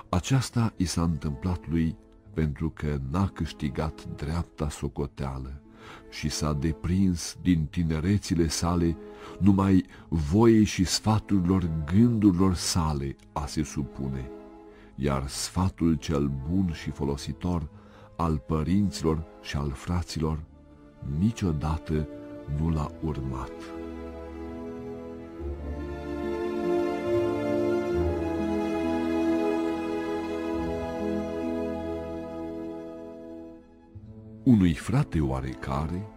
Aceasta i s-a întâmplat lui pentru că n-a câștigat dreapta socoteală și s-a deprins din tinerețile sale numai voiei și sfaturilor gândurilor sale a se supune, iar sfatul cel bun și folositor al părinților și al fraților niciodată nu l-a urmat. Unui frate oarecare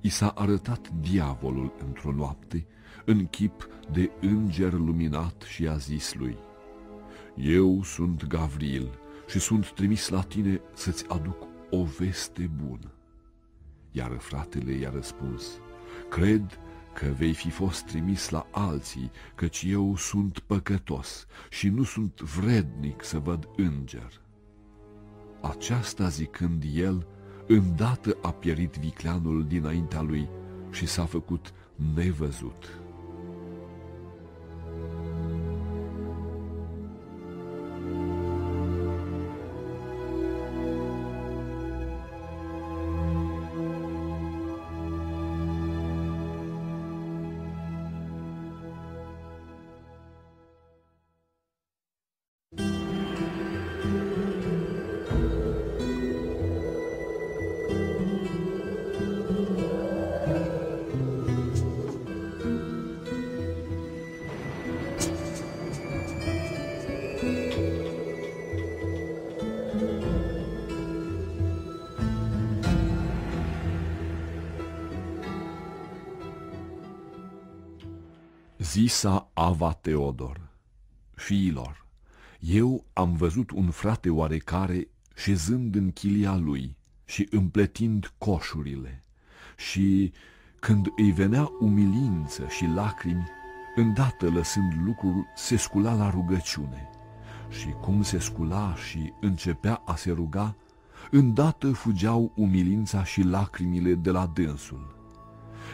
i s-a arătat diavolul într-o noapte în chip de înger luminat și a zis lui, Eu sunt Gavril și sunt trimis la tine să-ți aduc o veste bună. Iar fratele i-a răspuns, Cred că vei fi fost trimis la alții, căci eu sunt păcătos și nu sunt vrednic să văd înger. Aceasta zicând el, Îndată a pierit vicleanul dinaintea lui și s-a făcut nevăzut. Zisa Ava Teodor, fiilor, eu am văzut un frate oarecare șezând în chilia lui și împletind coșurile și când îi venea umilință și lacrimi, îndată lăsând lucrul, se scula la rugăciune și cum se scula și începea a se ruga, îndată fugeau umilința și lacrimile de la dânsul.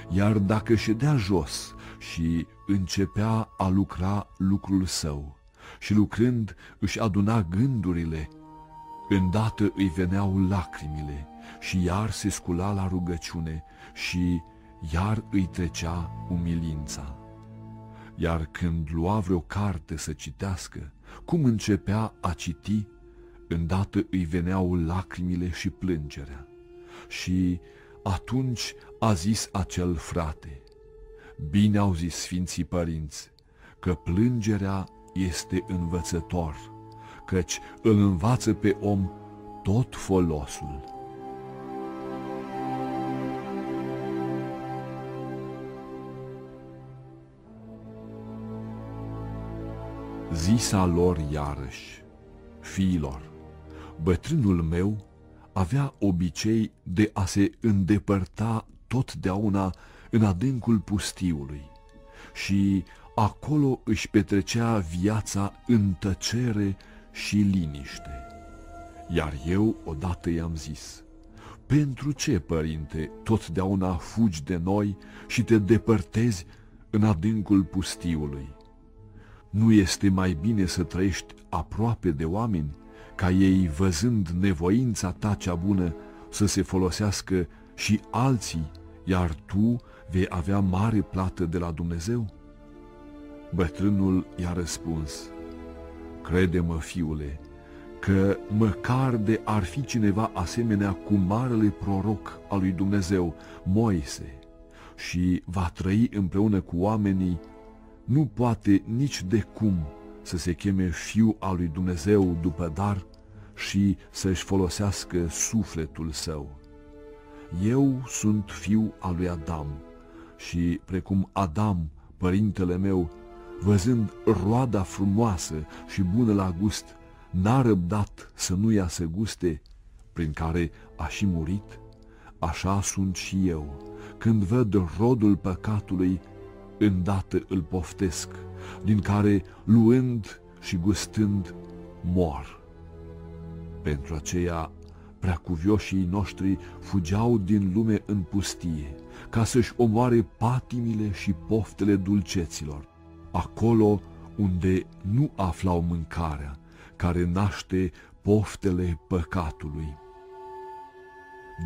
Iar dacă ședea jos și începea a lucra lucrul său și lucrând își aduna gândurile, îndată îi veneau lacrimile și iar se scula la rugăciune și iar îi trecea umilința. Iar când lua vreo carte să citească, cum începea a citi, îndată îi veneau lacrimile și plângerea. Și atunci a zis acel frate, Bine au zis Sfinții Părinți, că plângerea este învățător, căci îl învață pe om tot folosul. Zisa lor iarăși, fiilor, bătrânul meu avea obicei de a se îndepărta totdeauna în adâncul pustiului și acolo își petrecea viața în tăcere și liniște. Iar eu odată i-am zis, pentru ce, părinte, totdeauna fugi de noi și te depărtezi în adâncul pustiului? Nu este mai bine să trăiești aproape de oameni, ca ei, văzând nevoința ta cea bună, să se folosească și alții, iar tu vei avea mare plată de la Dumnezeu? Bătrânul i-a răspuns, Crede-mă, fiule, că măcar de ar fi cineva asemenea cu marele proroc al lui Dumnezeu, Moise, și va trăi împreună cu oamenii, nu poate nici de cum să se cheme fiu al lui Dumnezeu după dar și să-și folosească sufletul său. Eu sunt fiu al lui Adam și, precum Adam, părintele meu, văzând roada frumoasă și bună la gust, n-a răbdat să nu ia să guste, prin care a și murit, așa sunt și eu. Când văd rodul păcatului, îndată îl poftesc, din care, luând și gustând, mor. Pentru aceea, preacuvioșii noștri fugeau din lume în pustie, ca să-și omoare patimile și poftele dulceților, acolo unde nu aflau mâncarea, care naște poftele păcatului.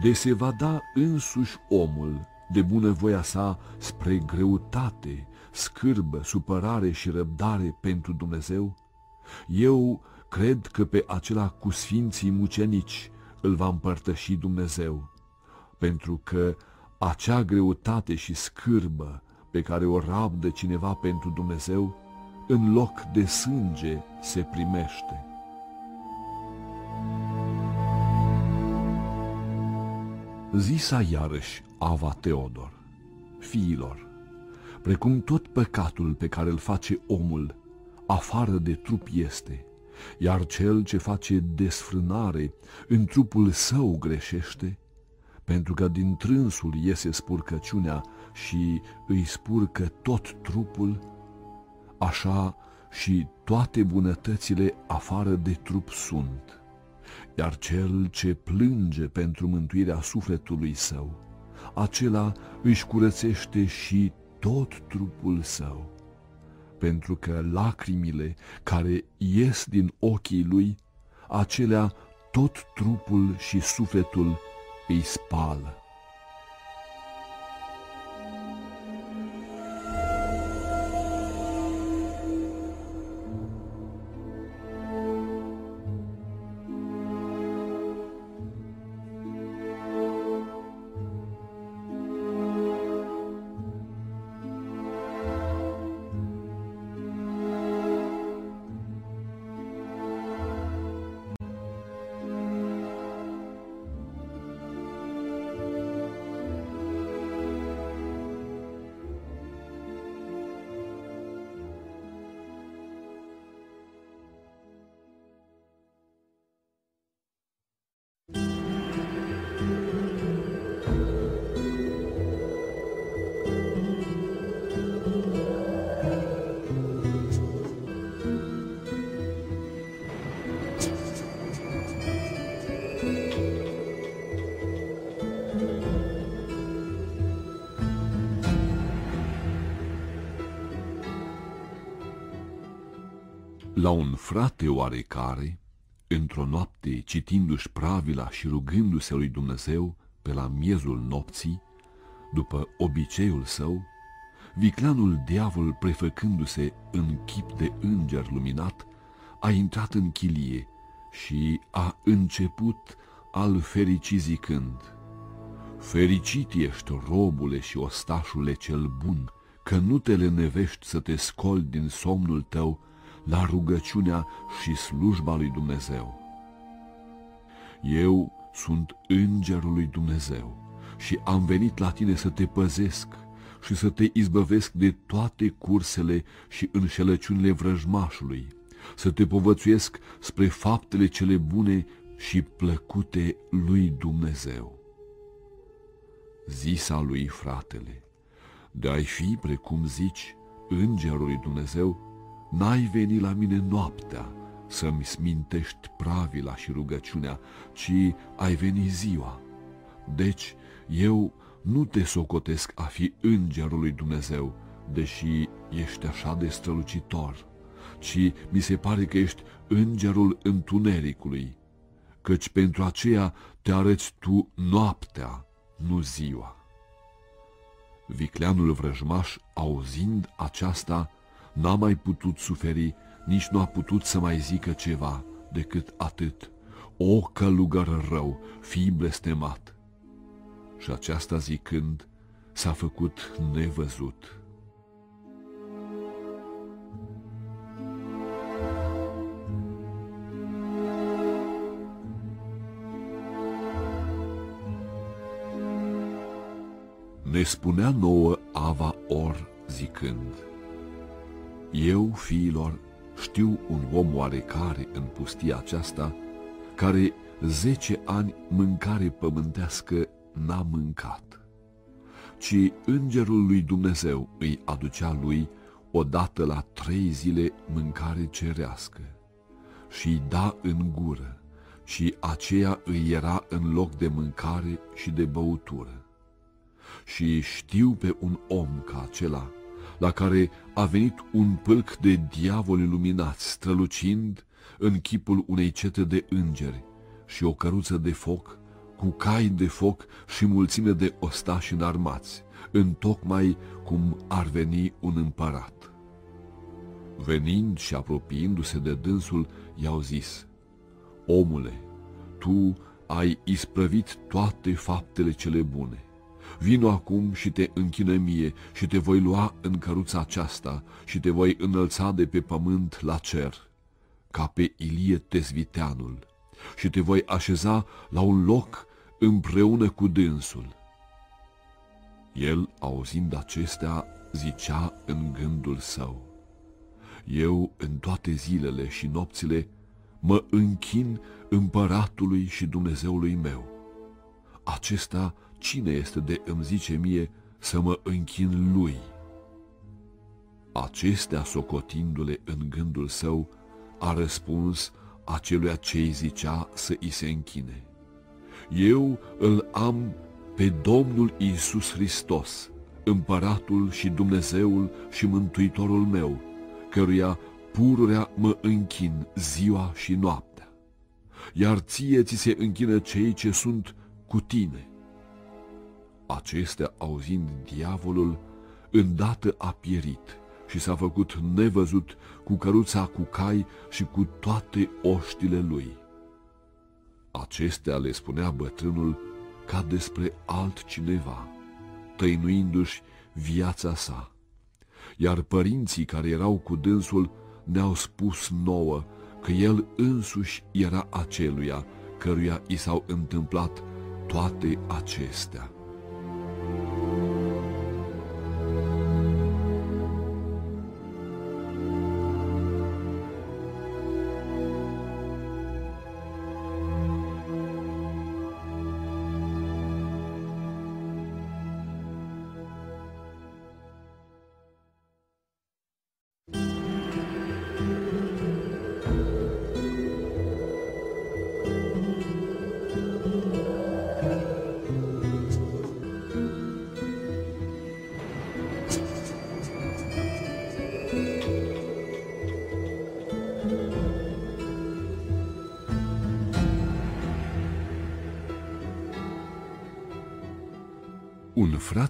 De se va da însuși omul de bunăvoia sa spre greutate, scârbă, supărare și răbdare pentru Dumnezeu? Eu cred că pe acela cu sfinții mucenici îl va împărtăși Dumnezeu, pentru că acea greutate și scârbă pe care o rabdă cineva pentru Dumnezeu, în loc de sânge se primește. Zisa iarăși Ava Teodor, fiilor, precum tot păcatul pe care îl face omul, afară de trup este, iar cel ce face desfrânare în trupul său greșește, pentru că din trânsul iese spurcăciunea și îi spurcă tot trupul, așa și toate bunătățile afară de trup sunt. Iar cel ce plânge pentru mântuirea sufletului său, acela își curățește și tot trupul său, pentru că lacrimile care ies din ochii lui, acelea tot trupul și sufletul îi La un frate oarecare, într-o noapte citindu-și pravila și rugându-se lui Dumnezeu pe la miezul nopții, după obiceiul său, vicleanul diavol prefăcându-se în chip de înger luminat, a intrat în chilie și a început al ferici zicând, Fericit ești, robule și ostașule cel bun, că nu te lenevești să te scoli din somnul tău la rugăciunea și slujba lui Dumnezeu. Eu sunt îngerul lui Dumnezeu și am venit la tine să te păzesc și să te izbăvesc de toate cursele și înșelăciunile vrăjmașului, să te povățuiesc spre faptele cele bune și plăcute lui Dumnezeu. Zisa lui fratele, de ai fi, precum zici, îngerul lui Dumnezeu, n-ai venit la mine noaptea să-mi smintești pravila și rugăciunea, ci ai venit ziua. Deci, eu nu te socotesc a fi îngerul lui Dumnezeu, deși ești așa de strălucitor, ci mi se pare că ești îngerul întunericului, căci pentru aceea te arăți tu noaptea, nu ziua. Vicleanul vrăjmaș, auzind aceasta, n-a mai putut suferi, nici nu a putut să mai zică ceva decât atât. O călugăr rău, fi blestemat! Și aceasta zicând, s-a făcut nevăzut. Ne spunea nouă Ava Or zicând, Eu, fiilor, știu un om oarecare în pustia aceasta, care zece ani mâncare pământească n-a mâncat, ci îngerul lui Dumnezeu îi aducea lui odată la trei zile mâncare cerească și îi da în gură, și aceea îi era în loc de mâncare și de băutură. Și știu pe un om ca acela, la care a venit un pâlc de diavoli luminați, strălucind în chipul unei cete de îngeri și o căruță de foc, cu cai de foc și mulțime de ostași înarmați, în tocmai cum ar veni un împărat. Venind și apropiindu-se de dânsul, i-au zis, Omule, tu ai isprăvit toate faptele cele bune Vino acum și te închină mie și te voi lua în căruța aceasta și te voi înălța de pe pământ la cer, ca pe Ilie Tezviteanul, și te voi așeza la un loc împreună cu dânsul. El, auzind acestea, zicea în gândul său, Eu în toate zilele și nopțile mă închin împăratului și Dumnezeului meu. Acesta cine este de îmi zice mie să mă închin lui? Acestea, socotindu-le în gândul său, a răspuns aceluia ce îi zicea să îi se închine. Eu îl am pe Domnul Iisus Hristos, împăratul și Dumnezeul și Mântuitorul meu, căruia pururea mă închin ziua și noaptea. Iar ție ți se închină cei ce sunt cu tine. Acestea, auzind diavolul, îndată a pierit și s-a făcut nevăzut cu căruța cu cai și cu toate oștile lui. Acestea le spunea bătrânul ca despre altcineva, tăinuindu-și viața sa. Iar părinții care erau cu dânsul ne-au spus nouă că el însuși era aceluia căruia i s-au întâmplat toate acestea.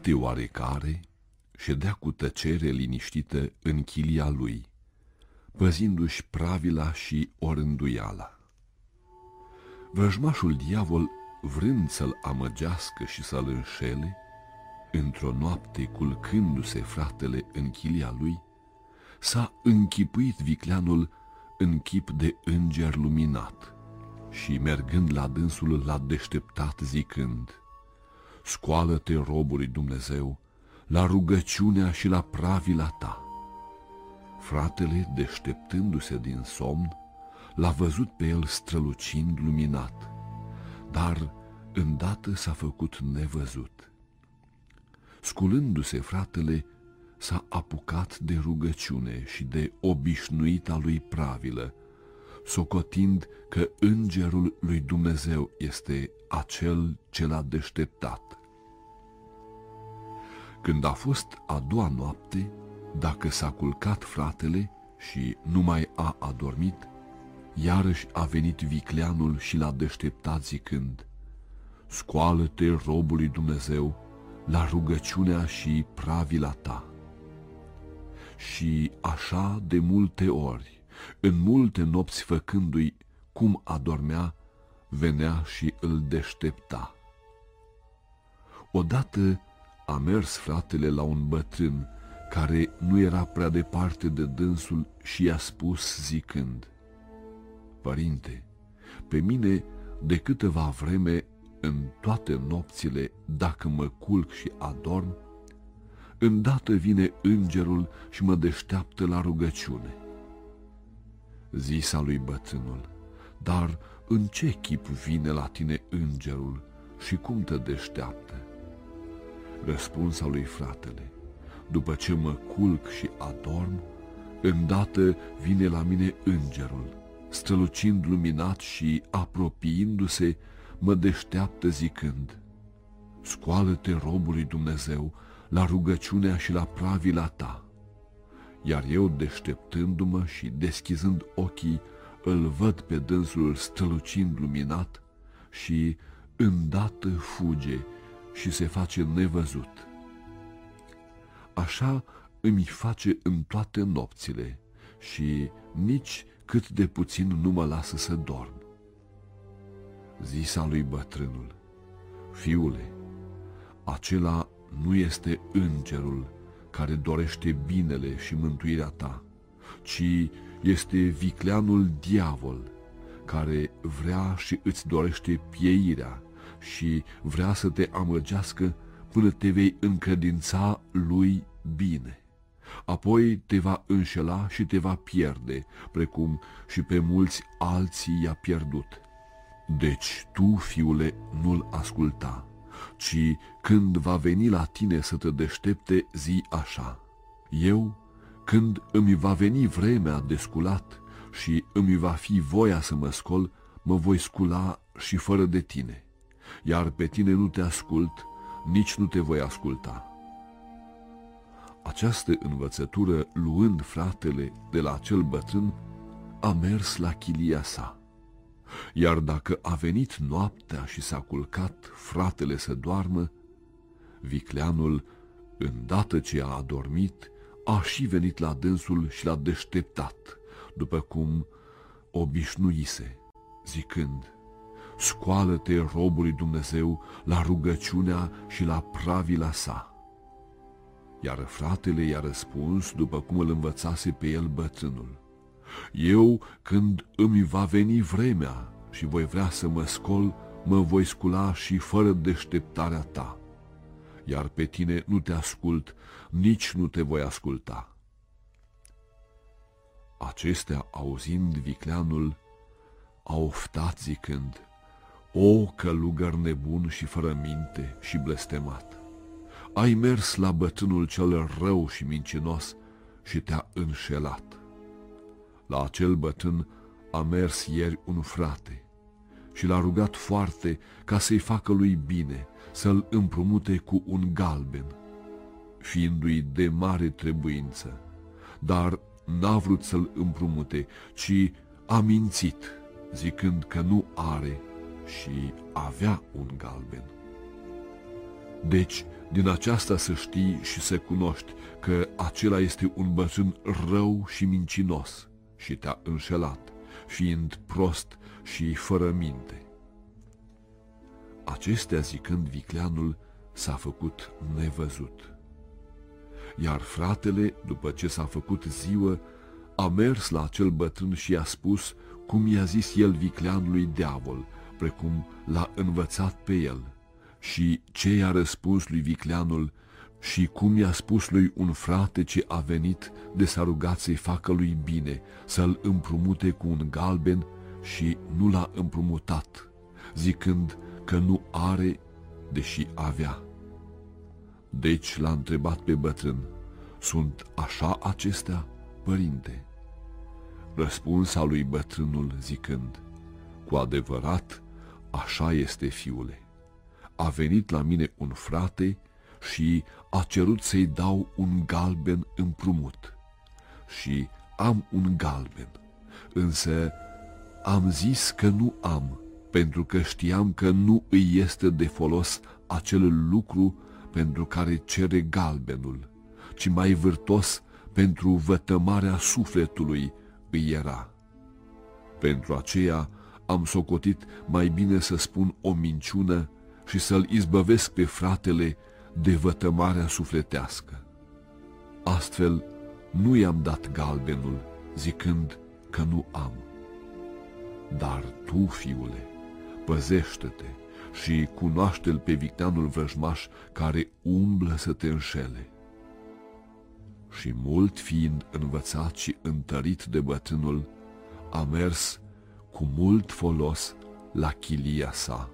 Un frate oarecare ședea cu tăcere liniștită în chilia lui, păzindu-și pravila și orânduiala. Vrăjmașul diavol, vrând să-l amăgească și să-l înșele, într-o noapte culcându-se fratele în chilia lui, s-a închipuit vicleanul în chip de înger luminat și, mergând la dânsul, l-a deșteptat zicând, Scoală-te, robului Dumnezeu, la rugăciunea și la pravila ta. Fratele, deșteptându-se din somn, l-a văzut pe el strălucind luminat, dar îndată s-a făcut nevăzut. Sculându-se fratele, s-a apucat de rugăciune și de obișnuita lui pravilă, socotind că îngerul lui Dumnezeu este acel ce l-a deșteptat. Când a fost a doua noapte, dacă s-a culcat fratele și nu mai a adormit, iarăși a venit vicleanul și l-a deșteptat zicând, Scoală-te, robului Dumnezeu, la rugăciunea și pravila ta. Și așa de multe ori, în multe nopți făcându-i cum adormea, venea și îl deștepta. Odată a mers fratele la un bătrân care nu era prea departe de dânsul și i-a spus zicând, Părinte, pe mine de câteva vreme în toate nopțile, dacă mă culc și adorm, îndată vine îngerul și mă deșteaptă la rugăciune. Zisa lui bătrânul, dar în ce chip vine la tine îngerul și cum te deșteaptă? Răspunsa lui fratele, după ce mă culc și adorm, îndată vine la mine îngerul, strălucind luminat și apropiindu-se, mă deșteaptă zicând, Scoală-te robului Dumnezeu la rugăciunea și la pravila ta. Iar eu, deșteptându-mă și deschizând ochii, îl văd pe dânsul strălucind luminat și îndată fuge și se face nevăzut. Așa îmi face în toate nopțile și nici cât de puțin nu mă lasă să dorm. Zisa lui bătrânul, fiule, acela nu este îngerul care dorește binele și mântuirea ta, ci este vicleanul diavol care vrea și îți dorește pieirea și vrea să te amăgească până te vei încredința lui bine. Apoi te va înșela și te va pierde, precum și pe mulți alții i-a pierdut. Deci tu, fiule, nu-l asculta, ci când va veni la tine să te deștepte, zi așa. Eu, când îmi va veni vremea de sculat și îmi va fi voia să mă scol, mă voi scula și fără de tine iar pe tine nu te ascult, nici nu te voi asculta. Această învățătură, luând fratele de la acel bătrân, a mers la chilia sa. Iar dacă a venit noaptea și s-a culcat fratele să doarmă, vicleanul, îndată ce a adormit, a și venit la dânsul și l-a deșteptat, după cum obișnuise, zicând, scoală-te robului Dumnezeu la rugăciunea și la pravila sa. Iar fratele i-a răspuns după cum îl învățase pe el bătrânul. Eu, când îmi va veni vremea și voi vrea să mă scol, mă voi scula și fără deșteptarea ta. Iar pe tine nu te ascult, nici nu te voi asculta. Acestea, auzind vicleanul, a oftat zicând, o, călugăr nebun și fără minte și blestemat! Ai mers la bătrânul cel rău și mincinos și te-a înșelat. La acel bătrân a mers ieri un frate și l-a rugat foarte ca să-i facă lui bine, să-l împrumute cu un galben, fiindu-i de mare trebuință, dar n-a vrut să-l împrumute, ci a mințit, zicând că nu are și avea un galben. Deci Din aceasta să știi și să cunoști că acela este un bătrân rău și mincinos și te-a înșelat, fiind prost și fără minte. Acestea zicând, vicleanul s-a făcut nevăzut. Iar fratele, după ce s-a făcut ziua, a mers la acel bătrân și i-a spus cum i-a zis el vicleanului diavol, precum l-a învățat pe el, și ce i-a răspuns lui vicleanul și cum i-a spus lui un frate ce a venit de s-a rugat să-i facă lui bine, să-l împrumute cu un galben și nu l-a împrumutat, zicând că nu are, deși avea. Deci l-a întrebat pe bătrân, sunt așa acestea, părinte? Răspunsa lui bătrânul zicând, cu adevărat, așa este, fiule. A venit la mine un frate și a cerut să-i dau un galben împrumut. Și am un galben, însă am zis că nu am, pentru că știam că nu îi este de folos acel lucru pentru care cere galbenul, ci mai vârtos pentru vătămarea sufletului îi era. Pentru aceea am socotit mai bine să spun o minciună și să-l izbăvesc pe fratele de vătămarea sufletească. Astfel, nu i-am dat galbenul, zicând că nu am. Dar tu, fiule, păzește-te și cunoaște-l pe victanul vrăjmaș care umblă să te înșele. Și mult fiind învățat și întărit de bătrânul, a mers cu mult folos la chilia sa.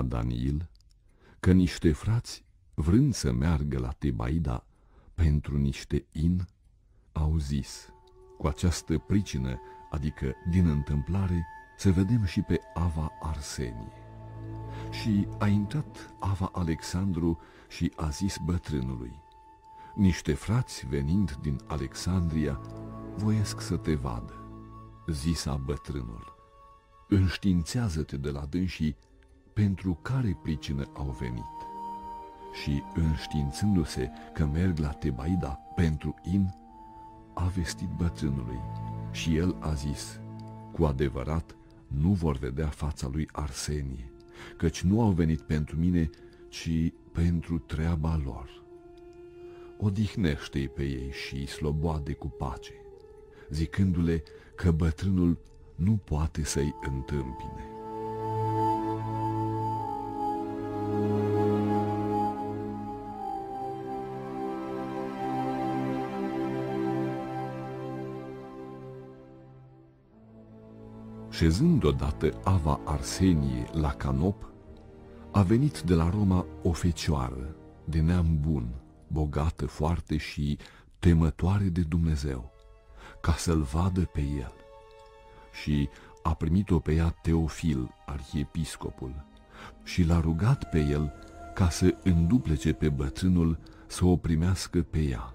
Spunea Ava Daniel că niște frați, vrând să meargă la Tebaida pentru niște in, au zis, cu această pricină, adică din întâmplare, să vedem și pe Ava Arsenie. Și a intrat Ava Alexandru și a zis bătrânului, niște frați venind din Alexandria voiesc să te vadă. Zisa bătrânul, înștiințează-te de la dânsii pentru care pricină au venit. Și înștiințându-se că merg la Tebaida pentru in, a vestit bătrânului și el a zis, cu adevărat nu vor vedea fața lui Arsenie, căci nu au venit pentru mine, ci pentru treaba lor. Odihnește-i pe ei și sloboade cu pace, zicându-le că bătrânul nu poate să-i întâmpine. Șezând odată Ava Arsenie la canop, a venit de la Roma o fecioară de neam bun, bogată foarte și temătoare de Dumnezeu, ca să-l vadă pe el. Și a primit-o pe ea Teofil, arhiepiscopul, și l-a rugat pe el ca să înduplece pe bătrânul să o primească pe ea.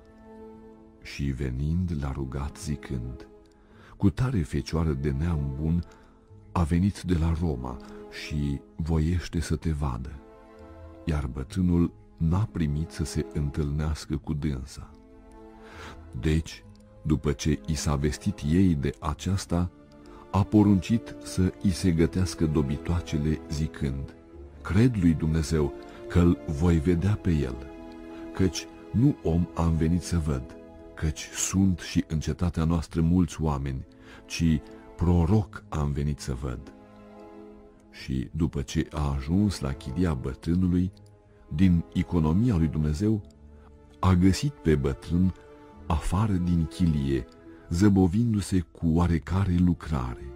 Și venind l-a rugat zicând, cu tare fecioară de neam bun, a venit de la Roma și voiește să te vadă. Iar bătrânul n-a primit să se întâlnească cu dânsa. Deci, după ce i s-a vestit ei de aceasta, a poruncit să i se gătească dobitoacele zicând, Cred lui Dumnezeu că-l voi vedea pe el, căci nu om am venit să văd, căci sunt și în cetatea noastră mulți oameni, ci proroc am venit să văd. Și după ce a ajuns la chilia bătrânului, din economia lui Dumnezeu, a găsit pe bătrân afară din chilie, zăbovindu-se cu oarecare lucrare.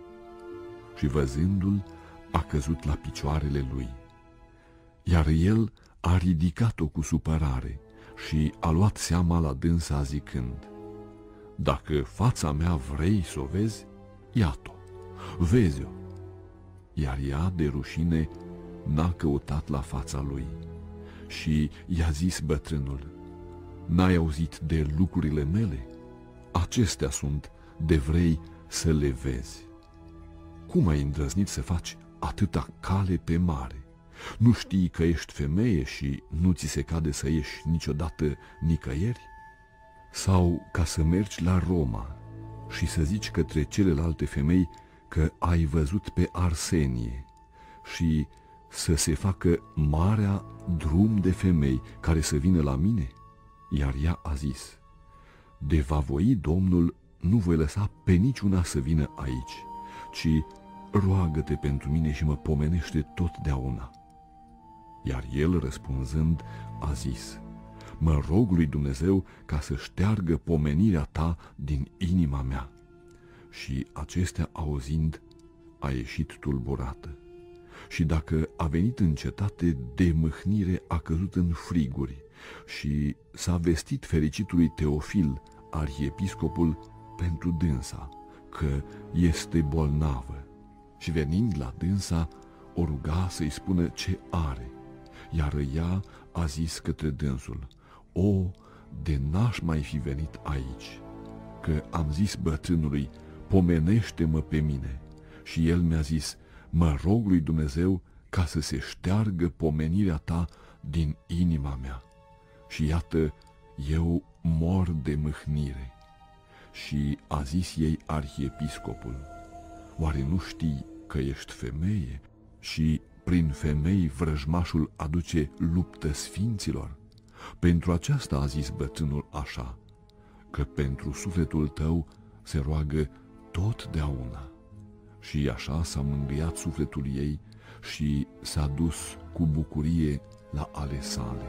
Și văzându-l, a căzut la picioarele lui. Iar el a ridicat-o cu supărare și a luat seama la dânsa zicând, Dacă fața mea vrei să o vezi, iată-o, vezi-o. Iar ea, de rușine, n-a căutat la fața lui și i-a zis bătrânul, N-ai auzit de lucrurile mele? Acestea sunt de vrei să le vezi. Cum ai îndrăznit să faci atâta cale pe mare? Nu știi că ești femeie și nu ți se cade să ieși niciodată nicăieri? Sau ca să mergi la Roma și să zici către celelalte femei că ai văzut pe Arsenie și să se facă marea drum de femei care să vină la mine? Iar ea a zis, de va voi Domnul, nu voi lăsa pe niciuna să vină aici, ci roagă-te pentru mine și mă pomenește totdeauna. Iar el, răspunzând, a zis, mă rog lui Dumnezeu ca să șteargă pomenirea ta din inima mea. Și acestea auzind, a ieșit tulburată. Și dacă a venit în cetate de mâhnire, a căzut în friguri și s-a vestit fericitului Teofil, arhiepiscopul, pentru dânsa, că este bolnavă. Și venind la dânsa, o ruga să-i spună ce are, iar ea a zis către dânsul, O, de n-aș mai fi venit aici, că am zis bătrânului, pomenește-mă pe mine. Și el mi-a zis, mă rog lui Dumnezeu ca să se șteargă pomenirea ta din inima mea și iată, eu mor de mâhnire. Și a zis ei arhiepiscopul, oare nu știi că ești femeie și prin femei vrăjmașul aduce luptă sfinților? Pentru aceasta a zis bătrânul așa, că pentru sufletul tău se roagă totdeauna. Și așa s-a mângâiat sufletul ei și s-a dus cu bucurie la ale sale.